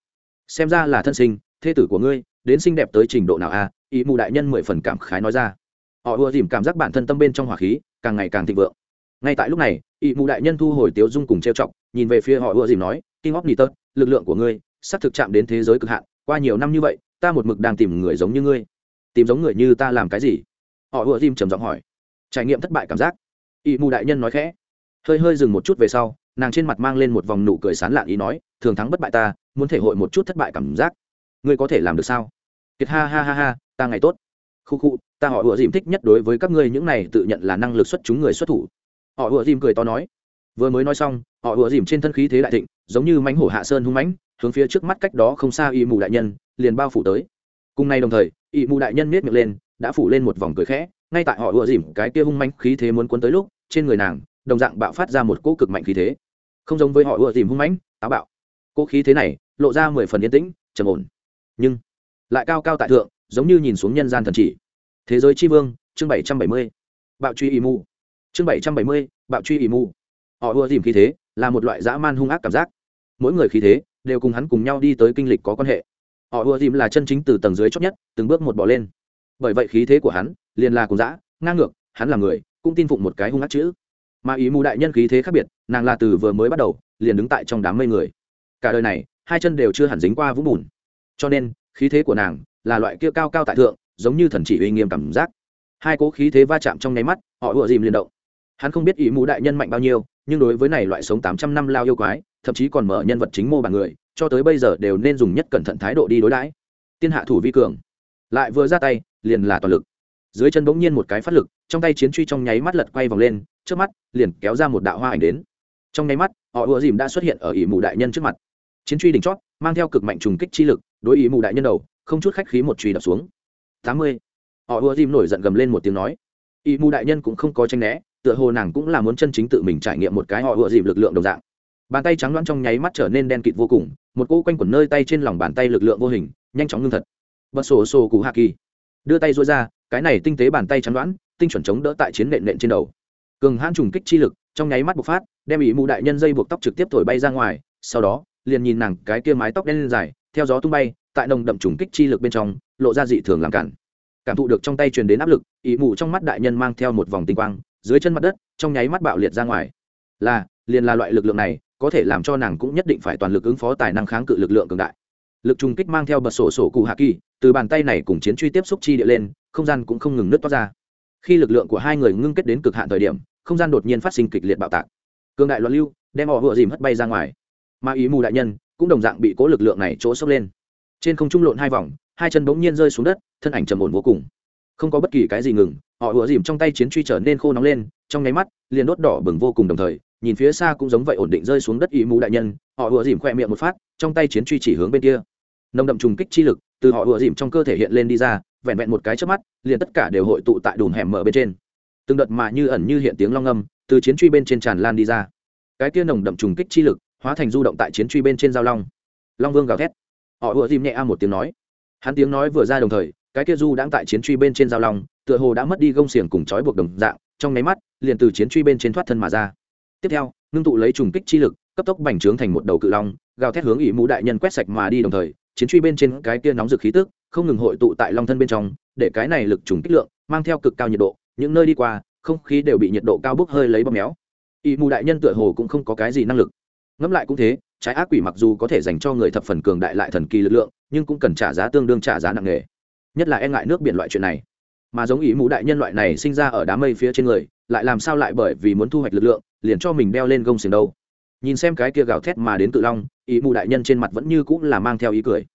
Xem ra là thân sinh, thê tử của ngươi, đến xinh đẹp tới trình độ nào a à? Ý mù đại nhân mười phần cảm khái nói ra. Họ ùa dìm cảm giác bản thân tâm bên trong hỏa khí càng ngày càng thịnh vượng. Ngay tại lúc này, ý mù đại nhân thu hồi tiếu dung cùng trêu chọc, nhìn về phía họ ùa dìm nói kinh óc nỉ tớt lực lượng của ngươi sắp thực chạm đến thế giới cực hạn, qua nhiều năm như vậy, ta một mực đang tìm người giống như ngươi. Tìm giống người như ta làm cái gì? Họ ùa dìm trầm giọng hỏi. Trải nghiệm thất bại cảm giác. Ý mù đại nhân nói khẽ. Hơi hơi dừng một chút về sau, nàng trên mặt mang lên một vòng nụ cười sán lạn ý nói, thường thắng bất bại ta, muốn thể hội một chút thất bại cảm giác. Ngươi có thể làm được sao? Kiệt ha ha ha ha ta ngày tốt. Khu khu, ta họ ủa dìm thích nhất đối với các ngươi những này tự nhận là năng lực xuất chúng người xuất thủ. Họ ủa dìm cười to nói. Vừa mới nói xong, họ ủa dìm trên thân khí thế đại thịnh, giống như mánh hổ hạ sơn hung mãnh, hướng phía trước mắt cách đó không xa y mù đại nhân, liền bao phủ tới. Cùng nay đồng thời, y mù đại nhân miết miệng lên, đã phủ lên một vòng cười khẽ, ngay tại họ ủa dìm cái kia hung mánh khí thế muốn cuốn tới lúc, trên người nàng, đồng dạng bạo phát ra một cỗ cực mạnh khí thế. Không giống với họ ủa dìm hung mãnh, táo bạo. Cỗ khí thế này, lộ ra mười phần yên tĩnh, trầm ổn. Nhưng, lại cao cao tại thượng giống như nhìn xuống nhân gian thần chỉ. Thế giới tri vương, chương bảy trăm bảy mươi, bạo truy ỷ mù. Chương bảy trăm bảy mươi, bạo truy ỷ mù. Họ ùa dìm khí thế, là một loại dã man hung ác cảm giác. Mỗi người khí thế, đều cùng hắn cùng nhau đi tới kinh lịch có quan hệ. Họ ùa dìm là chân chính từ tầng dưới chót nhất, từng bước một bỏ lên. Bởi vậy khí thế của hắn, liền là cùng dã, ngang ngược, hắn là người, cũng tin phụng một cái hung ác chữ. Mà ý mù đại nhân khí thế khác biệt, nàng là từ vừa mới bắt đầu, liền đứng tại trong đám mây người. Cả đời này, hai chân đều chưa hẳn dính qua vũng bùn. Cho nên, khí thế của nàng là loại kia cao cao tại thượng, giống như thần chỉ uy nghiêm cảm giác. Hai cố khí thế va chạm trong nháy mắt, họ ùa dìm liền động. Hắn không biết ý mũ đại nhân mạnh bao nhiêu, nhưng đối với này loại sống tám trăm năm lao yêu quái, thậm chí còn mở nhân vật chính mô bằng người, cho tới bây giờ đều nên dùng nhất cẩn thận thái độ đi đối đãi. Tiên hạ thủ vi cường. Lại vừa ra tay, liền là toàn lực. Dưới chân bỗng nhiên một cái phát lực, trong tay chiến truy trong nháy mắt lật quay vòng lên, trước mắt, liền kéo ra một đạo hoa ảnh đến. Trong nháy mắt, họ ùa dìm đã xuất hiện ở ỷ mù đại nhân trước mặt. Chiến truy đỉnh chót, mang theo cực mạnh trùng kích chi lực đối ý mù đại nhân đầu, không chút khách khí một truy đập xuống. Tám mươi. Họ ùa dìm nổi giận gầm lên một tiếng nói. Ý mù đại nhân cũng không có tranh né, tựa hồ nàng cũng là muốn chân chính tự mình trải nghiệm một cái họ ùa dìm lực lượng đồng dạng. Bàn tay trắng loãng trong nháy mắt trở nên đen kịt vô cùng, một cỗ quanh quẩn nơi tay trên lòng bàn tay lực lượng vô hình, nhanh chóng ngưng thật. Bật sổ sổ cụ hạ kỳ. Đưa tay dối ra, cái này tinh tế bàn tay trắng loãng, tinh chuẩn chống đỡ tại chiến nện nện trên đầu. Cường hãn trùng kích chi lực, trong nháy mắt bộc phát, đem ý mù đại nhân dây buộc tóc trực tiếp thổi bay ra ngoài, sau đó, liền nhìn nàng cái kia mái tóc đen lên dài theo gió tung bay, tại nồng đậm trùng kích chi lực bên trong, lộ ra dị thường làm cản. Cảm thụ được trong tay truyền đến áp lực ý mù trong mắt đại nhân mang theo một vòng tinh quang, dưới chân mặt đất, trong nháy mắt bạo liệt ra ngoài. Là, liền là loại lực lượng này, có thể làm cho nàng cũng nhất định phải toàn lực ứng phó tài năng kháng cự lực lượng cường đại. Lực trùng kích mang theo bật sổ sổ cụ hạ kỳ, từ bàn tay này cùng chiến truy tiếp xúc chi địa lên, không gian cũng không ngừng nứt toát ra. Khi lực lượng của hai người ngưng kết đến cực hạn thời điểm, không gian đột nhiên phát sinh kịch liệt bạo tạc. Cường đại loạn lưu, đem họ vựa dìm hất bay ra ngoài. Mà ý mù đại nhân cũng đồng dạng bị cố lực lượng này chỗ sốc lên. Trên không trung lộn hai vòng, hai chân bỗng nhiên rơi xuống đất, thân ảnh trầm ổn vô cùng. Không có bất kỳ cái gì ngừng, họ ùa dìm trong tay chiến truy trở nên khô nóng lên, trong nháy mắt, liền đốt đỏ bừng vô cùng đồng thời, nhìn phía xa cũng giống vậy ổn định rơi xuống đất ý mù đại nhân, họ ùa dìm khoe miệng một phát, trong tay chiến truy chỉ hướng bên kia. Nồng đậm trùng kích chi lực, từ họ ùa dìm trong cơ thể hiện lên đi ra, vẹn vẹn một cái trước mắt, liền tất cả đều hội tụ tại đùm hẻm mở bên trên. Từng đợt mà như ẩn như hiện tiếng long âm, từ chiến truy bên trên tràn lan đi ra. Cái kia nồng đậm trùng kích chi lực hóa thành du động tại chiến truy bên trên giao long. Long vương gào thét. Họ ùa dìm nhẹ a một tiếng nói. Hắn tiếng nói vừa ra đồng thời, cái kia du đang tại chiến truy bên trên giao long, tựa hồ đã mất đi gông xiềng cùng chói buộc đồng dạng, trong nháy mắt, liền từ chiến truy bên trên thoát thân mà ra. Tiếp theo, ngưng tụ lấy trùng kích chi lực, cấp tốc bành trướng thành một đầu cự long, gào thét hướng ỷ mũ đại nhân quét sạch mà đi đồng thời, chiến truy bên trên cái kia nóng rực khí tức, không ngừng hội tụ tại long thân bên trong, để cái này lực trùng kích lượng mang theo cực cao nhiệt độ, những nơi đi qua, không khí đều bị nhiệt độ cao bốc hơi lấy bóp méo. Ỷ mù đại nhân tựa hồ cũng không có cái gì năng lực ngẫm lại cũng thế, trái ác quỷ mặc dù có thể dành cho người thập phần cường đại lại thần kỳ lực lượng, nhưng cũng cần trả giá tương đương trả giá nặng nề. Nhất là e ngại nước biển loại chuyện này. Mà giống ý mũ đại nhân loại này sinh ra ở đám mây phía trên người, lại làm sao lại bởi vì muốn thu hoạch lực lượng, liền cho mình đeo lên gông xiềng đâu. Nhìn xem cái kia gào thét mà đến tự long, ý mù đại nhân trên mặt vẫn như cũng là mang theo ý cười.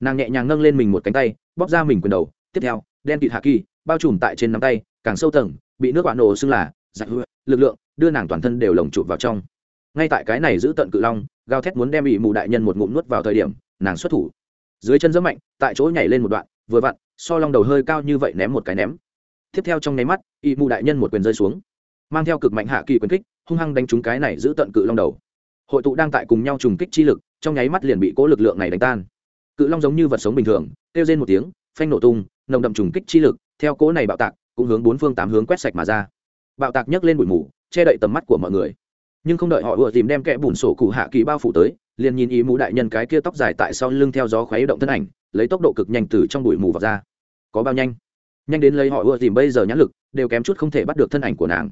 Nàng nhẹ nhàng nâng lên mình một cánh tay, bóp ra mình quyền đầu, tiếp theo, đen kịt hạ kỳ, bao trùm tại trên nắm tay, càng sâu tầng, bị nước bạn nổ xưng là dạ giặc hữu lực lượng, đưa nàng toàn thân đều lồng chụp vào trong ngay tại cái này giữ tận cự long gào thét muốn đem bị mù đại nhân một ngụm nuốt vào thời điểm, nàng xuất thủ. Dưới chân rất mạnh, tại chỗ nhảy lên một đoạn, vừa vặn, so long đầu hơi cao như vậy ném một cái ném. Tiếp theo trong nháy mắt ỵ mù đại nhân một quyền rơi xuống, mang theo cực mạnh hạ kỳ quyền kích, hung hăng đánh trúng cái này giữ tận cự long đầu. Hội tụ đang tại cùng nhau trùng kích chi lực, trong nháy mắt liền bị cố lực lượng này đánh tan. Cự long giống như vật sống bình thường, kêu rên một tiếng, phanh nổ tung, nồng đậm trùng kích chi lực, theo cố này bạo tạc, cũng hướng bốn phương tám hướng quét sạch mà ra. Bạo tạc nhấc lên bụi mù, che đậy tầm mắt của mọi người nhưng không đợi họ ùa dìm đem kẽ bùn sổ cụ hạ kỳ bao phủ tới, liền nhìn ý mũ đại nhân cái kia tóc dài tại sau lưng theo gió khuấy động thân ảnh, lấy tốc độ cực nhanh từ trong bụi mù vào ra. Có bao nhanh? Nhanh đến lấy họ ùa dìm bây giờ nhãn lực, đều kém chút không thể bắt được thân ảnh của nàng.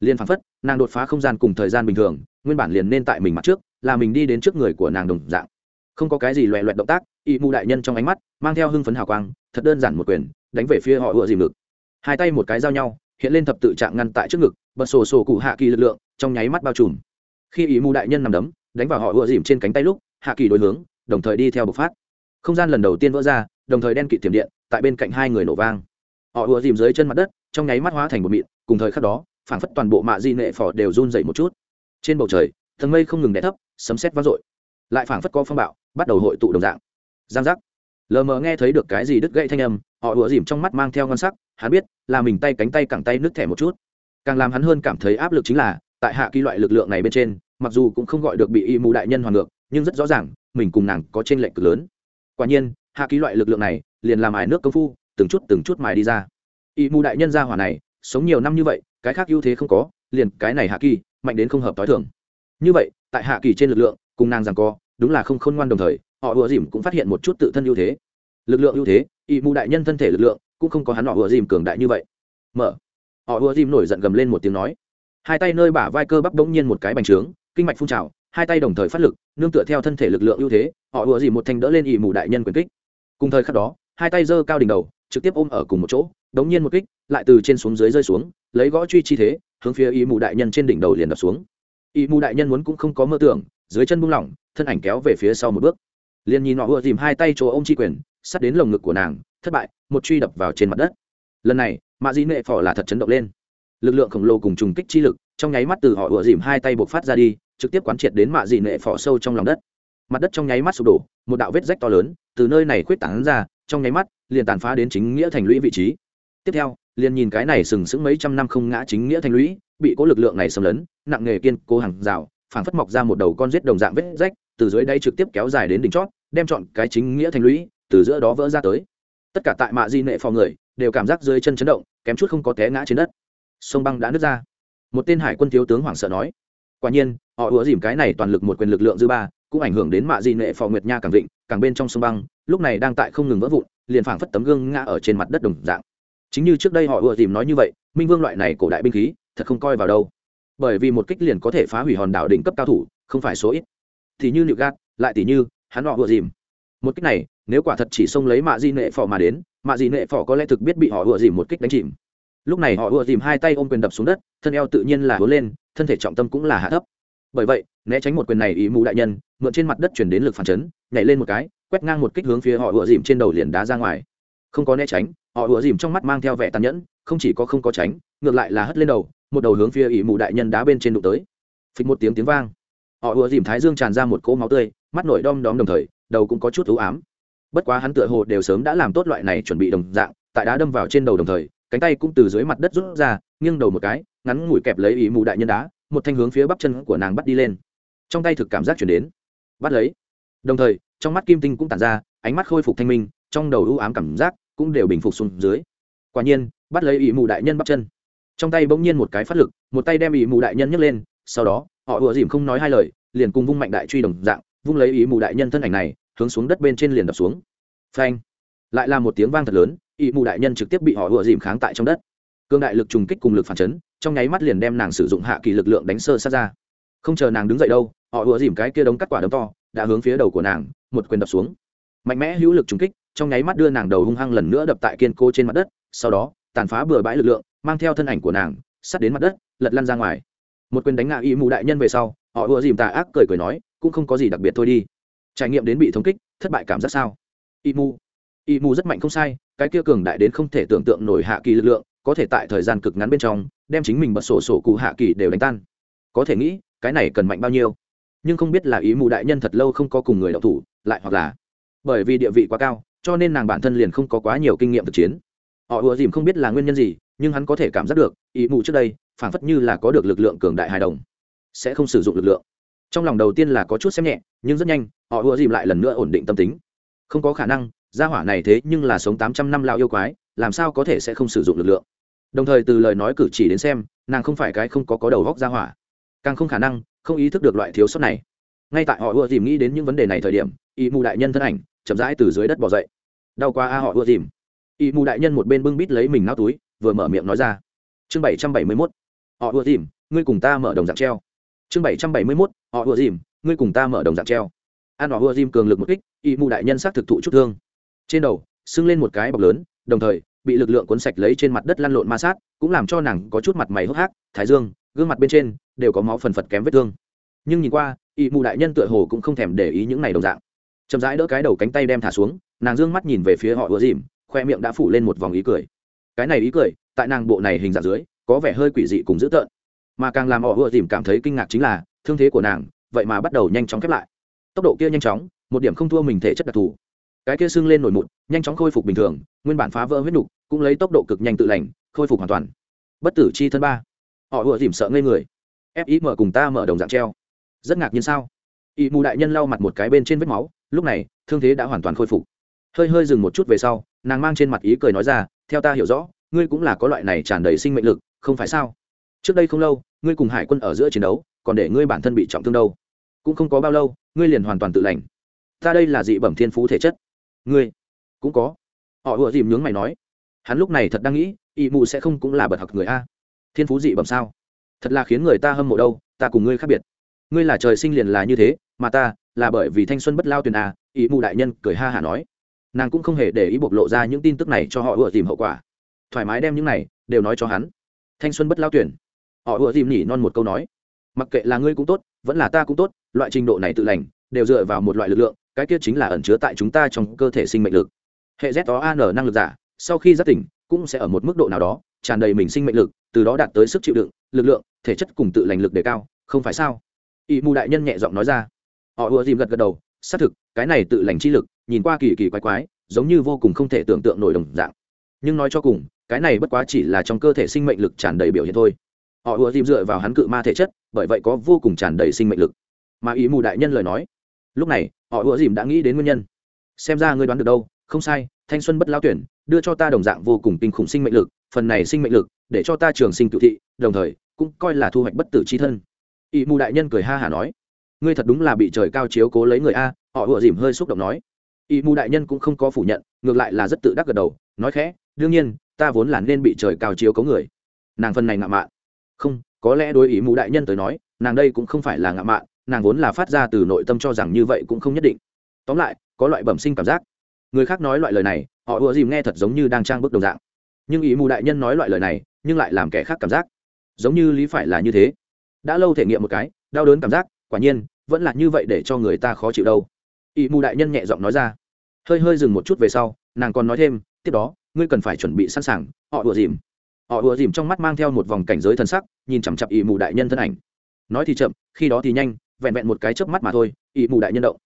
Liền phảng phất, nàng đột phá không gian cùng thời gian bình thường, nguyên bản liền nên tại mình mặt trước, là mình đi đến trước người của nàng đồng dạng. Không có cái gì loẹ loẹt động tác, ý mù đại nhân trong ánh mắt, mang theo hưng phấn hào quang, thật đơn giản một quyền, đánh về phía họ ùa dìm ngực. Hai tay một cái giao nhau, hiện lên thập tự trạng ngăn tại trước ngực, bật sổ sổ cụ hạ kỳ lực lượng trong nháy mắt bao trùm. Khi ý mù đại nhân nằm đấm, đánh vào họ ựa dìm trên cánh tay lúc, hạ kỳ đối hướng, đồng thời đi theo bộc phát. Không gian lần đầu tiên vỡ ra, đồng thời đen kịt tiềm điện, tại bên cạnh hai người nổ vang. Họ ựa dìm dưới chân mặt đất, trong nháy mắt hóa thành một mịn, cùng thời khắc đó, phảng phất toàn bộ mạ di nệ phò đều run dậy một chút. Trên bầu trời, thần mây không ngừng đè thấp, sấm xét vang dội. Lại phảng phất có phong bạo, bắt đầu hội tụ đồng dạng. Giang giác. Lờ mờ nghe thấy được cái gì đứt gãy thanh âm, họ ùa dìm trong mắt mang theo ngon sắc, hắn biết là mình tay cánh tay cẳng tay nước thẻ một chút. Càng làm hắn hơn cảm thấy áp lực chính là tại hạ kỳ loại lực lượng này bên trên, mặc dù cũng không gọi được bị y mù đại nhân hoàn ngược, nhưng rất rõ ràng, mình cùng nàng có t r ê n lệch cực lớn. Quả nhiên, hạ Kỳ loại lực lượng này, liền làm ải nước công phu, từng chút từng chút mài đi ra. Y mù đại nhân gia hỏa này, sống nhiều năm như vậy, cái khác ưu thế không có, liền cái này hạ kỳ, mạnh đến không hợp t h i thường. Như vậy, tại hạ kỳ trên lực lượng, cùng nàng rằng co, đúng là không khôn ngoan đồng thời, họ ùa dìm cũng phát hiện một chút tự thân ưu thế. Lực lượng ưu thế, y mù đại nhân thân thể lực lượng, cũng không có hắn họ ùa dìm cường đại như vậy. Mở. Họ ùa dìm nổi giận gầm lên một tiếng nói hai tay nơi bả vai cơ bắp đống nhiên một cái bành trướng, kinh mạch phun trào, hai tay đồng thời phát lực, nương tựa theo thân thể lực lượng ưu thế, họ ùa dì một thanh đỡ lên y mù đại nhân quyền kích. Cùng thời khắc đó, hai tay giơ cao đỉnh đầu, trực tiếp ôm ở cùng một chỗ, đống nhiên một kích, lại từ trên xuống dưới rơi xuống, lấy gõ truy chi thế, hướng phía y mù đại nhân trên đỉnh đầu liền đập xuống. Y mù đại nhân muốn cũng không có mơ tưởng, dưới chân buông lỏng, thân ảnh kéo về phía sau một bước. Liền nhìn họ ùa dìm hai tay chỗ ô m chi quyền, sắt đến lồng ngực của nàng, thất bại, một truy đập vào trên mặt đất. Lần này mạ dĩ nệ phỏ là thật chấn động lên lực lượng khổng lồ cùng trùng kích chi lực, trong nháy mắt từ họ ủa dìm hai tay buộc phát ra đi, trực tiếp quán triệt đến mạ di nệ phỏ sâu trong lòng đất. Mặt đất trong nháy mắt sụp đổ, một đạo vết rách to lớn từ nơi này khuyết tảng ra, trong nháy mắt, liền tàn phá đến chính nghĩa thành lũy vị trí. Tiếp theo, liền nhìn cái này sừng sững mấy trăm năm không ngã chính nghĩa thành lũy, bị cố lực lượng này xâm lấn, nặng nghề kiên cố hàng rào, phảng phất mọc ra một đầu con rết đồng dạng vết rách, từ dưới đây trực tiếp kéo dài đến đỉnh chót, đem chọn cái chính nghĩa thành lũy, từ giữa đó vỡ ra tới. Tất cả tại mạ di nệ phò người đều cảm giác dưới chân chấn động, kém chút không có té ngã trên đất sông băng đã nứt ra. Một tên hải quân thiếu tướng hoảng sợ nói, quả nhiên, họ ủa dìm cái này toàn lực một quyền lực lượng dư ba, cũng ảnh hưởng đến mạ di nệ phò nguyệt nha càng vịnh, càng bên trong sông băng, lúc này đang tại không ngừng vỡ vụn, liền phảng phất tấm gương ngã ở trên mặt đất đồng dạng. Chính như trước đây họ ủa dìm nói như vậy, minh vương loại này cổ đại binh khí, thật không coi vào đâu. Bởi vì một kích liền có thể phá hủy hòn đảo đỉnh cấp cao thủ, không phải số ít. Thì như nịu gạt, lại tỷ như hắn họ ủa dìm. Một kích này, nếu quả thật chỉ xông lấy mạ di nệ phò mà đến, mạ di nệ phò có lẽ thực biết bị họ ủa dìm một kích đánh chìm lúc này họ ùa dìm hai tay ôm quyền đập xuống đất, thân eo tự nhiên là hứa lên, thân thể trọng tâm cũng là hạ thấp. Bởi vậy, né tránh một quyền này ý mù đại nhân, mượn trên mặt đất chuyển đến lực phản chấn, nhảy lên một cái, quét ngang một kích hướng phía họ ùa dìm trên đầu liền đá ra ngoài. Không có né tránh, họ ùa dìm trong mắt mang theo vẻ tàn nhẫn, không chỉ có không có tránh, ngược lại là hất lên đầu, một đầu hướng phía ý mù đại nhân đá bên trên đụng tới. Phịch một tiếng tiếng vang. Họ ùa dìm thái dương tràn ra một cỗ máu tươi, mắt nổi đom đóm đồng thời, đầu cũng có chút thú ám. Bất quá hắn tựa hồ đều sớm đã làm tốt loại này chuẩn bị đồng dạng, tại đá đâm vào trên đầu đồng thời cánh tay cũng từ dưới mặt đất rút ra, nghiêng đầu một cái, ngắn ngủi kẹp lấy ý mù đại nhân đá, một thanh hướng phía bắp chân của nàng bắt đi lên. Trong tay thực cảm giác chuyển đến. Bắt lấy. Đồng thời, trong mắt kim tinh cũng tản ra, ánh mắt khôi phục thanh minh, trong đầu ưu ám cảm giác cũng đều bình phục xuống dưới. Quả nhiên, bắt lấy ý mù đại nhân bắp chân. Trong tay bỗng nhiên một cái phát lực, một tay đem ý mù đại nhân nhấc lên, sau đó, họ ùa dìm không nói hai lời, liền cùng vung mạnh đại truy đồng dạng, vung lấy ý mù đại nhân thân ảnh này, hướng xuống đất bên trên liền đập xuống. Phanh. Lại là một tiếng vang thật lớn ỵ mù đại nhân trực tiếp bị họ ùa dìm kháng tại trong đất. Cương đại lực trùng kích cùng lực phản chấn, trong nháy mắt liền đem nàng sử dụng hạ kỳ lực lượng đánh sơ sát ra. Không chờ nàng đứng dậy đâu, họ ùa dìm cái kia đống cắt quả đấm to đã hướng phía đầu của nàng, một quyền đập xuống. Mạnh mẽ hữu lực trùng kích, trong nháy mắt đưa nàng đầu hung hăng lần nữa đập tại kiên cố trên mặt đất, sau đó, tàn phá bừa bãi lực lượng, mang theo thân ảnh của nàng, sắt đến mặt đất, lật lăn ra ngoài. Một quyền đánh ngã y mù đại nhân về sau, họ ùa dìm tà ác cười cười nói, cũng không có gì đặc biệt thôi đi. Trải nghiệm đến bị thống kích, thất bại cảm giác sao? y mù. y mù rất mạnh không sai cái kia cường đại đến không thể tưởng tượng nổi hạ kỳ lực lượng, có thể tại thời gian cực ngắn bên trong, đem chính mình bật sổ sổ cụ hạ kỳ đều đánh tan. Có thể nghĩ, cái này cần mạnh bao nhiêu? Nhưng không biết là ý mù đại nhân thật lâu không có cùng người đọc thủ, lại hoặc là bởi vì địa vị quá cao, cho nên nàng bản thân liền không có quá nhiều kinh nghiệm thực chiến. Họ ùa dìm không biết là nguyên nhân gì, nhưng hắn có thể cảm giác được, ý mù trước đây, phảng phất như là có được lực lượng cường đại hài đồng, sẽ không sử dụng lực lượng. Trong lòng đầu tiên là có chút xem nhẹ, nhưng rất nhanh, họ ùa dìm lại lần nữa ổn định tâm tính. Không có khả năng gia hỏa này thế nhưng là sống tám trăm năm lao yêu quái, làm sao có thể sẽ không sử dụng lực lượng? Đồng thời từ lời nói cử chỉ đến xem, nàng không phải cái không có có đầu góc gia hỏa. Càng không khả năng, không ý thức được loại thiếu sót này. Ngay tại họ vừa dìm nghĩ đến những vấn đề này thời điểm, y mù đại nhân thân ảnh chậm rãi từ dưới đất bỏ dậy. Đau qua a, họ vừa dìm y mù đại nhân một bên bưng bít lấy mình nao túi, vừa mở miệng nói ra. Chương bảy trăm bảy mươi mốt. Họ vừa dìm ngươi cùng ta mở đồng dạng treo. Chương bảy trăm bảy mươi mốt, họ vừa dìm ngươi cùng ta mở đồng dạng treo. An họ ùa dìm cường lực một kích, y mù đại nhân xác thực thụ chút thương trên đầu, sưng lên một cái bọc lớn, đồng thời, bị lực lượng cuốn sạch lấy trên mặt đất lăn lộn ma sát, cũng làm cho nàng có chút mặt mày hốc hác, thái dương, gương mặt bên trên đều có máu phần phật kém vết thương. Nhưng nhìn qua ỵ mù đại nhân tựa hồ cũng không thèm để ý những này đồng dạng. Chậm rãi đỡ cái đầu cánh tay đem thả xuống, nàng d ư ơ n g mắt nhìn về phía họ ứa dìm khoe miệng đã phủ lên một vòng ý cười. Cái này ý cười, tại nàng bộ này hình dạng dưới, có vẻ hơi quỷ dị cùng dữ tợn. Mà càng làm họ ứa dìm cảm thấy kinh ngạc chính là, thương thế của nàng, vậy mà bắt đầu nhanh chóng khép lại. Tốc độ kia nhanh chóng, một điểm không thua mình thể chất đặc thù cái kia sưng lên nổi mụn, nhanh chóng khôi phục bình thường, nguyên bản phá vỡ huyết nục, cũng lấy tốc độ cực nhanh tự lành, khôi phục hoàn toàn. Bất tử chi thân ba. Họ ùa dìm sợ ngây người. Fim cùng ta mở đồng dạng treo. Rất ngạc nhiên sao? Ỵ mù đại nhân lau mặt một cái bên trên vết máu, lúc này, thương thế đã hoàn toàn khôi phục. Hơi hơi dừng một chút về sau, nàng mang trên mặt ý cười nói ra, theo ta hiểu rõ, ngươi cũng là có loại này tràn đầy sinh mệnh lực, không phải sao? Trước đây không lâu, ngươi cùng hải quân ở giữa chiến đấu, còn để ngươi bản thân bị trọng thương đâu. Cũng không có bao lâu, ngươi liền hoàn toàn tự lành. Ta đây là dị bẩm thiên phú thể chất ngươi? Cũng có. Họ ùa dìm nhướng mày nói. Hắn lúc này thật đang nghĩ ỵ mụ sẽ không cũng là bật học người a. Thiên phú dị bẩm sao? Thật là khiến người ta hâm mộ đâu, ta cùng ngươi khác biệt. Ngươi là trời sinh liền là như thế, mà ta là bởi vì thanh xuân bất lao tuyền à? ỵ mụ đại nhân cười ha hả nói. Nàng cũng không hề để ý bộc lộ ra những tin tức này cho họ ủa dìm hậu quả. Thoải mái đem những này đều nói cho hắn. Thanh xuân bất lao tuyển họ ủa dìm nhỉ non một câu nói. Mặc kệ là ngươi cũng tốt, vẫn là ta cũng tốt, loại trình độ này tự lành, đều dựa vào một loại lực lượng cái kia chính là ẩn chứa tại chúng ta trong cơ thể sinh mệnh lực. Hệ z đó an năng lực giả, sau khi giác tỉnh, cũng sẽ ở một mức độ nào đó, tràn đầy mình sinh mệnh lực, từ đó đạt tới sức chịu đựng, lực lượng, thể chất cùng tự lành lực đề cao, không phải sao? Ỵ mù đại nhân nhẹ giọng nói ra. Họ ùa dìm gật gật đầu, xác thực, cái này tự lành chi lực, nhìn qua kỳ kỳ quái quái, giống như vô cùng không thể tưởng tượng nổi đồng dạng. Nhưng nói cho cùng, cái này bất quá chỉ là trong cơ thể sinh mệnh lực tràn đầy biểu hiện thôi. Họ ùa dìm dựa vào hắn cự ma thể chất, bởi vậy có vô cùng tràn đầy sinh mệnh lực. Mà ý mù đại nhân lời nói lúc này, họ ùa dìm đã nghĩ đến nguyên nhân. Xem ra ngươi đoán được đâu, không sai, thanh xuân bất lao tuyển, đưa cho ta đồng dạng vô cùng kinh khủng sinh mệnh lực, phần này sinh mệnh lực, để cho ta trường sinh cựu thị, đồng thời, cũng coi là thu hoạch bất tử c h i thân. Ỵ mù đại nhân cười ha hả nói, ngươi thật đúng là bị trời cao chiếu cố lấy người a, họ ùa dìm hơi xúc động nói. Ỵ mù đại nhân cũng không có phủ nhận, ngược lại là rất tự đắc gật đầu, nói khẽ, đương nhiên, ta vốn là nên bị trời cao chiếu cố người. Nàng phần này ngạo mạn. Không, có lẽ đối ý mù đại nhân tới nói, nàng đây cũng không phải là ngạo mạn nàng vốn là phát ra từ nội tâm cho rằng như vậy cũng không nhất định. Tóm lại, có loại bẩm sinh cảm giác. Người khác nói loại lời này, họ ùa dìm nghe thật giống như đang trang bức đồng dạng. Nhưng ý mù đại nhân nói loại lời này, nhưng lại làm kẻ khác cảm giác. Giống như lý phải là như thế. Đã lâu thể nghiệm một cái, đau đớn cảm giác, quả nhiên, vẫn là như vậy để cho người ta khó chịu đâu. Ý mù đại nhân nhẹ giọng nói ra. Hơi hơi dừng một chút về sau, nàng còn nói thêm, tiếp đó, ngươi cần phải chuẩn bị sẵn sàng, họ ùa dìm. Họ ùa dìm trong mắt mang theo một vòng cảnh giới thân sắc, nhìn chằm chặp ý mù đại nhân thân ảnh. Nói thì chậm, khi đó thì nhanh vẹn vẹn một cái chớp mắt mà thôi ý mù đại nhân động.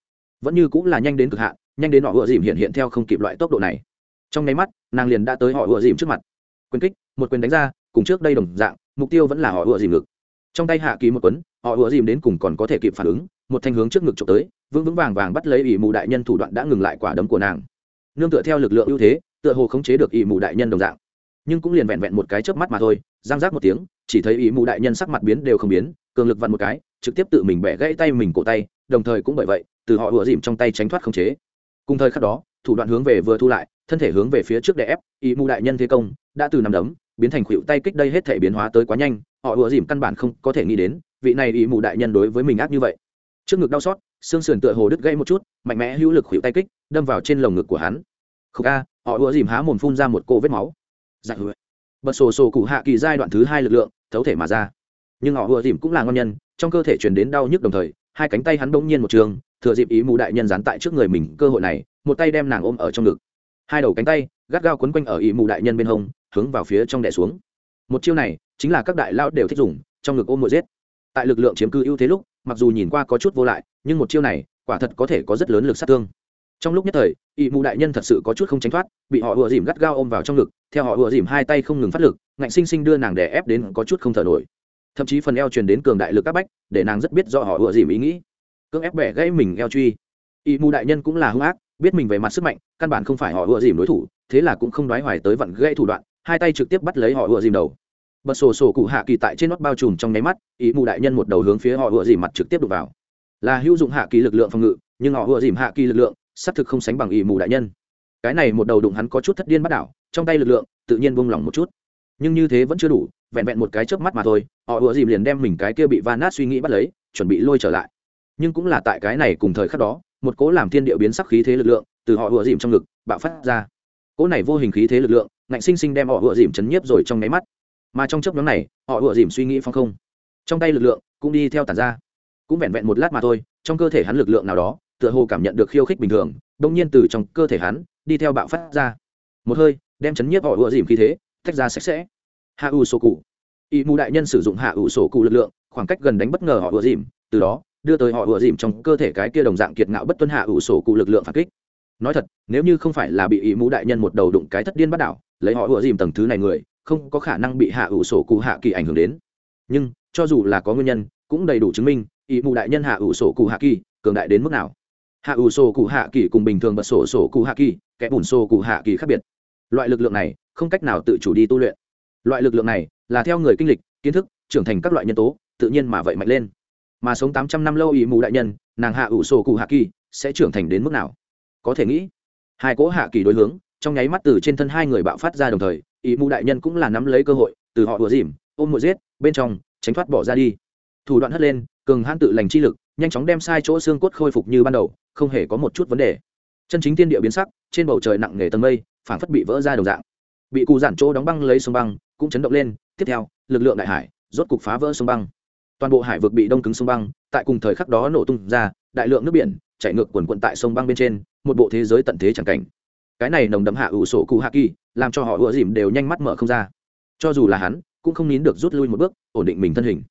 Vẫn như cũng là nhanh đến cực hạn, nhanh đến họ ùa dìm hiện hiện theo không kịp loại tốc độ này. Trong nháy mắt, nàng liền đã tới họ ùa dìm trước mặt. Quyền kích, một quyền đánh ra, cùng trước đây đồng dạng, mục tiêu vẫn là họ ùa dìm ngực. Trong tay hạ ký một quấn, họ ùa dìm đến cùng còn có thể kịp phản ứng, một thanh hướng trước ngực trộm tới, vững vững vàng vàng bắt lấy ỷ mù đại nhân thủ đoạn đã ngừng lại quả đấm của nàng. Nương tựa theo lực lượng ưu thế, tựa hồ khống chế được ỷ mù đại nhân đồng dạng. Nhưng cũng liền vẹn vẹn một cái chớp mắt mà thôi giang giác một tiếng, chỉ thấy ỷ mù đại nhân sắc mặt biến đều không biến, cường lực vặn một cái trực tiếp tự mình bẻ gãy tay mình cổ tay, đồng thời cũng bởi vậy, từ họ ùa dìm trong tay tránh thoát khống chế. Cùng thời khắc đó, thủ đoạn hướng về vừa thu lại, thân thể hướng về phía trước để ép ý mù đại nhân thế công, đã từ nằm đấm, biến thành khuỵu tay kích đây hết thể biến hóa tới quá nhanh, họ ùa dìm căn bản không có thể nghĩ đến, vị này ý mù đại nhân đối với mình ác như vậy. Trước ngực đau xót, xương sườn tựa hồ đứt gãy một chút, mạnh mẽ hữu lực khuỵu tay kích, đâm vào trên lồng ngực của hắn. Khúc a họ ùa dìm há mồm phun ra một cô vết máu. Dạ hứa. Bật sổ sổ cụ hạ kỳ giai đoạn thứ hai lực lượng, thấu thể mà ra nhưng họ ùa dìm cũng là ngon nhân, trong cơ thể chuyển đến đau nhức đồng thời, hai cánh tay hắn bỗng nhiên một trường, thừa dịp ý mù đại nhân dán tại trước người mình, cơ hội này, một tay đem nàng ôm ở trong ngực. Hai đầu cánh tay, gắt gao quấn quanh ở ý mù đại nhân bên hông, hướng vào phía trong đè xuống. Một chiêu này, chính là các đại lao đều thích dùng, trong ngực ôm mồi giết. Tại lực lượng chiếm cư ưu thế lúc, mặc dù nhìn qua có chút vô lại, nhưng một chiêu này, quả thật có thể có rất lớn lực sát thương. Trong lúc nhất thời ỵ mụ đại nhân thật sự có chút không tránh thoát, bị họ ùa dìm gắt gao ôm vào trong ngực, theo họ ùa dìm hai tay không ngừng phát lực, ngạnh sinh sinh đưa nàng đè ép đến có chút không thở nổi thậm chí phần eo truyền đến cường đại lực các bách, để nàng rất biết do họ ùa dìm ý nghĩ. Cưỡng ép bẻ gãy mình eo truy. Ý mù đại nhân cũng là hung ác, biết mình về mặt sức mạnh, căn bản không phải họ ùa dìm đối thủ, thế là cũng không đoái hoài tới vặn gãy thủ đoạn, hai tay trực tiếp bắt lấy họ ùa dìm đầu. Bật sổ sổ cụ hạ kỳ tại trên nót bao trùm trong nháy mắt ý mù đại nhân một đầu hướng phía họ ùa dìm mặt trực tiếp đục vào. Là hữu dụng hạ kỳ lực lượng phòng ngự, nhưng họ ùa dìm hạ kỳ lực lượng, xác thực không sánh bằng ý mù đại nhân. Cái này một đầu đụng hắn có chút thất điên bắt đảo, trong tay lực lượng tự nhiên buông lỏng một chút nhưng như thế vẫn chưa đủ, vẹn vẹn một cái chớp mắt mà thôi, họ ùa dìm liền đem mình cái kia bị van nát suy nghĩ bắt lấy, chuẩn bị lôi trở lại. Nhưng cũng là tại cái này cùng thời khắc đó, một cố làm thiên địa biến sắc khí thế lực lượng từ họ ùa dìm trong ngực bạo phát ra. Cố này vô hình khí thế lực lượng, ngạnh sinh sinh đem họ ùa dìm chấn nhiếp rồi trong nháy mắt. Mà trong chớp nhóm này, họ ùa dìm suy nghĩ phong không. Trong tay lực lượng cũng đi theo tàn ra. Cũng vẹn vẹn một lát mà thôi, trong cơ thể hắn lực lượng nào đó, tựa hồ cảm nhận được khiêu khích bình thường đông nhiên từ trong cơ thể hắn, đi theo bạo phát ra. Một hơi, đem chấn nhiếp họ ùa dìm khí thế tách ra sạch sẽ. Hạ ủ sổ cụ. Y mù đại nhân sử dụng hạ ủ sổ cụ lực lượng, khoảng cách gần đánh bất ngờ họ ùa dìm, từ đó, đưa tới họ ùa dìm trong cơ thể cái kia đồng dạng kiệt ngạo bất tuân hạ ủ sổ cụ lực lượng phản kích. Nói thật, nếu như không phải là bị ý mù đại nhân một đầu đụng cái thất điên bắt đảo, lấy họ ùa dìm tầng thứ này người, không có khả năng bị hạ ủ sổ cụ hạ kỳ ảnh hưởng đến. Nhưng, cho dù là có nguyên nhân, cũng đầy đủ chứng minh ý mù đại nhân hạ ủ sổ cụ hạ kỳ, cường đại đến mức nào. Hạ ủ sổ cụ hạ kỳ cùng bình thường bật sổ sổ cụ hạ kỳ, kẻ bùn sổ cụ hạ kỳ khác biệt. Loại lực lượng này không cách nào tự chủ đi tu luyện. Loại lực lượng này là theo người kinh lịch, kiến thức, trưởng thành các loại nhân tố, tự nhiên mà vậy mạnh lên. Mà sống tám trăm năm lâu ý mù đại nhân, nàng hạ ủ sổ cụ hạ kỳ, sẽ trưởng thành đến mức nào? Có thể nghĩ, hai cỗ hạ kỳ đối hướng, trong nháy mắt từ trên thân hai người bạo phát ra đồng thời, ý mù đại nhân cũng là nắm lấy cơ hội, từ họ đùa dìm, ôm mùa giết, bên trong, tránh thoát bỏ ra đi. Thủ đoạn hất lên, cường hãn tự lành chi lực, nhanh chóng đem sai chỗ xương cốt khôi phục như ban đầu, không hề có một chút vấn đề. Chân chính tiên địa biến sắc, trên bầu trời nặng nề tầng mây, phảng phất bị vỡ ra đồng dạng bị cụ giản chỗ đóng băng lấy sông băng, cũng chấn động lên. Tiếp theo, lực lượng đại hải, rốt cục phá vỡ sông băng. Toàn bộ hải vực bị đông cứng sông băng, tại cùng thời khắc đó nổ tung ra, đại lượng nước biển chạy ngược quần quận tại sông băng bên trên, một bộ thế giới tận thế chẳng cảnh. Cái này nồng đậm hạ ủ sổ cụ hạ kỳ, làm cho họ ủa dìm đều nhanh mắt mở không ra. Cho dù là hắn, cũng không nín được rút lui một bước, ổn định mình thân hình.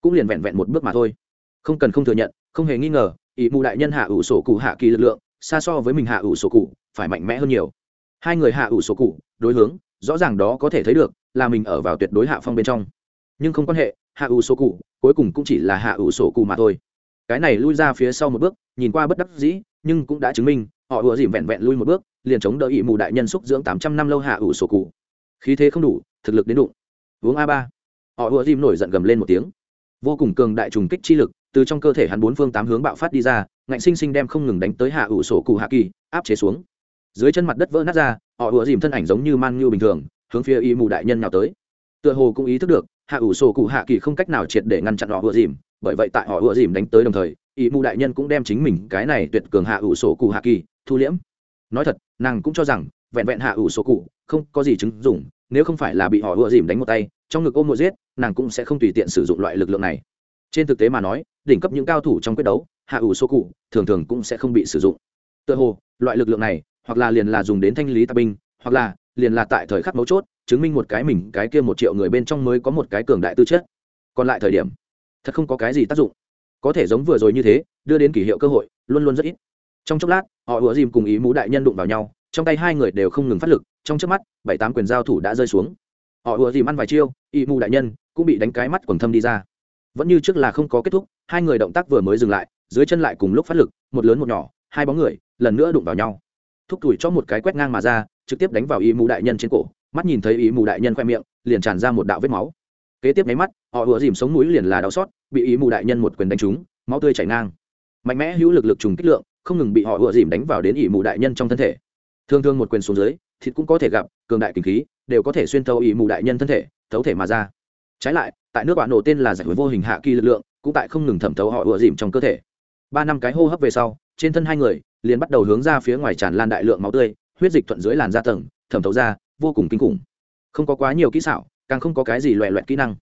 Cũng liền vẹn vẹn một bước mà thôi. Không cần không thừa nhận, không hề nghi ngờ ý mù đại nhân hạ ủ sổ cụ hạ kỳ lực lượng, xa so với mình hạ ủ sổ cụ, phải mạnh mẽ hơn nhiều hai người hạ ủ sổ cụ, đối hướng, rõ ràng đó có thể thấy được là mình ở vào tuyệt đối hạ phong bên trong. Nhưng không quan hệ, hạ ủ sổ cụ cuối cùng cũng chỉ là hạ ủ sổ cụ mà thôi. Cái này lui ra phía sau một bước, nhìn qua bất đắc dĩ, nhưng cũng đã chứng minh, họ ùa dìm vẹn vẹn lui một bước, liền chống đỡ ỵ mù đại nhân xúc dưỡng tám trăm năm lâu hạ ủ sổ cụ. Khí thế không đủ, thực lực đến đụng. Uống a ba. Họ ùa dìm nổi giận gầm lên một tiếng. Vô cùng cường đại trùng kích chi lực, từ trong cơ thể hắn bốn phương tám hướng bạo phát đi ra, ngạnh sinh sinh đem không ngừng đánh tới hạ ủ sổ cụ hạ kỳ, áp chế xuống dưới chân mặt đất vỡ nát ra họ ùa dìm thân ảnh giống như man như bình thường hướng phía y mù đại nhân nào tới. Tựa hồ cũng ý thức được hạ ủ sổ cụ hạ kỳ không cách nào triệt để ngăn chặn họ ùa dìm bởi vậy tại họ ùa dìm đánh tới đồng thời y mù đại nhân cũng đem chính mình cái này tuyệt cường hạ ủ sổ cụ hạ kỳ thu liễm. Nói thật nàng cũng cho rằng vẹn vẹn hạ ủ sổ cụ không có gì chứng dùng, nếu không phải là bị họ ùa dìm đánh một tay trong ngực ôm một giết nàng cũng sẽ không tùy tiện sử dụng loại lực lượng này. Trên thực tế mà nói đỉnh cấp những cao thủ trong quyết đấu hạ ủ sổ cụ thường thường cũng sẽ không bị sử dụng. Tựa hồ loại lực lượng này hoặc là liền là dùng đến thanh lý tạp binh, hoặc là liền là tại thời khắc mấu chốt, chứng minh một cái mình, cái kia một triệu người bên trong mới có một cái cường đại tư chất. Còn lại thời điểm, thật không có cái gì tác dụng. Có thể giống vừa rồi như thế, đưa đến kỷ hiệu cơ hội, luôn luôn rất ít. Trong chốc lát, họ ủa dìm cùng ý mũ đại nhân đụng vào nhau, trong tay hai người đều không ngừng phát lực, trong trước mắt, bảy tám quyền giao thủ đã rơi xuống. Họ ủa dìm ăn vài chiêu, ý mũ đại nhân cũng bị đánh cái mắt quần thâm đi ra. Vẫn như trước là không có kết thúc, hai người động tác vừa mới dừng lại, dưới chân lại cùng lúc phát lực, một lớn một nhỏ, hai bóng người, lần nữa đụng vào nhau thúc tuổi cho một cái quét ngang mà ra, trực tiếp đánh vào ý mù đại nhân trên cổ, mắt nhìn thấy ý mù đại nhân khoe miệng, liền tràn ra một đạo vết máu. Kế tiếp nháy mắt, họ ùa dìm sống mũi liền là đau xót, bị ý mù đại nhân một quyền đánh trúng, máu tươi chảy ngang. Mạnh mẽ hữu lực lực trùng kích lượng, không ngừng bị họ ùa dìm đánh vào đến ý mù đại nhân trong thân thể. Thường thường một quyền xuống dưới, thịt cũng có thể gặp, cường đại kinh khí, đều có thể xuyên thấu ý mù đại nhân thân thể, thấu thể mà ra. Trái lại, tại nước bạn nổ tên là giải quyết vô hình hạ kỳ lực lượng, cũng tại không ngừng thẩm thấu họ ùa dìm trong cơ thể. Ba năm cái hô hấp về sau, trên thân hai người liền bắt đầu hướng ra phía ngoài tràn lan đại lượng máu tươi, huyết dịch thuận dưới làn da tầng, thẩm thấu ra, vô cùng kinh khủng. Không có quá nhiều kỹ xảo, càng không có cái gì loẹ loẹt kỹ năng.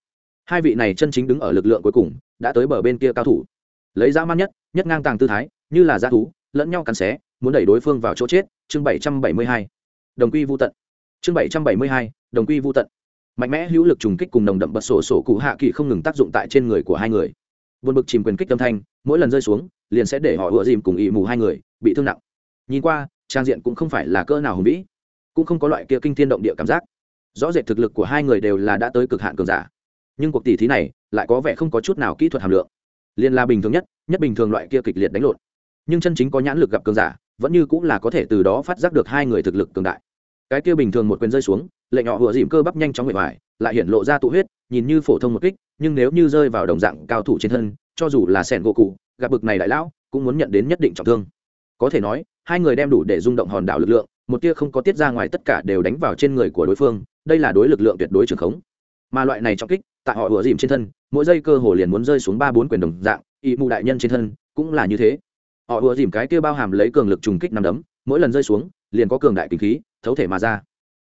Hai vị này chân chính đứng ở lực lượng cuối cùng, đã tới bờ bên kia cao thủ. Lấy dã man nhất nhất ngang tàng tư thái, như là dã thú, lẫn nhau cắn xé, muốn đẩy đối phương vào chỗ chết, chương bảy trăm bảy mươi hai. Đồng quy vô tận. Chương bảy trăm bảy mươi hai, đồng quy vô tận. Mạnh mẽ hữu lực trùng kích cùng nồng đậm bật sổ sổ cụ hạ kỳ không ngừng tác dụng tại trên người của hai người. Vượt bực chìm quyền kích âm thanh, mỗi lần rơi xuống, liền sẽ để họ ựa dìm cùng ị mù hai người bị thương nặng. Nhìn qua, trang diện cũng không phải là cỡ nào hùng vĩ, cũng không có loại kia kinh thiên động địa cảm giác. Rõ rệt thực lực của hai người đều là đã tới cực hạn cường giả. Nhưng cuộc tỷ thí này lại có vẻ không có chút nào kỹ thuật hàm lượng. Liền là bình thường nhất nhất bình thường loại kia kịch liệt đánh lộn. Nhưng chân chính có nhãn lực gặp cường giả, vẫn như cũng là có thể từ đó phát giác được hai người thực lực cường đại. Cái kia bình thường một quyền rơi xuống, lệnh nhỏ vừa dìm cơ bắp nhanh chóng người hoài lại hiện lộ ra tụ huyết, nhìn như phổ thông một kích, nhưng nếu như rơi vào đồng dạng cao thủ trên thân, cho dù là sẻn gỗ cụ, gặp bực này đại lão, cũng muốn nhận đến nhất định trọng thương có thể nói, hai người đem đủ để rung động hòn đảo lực lượng, một tia không có tiết ra ngoài tất cả đều đánh vào trên người của đối phương, đây là đối lực lượng tuyệt đối trường khống. Mà loại này trọng kích, tại họ vừa dìm trên thân, mỗi giây cơ hồ liền muốn rơi xuống ba bốn quyền đồng dạng, y mụ đại nhân trên thân, cũng là như thế. Họ vừa dìm cái kia bao hàm lấy cường lực trùng kích nằm đấm, mỗi lần rơi xuống, liền có cường đại kinh khí, thấu thể mà ra.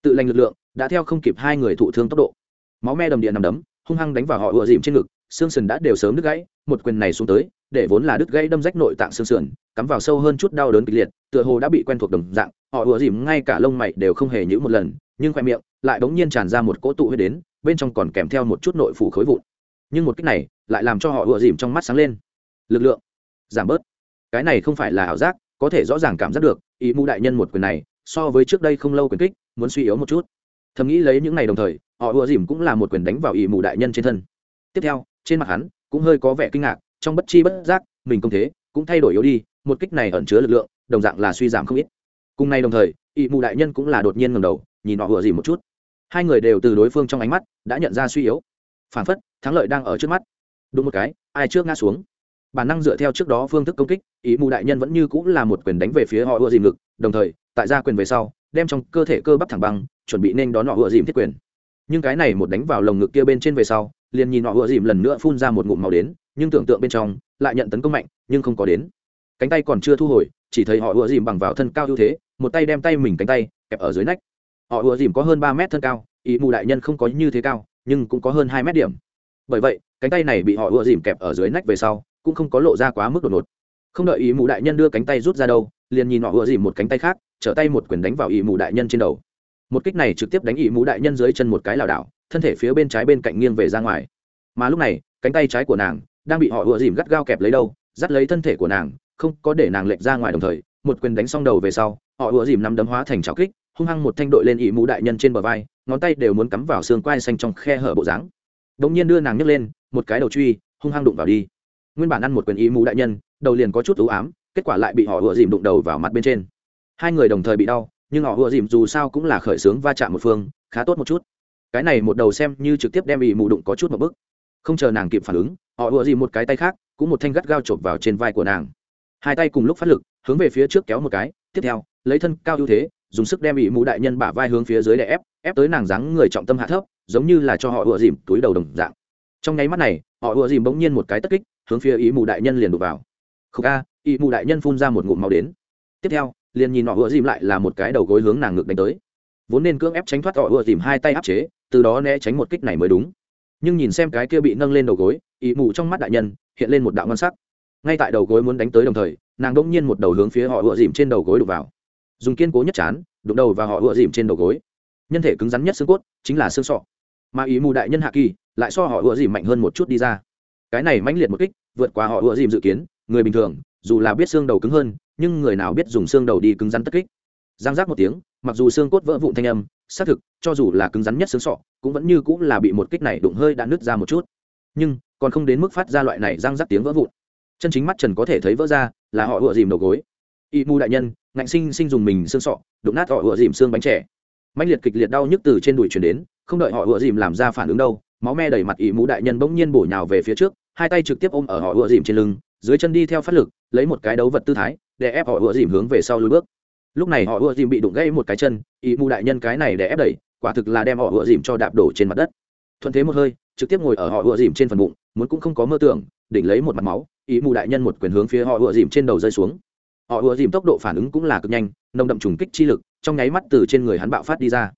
Tự lành lực lượng, đã theo không kịp hai người thụ thương tốc độ. Máu me đầm điện nằm đấm, hung hăng đánh vào họ ùa dìm trên ngực, xương sườn đã đều sớm đứt gãy, một quyền này xuống tới để vốn là đứt gãy đâm rách nội tạng xương sườn, cắm vào sâu hơn chút đau đớn kịch liệt, tựa hồ đã bị quen thuộc đồng dạng, họ ùa dìm ngay cả lông mày đều không hề nhữ một lần, nhưng khoe miệng lại bỗng nhiên tràn ra một cỗ tụ huyết đến, bên trong còn kèm theo một chút nội phủ khối vụn. Nhưng một cách này lại làm cho họ ùa dìm trong mắt sáng lên. Lực lượng giảm bớt. Cái này không phải là ảo giác, có thể rõ ràng cảm giác được, ý mưu đại nhân một quyền này, so với trước đây không lâu quyền kích, muốn suy yếu một chút. Thầm nghĩ lấy những này đồng thời, họ ùa dìm cũng là một quyền đánh vào ý mù đại nhân trên thân. Tiếp theo, trên mặt hắn cũng hơi có vẻ kinh ngạc trong bất chi bất giác, mình công thế, cũng thay đổi yếu đi, một kích này ẩn chứa lực lượng, đồng dạng là suy giảm không ít. Cùng nay đồng thời ỵ mù đại nhân cũng là đột nhiên ngầm đầu, nhìn họ vừa gì một chút. Hai người đều từ đối phương trong ánh mắt, đã nhận ra suy yếu. Phản phất, thắng lợi đang ở trước mắt. Đúng một cái, ai trước ngã xuống. Bản năng dựa theo trước đó phương thức công kích ý mù đại nhân vẫn như cũng là một quyền đánh về phía họ ưa dìm ngực, đồng thời, tại ra quyền về sau, đem trong cơ thể cơ bắp thẳng băng, chuẩn bị nên đón họ ưa dìm thiết quyền nhưng cái này một đánh vào lồng ngực kia bên trên về sau, liền nhìn họ ựa dìm lần nữa phun ra một ngụm màu đến, nhưng tưởng tượng bên trong, lại nhận tấn công mạnh, nhưng không có đến. Cánh tay còn chưa thu hồi, chỉ thấy họ ựa dìm bằng vào thân cao ưu thế, một tay đem tay mình cánh tay kẹp ở dưới nách. Họ ựa dìm có hơn ba mét thân cao, ý mù đại nhân không có như thế cao, nhưng cũng có hơn hai mét điểm. Bởi vậy, cánh tay này bị họ ựa dìm kẹp ở dưới nách về sau, cũng không có lộ ra quá mức đột ngột. Không đợi ý mù đại nhân đưa cánh tay rút ra đâu, liền nhìn họ ựa dìm một cánh tay khác, trở tay một quyền đánh vào ý mù đại nhân trên đầu một kích này trực tiếp đánh ỵ mũ đại nhân dưới chân một cái lảo đảo, thân thể phía bên trái bên cạnh nghiêng về ra ngoài. Mà lúc này, cánh tay trái của nàng đang bị họ ùa dìm gắt gao kẹp lấy đâu, dắt lấy thân thể của nàng, không có để nàng lệch ra ngoài đồng thời, một quyền đánh xong đầu về sau, họ ùa dìm nắm đấm hóa thành trào kích, hung hăng một thanh đội lên ỵ mũ đại nhân trên bờ vai, ngón tay đều muốn cắm vào xương quai xanh trong khe hở bộ dáng. Đ ỗ n g nhiên đưa nàng nhấc lên, một cái đầu truy, hung hăng đụng vào đi. Nguyên bản ăn một quyền ỵ mũ đại nhân, đầu liền có chút ưu ám, kết quả lại bị họ ùa dìm đụng đầu vào mặt bên trên. Hai người đồng thời bị đau nhưng họ ùa dìm dù sao cũng là khởi xướng va chạm một phương, khá tốt một chút. Cái này một đầu xem như trực tiếp đem bị mù đụng có chút một bức không chờ nàng kịp phản ứng, họ ùa dìm một cái tay khác, cũng một thanh gắt gao chộp vào trên vai của nàng. Hai tay cùng lúc phát lực, hướng về phía trước kéo một cái, tiếp theo, lấy thân cao ưu thế, dùng sức đem bị mù đại nhân bả vai hướng phía dưới để ép ép tới nàng dáng người trọng tâm hạ thấp, giống như là cho họ ùa dìm túi đầu đồng dạng. Trong nháy mắt này, họ ùa dìm bỗng nhiên một cái tất kích, hướng phía ý mù đại nhân liền đục vào. Khúc a ý mù đại nhân phun ra một ngụm màu đến. Tiếp theo liền nhìn họ ùa dìm lại là một cái đầu gối hướng nàng ngực đánh tới. Vốn nên cưỡng ép tránh thoát họ ùa dìm hai tay áp chế, từ đó né tránh một kích này mới đúng. Nhưng nhìn xem cái kia bị nâng lên đầu gối ý mù trong mắt đại nhân hiện lên một đạo ngon sắc. Ngay tại đầu gối muốn đánh tới đồng thời, nàng đỗng nhiên một đầu hướng phía họ ùa dìm trên đầu gối đục vào. Dùng kiên cố nhất chán, đụng đầu và họ ùa dìm trên đầu gối. Nhân thể cứng rắn nhất xương cốt chính là xương sọ. Mà ý mù đại nhân hạ kỳ lại so họ ùa dìm mạnh hơn một chút đi ra. Cái này mãnh liệt một kích, vượt qua họ ùa dìm dự kiến, người bình thường, dù là biết xương đầu cứng hơn nhưng người nào biết dùng xương đầu đi cứng rắn tất kích. Giang giác một tiếng, mặc dù xương cốt vỡ vụn thanh âm, xác thực, cho dù là cứng rắn nhất xương sọ, cũng vẫn như cũng là bị một kích này đụng hơi đã nứt ra một chút. Nhưng, còn không đến mức phát ra loại này giang giác tiếng vỡ vụn. Chân chính mắt trần có thể thấy vỡ ra, là họ ùa dìm đầu gối. Y mu đại nhân, ngạnh sinh sinh dùng mình xương sọ, đụng nát họ ùa dìm xương bánh trẻ mãnh liệt kịch liệt đau nhức từ trên đùi chuyển đến, không đợi họ ùa dìm làm ra phản ứng đâu, máu me đầy mặt y mũ đại nhân bỗng nhiên bổ nhào về phía trước, hai tay trực tiếp ôm ở họ ùa dìm trên lưng dưới chân đi theo phát lực, lấy một cái đấu vật tư thái, để ép họ ùa dìm hướng về sau lùi bước. Lúc này họ ùa dìm bị đụng gãy một cái chân ý mù đại nhân cái này để ép đẩy, quả thực là đem họ ùa dìm cho đạp đổ trên mặt đất. Thuận thế một hơi, trực tiếp ngồi ở họ ùa dìm trên phần bụng, muốn cũng không có mơ tưởng, đỉnh lấy một mặt máu ý mù đại nhân một quyền hướng phía họ ùa dìm trên đầu rơi xuống. Họ ùa dìm tốc độ phản ứng cũng là cực nhanh, nồng đậm trùng kích chi lực, trong nháy mắt từ trên người hắn bạo phát đi ra.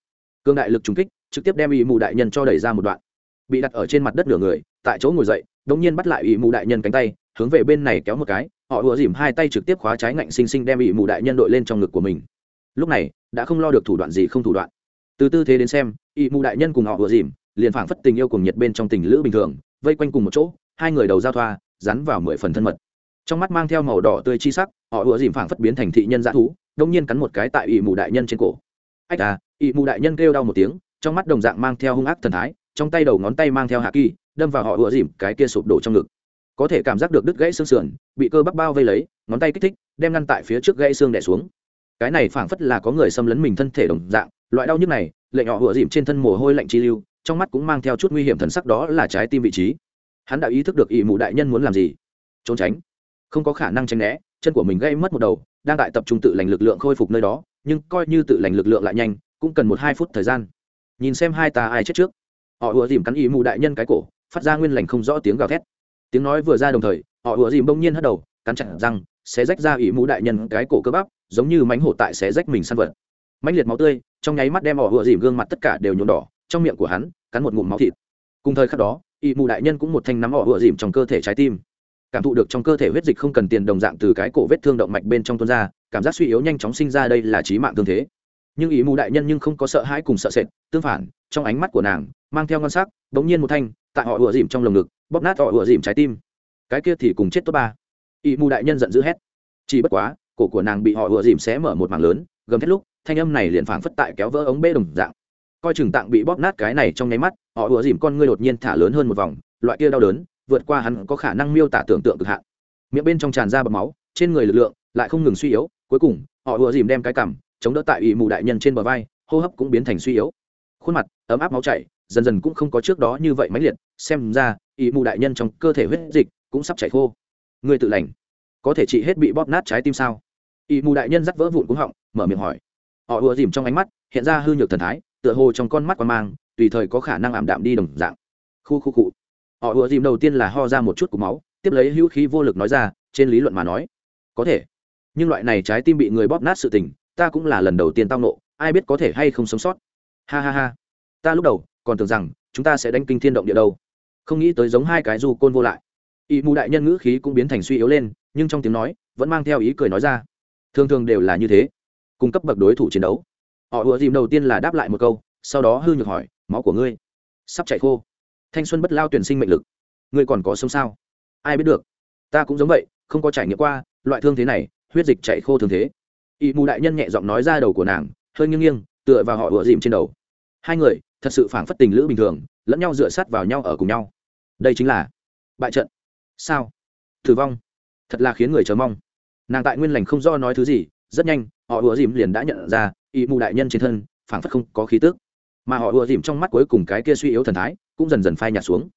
Cương đại lực trùng kích, trực tiếp đem ý mù đại nhân cho đẩy ra một đoạn. Bị đặt ở trên mặt đất nửa người, tại chỗ ngồi dậy đống nhiên bắt lại ý mù đại nhân cánh tay hướng về bên này kéo một cái, họ ùa dìm hai tay trực tiếp khóa trái ngạnh xinh xinh đem ỵ mù đại nhân đội lên trong ngực của mình. Lúc này, đã không lo được thủ đoạn gì không thủ đoạn. Từ tư thế đến xem, ỵ mù đại nhân cùng họ ùa dìm liền phảng phất tình yêu cùng nhiệt bên trong tình lữ bình thường, vây quanh cùng một chỗ, hai người đầu giao thoa, rắn vào mười phần thân mật. Trong mắt mang theo màu đỏ tươi chi sắc, họ ùa dìm phảng phất biến thành thị nhân dã thú, đông nhiên cắn một cái tại ỵ mù đại nhân trên cổ. Ách à ỵ mù đại nhân kêu đau một tiếng, trong mắt đồng dạng mang theo hung ác thần thái, trong tay đầu ngón tay mang theo hạ kỳ, đâm vào họ ùa dìm cái kia sụp đổ trong ngực có thể cảm giác được đứt gãy xương sườn, bị cơ bắp bao vây lấy, ngón tay kích thích, đem ngăn tại phía trước gãy xương đẻ xuống. Cái này phảng phất là có người xâm lấn mình thân thể đồng dạng, loại đau nhức này, lệ nhỏ ùa dìm trên thân mồ hôi lạnh chi lưu, trong mắt cũng mang theo chút nguy hiểm thần sắc đó là trái tim vị trí. Hắn đã ý thức được ỵ mụ đại nhân muốn làm gì. Trốn tránh. Không có khả năng tránh né, chân của mình gây mất một đầu, đang tại tập trung tự lành lực lượng khôi phục nơi đó, nhưng coi như tự lành lực lượng lại nhanh, cũng cần một hai phút thời gian. Nhìn xem hai ta ai chết trước. Họ ùa dìm cắn ỵ mụ đại nhân cái cổ, phát ra nguyên lành không rõ tiếng gào thét tiếng nói vừa ra đồng thời, họ ùa dìm bỗng nhiên hất đầu, cắn chặt răng, xé rách ra ý mũ đại nhân cái cổ cơ bắp, giống như mánh hổ tại xé rách mình săn vật. Mãnh liệt máu tươi, trong nháy mắt đem họ ùa dìm gương mặt tất cả đều nhuộm đỏ, trong miệng của hắn, cắn một ngụm máu thịt. Cùng thời khắc đó ý mũ đại nhân cũng một thanh nắm họ ùa dìm trong cơ thể trái tim. Cảm thụ được trong cơ thể huyết dịch không cần tiền đồng dạng từ cái cổ vết thương động mạch bên trong tuôn ra, cảm giác suy yếu nhanh chóng sinh ra đây là trí mạng tương thế. Nhưng ý mù đại nhân nhưng không có sợ hãi cùng sợ sệt, tương phản, trong ánh mắt của nàng, mang theo ngon sắc, bỗng nhiên một thanh, tại họ ùa dìm trong lồng ngực bóp nát họ ùa dìm trái tim. Cái kia thì cùng chết tốt ba. Ý mù đại nhân giận dữ hét. Chỉ bất quá, cổ của nàng bị họ ùa dìm xé mở một mảng lớn, gầm thét lúc, thanh âm này liền phảng phất tại kéo vỡ ống bê đồng dạng. Coi chừng tạng bị bóp nát cái này trong nháy mắt, họ ùa dìm con ngươi đột nhiên thả lớn hơn một vòng, loại kia đau đớn, vượt qua hắn có khả năng miêu tả tưởng tượng cực hạn. Miệng bên trong tràn ra bầm máu, trên người lực lượng lại không ngừng suy yếu, cuối cùng, họ ùa dìm đem cái cằm chống đỡ tại ỵ mù đại nhân trên bờ vai, hô hấp cũng biến thành suy yếu. Khuôn mặt ấm áp máu chảy dần dần cũng không có trước đó như vậy mãnh liệt, xem ra ý mù đại nhân trong cơ thể huyết dịch cũng sắp chảy khô. Người tự lành. Có thể trị hết bị bóp nát trái tim sao? Ý mù đại nhân dắt vỡ vụn cúng họng, mở miệng hỏi. Họ ùa dìm trong ánh mắt, hiện ra hư nhược thần thái, tựa hồ trong con mắt còn mang, tùy thời có khả năng ảm đạm đi đồng dạng. Khu khu cụ họ ùa dìm đầu tiên là ho ra một chút cục máu, tiếp lấy hữu khí vô lực nói ra, trên lý luận mà nói, có thể. Nhưng loại này trái tim bị người bóp nát sự tình, ta cũng là lần đầu tiên tao nộ ai biết có thể hay không sống sót. Ha ha ha. Ta lúc đầu còn tưởng rằng chúng ta sẽ đánh kinh thiên động địa đâu. Không nghĩ tới giống hai cái du côn vô lại. Ỵ mù đại nhân ngữ khí cũng biến thành suy yếu lên, nhưng trong tiếng nói, vẫn mang theo ý cười nói ra. Thường thường đều là như thế. Cung cấp bậc đối thủ chiến đấu. Họ ùa dìm đầu tiên là đáp lại một câu, sau đó hư nhược hỏi, máu của ngươi? Sắp chạy khô. Thanh xuân bất lao tuyển sinh mệnh lực. Ngươi còn có sống sao? Ai biết được. Ta cũng giống vậy, không có trải nghiệm qua, loại thương thế này, huyết dịch chạy khô thường thế. Ỵ mù đại nhân nhẹ giọng nói ra đầu của nàng, hơi nghiêng nghiêng, tựa vào họ ùa dìm trên đầu. Hai người thật sự phảng phất tình lữ bình thường, lẫn nhau dựa sát vào nhau ở cùng nhau. Đây chính là bại trận. Sao? Thử vong. Thật là khiến người chờ mong. Nàng tại nguyên lành không do nói thứ gì, rất nhanh, họ ùa dìm liền đã nhận ra, y mù đại nhân trên thân, phảng phất không có khí tước mà họ ùa dìm trong mắt cuối cùng cái kia suy yếu thần thái, cũng dần dần phai nhạt xuống.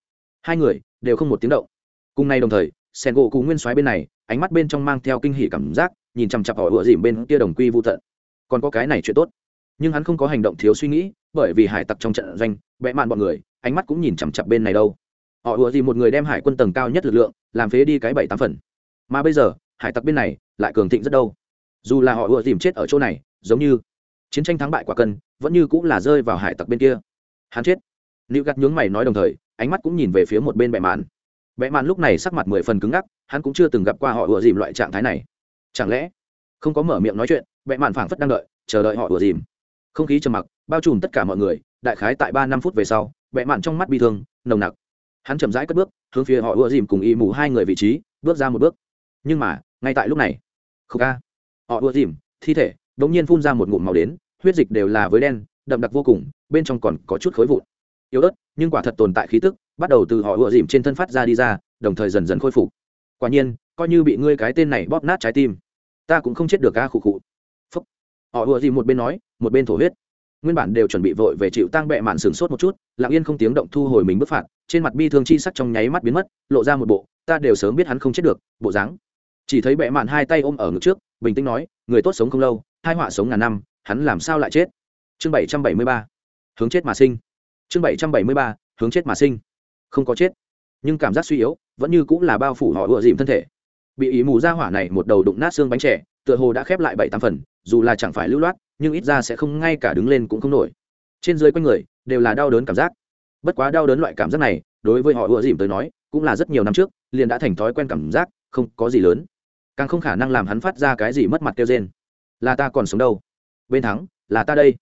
Hai người đều không một tiếng động. Cùng nay đồng thời sen gỗ cú nguyên soái bên này, ánh mắt bên trong mang theo kinh hỉ cảm giác, nhìn chằm chặp họ ùa dìm bên kia đồng quy vô tận. Còn có cái này chuyện tốt nhưng hắn không có hành động thiếu suy nghĩ, bởi vì hải tặc trong trận doanh vẽ mạn bọn người, ánh mắt cũng nhìn chằm chặp bên này đâu. Họ ùa gì một người đem hải quân tầng cao nhất lực lượng, làm phế đi cái bảy tám phần. Mà bây giờ, hải tặc bên này, lại cường thịnh rất đâu. Dù là họ ùa dìm chết ở chỗ này, giống như chiến tranh thắng bại quả cân, vẫn như cũng là rơi vào hải tặc bên kia. Hắn chết. Nữ gắt nhướng mày nói đồng thời, ánh mắt cũng nhìn về phía một bên bệ mạn. Bệ mạn lúc này sắc mặt mười phần cứng ngắc, hắn cũng chưa từng gặp qua họ ùa dìm loại trạng thái này. Chẳng lẽ không có mở miệng nói chuyện bệ mạn phảng phất đang đợi, chờ đợi họ ùa dìm không khí trầm mặc, bao trùm tất cả mọi người, đại khái tại ba năm phút về sau, bệ mạn trong mắt bi thương, nồng nặc. Hắn chậm rãi cất bước, hướng phía họ ưa dìm cùng y mù hai người vị trí, bước ra một bước. Nhưng mà, ngay tại lúc này, khúc ca. Họ ưa dìm, thi thể đ ỗ n g nhiên phun ra một ngụm màu đến, huyết dịch đều là với đen, đậm đặc vô cùng, bên trong còn có chút khối vụn. Yếu ớt, nhưng quả thật tồn tại khí tức, bắt đầu từ họ ưa dìm trên thân phát ra đi ra, đồng thời dần dần khôi phục. Quả nhiên, coi như bị ngươi cái tên này bóp nát trái tim, ta cũng không chết được ca khụ khụ. Phúc. Họ ưa dìm một bên nói một bên thổ huyết. Nguyên bản đều chuẩn bị vội về chịu tang bệ mạn sửng sốt một chút, lặng yên không tiếng động thu hồi mình bức phạt, trên mặt bi thương chi sắc trong nháy mắt biến mất, lộ ra một bộ, ta đều sớm biết hắn không chết được, bộ dáng. Chỉ thấy bệ mạn hai tay ôm ở ngực trước, bình tĩnh nói, người tốt sống không lâu hai họa sống ngàn năm, hắn làm sao lại chết? Chương bảy trăm bảy mươi ba, hướng chết mà sinh. Chương bảy trăm bảy mươi ba, hướng chết mà sinh. Không có chết, nhưng cảm giác suy yếu, vẫn như cũng là bao phủ họ ựa dìm thân thể. Bị ý mù ra hỏa này một đầu đụng nát xương bánh trẻ tựa hồ đã khép lại bảy tám phần, dù là chẳng phải lưu loát nhưng ít ra sẽ không ngay cả đứng lên cũng không nổi. Trên dưới quanh người, đều là đau đớn cảm giác. Bất quá đau đớn loại cảm giác này, đối với họ ùa dìm tới nói, cũng là rất nhiều năm trước, liền đã thành thói quen cảm giác, không có gì lớn. Càng không khả năng làm hắn phát ra cái gì mất mặt kêu trên là ta còn sống đâu? Bên thắng, là ta đây.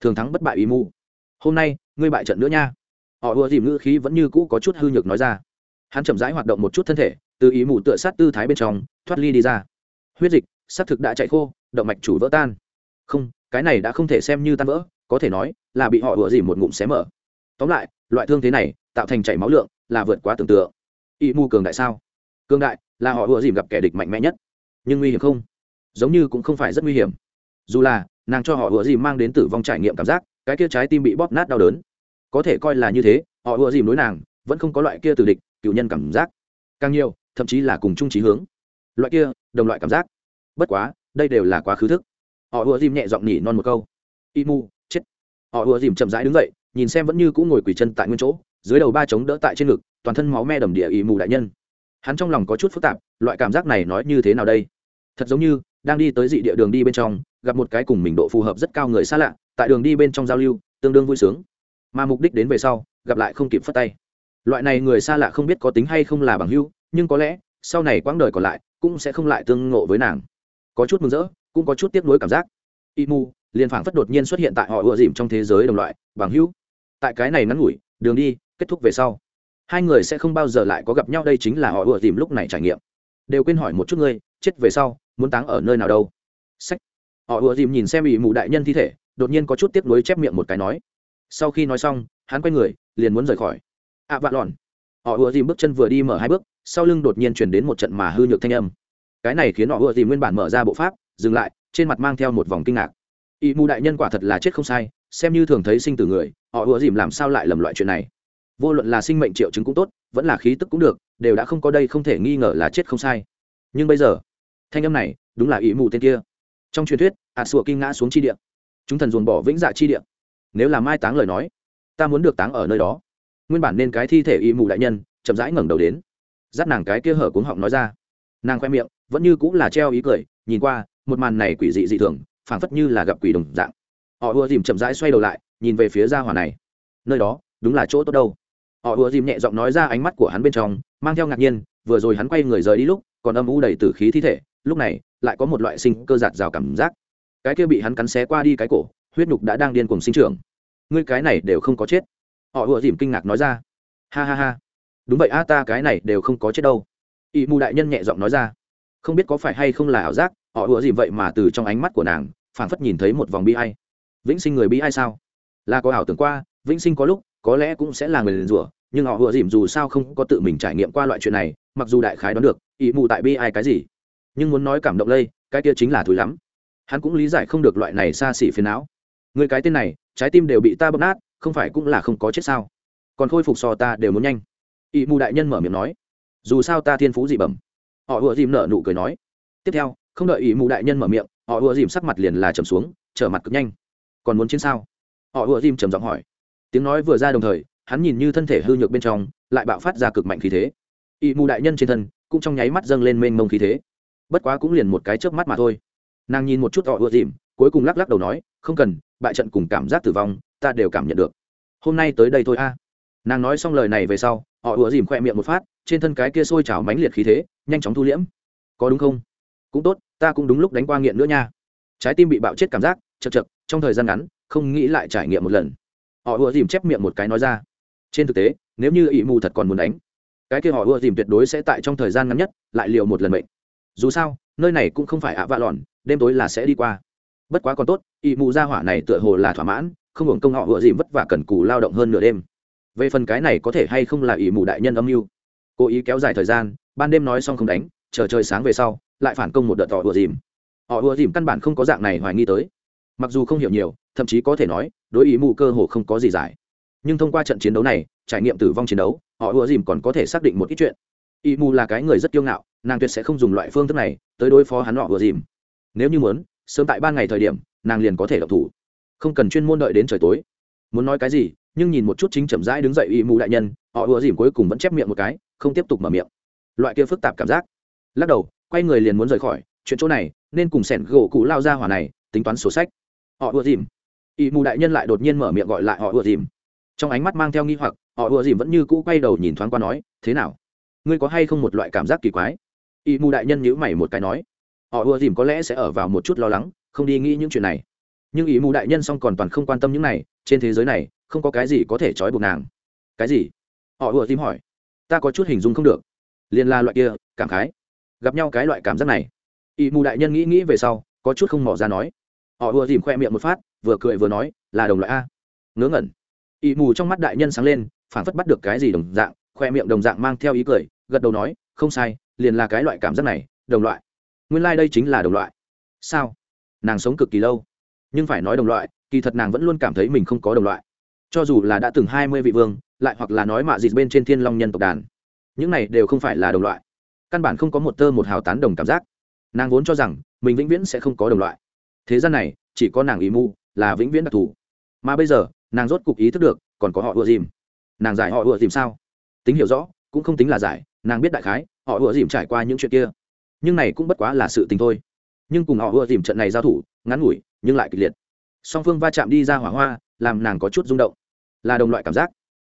Thường thắng bất bại ý mù. Hôm nay, ngươi bại trận nữa nha. Họ ùa dìm ngữ khí vẫn như cũ có chút hư nhược nói ra. Hắn chậm rãi hoạt động một chút thân thể, từ ý mù tựa sát tư thái bên trong, thoát ly đi ra. Huyết dịch xác thực đã chạy khô, động mạch chủ vỡ tan. Không cái này đã không thể xem như tan vỡ, có thể nói là bị họ vừa dìm một ngụm xé mở. Tóm lại, loại thương thế này tạo thành chảy máu lượng là vượt quá tưởng tượng. Y mu cường đại sao? Cường đại là họ vừa dìm gặp kẻ địch mạnh mẽ nhất. Nhưng nguy hiểm không? Giống như cũng không phải rất nguy hiểm. Dù là nàng cho họ vừa dìm mang đến tử vong trải nghiệm cảm giác, cái kia trái tim bị bóp nát đau đớn. Có thể coi là như thế, họ vừa dìm đối nàng vẫn không có loại kia từ địch, cựu nhân cảm giác. Càng nhiều, thậm chí là cùng chung trí hướng. Loại kia, đồng loại cảm giác. Bất quá, đây đều là quá khứ thức họ ùa dìm nhẹ giọng nhỉ non một câu. Y mu chết. Họ ùa dìm chậm rãi đứng dậy, nhìn xem vẫn như cũng ngồi quỳ chân tại nguyên chỗ, dưới đầu ba chống đỡ tại trên ngực, toàn thân máu me đầm địa y mù đại nhân. Hắn trong lòng có chút phức tạp, loại cảm giác này nói như thế nào đây? Thật giống như, đang đi tới dị địa đường đi bên trong, gặp một cái cùng mình độ phù hợp rất cao người xa lạ, tại đường đi bên trong giao lưu, tương đương vui sướng. Mà mục đích đến về sau, gặp lại không kịp phất tay. Loại này người xa lạ không biết có tính hay không là bằng hưu nhưng có lẽ, sau này quãng đời còn lại, cũng sẽ không lại tương ngộ với nàng. Có chút mừng rỡ cũng có chút tiếc nuối cảm giác. Y mu liền phảng phất đột nhiên xuất hiện tại họ ùa dìm trong thế giới đồng loại bằng hữu. Tại cái này ngắn ngủi đường đi kết thúc về sau. Hai người sẽ không bao giờ lại có gặp nhau đây chính là họ ùa dìm lúc này trải nghiệm. Đều quên hỏi một chút ngươi chết về sau muốn táng ở nơi nào đâu. Sách. Họ ùa dìm nhìn xem y mù đại nhân thi thể đột nhiên có chút tiếc nuối chép miệng một cái nói. Sau khi nói xong hắn quay người liền muốn rời khỏi. Ạ à, vạn lòn. Họ ùa dìm bước chân vừa đi mở hai bước sau lưng đột nhiên chuyển đến một trận mà hư nhược thanh âm cái này khiến họ ưa dìm nguyên bản mở ra bộ pháp, dừng lại, trên mặt mang theo một vòng kinh ngạc. Y mù đại nhân quả thật là chết không sai, xem như thường thấy sinh tử người, họ ưa dìm làm sao lại lầm loại chuyện này. Vô luận là sinh mệnh triệu chứng cũng tốt, vẫn là khí tức cũng được, đều đã không có đây không thể nghi ngờ là chết không sai. Nhưng bây giờ, thanh âm này, đúng là ý mù tên kia. Trong truyền thuyết ạ sủa kinh ngã xuống chi địa. Chúng thần dồn bỏ vĩnh dạ chi địa. Nếu là mai táng lời nói, ta muốn được táng ở nơi đó. Nguyên bản nên cái thi thể ý mù đại nhân, chậm rãi ngẩng đầu đến. Dắt nàng cái kia hở cuống họng nói ra. Nàng khoe miệng vẫn như cũng là treo ý cười, nhìn qua, một màn này quỷ dị dị thường, phảng phất như là gặp quỷ đồng dạng. Họ ùa dìm chậm rãi xoay đầu lại, nhìn về phía gia hỏa này. Nơi đó, đúng là chỗ tốt đâu. Họ ùa dìm nhẹ giọng nói ra ánh mắt của hắn bên trong, mang theo ngạc nhiên, vừa rồi hắn quay người rời đi lúc, còn âm u đầy tử khí thi thể, lúc này, lại có một loại sinh cơ giạt rào cảm giác. Cái kia bị hắn cắn xé qua đi cái cổ, huyết nhục đã đang điên cùng sinh trưởng. Ngươi cái này đều không có chết. Họ ùa dìm kinh ngạc nói ra. Ha ha ha. Đúng vậy a, ta cái này đều không có chết đâu. Ỵ mù đại nhân nhẹ giọng nói ra không biết có phải hay không là ảo giác họ ủa gì vậy mà từ trong ánh mắt của nàng phảng phất nhìn thấy một vòng bi ai, vĩnh sinh người bi ai sao? Là có ảo tưởng qua vĩnh sinh có lúc có lẽ cũng sẽ là người liền rủa nhưng họ ủa dìm dù sao không có tự mình trải nghiệm qua loại chuyện này mặc dù đại khái đoán được ý mù tại bi ai cái gì. Nhưng muốn nói cảm động lây cái kia chính là thúi lắm. Hắn cũng lý giải không được loại này xa xỉ phiền não. Người cái tên này trái tim đều bị ta bóp nát không phải cũng là không có chết sao? Còn khôi phục so ta đều muốn nhanh. Ỵ mù đại nhân mở miệng nói dù sao ta thiên phú dị bẩm họ ùa dìm nở nụ cười nói. Tiếp theo, không đợi ý mù đại nhân mở miệng, họ ùa dìm sắc mặt liền là trầm xuống, trở mặt cực nhanh. Còn muốn chiến sao? Họ ùa dìm trầm giọng hỏi. Tiếng nói vừa ra đồng thời, hắn nhìn như thân thể hư nhược bên trong, lại bạo phát ra cực mạnh khí thế. Ý mù đại nhân trên thân, cũng trong nháy mắt dâng lên mênh mông khí thế. Bất quá cũng liền một cái chớp mắt mà thôi. Nàng nhìn một chút họ ùa dìm, cuối cùng lắc lắc đầu nói, không cần, bại trận cùng cảm giác tử vong, ta đều cảm nhận được. Hôm nay tới đây thôi a. Nàng nói xong lời này về sau họ ùa dìm khoe miệng một phát, trên thân cái kia sôi trào mánh liệt khí thế, nhanh chóng thu liễm. Có đúng không? Cũng tốt, ta cũng đúng lúc đánh qua nghiện nữa nha. Trái tim bị bạo chết cảm giác, chật chật, trong thời gian ngắn, không nghĩ lại trải nghiệm một lần. Họ ùa dìm chép miệng một cái nói ra. Trên thực tế, nếu như ỵ mù thật còn muốn đánh, cái kia họ ùa dìm tuyệt đối sẽ tại trong thời gian ngắn nhất lại liều một lần bệnh dù sao, nơi này cũng không phải ạ vạ lòn, đêm tối là sẽ đi qua. Bất quá còn tốt ỵ mù ra hỏa này tựa hồ là thỏa mãn, không hưởng công họ ùa dìm vất vả cần cù lao động hơn nửa đêm về phần cái này có thể hay không là ỷ mù đại nhân âm mưu. Cố ý kéo dài thời gian, ban đêm nói xong không đánh, chờ trời sáng về sau, lại phản công một đợt họ ùa dìm. Họ ùa dìm căn bản không có dạng này hoài nghi tới. Mặc dù không hiểu nhiều, thậm chí có thể nói, đối ý mù cơ hồ không có gì giải. Nhưng thông qua trận chiến đấu này, trải nghiệm tử vong chiến đấu, họ ùa dìm còn có thể xác định một ít chuyện. Ý mù là cái người rất kiêu ngạo, nàng tuyệt sẽ không dùng loại phương thức này tới đối phó hắn họ ùa dìm. Nếu như muốn, sớm tại ban ngày thời điểm, nàng liền có thể độc thủ. Không cần chuyên môn đợi đến trời tối. Muốn nói cái gì nhưng nhìn một chút chính chậm rãi đứng dậy y mù đại nhân, họ ùa dìm cuối cùng vẫn chép miệng một cái, không tiếp tục mở miệng. Loại kia phức tạp cảm giác. Lắc đầu, quay người liền muốn rời khỏi, chuyện chỗ này, nên cùng sẻn gỗ cụ lao ra hỏa này, tính toán sổ sách. Họ ùa dìm. Y mù đại nhân lại đột nhiên mở miệng gọi lại họ ùa dìm. Trong ánh mắt mang theo nghi hoặc, họ ùa dìm vẫn như cũ quay đầu nhìn thoáng qua nói, thế nào? Ngươi có hay không một loại cảm giác kỳ quái? Y mù đại nhân nhữ mày một cái nói, họ ùa dìm có lẽ sẽ ở vào một chút lo lắng, không đi nghĩ những chuyện này. Nhưng ý mù đại nhân xong còn toàn không quan tâm những này trên thế giới này, không có cái gì có thể trói buộc nàng. Cái gì? Họ ùa tim hỏi. Ta có chút hình dung không được. Liên la loại kia, cảm khái. Gặp nhau cái loại cảm giác này. Ỵ mù đại nhân nghĩ nghĩ về sau, có chút không mỏ ra nói. Họ ùa dìm khoe miệng một phát, vừa cười vừa nói, là đồng loại a. Ngớ ngẩn. Ỵ mù trong mắt đại nhân sáng lên phản phất bắt được cái gì đồng dạng, khoe miệng đồng dạng mang theo ý cười, gật đầu nói, không sai, liền là cái loại cảm giác này, đồng loại. Nguyên lai、like、đây chính là đồng loại. Sao? Nàng sống cực kỳ lâu. Nhưng phải nói đồng loại kỳ thật nàng vẫn luôn cảm thấy mình không có đồng loại. Cho dù là đã từng hai mươi vị vương, lại hoặc là nói mạ dịt bên trên thiên long nhân tộc đàn, những này đều không phải là đồng loại. Căn bản không có một tơ một hào tán đồng cảm giác. Nàng vốn cho rằng, mình vĩnh viễn sẽ không có đồng loại. Thế gian này, chỉ có nàng ý mu là vĩnh viễn đặc thù. Mà bây giờ, nàng rốt cục ý thức được, còn có họ ùa dìm. Nàng giải họ ùa dìm sao? Tính hiểu rõ, cũng không tính là giải, nàng biết đại khái, họ ùa dìm trải qua những chuyện kia. Nhưng này cũng bất quá là sự tình thôi. Nhưng cùng họ ùa dìm trận này giao thủ, ngắn ngủi, nhưng lại kịch liệt song phương va chạm đi ra hỏa hoa, làm nàng có chút rung động. Là đồng loại cảm giác.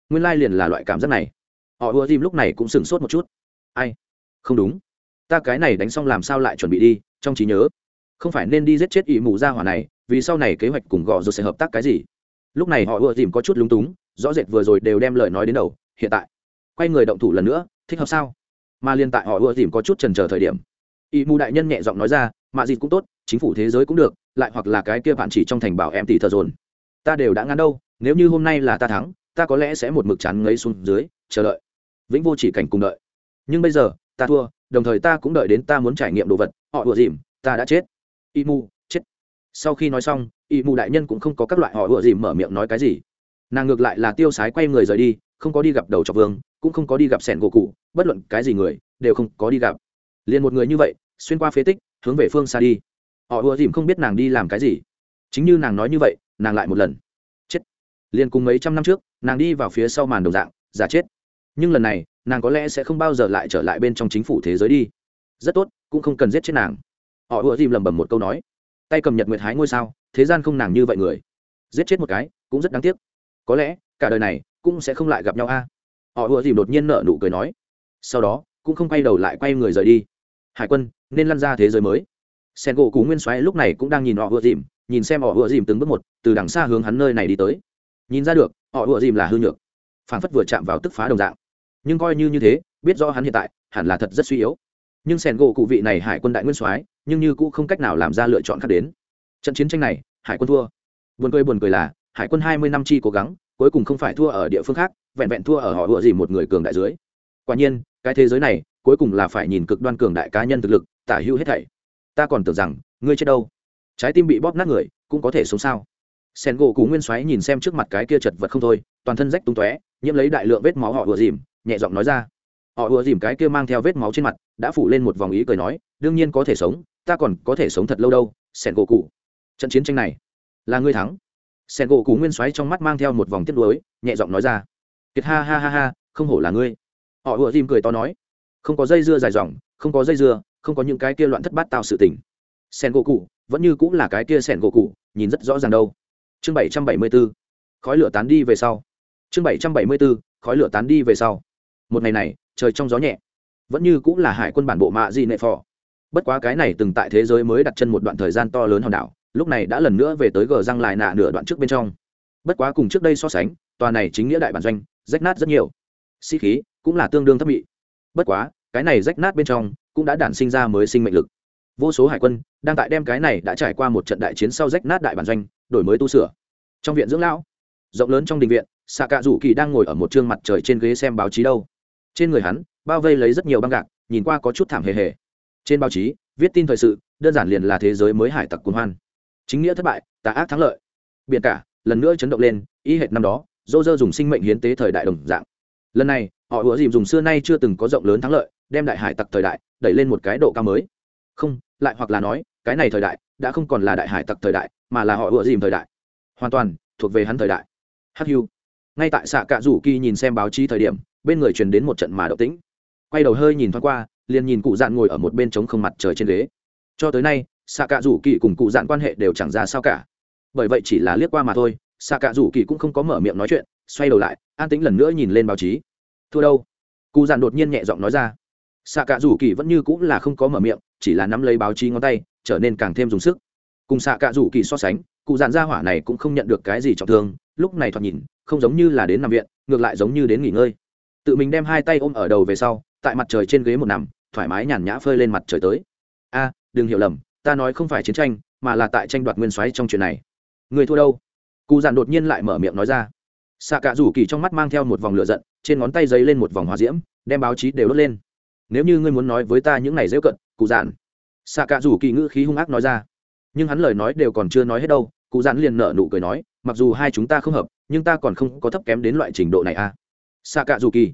Nguyên lai liền là loại cảm giác này. Họ ùa dìm lúc này cũng sửng sốt một chút. Ai? Không đúng. Ta cái này đánh xong làm sao lại chuẩn bị đi, trong trí nhớ. Không phải nên đi giết chết ỵ mù ra hỏa này, vì sau này kế hoạch cùng gò rồi sẽ hợp tác cái gì? Lúc này họ ùa dìm có chút lúng túng, rõ rệt vừa rồi đều đem lời nói đến đầu, hiện tại. Quay người động thủ lần nữa, thích hợp sao? Mà liên tại họ ùa dìm có chút trần chờ thời điểm. Ỵ mù đại nhân nhẹ giọng nói ra, mạ dịt cũng tốt chính phủ thế giới cũng được, lại hoặc là cái kia bạn chỉ trong thành bảo em tỷ thợ dồn. Ta đều đã ngắn đâu, nếu như hôm nay là ta thắng, ta có lẽ sẽ một mực chán ngấy xuống dưới, chờ đợi. Vĩnh vô chỉ cảnh cùng đợi. Nhưng bây giờ, ta thua, đồng thời ta cũng đợi đến ta muốn trải nghiệm đồ vật, họ đùa dìm, ta đã chết. Y mu chết. Sau khi nói xong, y mu đại nhân cũng không có các loại họ đùa dìm mở miệng nói cái gì. Nàng ngược lại là tiêu sái quay người rời đi, không có đi gặp đầu trọc vương, cũng không có đi gặp sẻn gỗ cụ, bất luận cái gì người, đều không có đi gặp. Liền một người như vậy, xuyên qua phế tích, hướng về phương xa đi họ ùa dìm không biết nàng đi làm cái gì. Chính như nàng nói như vậy, nàng lại một lần. Chết. Liền cùng mấy trăm năm trước, nàng đi vào phía sau màn đồng dạng, giả chết. Nhưng lần này, nàng có lẽ sẽ không bao giờ lại trở lại bên trong chính phủ thế giới đi. Rất tốt, cũng không cần giết chết nàng. Họ ùa dìm lẩm bẩm một câu nói. Tay cầm nhật nguyệt hái ngôi sao, thế gian không nàng như vậy người. Giết chết một cái, cũng rất đáng tiếc. Có lẽ, cả đời này, cũng sẽ không lại gặp nhau a. Họ ùa dìm đột nhiên nợ nụ cười nói. Sau đó, cũng không quay đầu lại quay người rời đi. Hải quân, nên lăn ra thế giới mới sen gỗ cú nguyên soái lúc này cũng đang nhìn họ ùa dìm, nhìn xem họ ùa dìm từng bước một, từ đằng xa hướng hắn nơi này đi tới. Nhìn ra được, họ ùa dìm là hư nhược, phảng phất vừa chạm vào tức phá đồng dạng. Nhưng coi như như thế, biết rõ hắn hiện tại, hẳn là thật rất suy yếu. Nhưng sen gỗ cụ vị này hải quân đại nguyên soái, nhưng như cũng không cách nào làm ra lựa chọn khác đến. Trận chiến tranh này, hải quân thua. Buồn cười buồn cười là, hải quân hai mươi năm chi cố gắng, cuối cùng không phải thua ở địa phương khác, vẹn vẹn thua ở họ ựa gì một người cường đại dưới. Quả nhiên, cái thế giới này, cuối cùng là phải nhìn cực đoan cường đại cá nhân thực lực, tả hữu hết thảy ta còn tưởng rằng, ngươi chết đâu. Trái tim bị bóp nát người, cũng có thể sống sao? Sen gỗ cú nguyên xoáy nhìn xem trước mặt cái kia chật vật không thôi, toàn thân rách tung tóe, nhiễm lấy đại lượng vết máu họ ùa dìm, nhẹ giọng nói ra. Họ ùa dìm cái kia mang theo vết máu trên mặt, đã phủ lên một vòng ý cười nói, đương nhiên có thể sống, ta còn có thể sống thật lâu đâu, sen gỗ cụ trận chiến tranh này, là ngươi thắng. Sen gỗ cú nguyên xoáy trong mắt mang theo một vòng tiếc nuối, nhẹ giọng nói ra. Kiệt ha ha ha ha, không hổ là ngươi. Họ ùa dìm cười to nói, không có dây dưa dài dòng, không có dây dưa không có những cái kia loạn thất bát tạo sự tình. Sen gỗ cụ vẫn như cũng là cái kia sen gỗ cụ nhìn rất rõ ràng đâu. Chương bảy trăm bảy mươi b ố khói lửa tán đi về sau. Chương bảy trăm bảy mươi b ố khói lửa tán đi về sau. Một ngày này, trời trong gió nhẹ. Vẫn như cũng là hải quân bản bộ mạ di nệ phò. Bất quá cái này từng tại thế giới mới đặt chân một đoạn thời gian to lớn hòn đảo, lúc này đã lần nữa về tới gờ răng lại nạ nửa đoạn trước bên trong. Bất quá cùng trước đây so sánh, tòa này chính nghĩa đại bản doanh, rách nát rất nhiều. Sĩ khí cũng là tương đương thấp bị bất quá cái này rách nát bên trong cũng đã đản sinh ra mới sinh mệnh lực. Vô số hải quân đang tại đem cái này đã trải qua một trận đại chiến sau rách nát đại bản doanh, đổi mới tu sửa. Trong viện dưỡng lão, rộng lớn trong đình viện xạ cạ rủ kỳ đang ngồi ở một chương mặt trời trên ghế xem báo chí đâu. Trên người hắn, bao vây lấy rất nhiều băng gạc, nhìn qua có chút thảm hề hề. Trên báo chí, viết tin thời sự, đơn giản liền là thế giới mới hải tặc cuốn hoan. Chính nghĩa thất bại, tà ác thắng lợi. Biển cả, lần nữa chấn động lên, y hệt năm đó dô dơ dùng sinh mệnh hiến tế thời đại đồng dạng. Lần này, họ ủa dìm dùng xưa nay chưa từng có rộng lớn thắng lợi đem đại hải tặc thời đại đẩy lên một cái độ cao mới. Không, lại hoặc là nói, cái này thời đại đã không còn là đại hải tặc thời đại, mà là họ ựa dìm thời đại. Hoàn toàn thuộc về hắn thời đại. Hắc hưu. Ngay tại xạ cạ rủ kỳ nhìn xem báo chí thời điểm, bên người truyền đến một trận mà động tĩnh. Quay đầu hơi nhìn thoáng qua, liền nhìn cụ dạn ngồi ở một bên trống không mặt trời trên ghế. Cho tới nay xạ cạ rủ kỳ cùng cụ dạn quan hệ đều chẳng ra sao cả. Bởi vậy chỉ là liếc qua mà thôi xạ cạ rủ kỳ cũng không có mở miệng nói chuyện, xoay đầu lại, an tĩnh lần nữa nhìn lên báo chí. Thua đâu? Cụ dạn đột nhiên nhẹ giọng nói ra xạ cạ rủ kỳ vẫn như cũng là không có mở miệng, chỉ là nắm lấy báo chí ngón tay, trở nên càng thêm dùng sức. Cùng xạ cạ rủ kỳ so sánh, cụ Dàn gia hỏa này cũng không nhận được cái gì trọng thương, lúc này thoạt nhìn, không giống như là đến nằm viện, ngược lại giống như đến nghỉ ngơi. Tự mình đem hai tay ôm ở đầu về sau, tại mặt trời trên ghế một nằm, thoải mái nhàn nhã phơi lên mặt trời tới. A, đừng hiểu lầm, ta nói không phải chiến tranh, mà là tại tranh đoạt nguyên soái trong chuyện này. Người thua đâu? Cụ Dàn đột nhiên lại mở miệng nói ra. Xạ cả rủ kỳ trong mắt mang theo một vòng lửa giận, trên ngón tay giấy lên một vòng hòa diễm, đem báo chí đều đốt lên nếu như ngươi muốn nói với ta những này dễ cận, cụ dạn xạ cạ rủ kỳ ngữ khí hung ác nói ra. Nhưng hắn lời nói đều còn chưa nói hết đâu, cụ dạn liền nở nụ cười nói, mặc dù hai chúng ta không hợp, nhưng ta còn không có thấp kém đến loại trình độ này à. Xạ cạ rủ kỳ.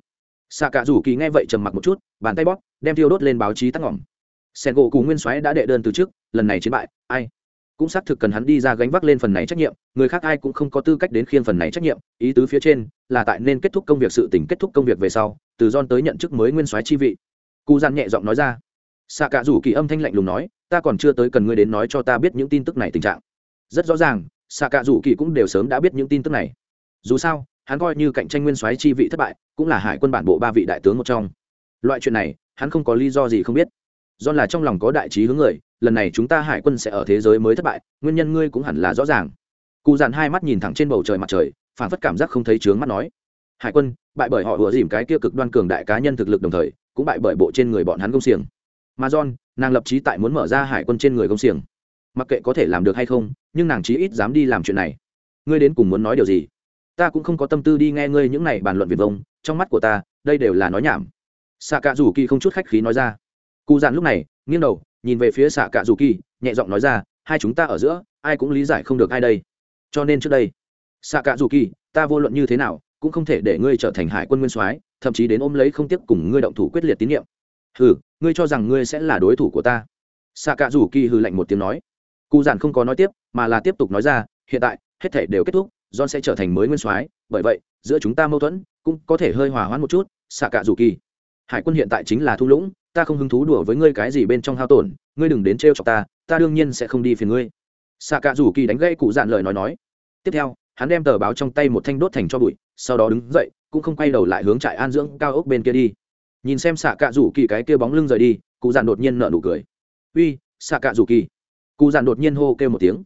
Xạ cạ rủ kỳ nghe vậy trầm mặc một chút, bàn tay bóp, đem thiêu đốt lên báo chí tắt ngỏm. Sen gỗ cù nguyên soái đã đệ đơn từ trước, lần này chiến bại, ai? Cũng xác thực cần hắn đi ra gánh vác lên phần này trách nhiệm, người khác ai cũng không có tư cách đến khiên phần này trách nhiệm, ý tứ phía trên là tại nên kết thúc công việc sự tỉnh kết thúc công việc về sau, từ don tới nhận chức mới nguyên soái chi vị cụ gian nhẹ giọng nói ra. Xạ cả rủ kỳ âm thanh lạnh lùng nói, ta còn chưa tới cần ngươi đến nói cho ta biết những tin tức này tình trạng. Rất rõ ràng xạ cả rủ kỳ cũng đều sớm đã biết những tin tức này. Dù sao, hắn coi như cạnh tranh nguyên soái chi vị thất bại, cũng là hải quân bản bộ ba vị đại tướng một trong. Loại chuyện này, hắn không có lý do gì không biết. Do là trong lòng có đại trí hướng người, lần này chúng ta hải quân sẽ ở thế giới mới thất bại, nguyên nhân ngươi cũng hẳn là rõ ràng. Cụ dàn hai mắt nhìn thẳng trên bầu trời mặt trời phản phất cảm giác không thấy trướng mắt nói, hải quân, bại bởi họ vừa dìm cái kia cực đoan cường đại cá nhân thực lực đồng thời cũng bại bởi bộ trên người bọn hắn công xiềng. Mà john, nàng lập trí tại muốn mở ra hải quân trên người công xiềng. Mặc kệ có thể làm được hay không, nhưng nàng chí ít dám đi làm chuyện này. Ngươi đến cùng muốn nói điều gì? Ta cũng không có tâm tư đi nghe ngươi những này bàn luận việt vông, trong mắt của ta, đây đều là nói nhảm. Xạ cạ rủ kỳ không chút khách khí nói ra. Cụ dàn lúc này, nghiêng đầu, nhìn về phía xạ cạ rủ kỳ nhẹ giọng nói ra, hai chúng ta ở giữa, ai cũng lý giải không được ai đây. Cho nên trước đây xạ cạ rủ kỳ ta vô luận như thế nào, cũng không thể để ngươi trở thành hải quân nguyên soái thậm chí đến ôm lấy không tiếp cùng ngươi động thủ quyết liệt tín nhiệm. Hừ, ngươi cho rằng ngươi sẽ là đối thủ của ta? Xạ cạ rủ kỳ hừ lạnh một tiếng nói. Cụ giản không có nói tiếp, mà là tiếp tục nói ra, hiện tại, hết thể đều kết thúc, john sẽ trở thành mới nguyên soái, bởi vậy, giữa chúng ta mâu thuẫn cũng có thể hơi hòa hoãn một chút xạ cạ rủ kỳ hải quân hiện tại chính là thung lũng, ta không hứng thú đùa với ngươi cái gì bên trong hao tổn, ngươi đừng đến trêu chọc ta ta đương nhiên sẽ không đi phiền ngươi. Xạ cạ rủ kỳ đánh gãy cụ dạn lời nói nói. Tiếp theo, hắn đem tờ báo trong tay một thanh đốt thành cho bụi, sau đó đứng dậy cũng không quay đầu lại hướng trại an dưỡng cao ốc bên kia đi. Nhìn xem xạ cạ rủ kỳ cái kia bóng lưng rời đi, cụ dạn đột nhiên nợ nụ cười. Uy, xạ cạ rủ kỳ. Cụ dạn đột nhiên hô kêu một tiếng.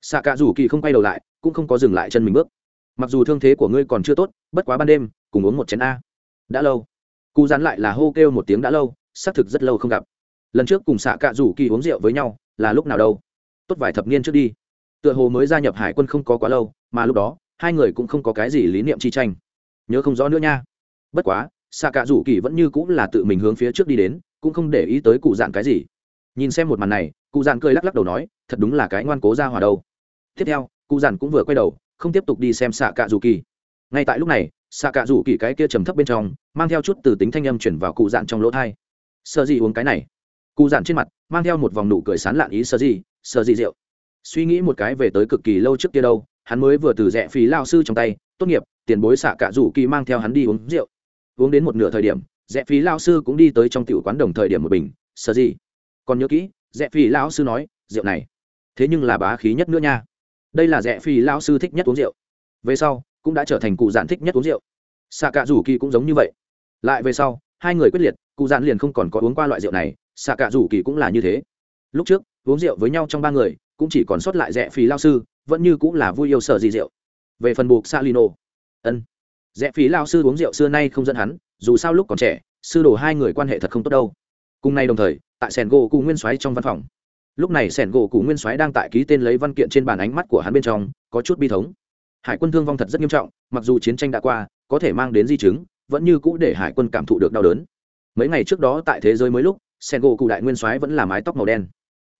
Xạ cạ rủ kỳ không quay đầu lại, cũng không có dừng lại chân mình bước. Mặc dù thương thế của ngươi còn chưa tốt, bất quá ban đêm, cùng uống một chén a. Đã lâu. Cụ dàn lại là hô kêu một tiếng đã lâu, xác thực rất lâu không gặp. Lần trước cùng xạ cạ rủ kỳ uống rượu với nhau, là lúc nào đâu? Tốt vài thập niên trước đi. Tựa hồ mới gia nhập hải quân không có quá lâu, mà lúc đó, hai người cũng không có cái gì lý niệm chi tranh nhớ không rõ nữa nha. Bất quá xạ cạ rủ kỳ vẫn như cũng là tự mình hướng phía trước đi đến, cũng không để ý tới cụ dạn cái gì. Nhìn xem một màn này, cụ dạn cười lắc lắc đầu nói, thật đúng là cái ngoan cố ra hòa đâu. Tiếp theo, cụ dạn cũng vừa quay đầu, không tiếp tục đi xem xạ cạ rủ kỳ ngay tại lúc này xạ cạ rủ kỳ cái kia trầm thấp bên trong, mang theo chút từ tính thanh âm chuyển vào cụ dạn trong lỗ thai. Sợ gì uống cái này. Cụ dạn trên mặt, mang theo một vòng nụ cười sán lạn ý sợ gì sợ gì rượu. Suy nghĩ một cái về tới cực kỳ lâu trước kia đâu hắn mới vừa từ rẽ phí lao sư trong tay, tốt nghiệp, tiền bối xạ cạ rủ kỳ mang theo hắn đi uống rượu. Uống đến một nửa thời điểm rẽ phí lao sư cũng đi tới trong tiểu quán đồng thời điểm một bình sợ gì còn nhớ kỹ rẽ phí lao sư nói, rượu này, thế nhưng là bá khí nhất nữa nha. Đây là rẽ phí lao sư thích nhất uống rượu. Về sau, cũng đã trở thành cụ giản thích nhất uống rượu. Xạ cạ rủ kỳ cũng giống như vậy. Lại về sau, hai người quyết liệt, cụ giản liền không còn có uống qua loại rượu này, xạ cạ rủ kỳ cũng là như thế. Lúc trước, uống rượu với nhau trong ba người, cũng chỉ còn sót lại rẽ phí lao sư vẫn như cũng là vui yêu sợ gì rượu. Về phần buộc salino, ân rẽ phí lao sư uống rượu xưa nay không dẫn hắn, dù sao lúc còn trẻ, sư đổ hai người quan hệ thật không tốt đâu. Cùng nay đồng thời, tại sẻn gỗ cụ nguyên soái trong văn phòng. Lúc này sẻn gỗ cụ nguyên soái đang tại ký tên lấy văn kiện trên bàn ánh mắt của hắn bên trong, có chút bi thống. Hải quân thương vong thật rất nghiêm trọng, mặc dù chiến tranh đã qua, có thể mang đến di chứng, vẫn như cũ để hải quân cảm thụ được đau đớn. Mấy ngày trước đó tại thế giới mới lúc, sẻn gỗ cụ đại nguyên soái vẫn là mái tóc màu đen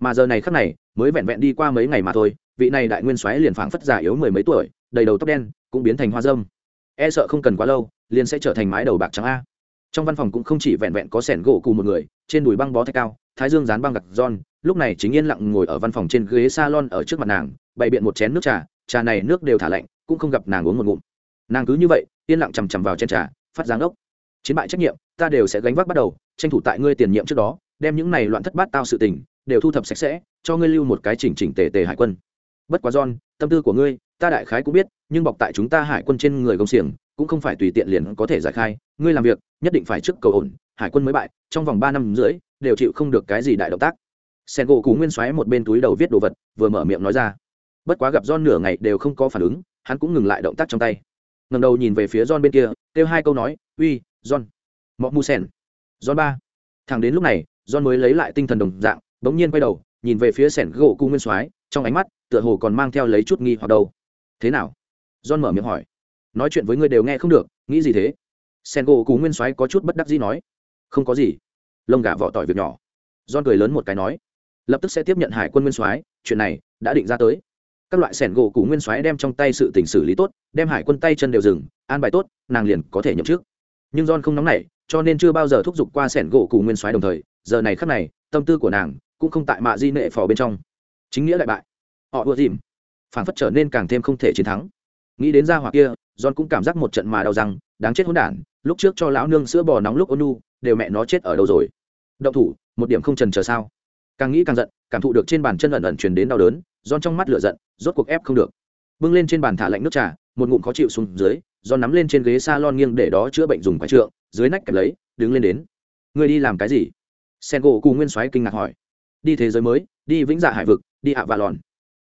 mà giờ này khắc này, mới vẹn vẹn đi qua mấy ngày mà thôi, vị này đại nguyên soái liền phảng phất già yếu mười mấy tuổi, đầy đầu tóc đen, cũng biến thành hoa dâm. E sợ không cần quá lâu, liền sẽ trở thành mái đầu bạc trắng a. Trong văn phòng cũng không chỉ vẹn vẹn có sẻn gỗ cù một người, trên đùi băng bó thạch cao, thái dương dán băng gặt giòn, lúc này chính yên lặng ngồi ở văn phòng trên ghế salon ở trước mặt nàng, bày biện một chén nước trà trà này nước đều thả lạnh, cũng không gặp nàng uống một ngụm. Nàng cứ như vậy, yên lặng chằm chằm vào chén trà, phát giáng ốc. Chiến bại trách nhiệm, ta đều sẽ gánh vác bắt đầu, tranh thủ tại ngươi tiền nhiệm trước đó, đem những này loạn thất bát tao sự tình đều thu thập sạch sẽ, cho ngươi lưu một cái chỉnh chỉnh tề tề hải quân. Bất quá john, tâm tư của ngươi, ta đại khái cũng biết, nhưng bọc tại chúng ta hải quân trên người công xiềng, cũng không phải tùy tiện liền có thể giải khai. Ngươi làm việc, nhất định phải trước cầu ổn, hải quân mới bại, trong vòng ba năm rưỡi, đều chịu không được cái gì đại động tác. Sen gỗ cú nguyên xoáy một bên túi đầu viết đồ vật, vừa mở miệng nói ra. Bất quá gặp John nửa ngày đều không có phản ứng, hắn cũng ngừng lại động tác trong tay. Ngầm đầu nhìn về phía John bên kia, kêu hai câu nói, uy, John. Mọ mu sen. John ba. Thằng đến lúc này, John mới lấy lại tinh thần đồng dạng bỗng nhiên quay đầu, nhìn về phía sẻn gỗ cu nguyên soái, trong ánh mắt, tựa hồ còn mang theo lấy chút nghi hoặc đâu. Thế nào? John mở miệng hỏi. Nói chuyện với ngươi đều nghe không được, nghĩ gì thế? Sen gỗ cú nguyên soái có chút bất đắc dĩ nói. Không có gì. Lông gà vỏ tỏi việc nhỏ. John cười lớn một cái nói. Lập tức sẽ tiếp nhận hải quân nguyên soái, chuyện này đã định ra tới. Các loại sẻn gỗ cụ nguyên soái đem trong tay sự tình xử lý tốt, đem hải quân tay chân đều dừng, an bài tốt, nàng liền có thể nhậm chức. Nhưng john không nóng nảy, cho nên chưa bao giờ thúc giục qua sẻn gỗ cụ nguyên soái đồng thời, giờ này khắc này, tâm tư của nàng cũng không tại mạ di nệ phò bên trong. Chính nghĩa lại bại. Họ ưa dìm. Phản phất trở nên càng thêm không thể chiến thắng. Nghĩ đến ra hoặc kia, john cũng cảm giác một trận mà đau răng, đáng chết hỗn đản, lúc trước cho lão nương sữa bò nóng lúc ônu đều mẹ nó chết ở đâu rồi? Động thủ, một điểm không trần chờ sao? Càng nghĩ càng giận, cảm thụ được trên bàn chân ẩn ẩn truyền đến đau đớn, john trong mắt lửa giận, rốt cuộc ép không được. Bưng lên trên bàn thả lạnh nước trà, một ngụm khó chịu xuống dưới, john nắm lên trên ghế salon nghiêng để đó chữa bệnh dùng quái trượng, dưới nách kẹp lấy, đứng lên đến. Người đi làm cái gì? Sen gỗ cù nguyên soái kinh ngạc hỏi đi thế giới mới, đi vĩnh dạ hải vực, đi ạ và lòn.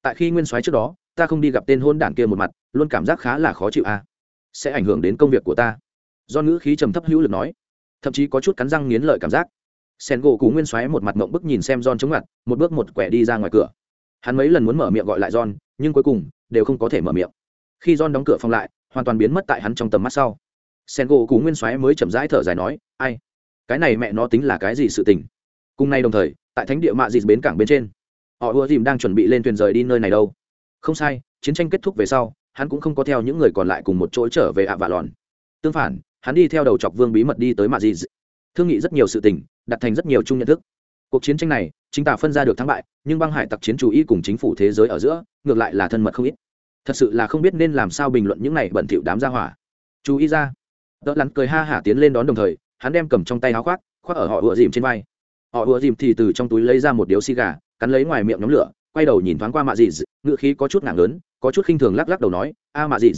Tại khi nguyên soái trước đó, ta không đi gặp tên hôn đảng kia một mặt, luôn cảm giác khá là khó chịu a à? sẽ ảnh hưởng đến công việc của ta. Do ngữ khí trầm thấp hữu lực nói. Thậm chí có chút cắn răng nghiến lợi cảm giác. Sen gỗ cú nguyên xoáy một mặt mộng bức nhìn xem john chống mặt, một bước một quẻ đi ra ngoài cửa. Hắn mấy lần muốn mở miệng gọi lại john, nhưng cuối cùng đều không có thể mở miệng. Khi john đóng cửa phòng lại, hoàn toàn biến mất tại hắn trong tầm mắt sau. Sen gỗ cú nguyên xoáy mới chậm rãi thở dài nói, ai? Cái này mẹ nó tính là cái gì sự tình? Cùng nay đồng thời tại thánh địa mạ dịt bến cảng bên trên. Họ ùa dìm đang chuẩn bị lên thuyền rời đi nơi này đâu. Không sai chiến tranh kết thúc về sau hắn cũng không có theo những người còn lại cùng một chỗ trở về ạ vạ lòn. Tương phản hắn đi theo đầu chọc vương bí mật đi tới mạ Dịt, thương nghị rất nhiều sự tình đặt thành rất nhiều chung nhận thức. Cuộc chiến tranh này chính tả phân ra được thắng bại nhưng băng hải tặc chiến chủ y cùng chính phủ thế giới ở giữa ngược lại là thân mật không ít. Thật sự là không biết nên làm sao bình luận những này bẩn thỉu đám gia hỏa. Chú ý ra. Đỡ lắn cười ha hả tiến lên đón đồng thời hắn đem cầm trong tay áo khoác khoác ở họ ựa dìm trên vai họ ùa dìm thì từ trong túi lấy ra một điếu xì gà, cắn lấy ngoài miệng nhóm lửa, quay đầu nhìn thoáng qua mạ dị ngựa khí có chút nặng lớn, có chút khinh thường lắc lắc đầu nói, a mạ dị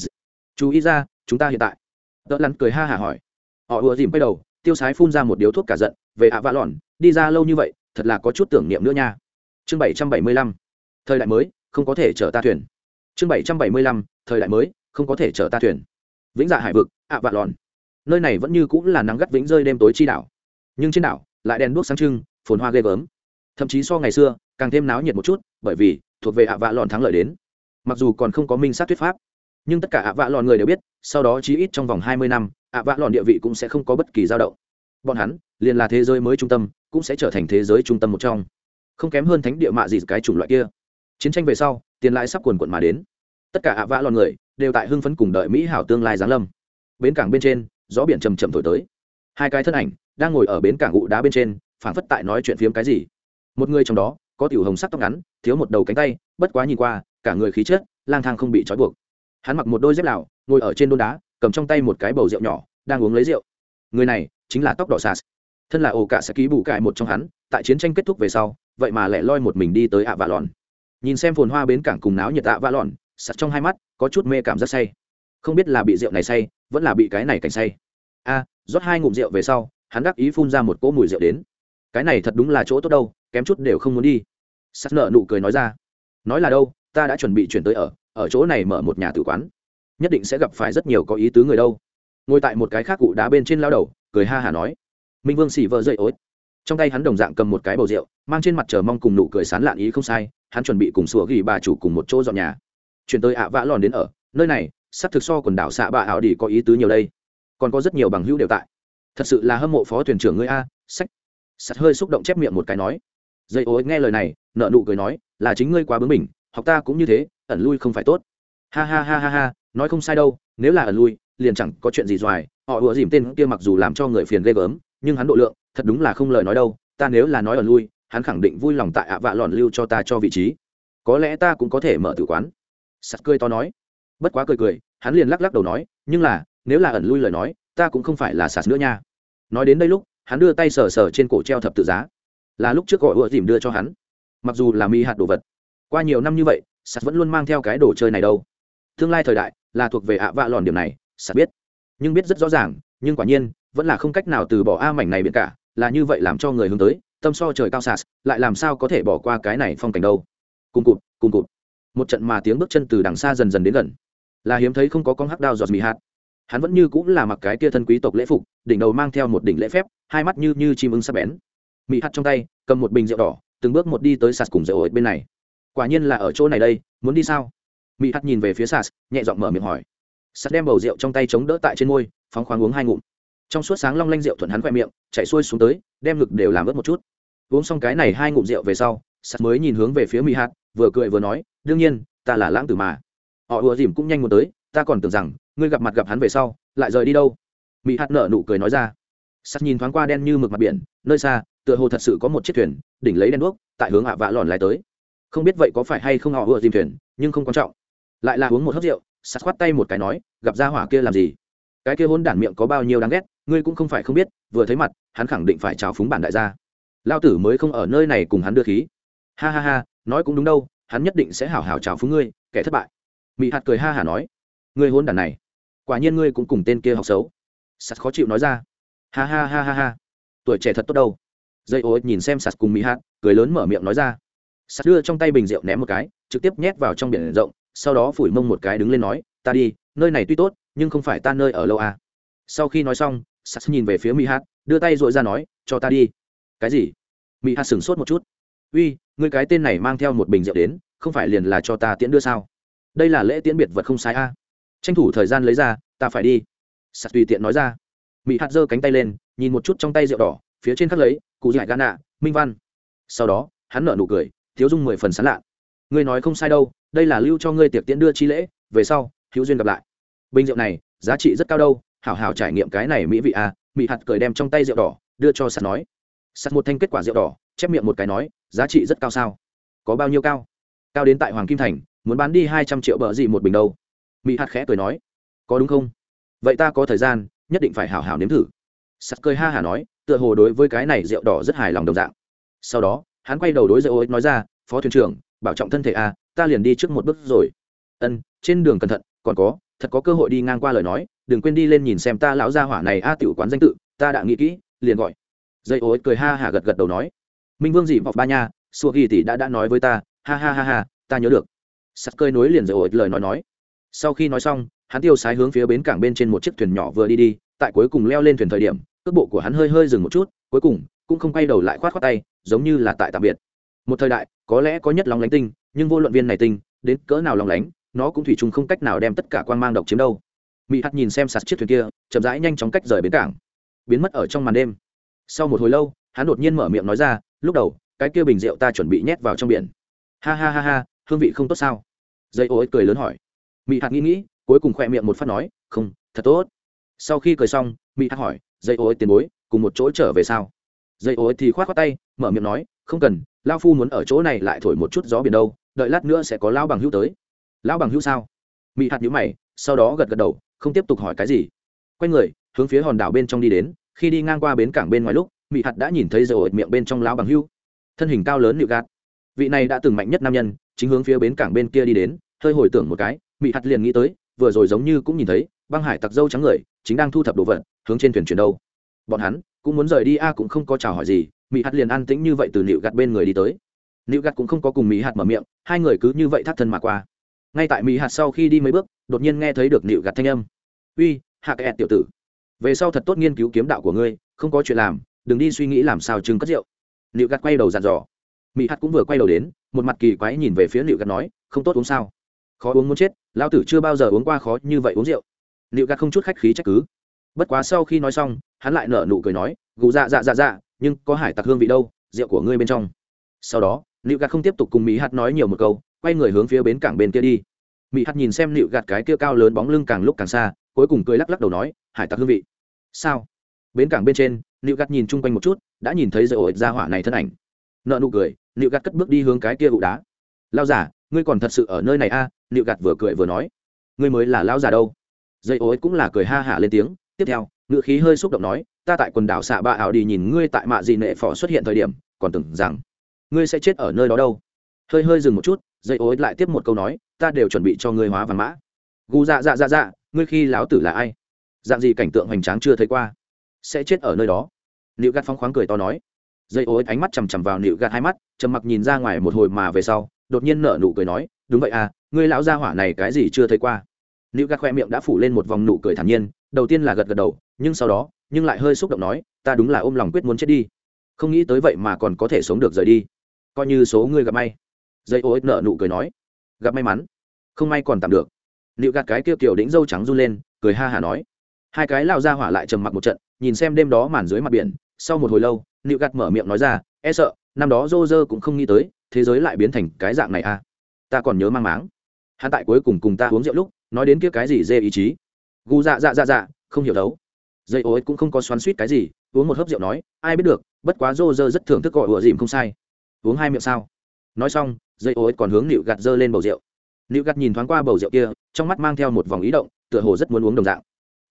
chú ý ra, chúng ta hiện tại. Đỡ lắn cười ha hả hỏi. Họ ùa dìm quay đầu, tiêu sái phun ra một điếu thuốc cả giận, về ạ vạ lòn đi ra lâu như vậy, thật là có chút tưởng niệm nữa nha. Chương bảy trăm bảy mươi lăm, thời đại mới, không có thể chở ta thuyền. Chương bảy trăm bảy mươi lăm, thời đại mới, không có thể chở ta thuyền. Vĩnh dạ hải vực, ạ vạ lòn nơi này vẫn như cũng là nắng gắt vĩnh rơi đêm tối chi đảo. Nhưng trên đảo lại đèn đuốc sáng trưng, phồn hoa ghê gớm. Thậm chí so ngày xưa, càng thêm náo nhiệt một chút, bởi vì thuộc về ạ vạ lòn thắng lợi đến. Mặc dù còn không có minh sát thuyết pháp, nhưng tất cả ạ vạ lòn người đều biết, sau đó chí ít trong vòng hai mươi năm, ạ vạ lòn địa vị cũng sẽ không có bất kỳ dao động. Bọn hắn liền là thế giới mới trung tâm, cũng sẽ trở thành thế giới trung tâm một trong. Không kém hơn thánh địa mạ gì cái chủng loại kia. Chiến tranh về sau, tiền lãi sắp quần quận mà đến. Tất cả ạ vã lòn người đều tại hưng phấn cùng đợi mỹ hảo tương lai giáng lâm. Bến cảng bên trên, gió biển chầm chậm thổi tới. Hai cái thân ảnh đang ngồi ở bến cảng ngụ đá bên trên, phảng phất tại nói chuyện phiếm cái gì. Một người trong đó, có tiểu hồng sắc tóc ngắn, thiếu một đầu cánh tay, bất quá nhìn qua, cả người khí chất, lang thang không bị trói buộc. Hắn mặc một đôi dép lào, ngồi ở trên đôn đá, cầm trong tay một cái bầu rượu nhỏ, đang uống lấy rượu. Người này chính là tóc đỏ sas thân là ổ cả sẽ ký bù cải một trong hắn, tại chiến tranh kết thúc về sau, vậy mà lại loi một mình đi tới ạ vạ lòn nhìn xem phồn hoa bến cảng cùng náo nhiệt ạ vạ lòn sặc trong hai mắt, có chút mê cảm rất say. Không biết là bị rượu này say, vẫn là bị cái này cảnh say. A, rót hai ngụm rượu về sau hắn đắc ý phun ra một cỗ mùi rượu đến. Cái này thật đúng là chỗ tốt đâu, kém chút đều không muốn đi. Sắt nợ nụ cười nói ra. Nói là đâu, ta đã chuẩn bị chuyển tới ở ở chỗ này mở một nhà tử quán. Nhất định sẽ gặp phải rất nhiều có ý tứ người đâu. Ngồi tại một cái khác cụ đá bên trên lao đầu, cười ha hả nói. Minh vương xỉ vợ dậy ối. Trong tay hắn đồng dạng cầm một cái bầu rượu, mang trên mặt chờ mong cùng nụ cười sán lạn ý không sai, hắn chuẩn bị cùng sủa ghi bà chủ cùng một chỗ dọn nhà. Chuyển tới ạ vã lòn đến ở, nơi này sắp thực so quần đảo xạ bạ ảo đi có ý tứ nhiều đây. Còn có rất nhiều bằng hữu đều tại thật sự là hâm mộ phó thuyền trưởng ngươi a, sách. Sắt hơi xúc động chép miệng một cái nói. Dây ối nghe lời này, nợ nụ cười nói, là chính ngươi quá bướng mình học ta cũng như thế, ẩn lui không phải tốt. Ha ha ha ha ha, nói không sai đâu, nếu là ẩn lui, liền chẳng có chuyện gì doài. Họ ùa dìm tên kia mặc dù làm cho người phiền ghê gớm, nhưng hắn độ lượng, thật đúng là không lời nói đâu. Ta nếu là nói ẩn lui, hắn khẳng định vui lòng tại ạ vạ lòn lưu cho ta cho vị trí. Có lẽ ta cũng có thể mở tử quán. Sắt cười to nói. Bất quá cười cười, hắn liền lắc lắc đầu nói, nhưng là, nếu là ẩn lui lời nói ta cũng không phải là sạt nữa nha. Nói đến đây lúc, hắn đưa tay sờ sờ trên cổ treo thập tự giá. Là lúc trước gọi ựa dìm đưa cho hắn. Mặc dù là mi hạt đồ vật. Qua nhiều năm như vậy, sạt vẫn luôn mang theo cái đồ chơi này đâu. Tương lai thời đại là thuộc về ạ vạ lòn điểm này, sạt biết. Nhưng biết rất rõ ràng, nhưng quả nhiên, vẫn là không cách nào từ bỏ a mảnh này biển cả, là như vậy làm cho người hướng tới, tâm so trời cao sạt, lại làm sao có thể bỏ qua cái này phong cảnh đâu. Cùng cụt cùng cụt. Một trận mà tiếng bước chân từ đằng xa dần dần đến gần. Là hiếm thấy không có con hắc đao giọt mì hạt hắn vẫn như cũng là mặc cái kia thân quý tộc lễ phục, đỉnh đầu mang theo một đỉnh lễ phép, hai mắt như như chim ưng sắp bén. Mỹ hắt trong tay, cầm một bình rượu đỏ, từng bước một đi tới sạt cùng rượu ở bên này. Quả nhiên là ở chỗ này đây, muốn đi sao? Mỹ hắt nhìn về phía sạt, nhẹ giọng mở miệng hỏi. Sạt đem bầu rượu trong tay chống đỡ tại trên môi, phóng khoáng uống hai ngụm. Trong suốt sáng long lanh rượu thuận hắn khoe miệng chạy xuôi xuống tới, đem ngực đều làm ướt một chút. Uống xong cái này hai ngụm rượu về sau, sạt mới nhìn hướng về phía mỹ hạt, vừa cười vừa nói, đương nhiên, ta là lãng tử mà. Họ ùa dìm cũng nhanh muốn tới, ta còn tưởng rằng ngươi gặp mặt gặp hắn về sau, lại rời đi đâu? Mỹ hạt nở nụ cười nói ra. Sắt nhìn thoáng qua đen như mực mặt biển, nơi xa, tựa hồ thật sự có một chiếc thuyền, đỉnh lấy đen đuốc, tại hướng hạ vạ lòn lại tới. Không biết vậy có phải hay không họ vừa tìm thuyền, nhưng không quan trọng. Lại là uống một hớp rượu, sắt khoát tay một cái nói, gặp ra hỏa kia làm gì? Cái kia hôn đản miệng có bao nhiêu đáng ghét, ngươi cũng không phải không biết, vừa thấy mặt, hắn khẳng định phải chào phúng bản đại gia. Lao tử mới không ở nơi này cùng hắn đưa khí. Ha ha ha, nói cũng đúng đâu, hắn nhất định sẽ hảo hảo chào phúng ngươi, kẻ thất bại. Mỹ hạt cười ha hả nói, ngươi hôn đản này quả nhiên ngươi cũng cùng tên kia học xấu. Sắt khó chịu nói ra. Ha ha ha ha ha. Tuổi trẻ thật tốt đâu. Dây ô nhìn xem sạt cùng mỹ hạt, cười lớn mở miệng nói ra. Sạt đưa trong tay bình rượu ném một cái, trực tiếp nhét vào trong biển rộng, sau đó phủi mông một cái đứng lên nói, ta đi, nơi này tuy tốt, nhưng không phải ta nơi ở lâu à. sau khi nói xong sas nhìn về phía mỹ hát đưa tay dội ra nói, cho ta đi. Cái gì? Mỹ hát sửng sốt một chút. Uy người cái tên này mang theo một bình rượu đến, không phải liền là cho ta tiễn đưa sao? Đây là lễ tiễn biệt vật không sai a. à tranh thủ thời gian lấy ra, ta phải đi. Sạt tùy tiện nói ra. Mỹ hát giơ cánh tay lên, nhìn một chút trong tay rượu đỏ, phía trên khắc lấy, cụ dại gan nạ minh văn. Sau đó, hắn nở nụ cười, thiếu dung mười phần sán lạ. Ngươi nói không sai đâu, đây là lưu cho ngươi tiệc tiễn đưa chi lễ, về sau, hữu duyên gặp lại. Bình rượu này, giá trị rất cao đâu, hảo hảo trải nghiệm cái này mỹ vị à mỹ hạt cười đem trong tay rượu đỏ, đưa cho sắt nói. Sắt một thanh kết quả rượu đỏ, chép miệng một cái nói, giá trị rất cao sao? Có bao nhiêu cao? Cao đến tại hoàng kim thành, muốn bán đi hai trăm triệu bờ gì một bình đâu? Mỹ hạt khẽ cười nói, có đúng không? Vậy ta có thời gian, nhất định phải hảo hảo nếm thử. Sắt cười ha hả nói, tựa hồ đối với cái này rượu đỏ rất hài lòng đồng dạng. Sau đó, hắn quay đầu đối rượu ôi nói ra, phó thuyền trưởng, bảo trọng thân thể a ta liền đi trước một bước rồi. Ân, trên đường cẩn thận, còn có, thật có cơ hội đi ngang qua lời nói, đừng quên đi lên nhìn xem ta lão gia hỏa này a, tiểu quán danh tự, ta đã nghĩ kỹ, liền gọi. Dây ối cười ha hả gật gật đầu nói, minh vương dị vọc ba nha xua ghi tỷ đã đã nói với ta, ha ha ha ha, ta nhớ được. Sắt cơi nối liền dây ối lời nói nói sau khi nói xong, hắn tiêu sái hướng phía bến cảng bên trên một chiếc thuyền nhỏ vừa đi đi, tại cuối cùng leo lên thuyền thời điểm, cước bộ của hắn hơi hơi dừng một chút, cuối cùng cũng không quay đầu lại khoát khoát tay, giống như là tại tạm biệt. Một thời đại, có lẽ có nhất lòng lánh tinh, nhưng vô luận viên này tinh, đến cỡ nào lòng lánh, nó cũng thủy chung không cách nào đem tất cả quan mang độc chiếm đâu. Mỹ hắt nhìn xem sạt chiếc thuyền kia, chậm rãi nhanh chóng cách rời bến cảng. Biến mất ở trong màn đêm. Sau một hồi lâu, hắn đột nhiên mở miệng nói ra, lúc đầu, cái kia bình rượu ta chuẩn bị nhét vào trong biển. Ha ha ha ha, hương vị không tốt sao? Dây ô ấy cười lớn hỏi mỹ hạt nghĩ nghĩ, cuối cùng khoe miệng một phát nói, không, thật tốt. Sau khi cười xong mỹ hạt hỏi, dây ô ấy tiền bối, cùng một chỗ trở về sao? Dây ô ấy thì k h o á t khoác tay, mở miệng nói, không cần lao phu muốn ở chỗ này lại thổi một chút gió biển đâu, đợi lát nữa sẽ có lão bằng hữu tới. Lão bằng hữu sao? Mỹ hạt nhữ mày, sau đó gật gật đầu, không tiếp tục hỏi cái gì. Quay người, hướng phía hòn đảo bên trong đi đến, khi đi ngang qua bến cảng bên ngoài lúc mỹ hạt đã nhìn thấy dầu ổi miệng bên trong lão bằng hưu thân hình cao lớn nịu gạt. Vị này đã từng mạnh nhất nam nhân, chính hướng phía bến cảng bên kia đi đến, hơi hồi tưởng một cái mỹ hạt liền nghĩ tới, vừa rồi giống như cũng nhìn thấy, băng hải tặc dâu trắng người, chính đang thu thập đồ vật, hướng trên thuyền chuyển đâu. Bọn hắn cũng muốn rời đi, a cũng không có chào hỏi gì mỹ hạt liền an tĩnh như vậy từ nịu gạt bên người đi tới. Nịu gạt cũng không có cùng mỹ hạt mở miệng, hai người cứ như vậy thắt thân mà qua. Ngay tại mỹ hạt sau khi đi mấy bước, đột nhiên nghe thấy được nịu gạt thanh âm. Uy, hạ kẹt tiểu tử, về sau thật tốt nghiên cứu kiếm đạo của ngươi, không có chuyện làm, đừng đi suy nghĩ làm sao chừng cất rượu. Nịu gạt quay đầu dàn dò. Mỹ hạt cũng vừa quay đầu đến, một mặt kỳ quái nhìn về phía nịu gạt nói, không tốt uống sao? Khó uống muốn chết lão tử chưa bao giờ uống qua khó như vậy uống rượu. Liệu gạt không chút khách khí trách cứ. Bất quá sau khi nói xong, hắn lại nở nụ cười nói, gù dạ dạ dạ dạ nhưng có hải tặc hương vị đâu, rượu của ngươi bên trong. Sau đó, Liệu gạt không tiếp tục cùng mỹ Hát nói nhiều một câu, quay người hướng phía bến cảng bên kia đi. Mỹ Hát nhìn xem Liệu gạt cái kia cao lớn bóng lưng càng lúc càng xa, cuối cùng cười lắc lắc đầu nói, hải tặc hương vị. Sao? Bến cảng bên trên, Liệu gạt nhìn chung quanh một chút, đã nhìn thấy dây ổi ra hỏa này thân ảnh. Nợ nụ cười, Liệu gạt cất bước đi hướng cái kia ụ đá. Lao giả ngươi còn thật sự ở nơi này a? à? Nịu gạt vừa cười vừa nói, ngươi mới là lao già đâu. Dây ối cũng là cười ha hả lên tiếng, tiếp theo, ngựa khí hơi xúc động nói, ta tại quần đảo xạ ba ảo đi nhìn ngươi tại mạ dị nệ phỏ xuất hiện thời điểm, còn tưởng rằng ngươi sẽ chết ở nơi đó đâu. Hơi hơi dừng một chút, dây ối lại tiếp một câu nói, ta đều chuẩn bị cho ngươi hóa vàng mã. Gu dạ dạ dạ dạ ngươi khi láo tử là ai? Dạng gì cảnh tượng hoành tráng chưa thấy qua, sẽ chết ở nơi đó. Nịu gạt phong khoáng cười to nói. Dây ối ánh mắt chằm chằm vào nịu gạt hai mắt, trầm mặc nhìn ra ngoài một hồi mà về sau, đột nhiên nở nụ cười nói đúng vậy à ngươi lão gia hỏa này cái gì chưa thấy qua? Nữ gạt khoe miệng đã phủ lên một vòng nụ cười thản nhiên, đầu tiên là gật gật đầu, nhưng sau đó, nhưng lại hơi xúc động nói, ta đúng là ôm lòng quyết muốn chết đi. Không nghĩ tới vậy mà còn có thể sống được rời đi. Coi như số ngươi gặp may. Dây ô nở nụ cười nói, gặp may mắn, không may còn tạm được. Nịu gạt cái kia kiểu đĩnh dâu trắng run lên, cười ha hả nói, hai cái lao ra hỏa lại trầm mặc một trận, nhìn xem đêm đó màn dưới mặt biển, sau một hồi lâu nịu gạt mở miệng nói ra e sợ, năm đó dô dơ cũng không nghĩ tới, thế giới lại biến thành cái dạng này à ta còn nhớ mang máng. Hắn tại cuối cùng cùng ta uống rượu lúc, nói đến kia cái gì dê ý chí. Gu dạ dạ dạ dạ không hiểu đấu. Dây ô cũng không có xoắn suýt cái gì, uống một hớp rượu nói, ai biết được, bất quá rô rơ rất thưởng thức gọi ủa dìm không sai. Uống hai miệng sao? Nói xong, dây ô còn hướng nịu gạt dơ lên bầu rượu. Nịu gạt nhìn thoáng qua bầu rượu kia, trong mắt mang theo một vòng ý động, tựa hồ rất muốn uống đồng dạng.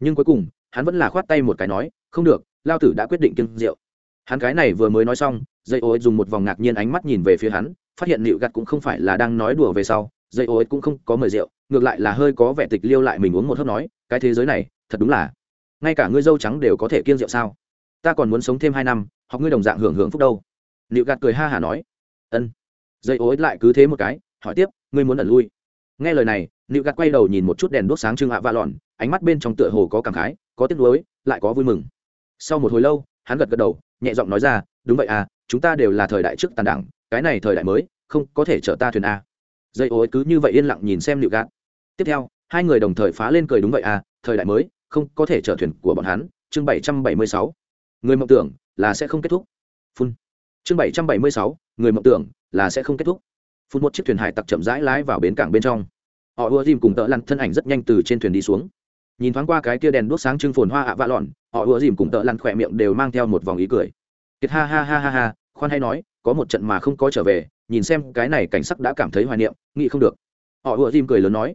Nhưng cuối cùng, hắn vẫn là khoát tay một cái nói, không được, lao tử đã quyết định kiêng rượu. Hắn cái này vừa mới nói xong, dây ô dùng một vòng ngạc nhiên ánh mắt nhìn về phía hắn phát hiện nịu gạt cũng không phải là đang nói đùa về sau, dây ô cũng không có mời rượu, ngược lại là hơi có vẻ tịch liêu lại mình uống một hớp nói, cái thế giới này, thật đúng là, ngay cả ngươi dâu trắng đều có thể kiêng rượu sao? Ta còn muốn sống thêm hai năm, học ngươi đồng dạng hưởng hưởng phúc đâu. Nịu gạt cười ha hả nói, ân. Dây ô lại cứ thế một cái, hỏi tiếp, ngươi muốn ẩn lui? Nghe lời này, nịu gạt quay đầu nhìn một chút đèn đốt sáng trưng hạ va lòn ánh mắt bên trong tựa hồ có cảm khái, có tiếc nuối, lại có vui mừng. Sau một hồi lâu, hắn gật gật đầu, nhẹ giọng nói ra, đúng vậy à chúng ta đều là thời đại trước tàn đảng cái này thời đại mới, không có thể chở ta thuyền a. Dây ô cứ như vậy yên lặng nhìn xem liệu gạt. Tiếp theo, hai người đồng thời phá lên cười đúng vậy à thời đại mới, không có thể chở thuyền của bọn hắn. Chương bảy trăm bảy mươi sáu, người mộng tưởng là sẽ không kết thúc. Phun. Chương bảy trăm bảy mươi sáu, người mộng tưởng là sẽ không kết thúc. Phun một chiếc thuyền hải tặc chậm rãi lái vào bến cảng bên trong. Họ ùa dìm cùng tợ lặn thân ảnh rất nhanh từ trên thuyền đi xuống. Nhìn thoáng qua cái tia đèn đuốc sáng trưng phồn hoa ạ vạ lọn, họ ùa dìm cùng tợ lặn khỏe miệng đều mang theo một vòng ý cười. Kiệt ha ha ha ha ha, khoan hay nói có một trận mà không có trở về, nhìn xem cái này cảnh sắc đã cảm thấy hoài niệm, nghĩ không được. Họ ùa dìm cười lớn nói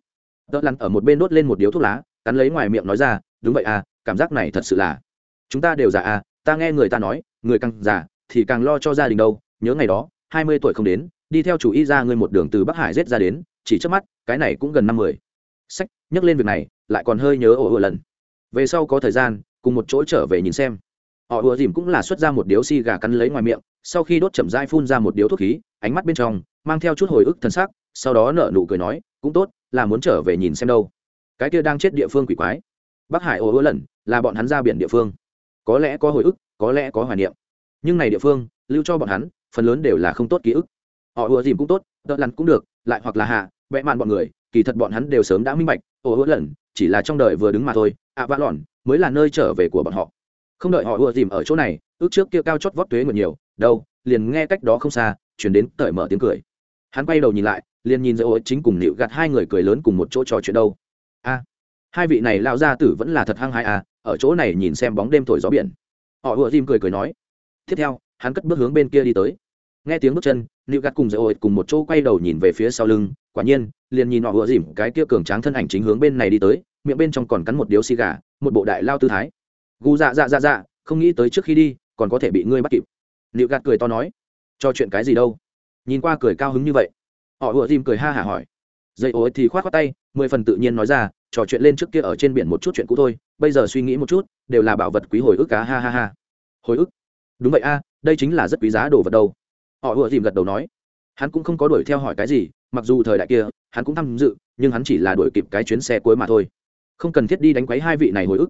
đỡ lăn ở một bên đốt lên một điếu thuốc lá, cắn lấy ngoài miệng nói ra, đúng vậy à cảm giác này thật sự là, chúng ta đều già à ta nghe người ta nói, người càng già thì càng lo cho gia đình đâu, nhớ ngày đó, hai mươi tuổi không đến, đi theo chủ y ra ngươi một đường từ bắc hải rết ra đến, chỉ trước mắt, cái này cũng gần năm mươi. Sách, nhắc lên việc này, lại còn hơi nhớ ổ ựa lần. Về sau có thời gian, cùng một chỗ trở về nhìn xem họ ùa dìm cũng là xuất ra một điếu xi gà cắn lấy ngoài miệng sau khi đốt chậm dai phun ra một điếu thuốc khí ánh mắt bên trong mang theo chút hồi ức thân xác sau đó nở nụ cười nói cũng tốt là muốn trở về nhìn xem đâu. Cái kia đang chết địa phương quỷ quái. Bắc hải ồ ưa lần là bọn hắn ra biển địa phương. Có lẽ có hồi ức có lẽ có hoài niệm. Nhưng này địa phương lưu cho bọn hắn phần lớn đều là không tốt ký ức. Họ ùa dìm cũng tốt đợt lặn cũng được lại hoặc là hạ vẽ mạn bọn người kỳ thật bọn hắn đều sớm đã minh bạch ồ ưa lần chỉ là trong đời vừa đứng mà thôi ạ à, vã lòn mới là nơi trở về của bọn họ không đợi họ ùa dìm ở chỗ này, ước trước kia cao chót vót tuế ngược nhiều, đâu, liền nghe cách đó không xa, chuyển đến cởi mở tiếng cười. Hắn quay đầu nhìn lại, liền nhìn giữa ô chính cùng nịu gạt hai người cười lớn cùng một chỗ trò chuyện đâu. A, hai vị này lao ra tử vẫn là thật hăng hai à ở chỗ này nhìn xem bóng đêm thổi gió biển. Họ ùa dìm cười cười nói. Tiếp theo, hắn cất bước hướng bên kia đi tới. Nghe tiếng bước chân, nịu gạt cùng giữa ô cùng một chỗ quay đầu nhìn về phía sau lưng, quả nhiên, liền nhìn họ ùa dìm cái kia cường tráng thân ảnh chính hướng bên này đi tới, miệng bên trong còn cắn một điếu xì gà, một bộ đại lao tư thái gu dạ dạ dạ dạ không nghĩ tới trước khi đi, còn có thể bị ngươi bắt kịp. Liệu gạt cười to nói, cho chuyện cái gì đâu? Nhìn qua cười cao hứng như vậy. Họ ùa dìm cười ha hả hỏi. Dây ối thì k h o á t khoác tay, mười phần tự nhiên nói ra, trò chuyện lên trước kia ở trên biển một chút chuyện cũ thôi, bây giờ suy nghĩ một chút, đều là bảo vật quý hồi ức cá ha ha ha. Hồi ức? Đúng vậy a, đây chính là rất quý giá đồ vật đâu. Họ ùa dìm gật đầu nói. Hắn cũng không có đuổi theo hỏi cái gì, mặc dù thời đại kia, hắn cũng tham dự, nhưng hắn chỉ là đuổi kịp cái chuyến xe cuối mà thôi. Không cần thiết đi đánh quấy hai vị này hồi ức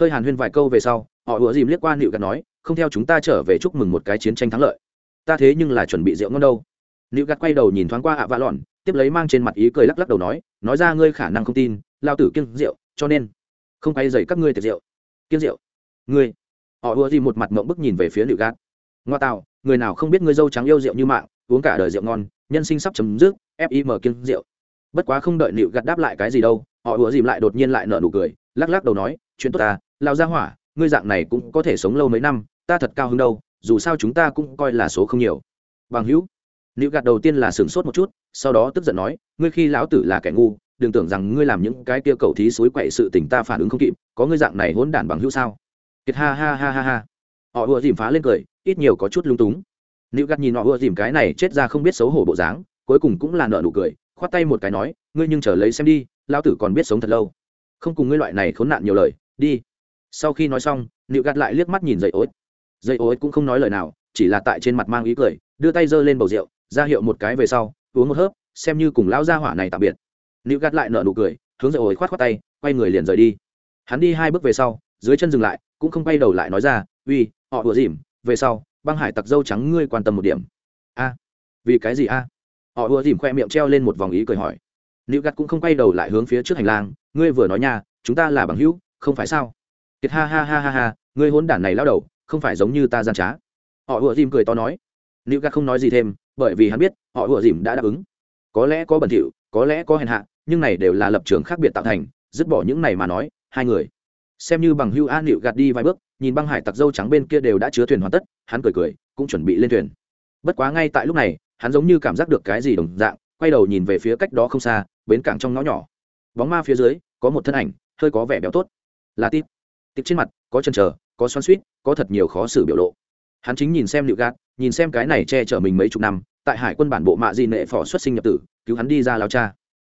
hơi hàn huyên vài câu về sau, họ ùa dìm liếc qua nịu gạt nói, không theo chúng ta trở về chúc mừng một cái chiến tranh thắng lợi. Ta thế nhưng là chuẩn bị rượu ngon đâu. Nịu gạt quay đầu nhìn thoáng qua ạ vạ lòn tiếp lấy mang trên mặt ý cười lắc lắc đầu nói nói ra ngươi khả năng không tin, lao tử kiêng rượu, cho nên không quay dậy các ngươi tiệc rượu. Kiêng rượu? Ngươi? Họ ùa gì một mặt mộng bức nhìn về phía nịu gạt. Ngoa tạo người nào không biết ngươi dâu trắng yêu rượu như mạng, uống cả đời rượu ngon, nhân sinh sắp chấm dứt fim kiêng rượu. Bất quá không đợi nịu gạt đáp lại cái gì đâu, họ ùa dìm lại đột nhiên lại nở nụ cười, lắc lắc đầu nói, chuyện tốt ta lao ra hỏa, ngươi dạng này cũng có thể sống lâu mấy năm, ta thật cao hứng đâu, dù sao chúng ta cũng coi là số không nhiều. Bằng hữu nữ gạt đầu tiên là sửng sốt một chút, sau đó tức giận nói, ngươi khi lão tử là kẻ ngu, đừng tưởng rằng ngươi làm những cái kia cầu thí suối quậy sự tình ta phản ứng không kịp, có ngươi dạng này hỗn đản bằng hữu sao? Kiệt ha ha ha ha ha. Họ ùa dìm phá lên cười, ít nhiều có chút lung túng. Nữ gạt nhìn họ ùa dìm cái này chết ra không biết xấu hổ bộ dáng, cuối cùng cũng là nợ nụ cười, khoát tay một cái nói, ngươi nhưng chờ lấy xem đi, lão tử còn biết sống thật lâu. Không cùng ngươi loại này khốn nạn nhiều lời, đi sau khi nói xong, nịu gạt lại liếc mắt nhìn dây ối. Dây ối cũng không nói lời nào, chỉ là tại trên mặt mang ý cười, đưa tay giơ lên bầu rượu, ra hiệu một cái về sau, uống một hớp, xem như cùng lão gia hỏa này tạm biệt. Nịu gạt lại nở nụ cười, hướng dây ối khoát khoát tay, quay người liền rời đi. Hắn đi hai bước về sau, dưới chân dừng lại, cũng không quay đầu lại nói ra, uy, họ vừa dìm, về sau, băng hải tặc dâu trắng ngươi quan tâm một điểm. A, vì cái gì a? Họ vừa dìm khoe miệng treo lên một vòng ý cười hỏi. Nịu gạt cũng không quay đầu lại hướng phía trước hành lang, ngươi vừa nói nha, chúng ta là bằng hữu, không phải sao? Kiệt ha ha ha ha ha, ngươi hốn đản này lao đầu, không phải giống như ta gian trá. Họ ùa dìm cười to nói. Nữ ca không nói gì thêm, bởi vì hắn biết, họ ùa dìm đã đáp ứng. Có lẽ có bẩn thỉu, có lẽ có hèn hạ, nhưng này đều là lập trường khác biệt tạo thành, dứt bỏ những này mà nói, hai người. Xem như bằng hưu an nịu gạt đi vài bước, nhìn băng hải tặc dâu trắng bên kia đều đã chứa thuyền hoàn tất, hắn cười cười, cũng chuẩn bị lên thuyền. Bất quá ngay tại lúc này, hắn giống như cảm giác được cái gì đồng dạng, quay đầu nhìn về phía cách đó không xa, bến cảng trong ngõ nhỏ. Bóng ma phía dưới, có một thân ảnh, hơi có vẻ béo tốt. Là tít tít trên mặt, có chân chờ, có xoắn suýt có thật nhiều khó xử biểu lộ. Hắn chính nhìn xem liệu gạt, nhìn xem cái này che chở mình mấy chục năm, tại hải quân bản bộ mạ di nệ phò xuất sinh nhập tử, cứu hắn đi ra lao cha.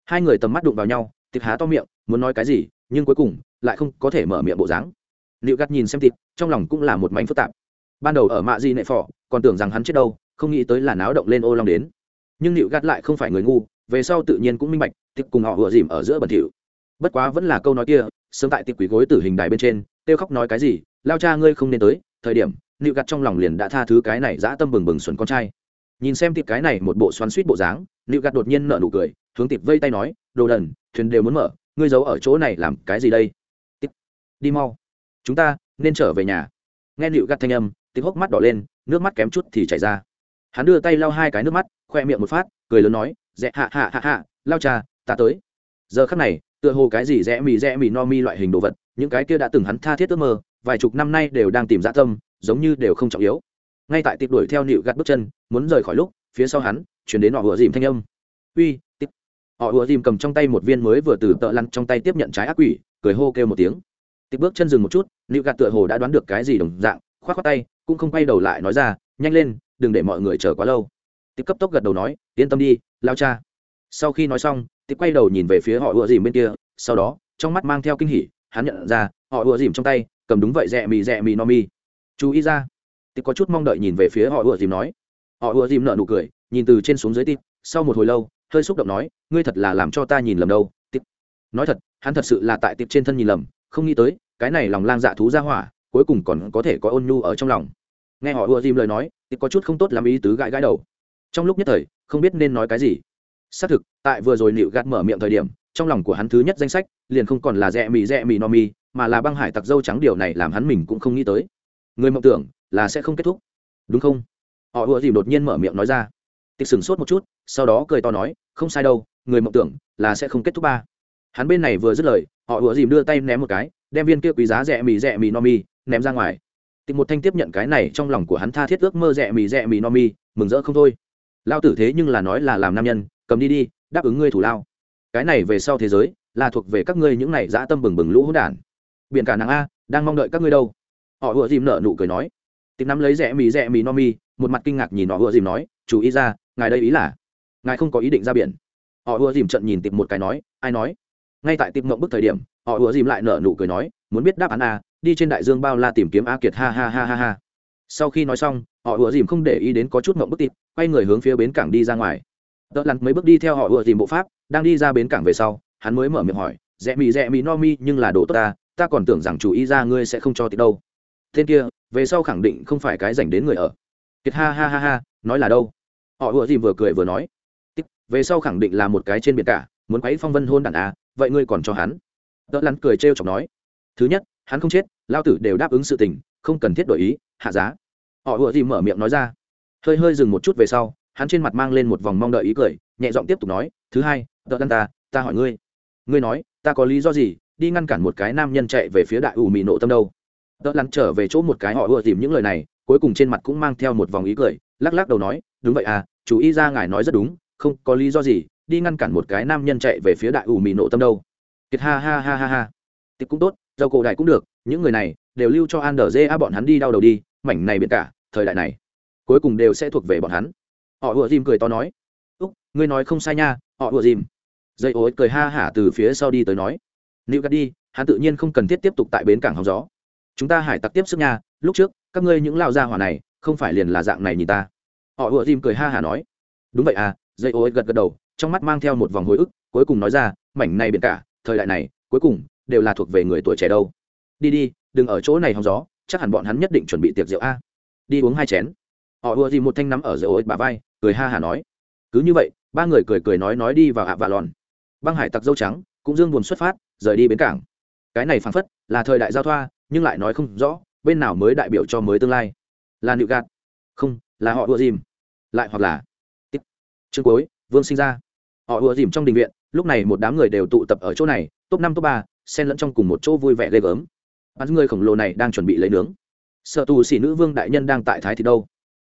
Hai người tầm mắt đụng vào nhau tịch há to miệng, muốn nói cái gì, nhưng cuối cùng, lại không có thể mở miệng bộ dáng. Liệu gạt nhìn xem tịch trong lòng cũng là một mảnh phức tạp. Ban đầu ở mạ di nệ phò, còn tưởng rằng hắn chết đâu, không nghĩ tới là náo động lên ô long đến. Nhưng liệu gạt lại không phải người ngu, về sau tự nhiên cũng minh bạch tịch cùng họ vừa dìm ở giữa bẩn thỉu. Bất quá vẫn là câu nói kia sớm tại tiệc quỷ gối tử hình đài bên trên, kêu khóc nói cái gì, lao cha ngươi không nên tới, thời điểm, nịu gặt trong lòng liền đã tha thứ cái này dã tâm bừng bừng xuẩn con trai. Nhìn xem tiệc cái này một bộ xoắn suýt bộ dáng, nịu gặt đột nhiên nở nụ cười, hướng tiệp vây tay nói, đồ đần, thuyền đều muốn mở, ngươi giấu ở chỗ này làm cái gì đây? Tiệp đi mau, chúng ta nên trở về nhà. Nghe nịu gặt thanh âm tiệp hốc mắt đỏ lên, nước mắt kém chút thì chảy ra. Hắn đưa tay lau hai cái nước mắt, khoe miệng một phát, cười lớn nói dẹ hạ hạ hạ hạ, lao cha, ta tới. Giờ khắc này tựa hồ cái gì rẽ mì rẽ mì no mi loại hình đồ vật, những cái kia đã từng hắn tha thiết ước mơ, vài chục năm nay đều đang tìm dã tâm, giống như đều không trọng yếu. Ngay tại tiệp đuổi theo nịu gạt bước chân, muốn rời khỏi lúc, phía sau hắn, chuyển đến họ vừa dìm thanh âm. Uy tiếp họ vừa dìm cầm trong tay một viên mới vừa từ tợ lăn trong tay tiếp nhận trái ác quỷ, cười hô kêu một tiếng. Tiếp bước chân dừng một chút, nịu gạt tựa hồ đã đoán được cái gì đồng dạng, khoát khoát tay, cũng không quay đầu lại nói ra, nhanh lên, đừng để mọi người chờ quá lâu. Tiếp cấp tốc gật đầu nói, yên tâm đi, lao cha. Sau khi nói xong tiếp quay đầu nhìn về phía họ ùa dìm bên kia, sau đó, trong mắt mang theo kinh hỉ, hắn nhận ra, họ ùa dìm trong tay, cầm đúng vậy rẽ mì rẽ mì no mi. Chú ý ra. Tiếp có chút mong đợi nhìn về phía họ ùa dìm nói. Họ ùa dìm nợ nụ cười, nhìn từ trên xuống dưới tiếp sau một hồi lâu, hơi xúc động nói, ngươi thật là làm cho ta nhìn lầm đâu tiếp nói thật, hắn thật sự là tại tiếp trên thân nhìn lầm, không nghĩ tới, cái này lòng lang dạ thú ra hỏa, cuối cùng còn có thể có ôn nhu ở trong lòng. Nghe họ ùa dìm lời nói tiếp có chút không tốt làm ý tứ gãi gãi đầu. Trong lúc nhất thời, không biết nên nói cái gì xác thực, tại vừa rồi nịu gạt mở miệng thời điểm, trong lòng của hắn thứ nhất danh sách liền không còn là rẽ mì rẽ mì no mi, mà là băng hải tặc dâu trắng điều này làm hắn mình cũng không nghĩ tới. Người mộng tưởng là sẽ không kết thúc. Đúng không? Họ ùa dìm đột nhiên mở miệng nói ra. Tịch sửng sốt một chút, sau đó cười to nói, không sai đâu, người mộng tưởng là sẽ không kết thúc ba. Hắn bên này vừa dứt lời, họ ùa dìm đưa tay ném một cái, đem viên kia quý giá rẽ mì rẽ mì no mi ném ra ngoài. Tịch một thanh tiếp nhận cái này trong lòng của hắn tha thiết ước mơ rẽ mì rẽ mì no mi, mừng rỡ không thôi. Lao tử thế nhưng là nói là làm nam nhân cầm đi đi, đáp ứng ngươi thủ lao. Cái này về sau thế giới, là thuộc về các ngươi những này dã tâm bừng bừng lũ hỗn đản. Biển cả nàng a, đang mong đợi các ngươi đâu. Họ ùa dìm nợ nụ cười nói. Tìm nắm lấy rẽ mì rẽ mì no mi, một mặt kinh ngạc nhìn họ ùa dìm nói chú ý ra, ngài đây ý là, ngài không có ý định ra biển. Họ ùa dìm trận nhìn tìm một cái nói, ai nói? Ngay tại tìm mộng bức thời điểm, họ ùa dìm lại nợ nụ cười nói, muốn biết đáp án a, đi trên đại dương bao la tìm kiếm a kiệt, ha ha ha ha ha. Sau khi nói xong, họ ùa dìm không để ý đến có chút mộng bức tịp, quay người hướng phía bến cảng đi ra ngoài đợt lặn mấy bước đi theo họ ùa tìm bộ pháp, đang đi ra bến cảng về sau, hắn mới mở miệng hỏi rẽ mì rẽ mì no mi, nhưng là đồ tốt ta ta còn tưởng rằng chủ ý ra ngươi sẽ không cho tịch đâu. Tên kia, về sau khẳng định không phải cái dành đến người ở. Kiệt ha ha ha ha, nói là đâu? Họ ùa tìm vừa cười vừa nói tích về sau khẳng định là một cái trên biển cả, muốn quấy phong vân hôn đàn à vậy ngươi còn cho hắn? Đợt lần cười trêu chọc nói, thứ nhất, hắn không chết, lao tử đều đáp ứng sự tình, không cần thiết đổi ý, hạ giá. Họ ùa tìm mở miệng nói ra. Hơi hơi dừng một chút về sau hắn trên mặt mang lên một vòng mong đợi ý cười, nhẹ giọng tiếp tục nói, thứ hai tờ đan ta ta hỏi ngươi. Ngươi nói, ta có lý do gì đi ngăn cản một cái nam nhân chạy về phía đại ủ mì nộ tâm đâu? Tờ lăn trở về chỗ một cái họ ưa tìm những lời này, cuối cùng trên mặt cũng mang theo một vòng ý cười, lắc lắc đầu nói, đúng vậy à chú ý ra ngài nói rất đúng, không có lý do gì đi ngăn cản một cái nam nhân chạy về phía đại ủ mì nộ tâm đâu. Kiệt ha ha ha ha ha. Tịch cũng tốt dầu cổ đại cũng được, những người này đều lưu cho an đờ dê a bọn hắn đi đau đầu đi, mảnh này biệt cả, thời đại này, cuối cùng đều sẽ thuộc về bọn hắn họ ùa dìm cười to nói, úc, ngươi nói không sai nha, họ ùa dìm. Dây ối cười ha hả từ phía sau đi tới nói nữ gắt đi, hắn tự nhiên không cần thiết tiếp tục tại bến cảng hóng gió. Chúng ta hải tặc tiếp sức nha, lúc trước, các ngươi những lao gia hỏa này, không phải liền là dạng này nhìn ta. Họ ùa dìm cười ha hả nói, đúng vậy à. Dây ối gật gật đầu, trong mắt mang theo một vòng hồi ức, cuối cùng nói ra, mảnh này biển cả, thời đại này, cuối cùng đều là thuộc về người tuổi trẻ đâu. Đi đi, đừng ở chỗ này hóng gió, chắc hẳn bọn hắn nhất định chuẩn bị tiệc rượu a. Đi uống hai chén. Họ ùa dìm một thanh nắm ở dây ối bà vai cười ha hả nói. Cứ như vậy, ba người cười cười nói nói đi vào ạ vạ lòn. Băng hải tặc dâu trắng, cũng dương buồn xuất phát, rời đi bến cảng. Cái này phảng phất là thời đại giao thoa, nhưng lại nói không rõ, bên nào mới đại biểu cho mới tương lai. Là nịu gạt không, là họ ùa dìm. Lại hoặc là tiếp chương cuối, vương sinh ra. Họ ùa dìm trong đình viện, lúc này một đám người đều tụ tập ở chỗ này, top năm, top ba, xen lẫn trong cùng một chỗ vui vẻ ghê gớm. Bắn người khổng lồ này đang chuẩn bị lấy nướng. Sợ tù xỉ nữ vương đại nhân đang tại thái thì đâu?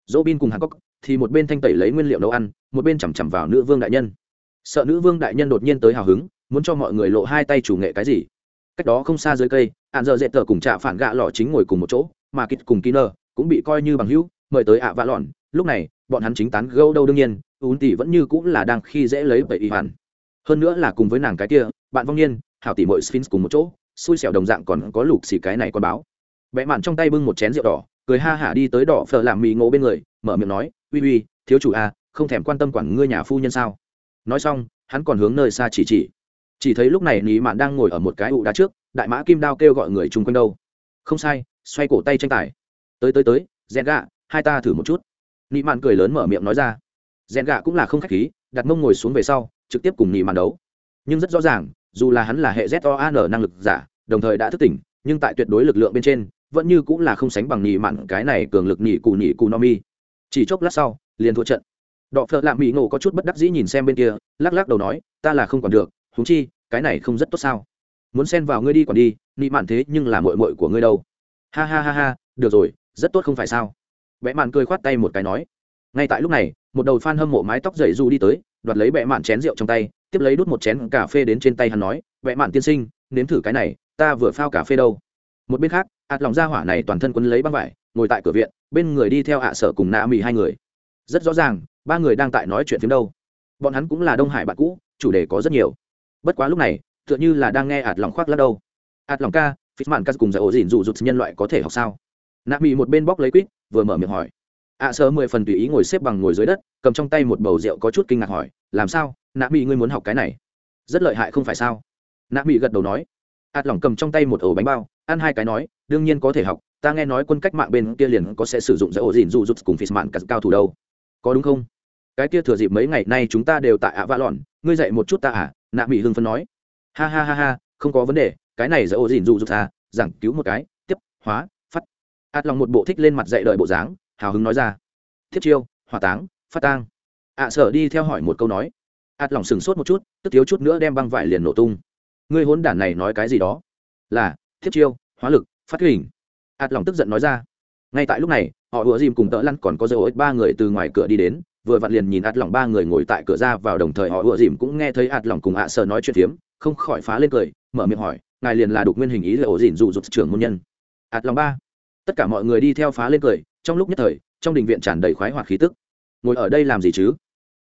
Dỗ bin cùng hàn cốc thì một bên thanh tẩy lấy nguyên liệu nấu ăn, một bên chằm chằm vào nữ vương đại nhân. Sợ nữ vương đại nhân đột nhiên tới hào hứng, muốn cho mọi người lộ hai tay chủ nghệ cái gì. Cách đó không xa dưới cây, ạn dợ dễ tờ cùng trạ phản gạ lọ chính ngồi cùng một chỗ, mà kịch cùng kỹ nơ cũng bị coi như bằng hữu, mời tới ạ vạ lọn. Lúc này, bọn hắn chính tán gâu đâu đương nhiên, ún tỷ vẫn như cũng là đang khi dễ lấy bậy y hoàn. Hơn nữa là cùng với nàng cái kia, bạn vong niên, hảo tỷ mội sphinx cùng một chỗ, xui xẻo đồng dạng còn có lục xì cái này còn báo. Vẽ mạn trong tay bưng một chén rượu đỏ, cười ha hả đi tới đỏ phở làm mì ngộ bên người, mở miệng nói uy uy thiếu chủ a à, không thèm quan tâm quản ngươi nhà phu nhân sao? Nói xong hắn còn hướng nơi xa chỉ chỉ. Chỉ thấy lúc này nị mạn đang ngồi ở một cái ụ đá trước đại mã kim đao kêu gọi người chung quanh đâu. Không sai xoay cổ tay tranh tài. Tới tới tới rèn gạ hai ta thử một chút. Nị mạn cười lớn mở miệng nói ra. Rèn gạ cũng là không khách khí đặt mông ngồi xuống về sau trực tiếp cùng nị mạn đấu. Nhưng rất rõ ràng dù là hắn là hệ z o a n năng lực giả đồng thời đã thức tỉnh nhưng tại tuyệt đối lực lượng bên trên vẫn như cũng là không sánh bằng nị mạn cái này cường lực nị cù nị cù no mi chỉ chốc lát sau, liền thua trận. Đọ phợ lạ mỹ ngộ có chút bất đắc dĩ nhìn xem bên kia, lắc lắc đầu nói, ta là không còn được húng chi, cái này không rất tốt sao? Muốn xen vào ngươi đi còn đi, nị mạn thế nhưng là mội mội của ngươi đâu. Ha ha ha ha, được rồi, rất tốt không phải sao? Vẽ mạn cười khoát tay một cái nói. Ngay tại lúc này, một đầu f hâm mộ mái tóc dậy du đi tới, đoạt lấy vẽ mạn chén rượu trong tay, tiếp lấy đút một chén cà phê đến trên tay hắn nói vẽ mạn tiên sinh, nếm thử cái này, ta vừa phao cà phê đâu? Một bên khác ạt lòng ra hỏa này toàn thân quấn lấy băng vải ngồi tại cửa viện, bên người đi theo ạ sở cùng nạ mì hai người. Rất rõ ràng, ba người đang tại nói chuyện phiếm đâu. Bọn hắn cũng là đông hải bạn cũ, chủ đề có rất nhiều. Bất quá lúc này, tựa như là đang nghe ạt lòng khoác lắc đâu. Ạt lòng ca phí mạn ca cùng giải ổ dìn dụ dụt nhân loại có thể học sao? Nạ mì một bên bóc lấy quýt, vừa mở miệng hỏi. Ạ sở mười phần tùy ý ngồi xếp bằng ngồi dưới đất, cầm trong tay một bầu rượu có chút kinh ngạc hỏi, làm sao? Nạ mì ngươi muốn học cái này? Rất lợi hại không phải sao? Nạ mì gật đầu nói. Ạt lòng cầm trong tay một ổ bánh bao, ăn hai cái nói, đương nhiên có thể học ta nghe nói quân cách mạng bên kia liền có sẽ sử dụng dỡ ổ dìn dụ dụt cùng phít mạn cao thủ đâu. Có đúng không? Cái kia thừa dịp mấy ngày nay chúng ta đều tại ạ vạ lòn ngươi dạy một chút ta à? Nạ mỹ hưng phân nói. Ha ha ha ha, không có vấn đề, cái này dỡ ổ dìn dụ dụt à? Giảng cứu một cái, tiếp, hóa, phát. Ạt lòng một bộ thích lên mặt dạy đợi bộ dáng, hào hứng nói ra. Thiết chiêu, hỏa táng, phát tang. Ạ sở đi theo hỏi một câu nói. Ạt lòng sừng sốt một chút, tức thiếu chút nữa đem băng vải liền nổ tung. Ngươi hốn đản này nói cái gì đó? Là, thiết chiêu, hóa lực, phát hình ạt lòng tức giận nói ra. Ngay tại lúc này, họ ùa dìm cùng tợ lăn còn có dấu ích ba người từ ngoài cửa đi đến, vừa vặn liền nhìn ạt lòng ba người ngồi tại cửa ra vào đồng thời họ ùa dìm cũng nghe thấy ạt lòng cùng ạ sợ nói chuyện phiếm, không khỏi phá lên cười, mở miệng hỏi, ngài liền là đục nguyên hình ý là ổ dìn dụ dục trưởng môn nhân? Ạt lòng ba. Tất cả mọi người đi theo phá lên cười, trong lúc nhất thời, trong đình viện tràn đầy khoái hoạt khí tức. Ngồi ở đây làm gì chứ?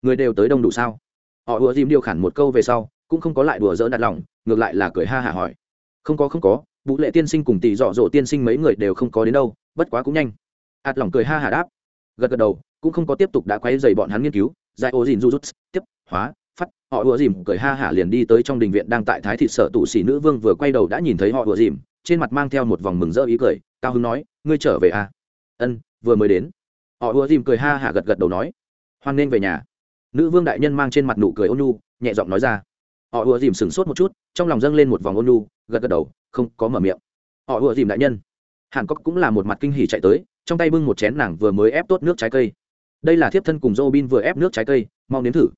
Người đều tới đông đủ sao? Họ ùa dìm điều khản một câu về sau, cũng không có lại đùa dỡ đặt lòng, ngược lại là cười ha hả hỏi. Không có không có vũ lệ tiên sinh cùng tỷ dọ dỗ tiên sinh mấy người đều không có đến đâu, bất quá cũng nhanh. Ạt lỏng cười ha hà đáp. Gật gật đầu, cũng không có tiếp tục đã quay dày bọn hắn nghiên cứu. Giải ô dìn du rút tiếp, hóa, phát, họ ùa dìm cười ha hả liền đi tới trong đình viện đang tại thái thị sở tụ sĩ nữ vương vừa quay đầu đã nhìn thấy họ ùa dìm, trên mặt mang theo một vòng mừng rỡ ý cười, cao hưng nói, ngươi trở về à? Ân, vừa mới đến. Họ ùa dìm cười ha hả gật gật đầu nói, hoan nên về nhà. Nữ vương đại nhân mang trên mặt nụ cười ôn nhu, nhẹ giọng nói ra họ ùa dìm sửng sốt một chút, trong lòng dâng lên một vòng ôn lu gật gật đầu, không có mở miệng. Họ ùa dìm đại nhân. Hàn cốc cũng là một mặt kinh hỉ chạy tới, trong tay bưng một chén nàng vừa mới ép tốt nước trái cây. Đây là thiếp thân cùng dô bin vừa ép nước trái cây, mau nếm thử.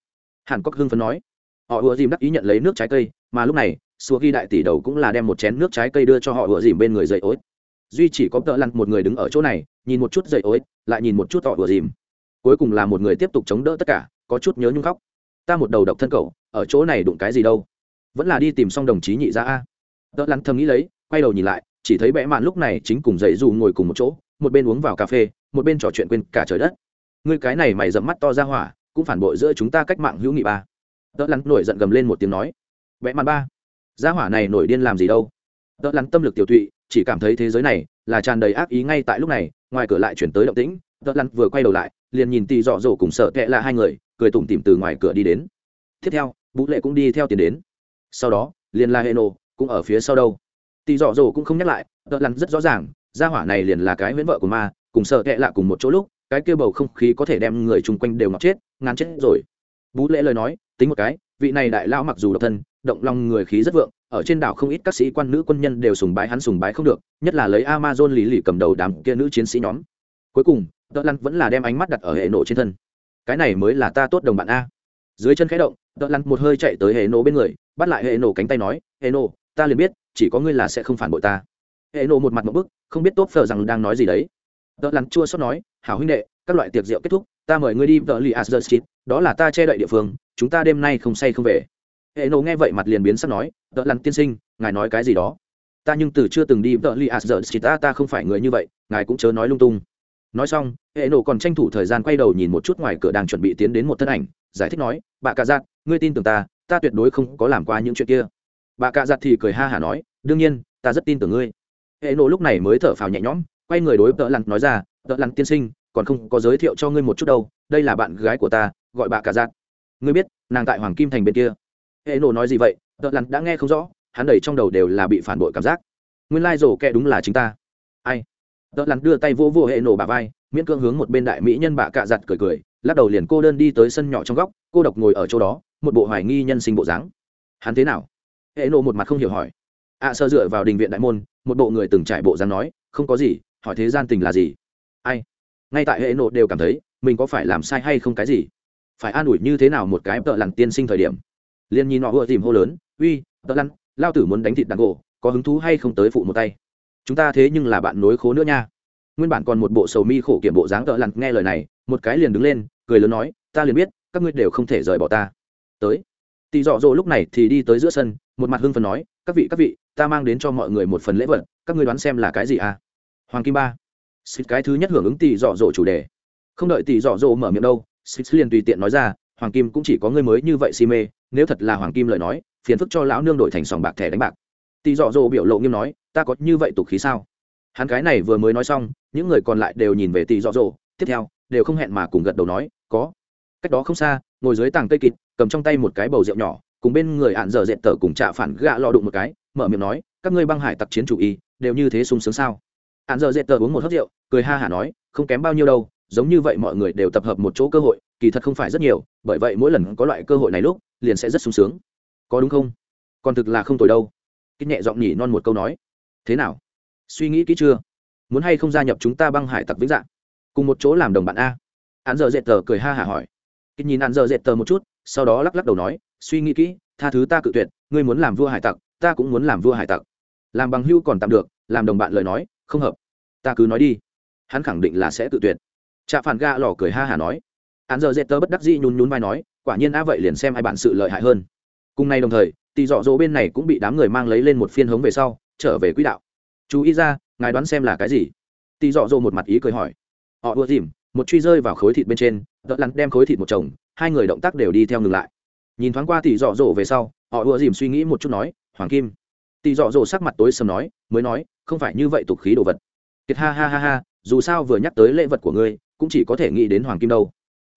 Hàn cốc hưng phấn nói. Họ ùa dìm đắc ý nhận lấy nước trái cây, mà lúc này xua ghi đại tỷ đầu cũng là đem một chén nước trái cây đưa cho họ ùa dìm bên người dậy ối. Duy chỉ có tợ lặn một người đứng ở chỗ này, nhìn một chút dậy ối, lại nhìn một chút họ ùa dìm. Cuối cùng là một người tiếp tục chống đỡ tất cả, có chút nhớ nhung khóc. Ta một đầu độc thân cậu ở chỗ này đụng cái gì đâu. Vẫn là đi tìm xong đồng chí nhị ra a. Tớ lặn thầm nghĩ lấy, quay đầu nhìn lại, chỉ thấy bẽ mạn lúc này chính cùng dậy dù ngồi cùng một chỗ, một bên uống vào cà phê, một bên trò chuyện quên cả trời đất. Ngươi cái này mày dẫm mắt to ra hỏa, cũng phản bội giữa chúng ta cách mạng hữu nghị ba. Tớ lặn nổi giận gầm lên một tiếng nói. Bẽ mạn ba, gia hỏa này nổi điên làm gì đâu. Tớ lặn tâm lực tiểu thụy chỉ cảm thấy thế giới này là tràn đầy ác ý ngay tại lúc này, ngoài cửa lại chuyển tới động tĩnh, Tớ lặn vừa quay đầu lại, liền nhìn tì dọ dỗ cùng sợ tệ là hai người, cười tủm tỉm từ ngoài cửa đi đến. Tiếp theo vũ lệ cũng đi theo tiền đến. Sau đó, liền là hệ nổ, cũng ở phía sau đâu. Tì dọ dồ cũng không nhắc lại, tợ lặn rất rõ ràng, gia hỏa này liền là cái huyễn vợ của ma, cùng sợ tệ lạ cùng một chỗ lúc, cái kia bầu không khí có thể đem người chung quanh đều ngọc chết, ngán chết rồi. Vũ lệ lời nói, tính một cái, vị này đại lão mặc dù độc thân, động lòng người khí rất vượng, ở trên đảo không ít các sĩ quan nữ quân nhân đều sùng bái hắn sùng bái không được, nhất là lấy amazon lý lì cầm đầu đám kia nữ chiến sĩ nhóm. Cuối cùng đợt lăn vẫn là đem ánh mắt đặt ở hệ nổ trên thân. Cái này mới là ta tốt đồng bạn a dưới chân khẽ động đợt lăn một hơi chạy tới hệ nổ bên người, bắt lại hệ nổ cánh tay nói hệ nổ ta liền biết, chỉ có ngươi là sẽ không phản bội ta. Hệ nổ một mặt một bức, không biết tốt phờ rằng đang nói gì đấy. Đợt lăn chua xót nói, hảo huynh đệ, các loại tiệc rượu kết thúc, ta mời ngươi đi vợ lì asdurstit đó là ta che đậy địa phương, chúng ta đêm nay không say không về. Hệ nổ nghe vậy mặt liền biến sắc nói đợt lăn tiên sinh, ngài nói cái gì đó? Ta nhưng từ chưa từng đi vợ li asdurstit ta ta không phải người như vậy, ngài cũng chớ nói lung tung. Nói xong hệ nổ còn tranh thủ thời gian quay đầu nhìn một chút ngoài cửa đang chuẩn bị tiến đến một thân ảnh giải thích nói bà cà giặt ngươi tin tưởng ta ta tuyệt đối không có làm qua những chuyện kia. Bà cà giặt thì cười ha hả nói, đương nhiên, ta rất tin tưởng ngươi. Hệ nổ lúc này mới thở phào nhẹ nhõm, quay người đối tợ lặn nói ra, tợ lặn tiên sinh, còn không có giới thiệu cho ngươi một chút đâu, đây là bạn gái của ta, gọi bà cà giặt ngươi biết, nàng tại hoàng kim thành bên kia. Hệ nổ nói gì vậy, tợ lặn đã nghe không rõ, hắn đầy trong đầu đều là bị phản bội cảm giác. Nguyên lai rổ kẹ đúng là chính ta. Ai? Tợ lặn đưa tay vỗ vỗ hệ nổ bà vai, miễn cưỡng hướng một bên đại mỹ nhân bà cạ giặt cười cười, lắc đầu liền cô đơn đi tới sân nhỏ trong góc, cô độc ngồi ở chỗ đó, một bộ hoài nghi nhân sinh bộ dáng. Hắn thế nào? Hệ nộ một mặt không hiểu hỏi. Ạ sơ dựa vào đình viện đại môn, một bộ người từng trải bộ dáng nói, không có gì, hỏi thế gian tình là gì? Ai? Ngay tại hệ nộ đều cảm thấy, mình có phải làm sai hay không cái gì? Phải an ủi như thế nào một cái tợ lặn tiên sinh thời điểm? Liền nhìn họ vừa tìm hô lớn, uy tớ lăn lao tử muốn đánh thịt đàn gỗ, có hứng thú hay không tới phụ một tay? Chúng ta thế nhưng là bạn nối khố nữa nha. Nguyên bản còn một bộ sầu mi khổ kiểm bộ dáng tợ lặn nghe lời này, một cái liền đứng lên, cười lớn nói, ta liền biết, các ngươi đều không thể rời bỏ ta. Tới. Tỷ dọ dỗ lúc này thì đi tới giữa sân, một mặt hưng phần nói, các vị các vị, ta mang đến cho mọi người một phần lễ vật, các ngươi đoán xem là cái gì à? Hoàng kim ba. Xịt cái thứ nhất hưởng ứng tỷ dọ dỗ chủ đề. Không đợi tỷ dọ dỗ mở miệng đâu xịt liền tùy tiện nói ra, hoàng kim cũng chỉ có ngươi mới như vậy si mê, nếu thật là hoàng kim lời nói, phiền phức cho lão nương đổi thành sòng bạc thẻ đánh bạc. Tỷ dọ dỗ biểu lộ nghiêm nói ta có như vậy tục khí sao? Hắn cái này vừa mới nói xong, những người còn lại đều nhìn về tỷ dọ dỗ tiếp theo, đều không hẹn mà cùng gật đầu nói, có. Cách đó không xa, ngồi dưới tàng cây kịt, cầm trong tay một cái bầu rượu nhỏ, cùng bên người ạn dở dệt tở cùng trạ phản gạ lo đụng một cái, mở miệng nói, các ngươi băng hải tặc chiến chủ y, đều như thế sung sướng sao? Ạn dở dệt tở uống một hớt rượu, cười ha hả nói, không kém bao nhiêu đâu, giống như vậy mọi người đều tập hợp một chỗ cơ hội, kỳ thật không phải rất nhiều, bởi vậy mỗi lần có loại cơ hội này lúc, liền sẽ rất sung sướng. Có đúng không? Còn thực là không tồi đâu. Kích nhẹ giọng nhỉ non một câu nói thế nào? Suy nghĩ kỹ chưa? Muốn hay không gia nhập chúng ta băng hải tặc vĩnh dạng cùng một chỗ làm đồng bạn a. Hắn giờ dệt tờ cười ha hả hỏi. Kích nhìn hắn giờ dệt tờ một chút, sau đó lắc lắc đầu nói, suy nghĩ kỹ, tha thứ ta cự tuyệt, ngươi muốn làm vua hải tặc, ta cũng muốn làm vua hải tặc. Làm bằng hưu còn tạm được, làm đồng bạn lời nói, không hợp. Ta cứ nói đi. Hắn khẳng định là sẽ tự tuyệt. Trạ phản ga lò cười ha hả nói. Hắn giờ dệt tờ bất đắc dĩ nhún nhún vai nói, quả nhiên a vậy liền xem hai bạn sự lợi hại hơn. Cùng nay đồng thời tỷ dọ dỗ bên này cũng bị đám người mang lấy lên một phiên hống về sau trở về quỹ đạo. Chú ý ra, ngài đoán xem là cái gì? Tì dọ dỗ một mặt ý cười hỏi. Họ ưa dìm, một truy rơi vào khối thịt bên trên đỡ lặn đem khối thịt một chồng, hai người động tác đều đi theo ngừng lại. Nhìn thoáng qua tì dọ dỗ về sau, họ ưa dìm suy nghĩ một chút nói, hoàng kim. Tì dọ dỗ sắc mặt tối sầm nói, mới nói, không phải như vậy tục khí đồ vật. Kiệt ha ha ha ha, dù sao vừa nhắc tới lễ vật của ngươi, cũng chỉ có thể nghĩ đến hoàng kim đâu.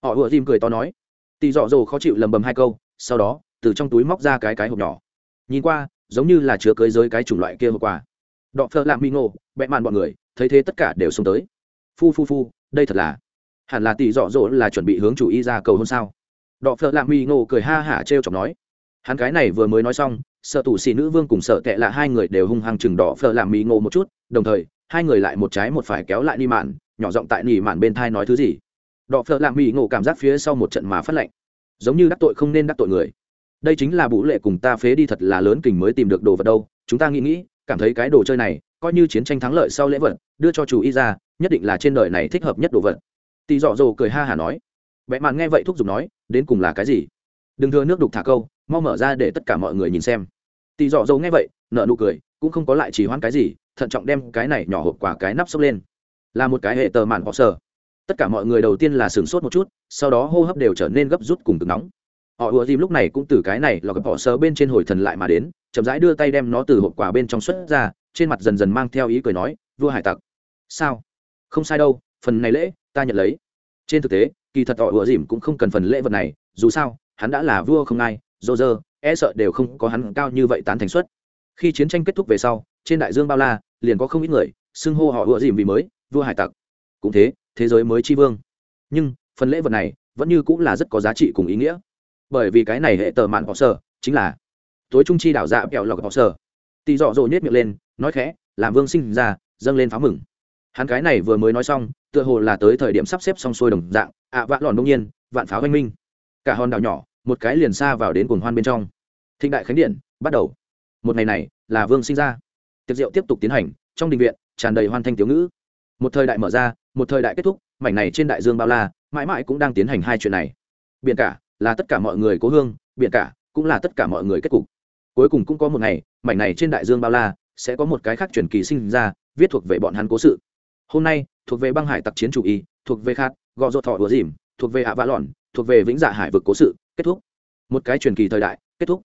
Họ ùa dìm cười to nói. Tì dọ dỗ khó chịu lầm bầm hai câu, sau đó, từ trong túi móc ra cái cái hộp nhỏ. Nhìn qua giống như là chứa cưới giới cái chủng loại kia hôm qua. đọ phơ làm mi ngô bẹ màn bọn người, thấy thế tất cả đều xông tới. Phu phu phu, đây thật là, hẳn là tỷ dọ dỗ là chuẩn bị hướng chủ y ra cầu hôn sao? Đọ phơ lạ mi ngô cười ha hả t r e o chọc nói. Hắn cái này vừa mới nói xong, sợ tù xì nữ vương cùng sợ tệ là hai người đều hung hăng chừng đỏ phở làm mì ngô một chút, đồng thời, hai người lại một trái một phải kéo lại ni mạn, nhỏ giọng tại nỉ mạn bên thai nói thứ gì. Đỏ phở làm mì ngô cảm giác phía sau một trận mà phát lệnh. Giống như đắc tội không nên đắc tội người đây chính là bũ lệ cùng ta phế đi thật là lớn kình mới tìm được đồ vật đâu, chúng ta nghĩ nghĩ, cảm thấy cái đồ chơi này, coi như chiến tranh thắng lợi sau lễ vật, đưa cho chủ y ra, nhất định là trên đời này thích hợp nhất đồ vật. Tỳ dọ dồ cười ha hả nói. Vẽ mạn nghe vậy thúc giục nói, đến cùng là cái gì? Đừng thưa nước đục thả câu, mau mở ra để tất cả mọi người nhìn xem. Tỳ dọ dồ nghe vậy nợ nụ cười, cũng không có lại chỉ hoãn cái gì, thận trọng đem cái này nhỏ hộp quả cái nắp xốc lên. Là một cái hệ tờ mạn họ sờ. Tất cả mọi người đầu tiên là sửng sốt một chút, sau đó hô hấp đều trở nên gấp rút cùng cực nóng họ ùa dìm lúc này cũng từ cái này lò gặp họ sờ bên trên hồi thần lại mà đến, chậm rãi đưa tay đem nó từ hộp quả bên trong xuất ra, trên mặt dần dần mang theo ý cười nói, vua hải tặc. Sao? Không sai đâu, phần này lễ, ta nhận lấy. Trên thực tế, kỳ thật họ ùa dìm cũng không cần phần lễ vật này, dù sao, hắn đã là vua không ai, dô dơ e sợ đều không có hắn cao như vậy tán thành suất. Khi chiến tranh kết thúc về sau, trên đại dương bao la, liền có không ít người, xưng hô họ ùa dìm vì mới, vua hải tặc. Cũng thế thế giới mới tri vương. Nhưng, phần lễ vật này vẫn như cũng là rất có giá trị cùng ý nghĩa bởi vì cái này hệ tờ mạn họ sở chính là tối trung chi đảo dạ kẹo lọc họ sở tì dọ dỗ nhét miệng lên, nói khẽ, làm vương sinh ra, dâng lên pháo mừng. Hắn cái này vừa mới nói xong, tựa hồ là tới thời điểm sắp xếp xong xuôi đồng dạng, ạ vạn lòn đông nhiên, vạn pháo oanh minh. Cả hòn đảo nhỏ, một cái liền xa vào đến cuồng hoan bên trong. Thịnh đại khánh điện, bắt đầu. Một ngày này, là vương sinh ra. Tiệc rượu tiếp tục tiến hành, trong đình viện, tràn đầy hoan thanh tiểu ngữ. Một thời đại mở ra, một thời đại kết thúc, mảnh này trên đại dương bao la, mãi mãi cũng đang tiến hành hai chuyện này. Biển cả là tất cả mọi người cố hương, biển cả, cũng là tất cả mọi người kết cục. Cuối cùng cũng có một ngày, mảnh này trên đại dương bao la, sẽ có một cái khác truyền kỳ sinh ra, viết thuộc về bọn hắn cố sự. Hôm nay, thuộc về băng hải tặc chiến chủ y, thuộc về khát gò dột thọ đùa dìm, thuộc về ạ vã lòn thuộc về vĩnh dạ hải vực cố sự, kết thúc. Một cái truyền kỳ thời đại, kết thúc.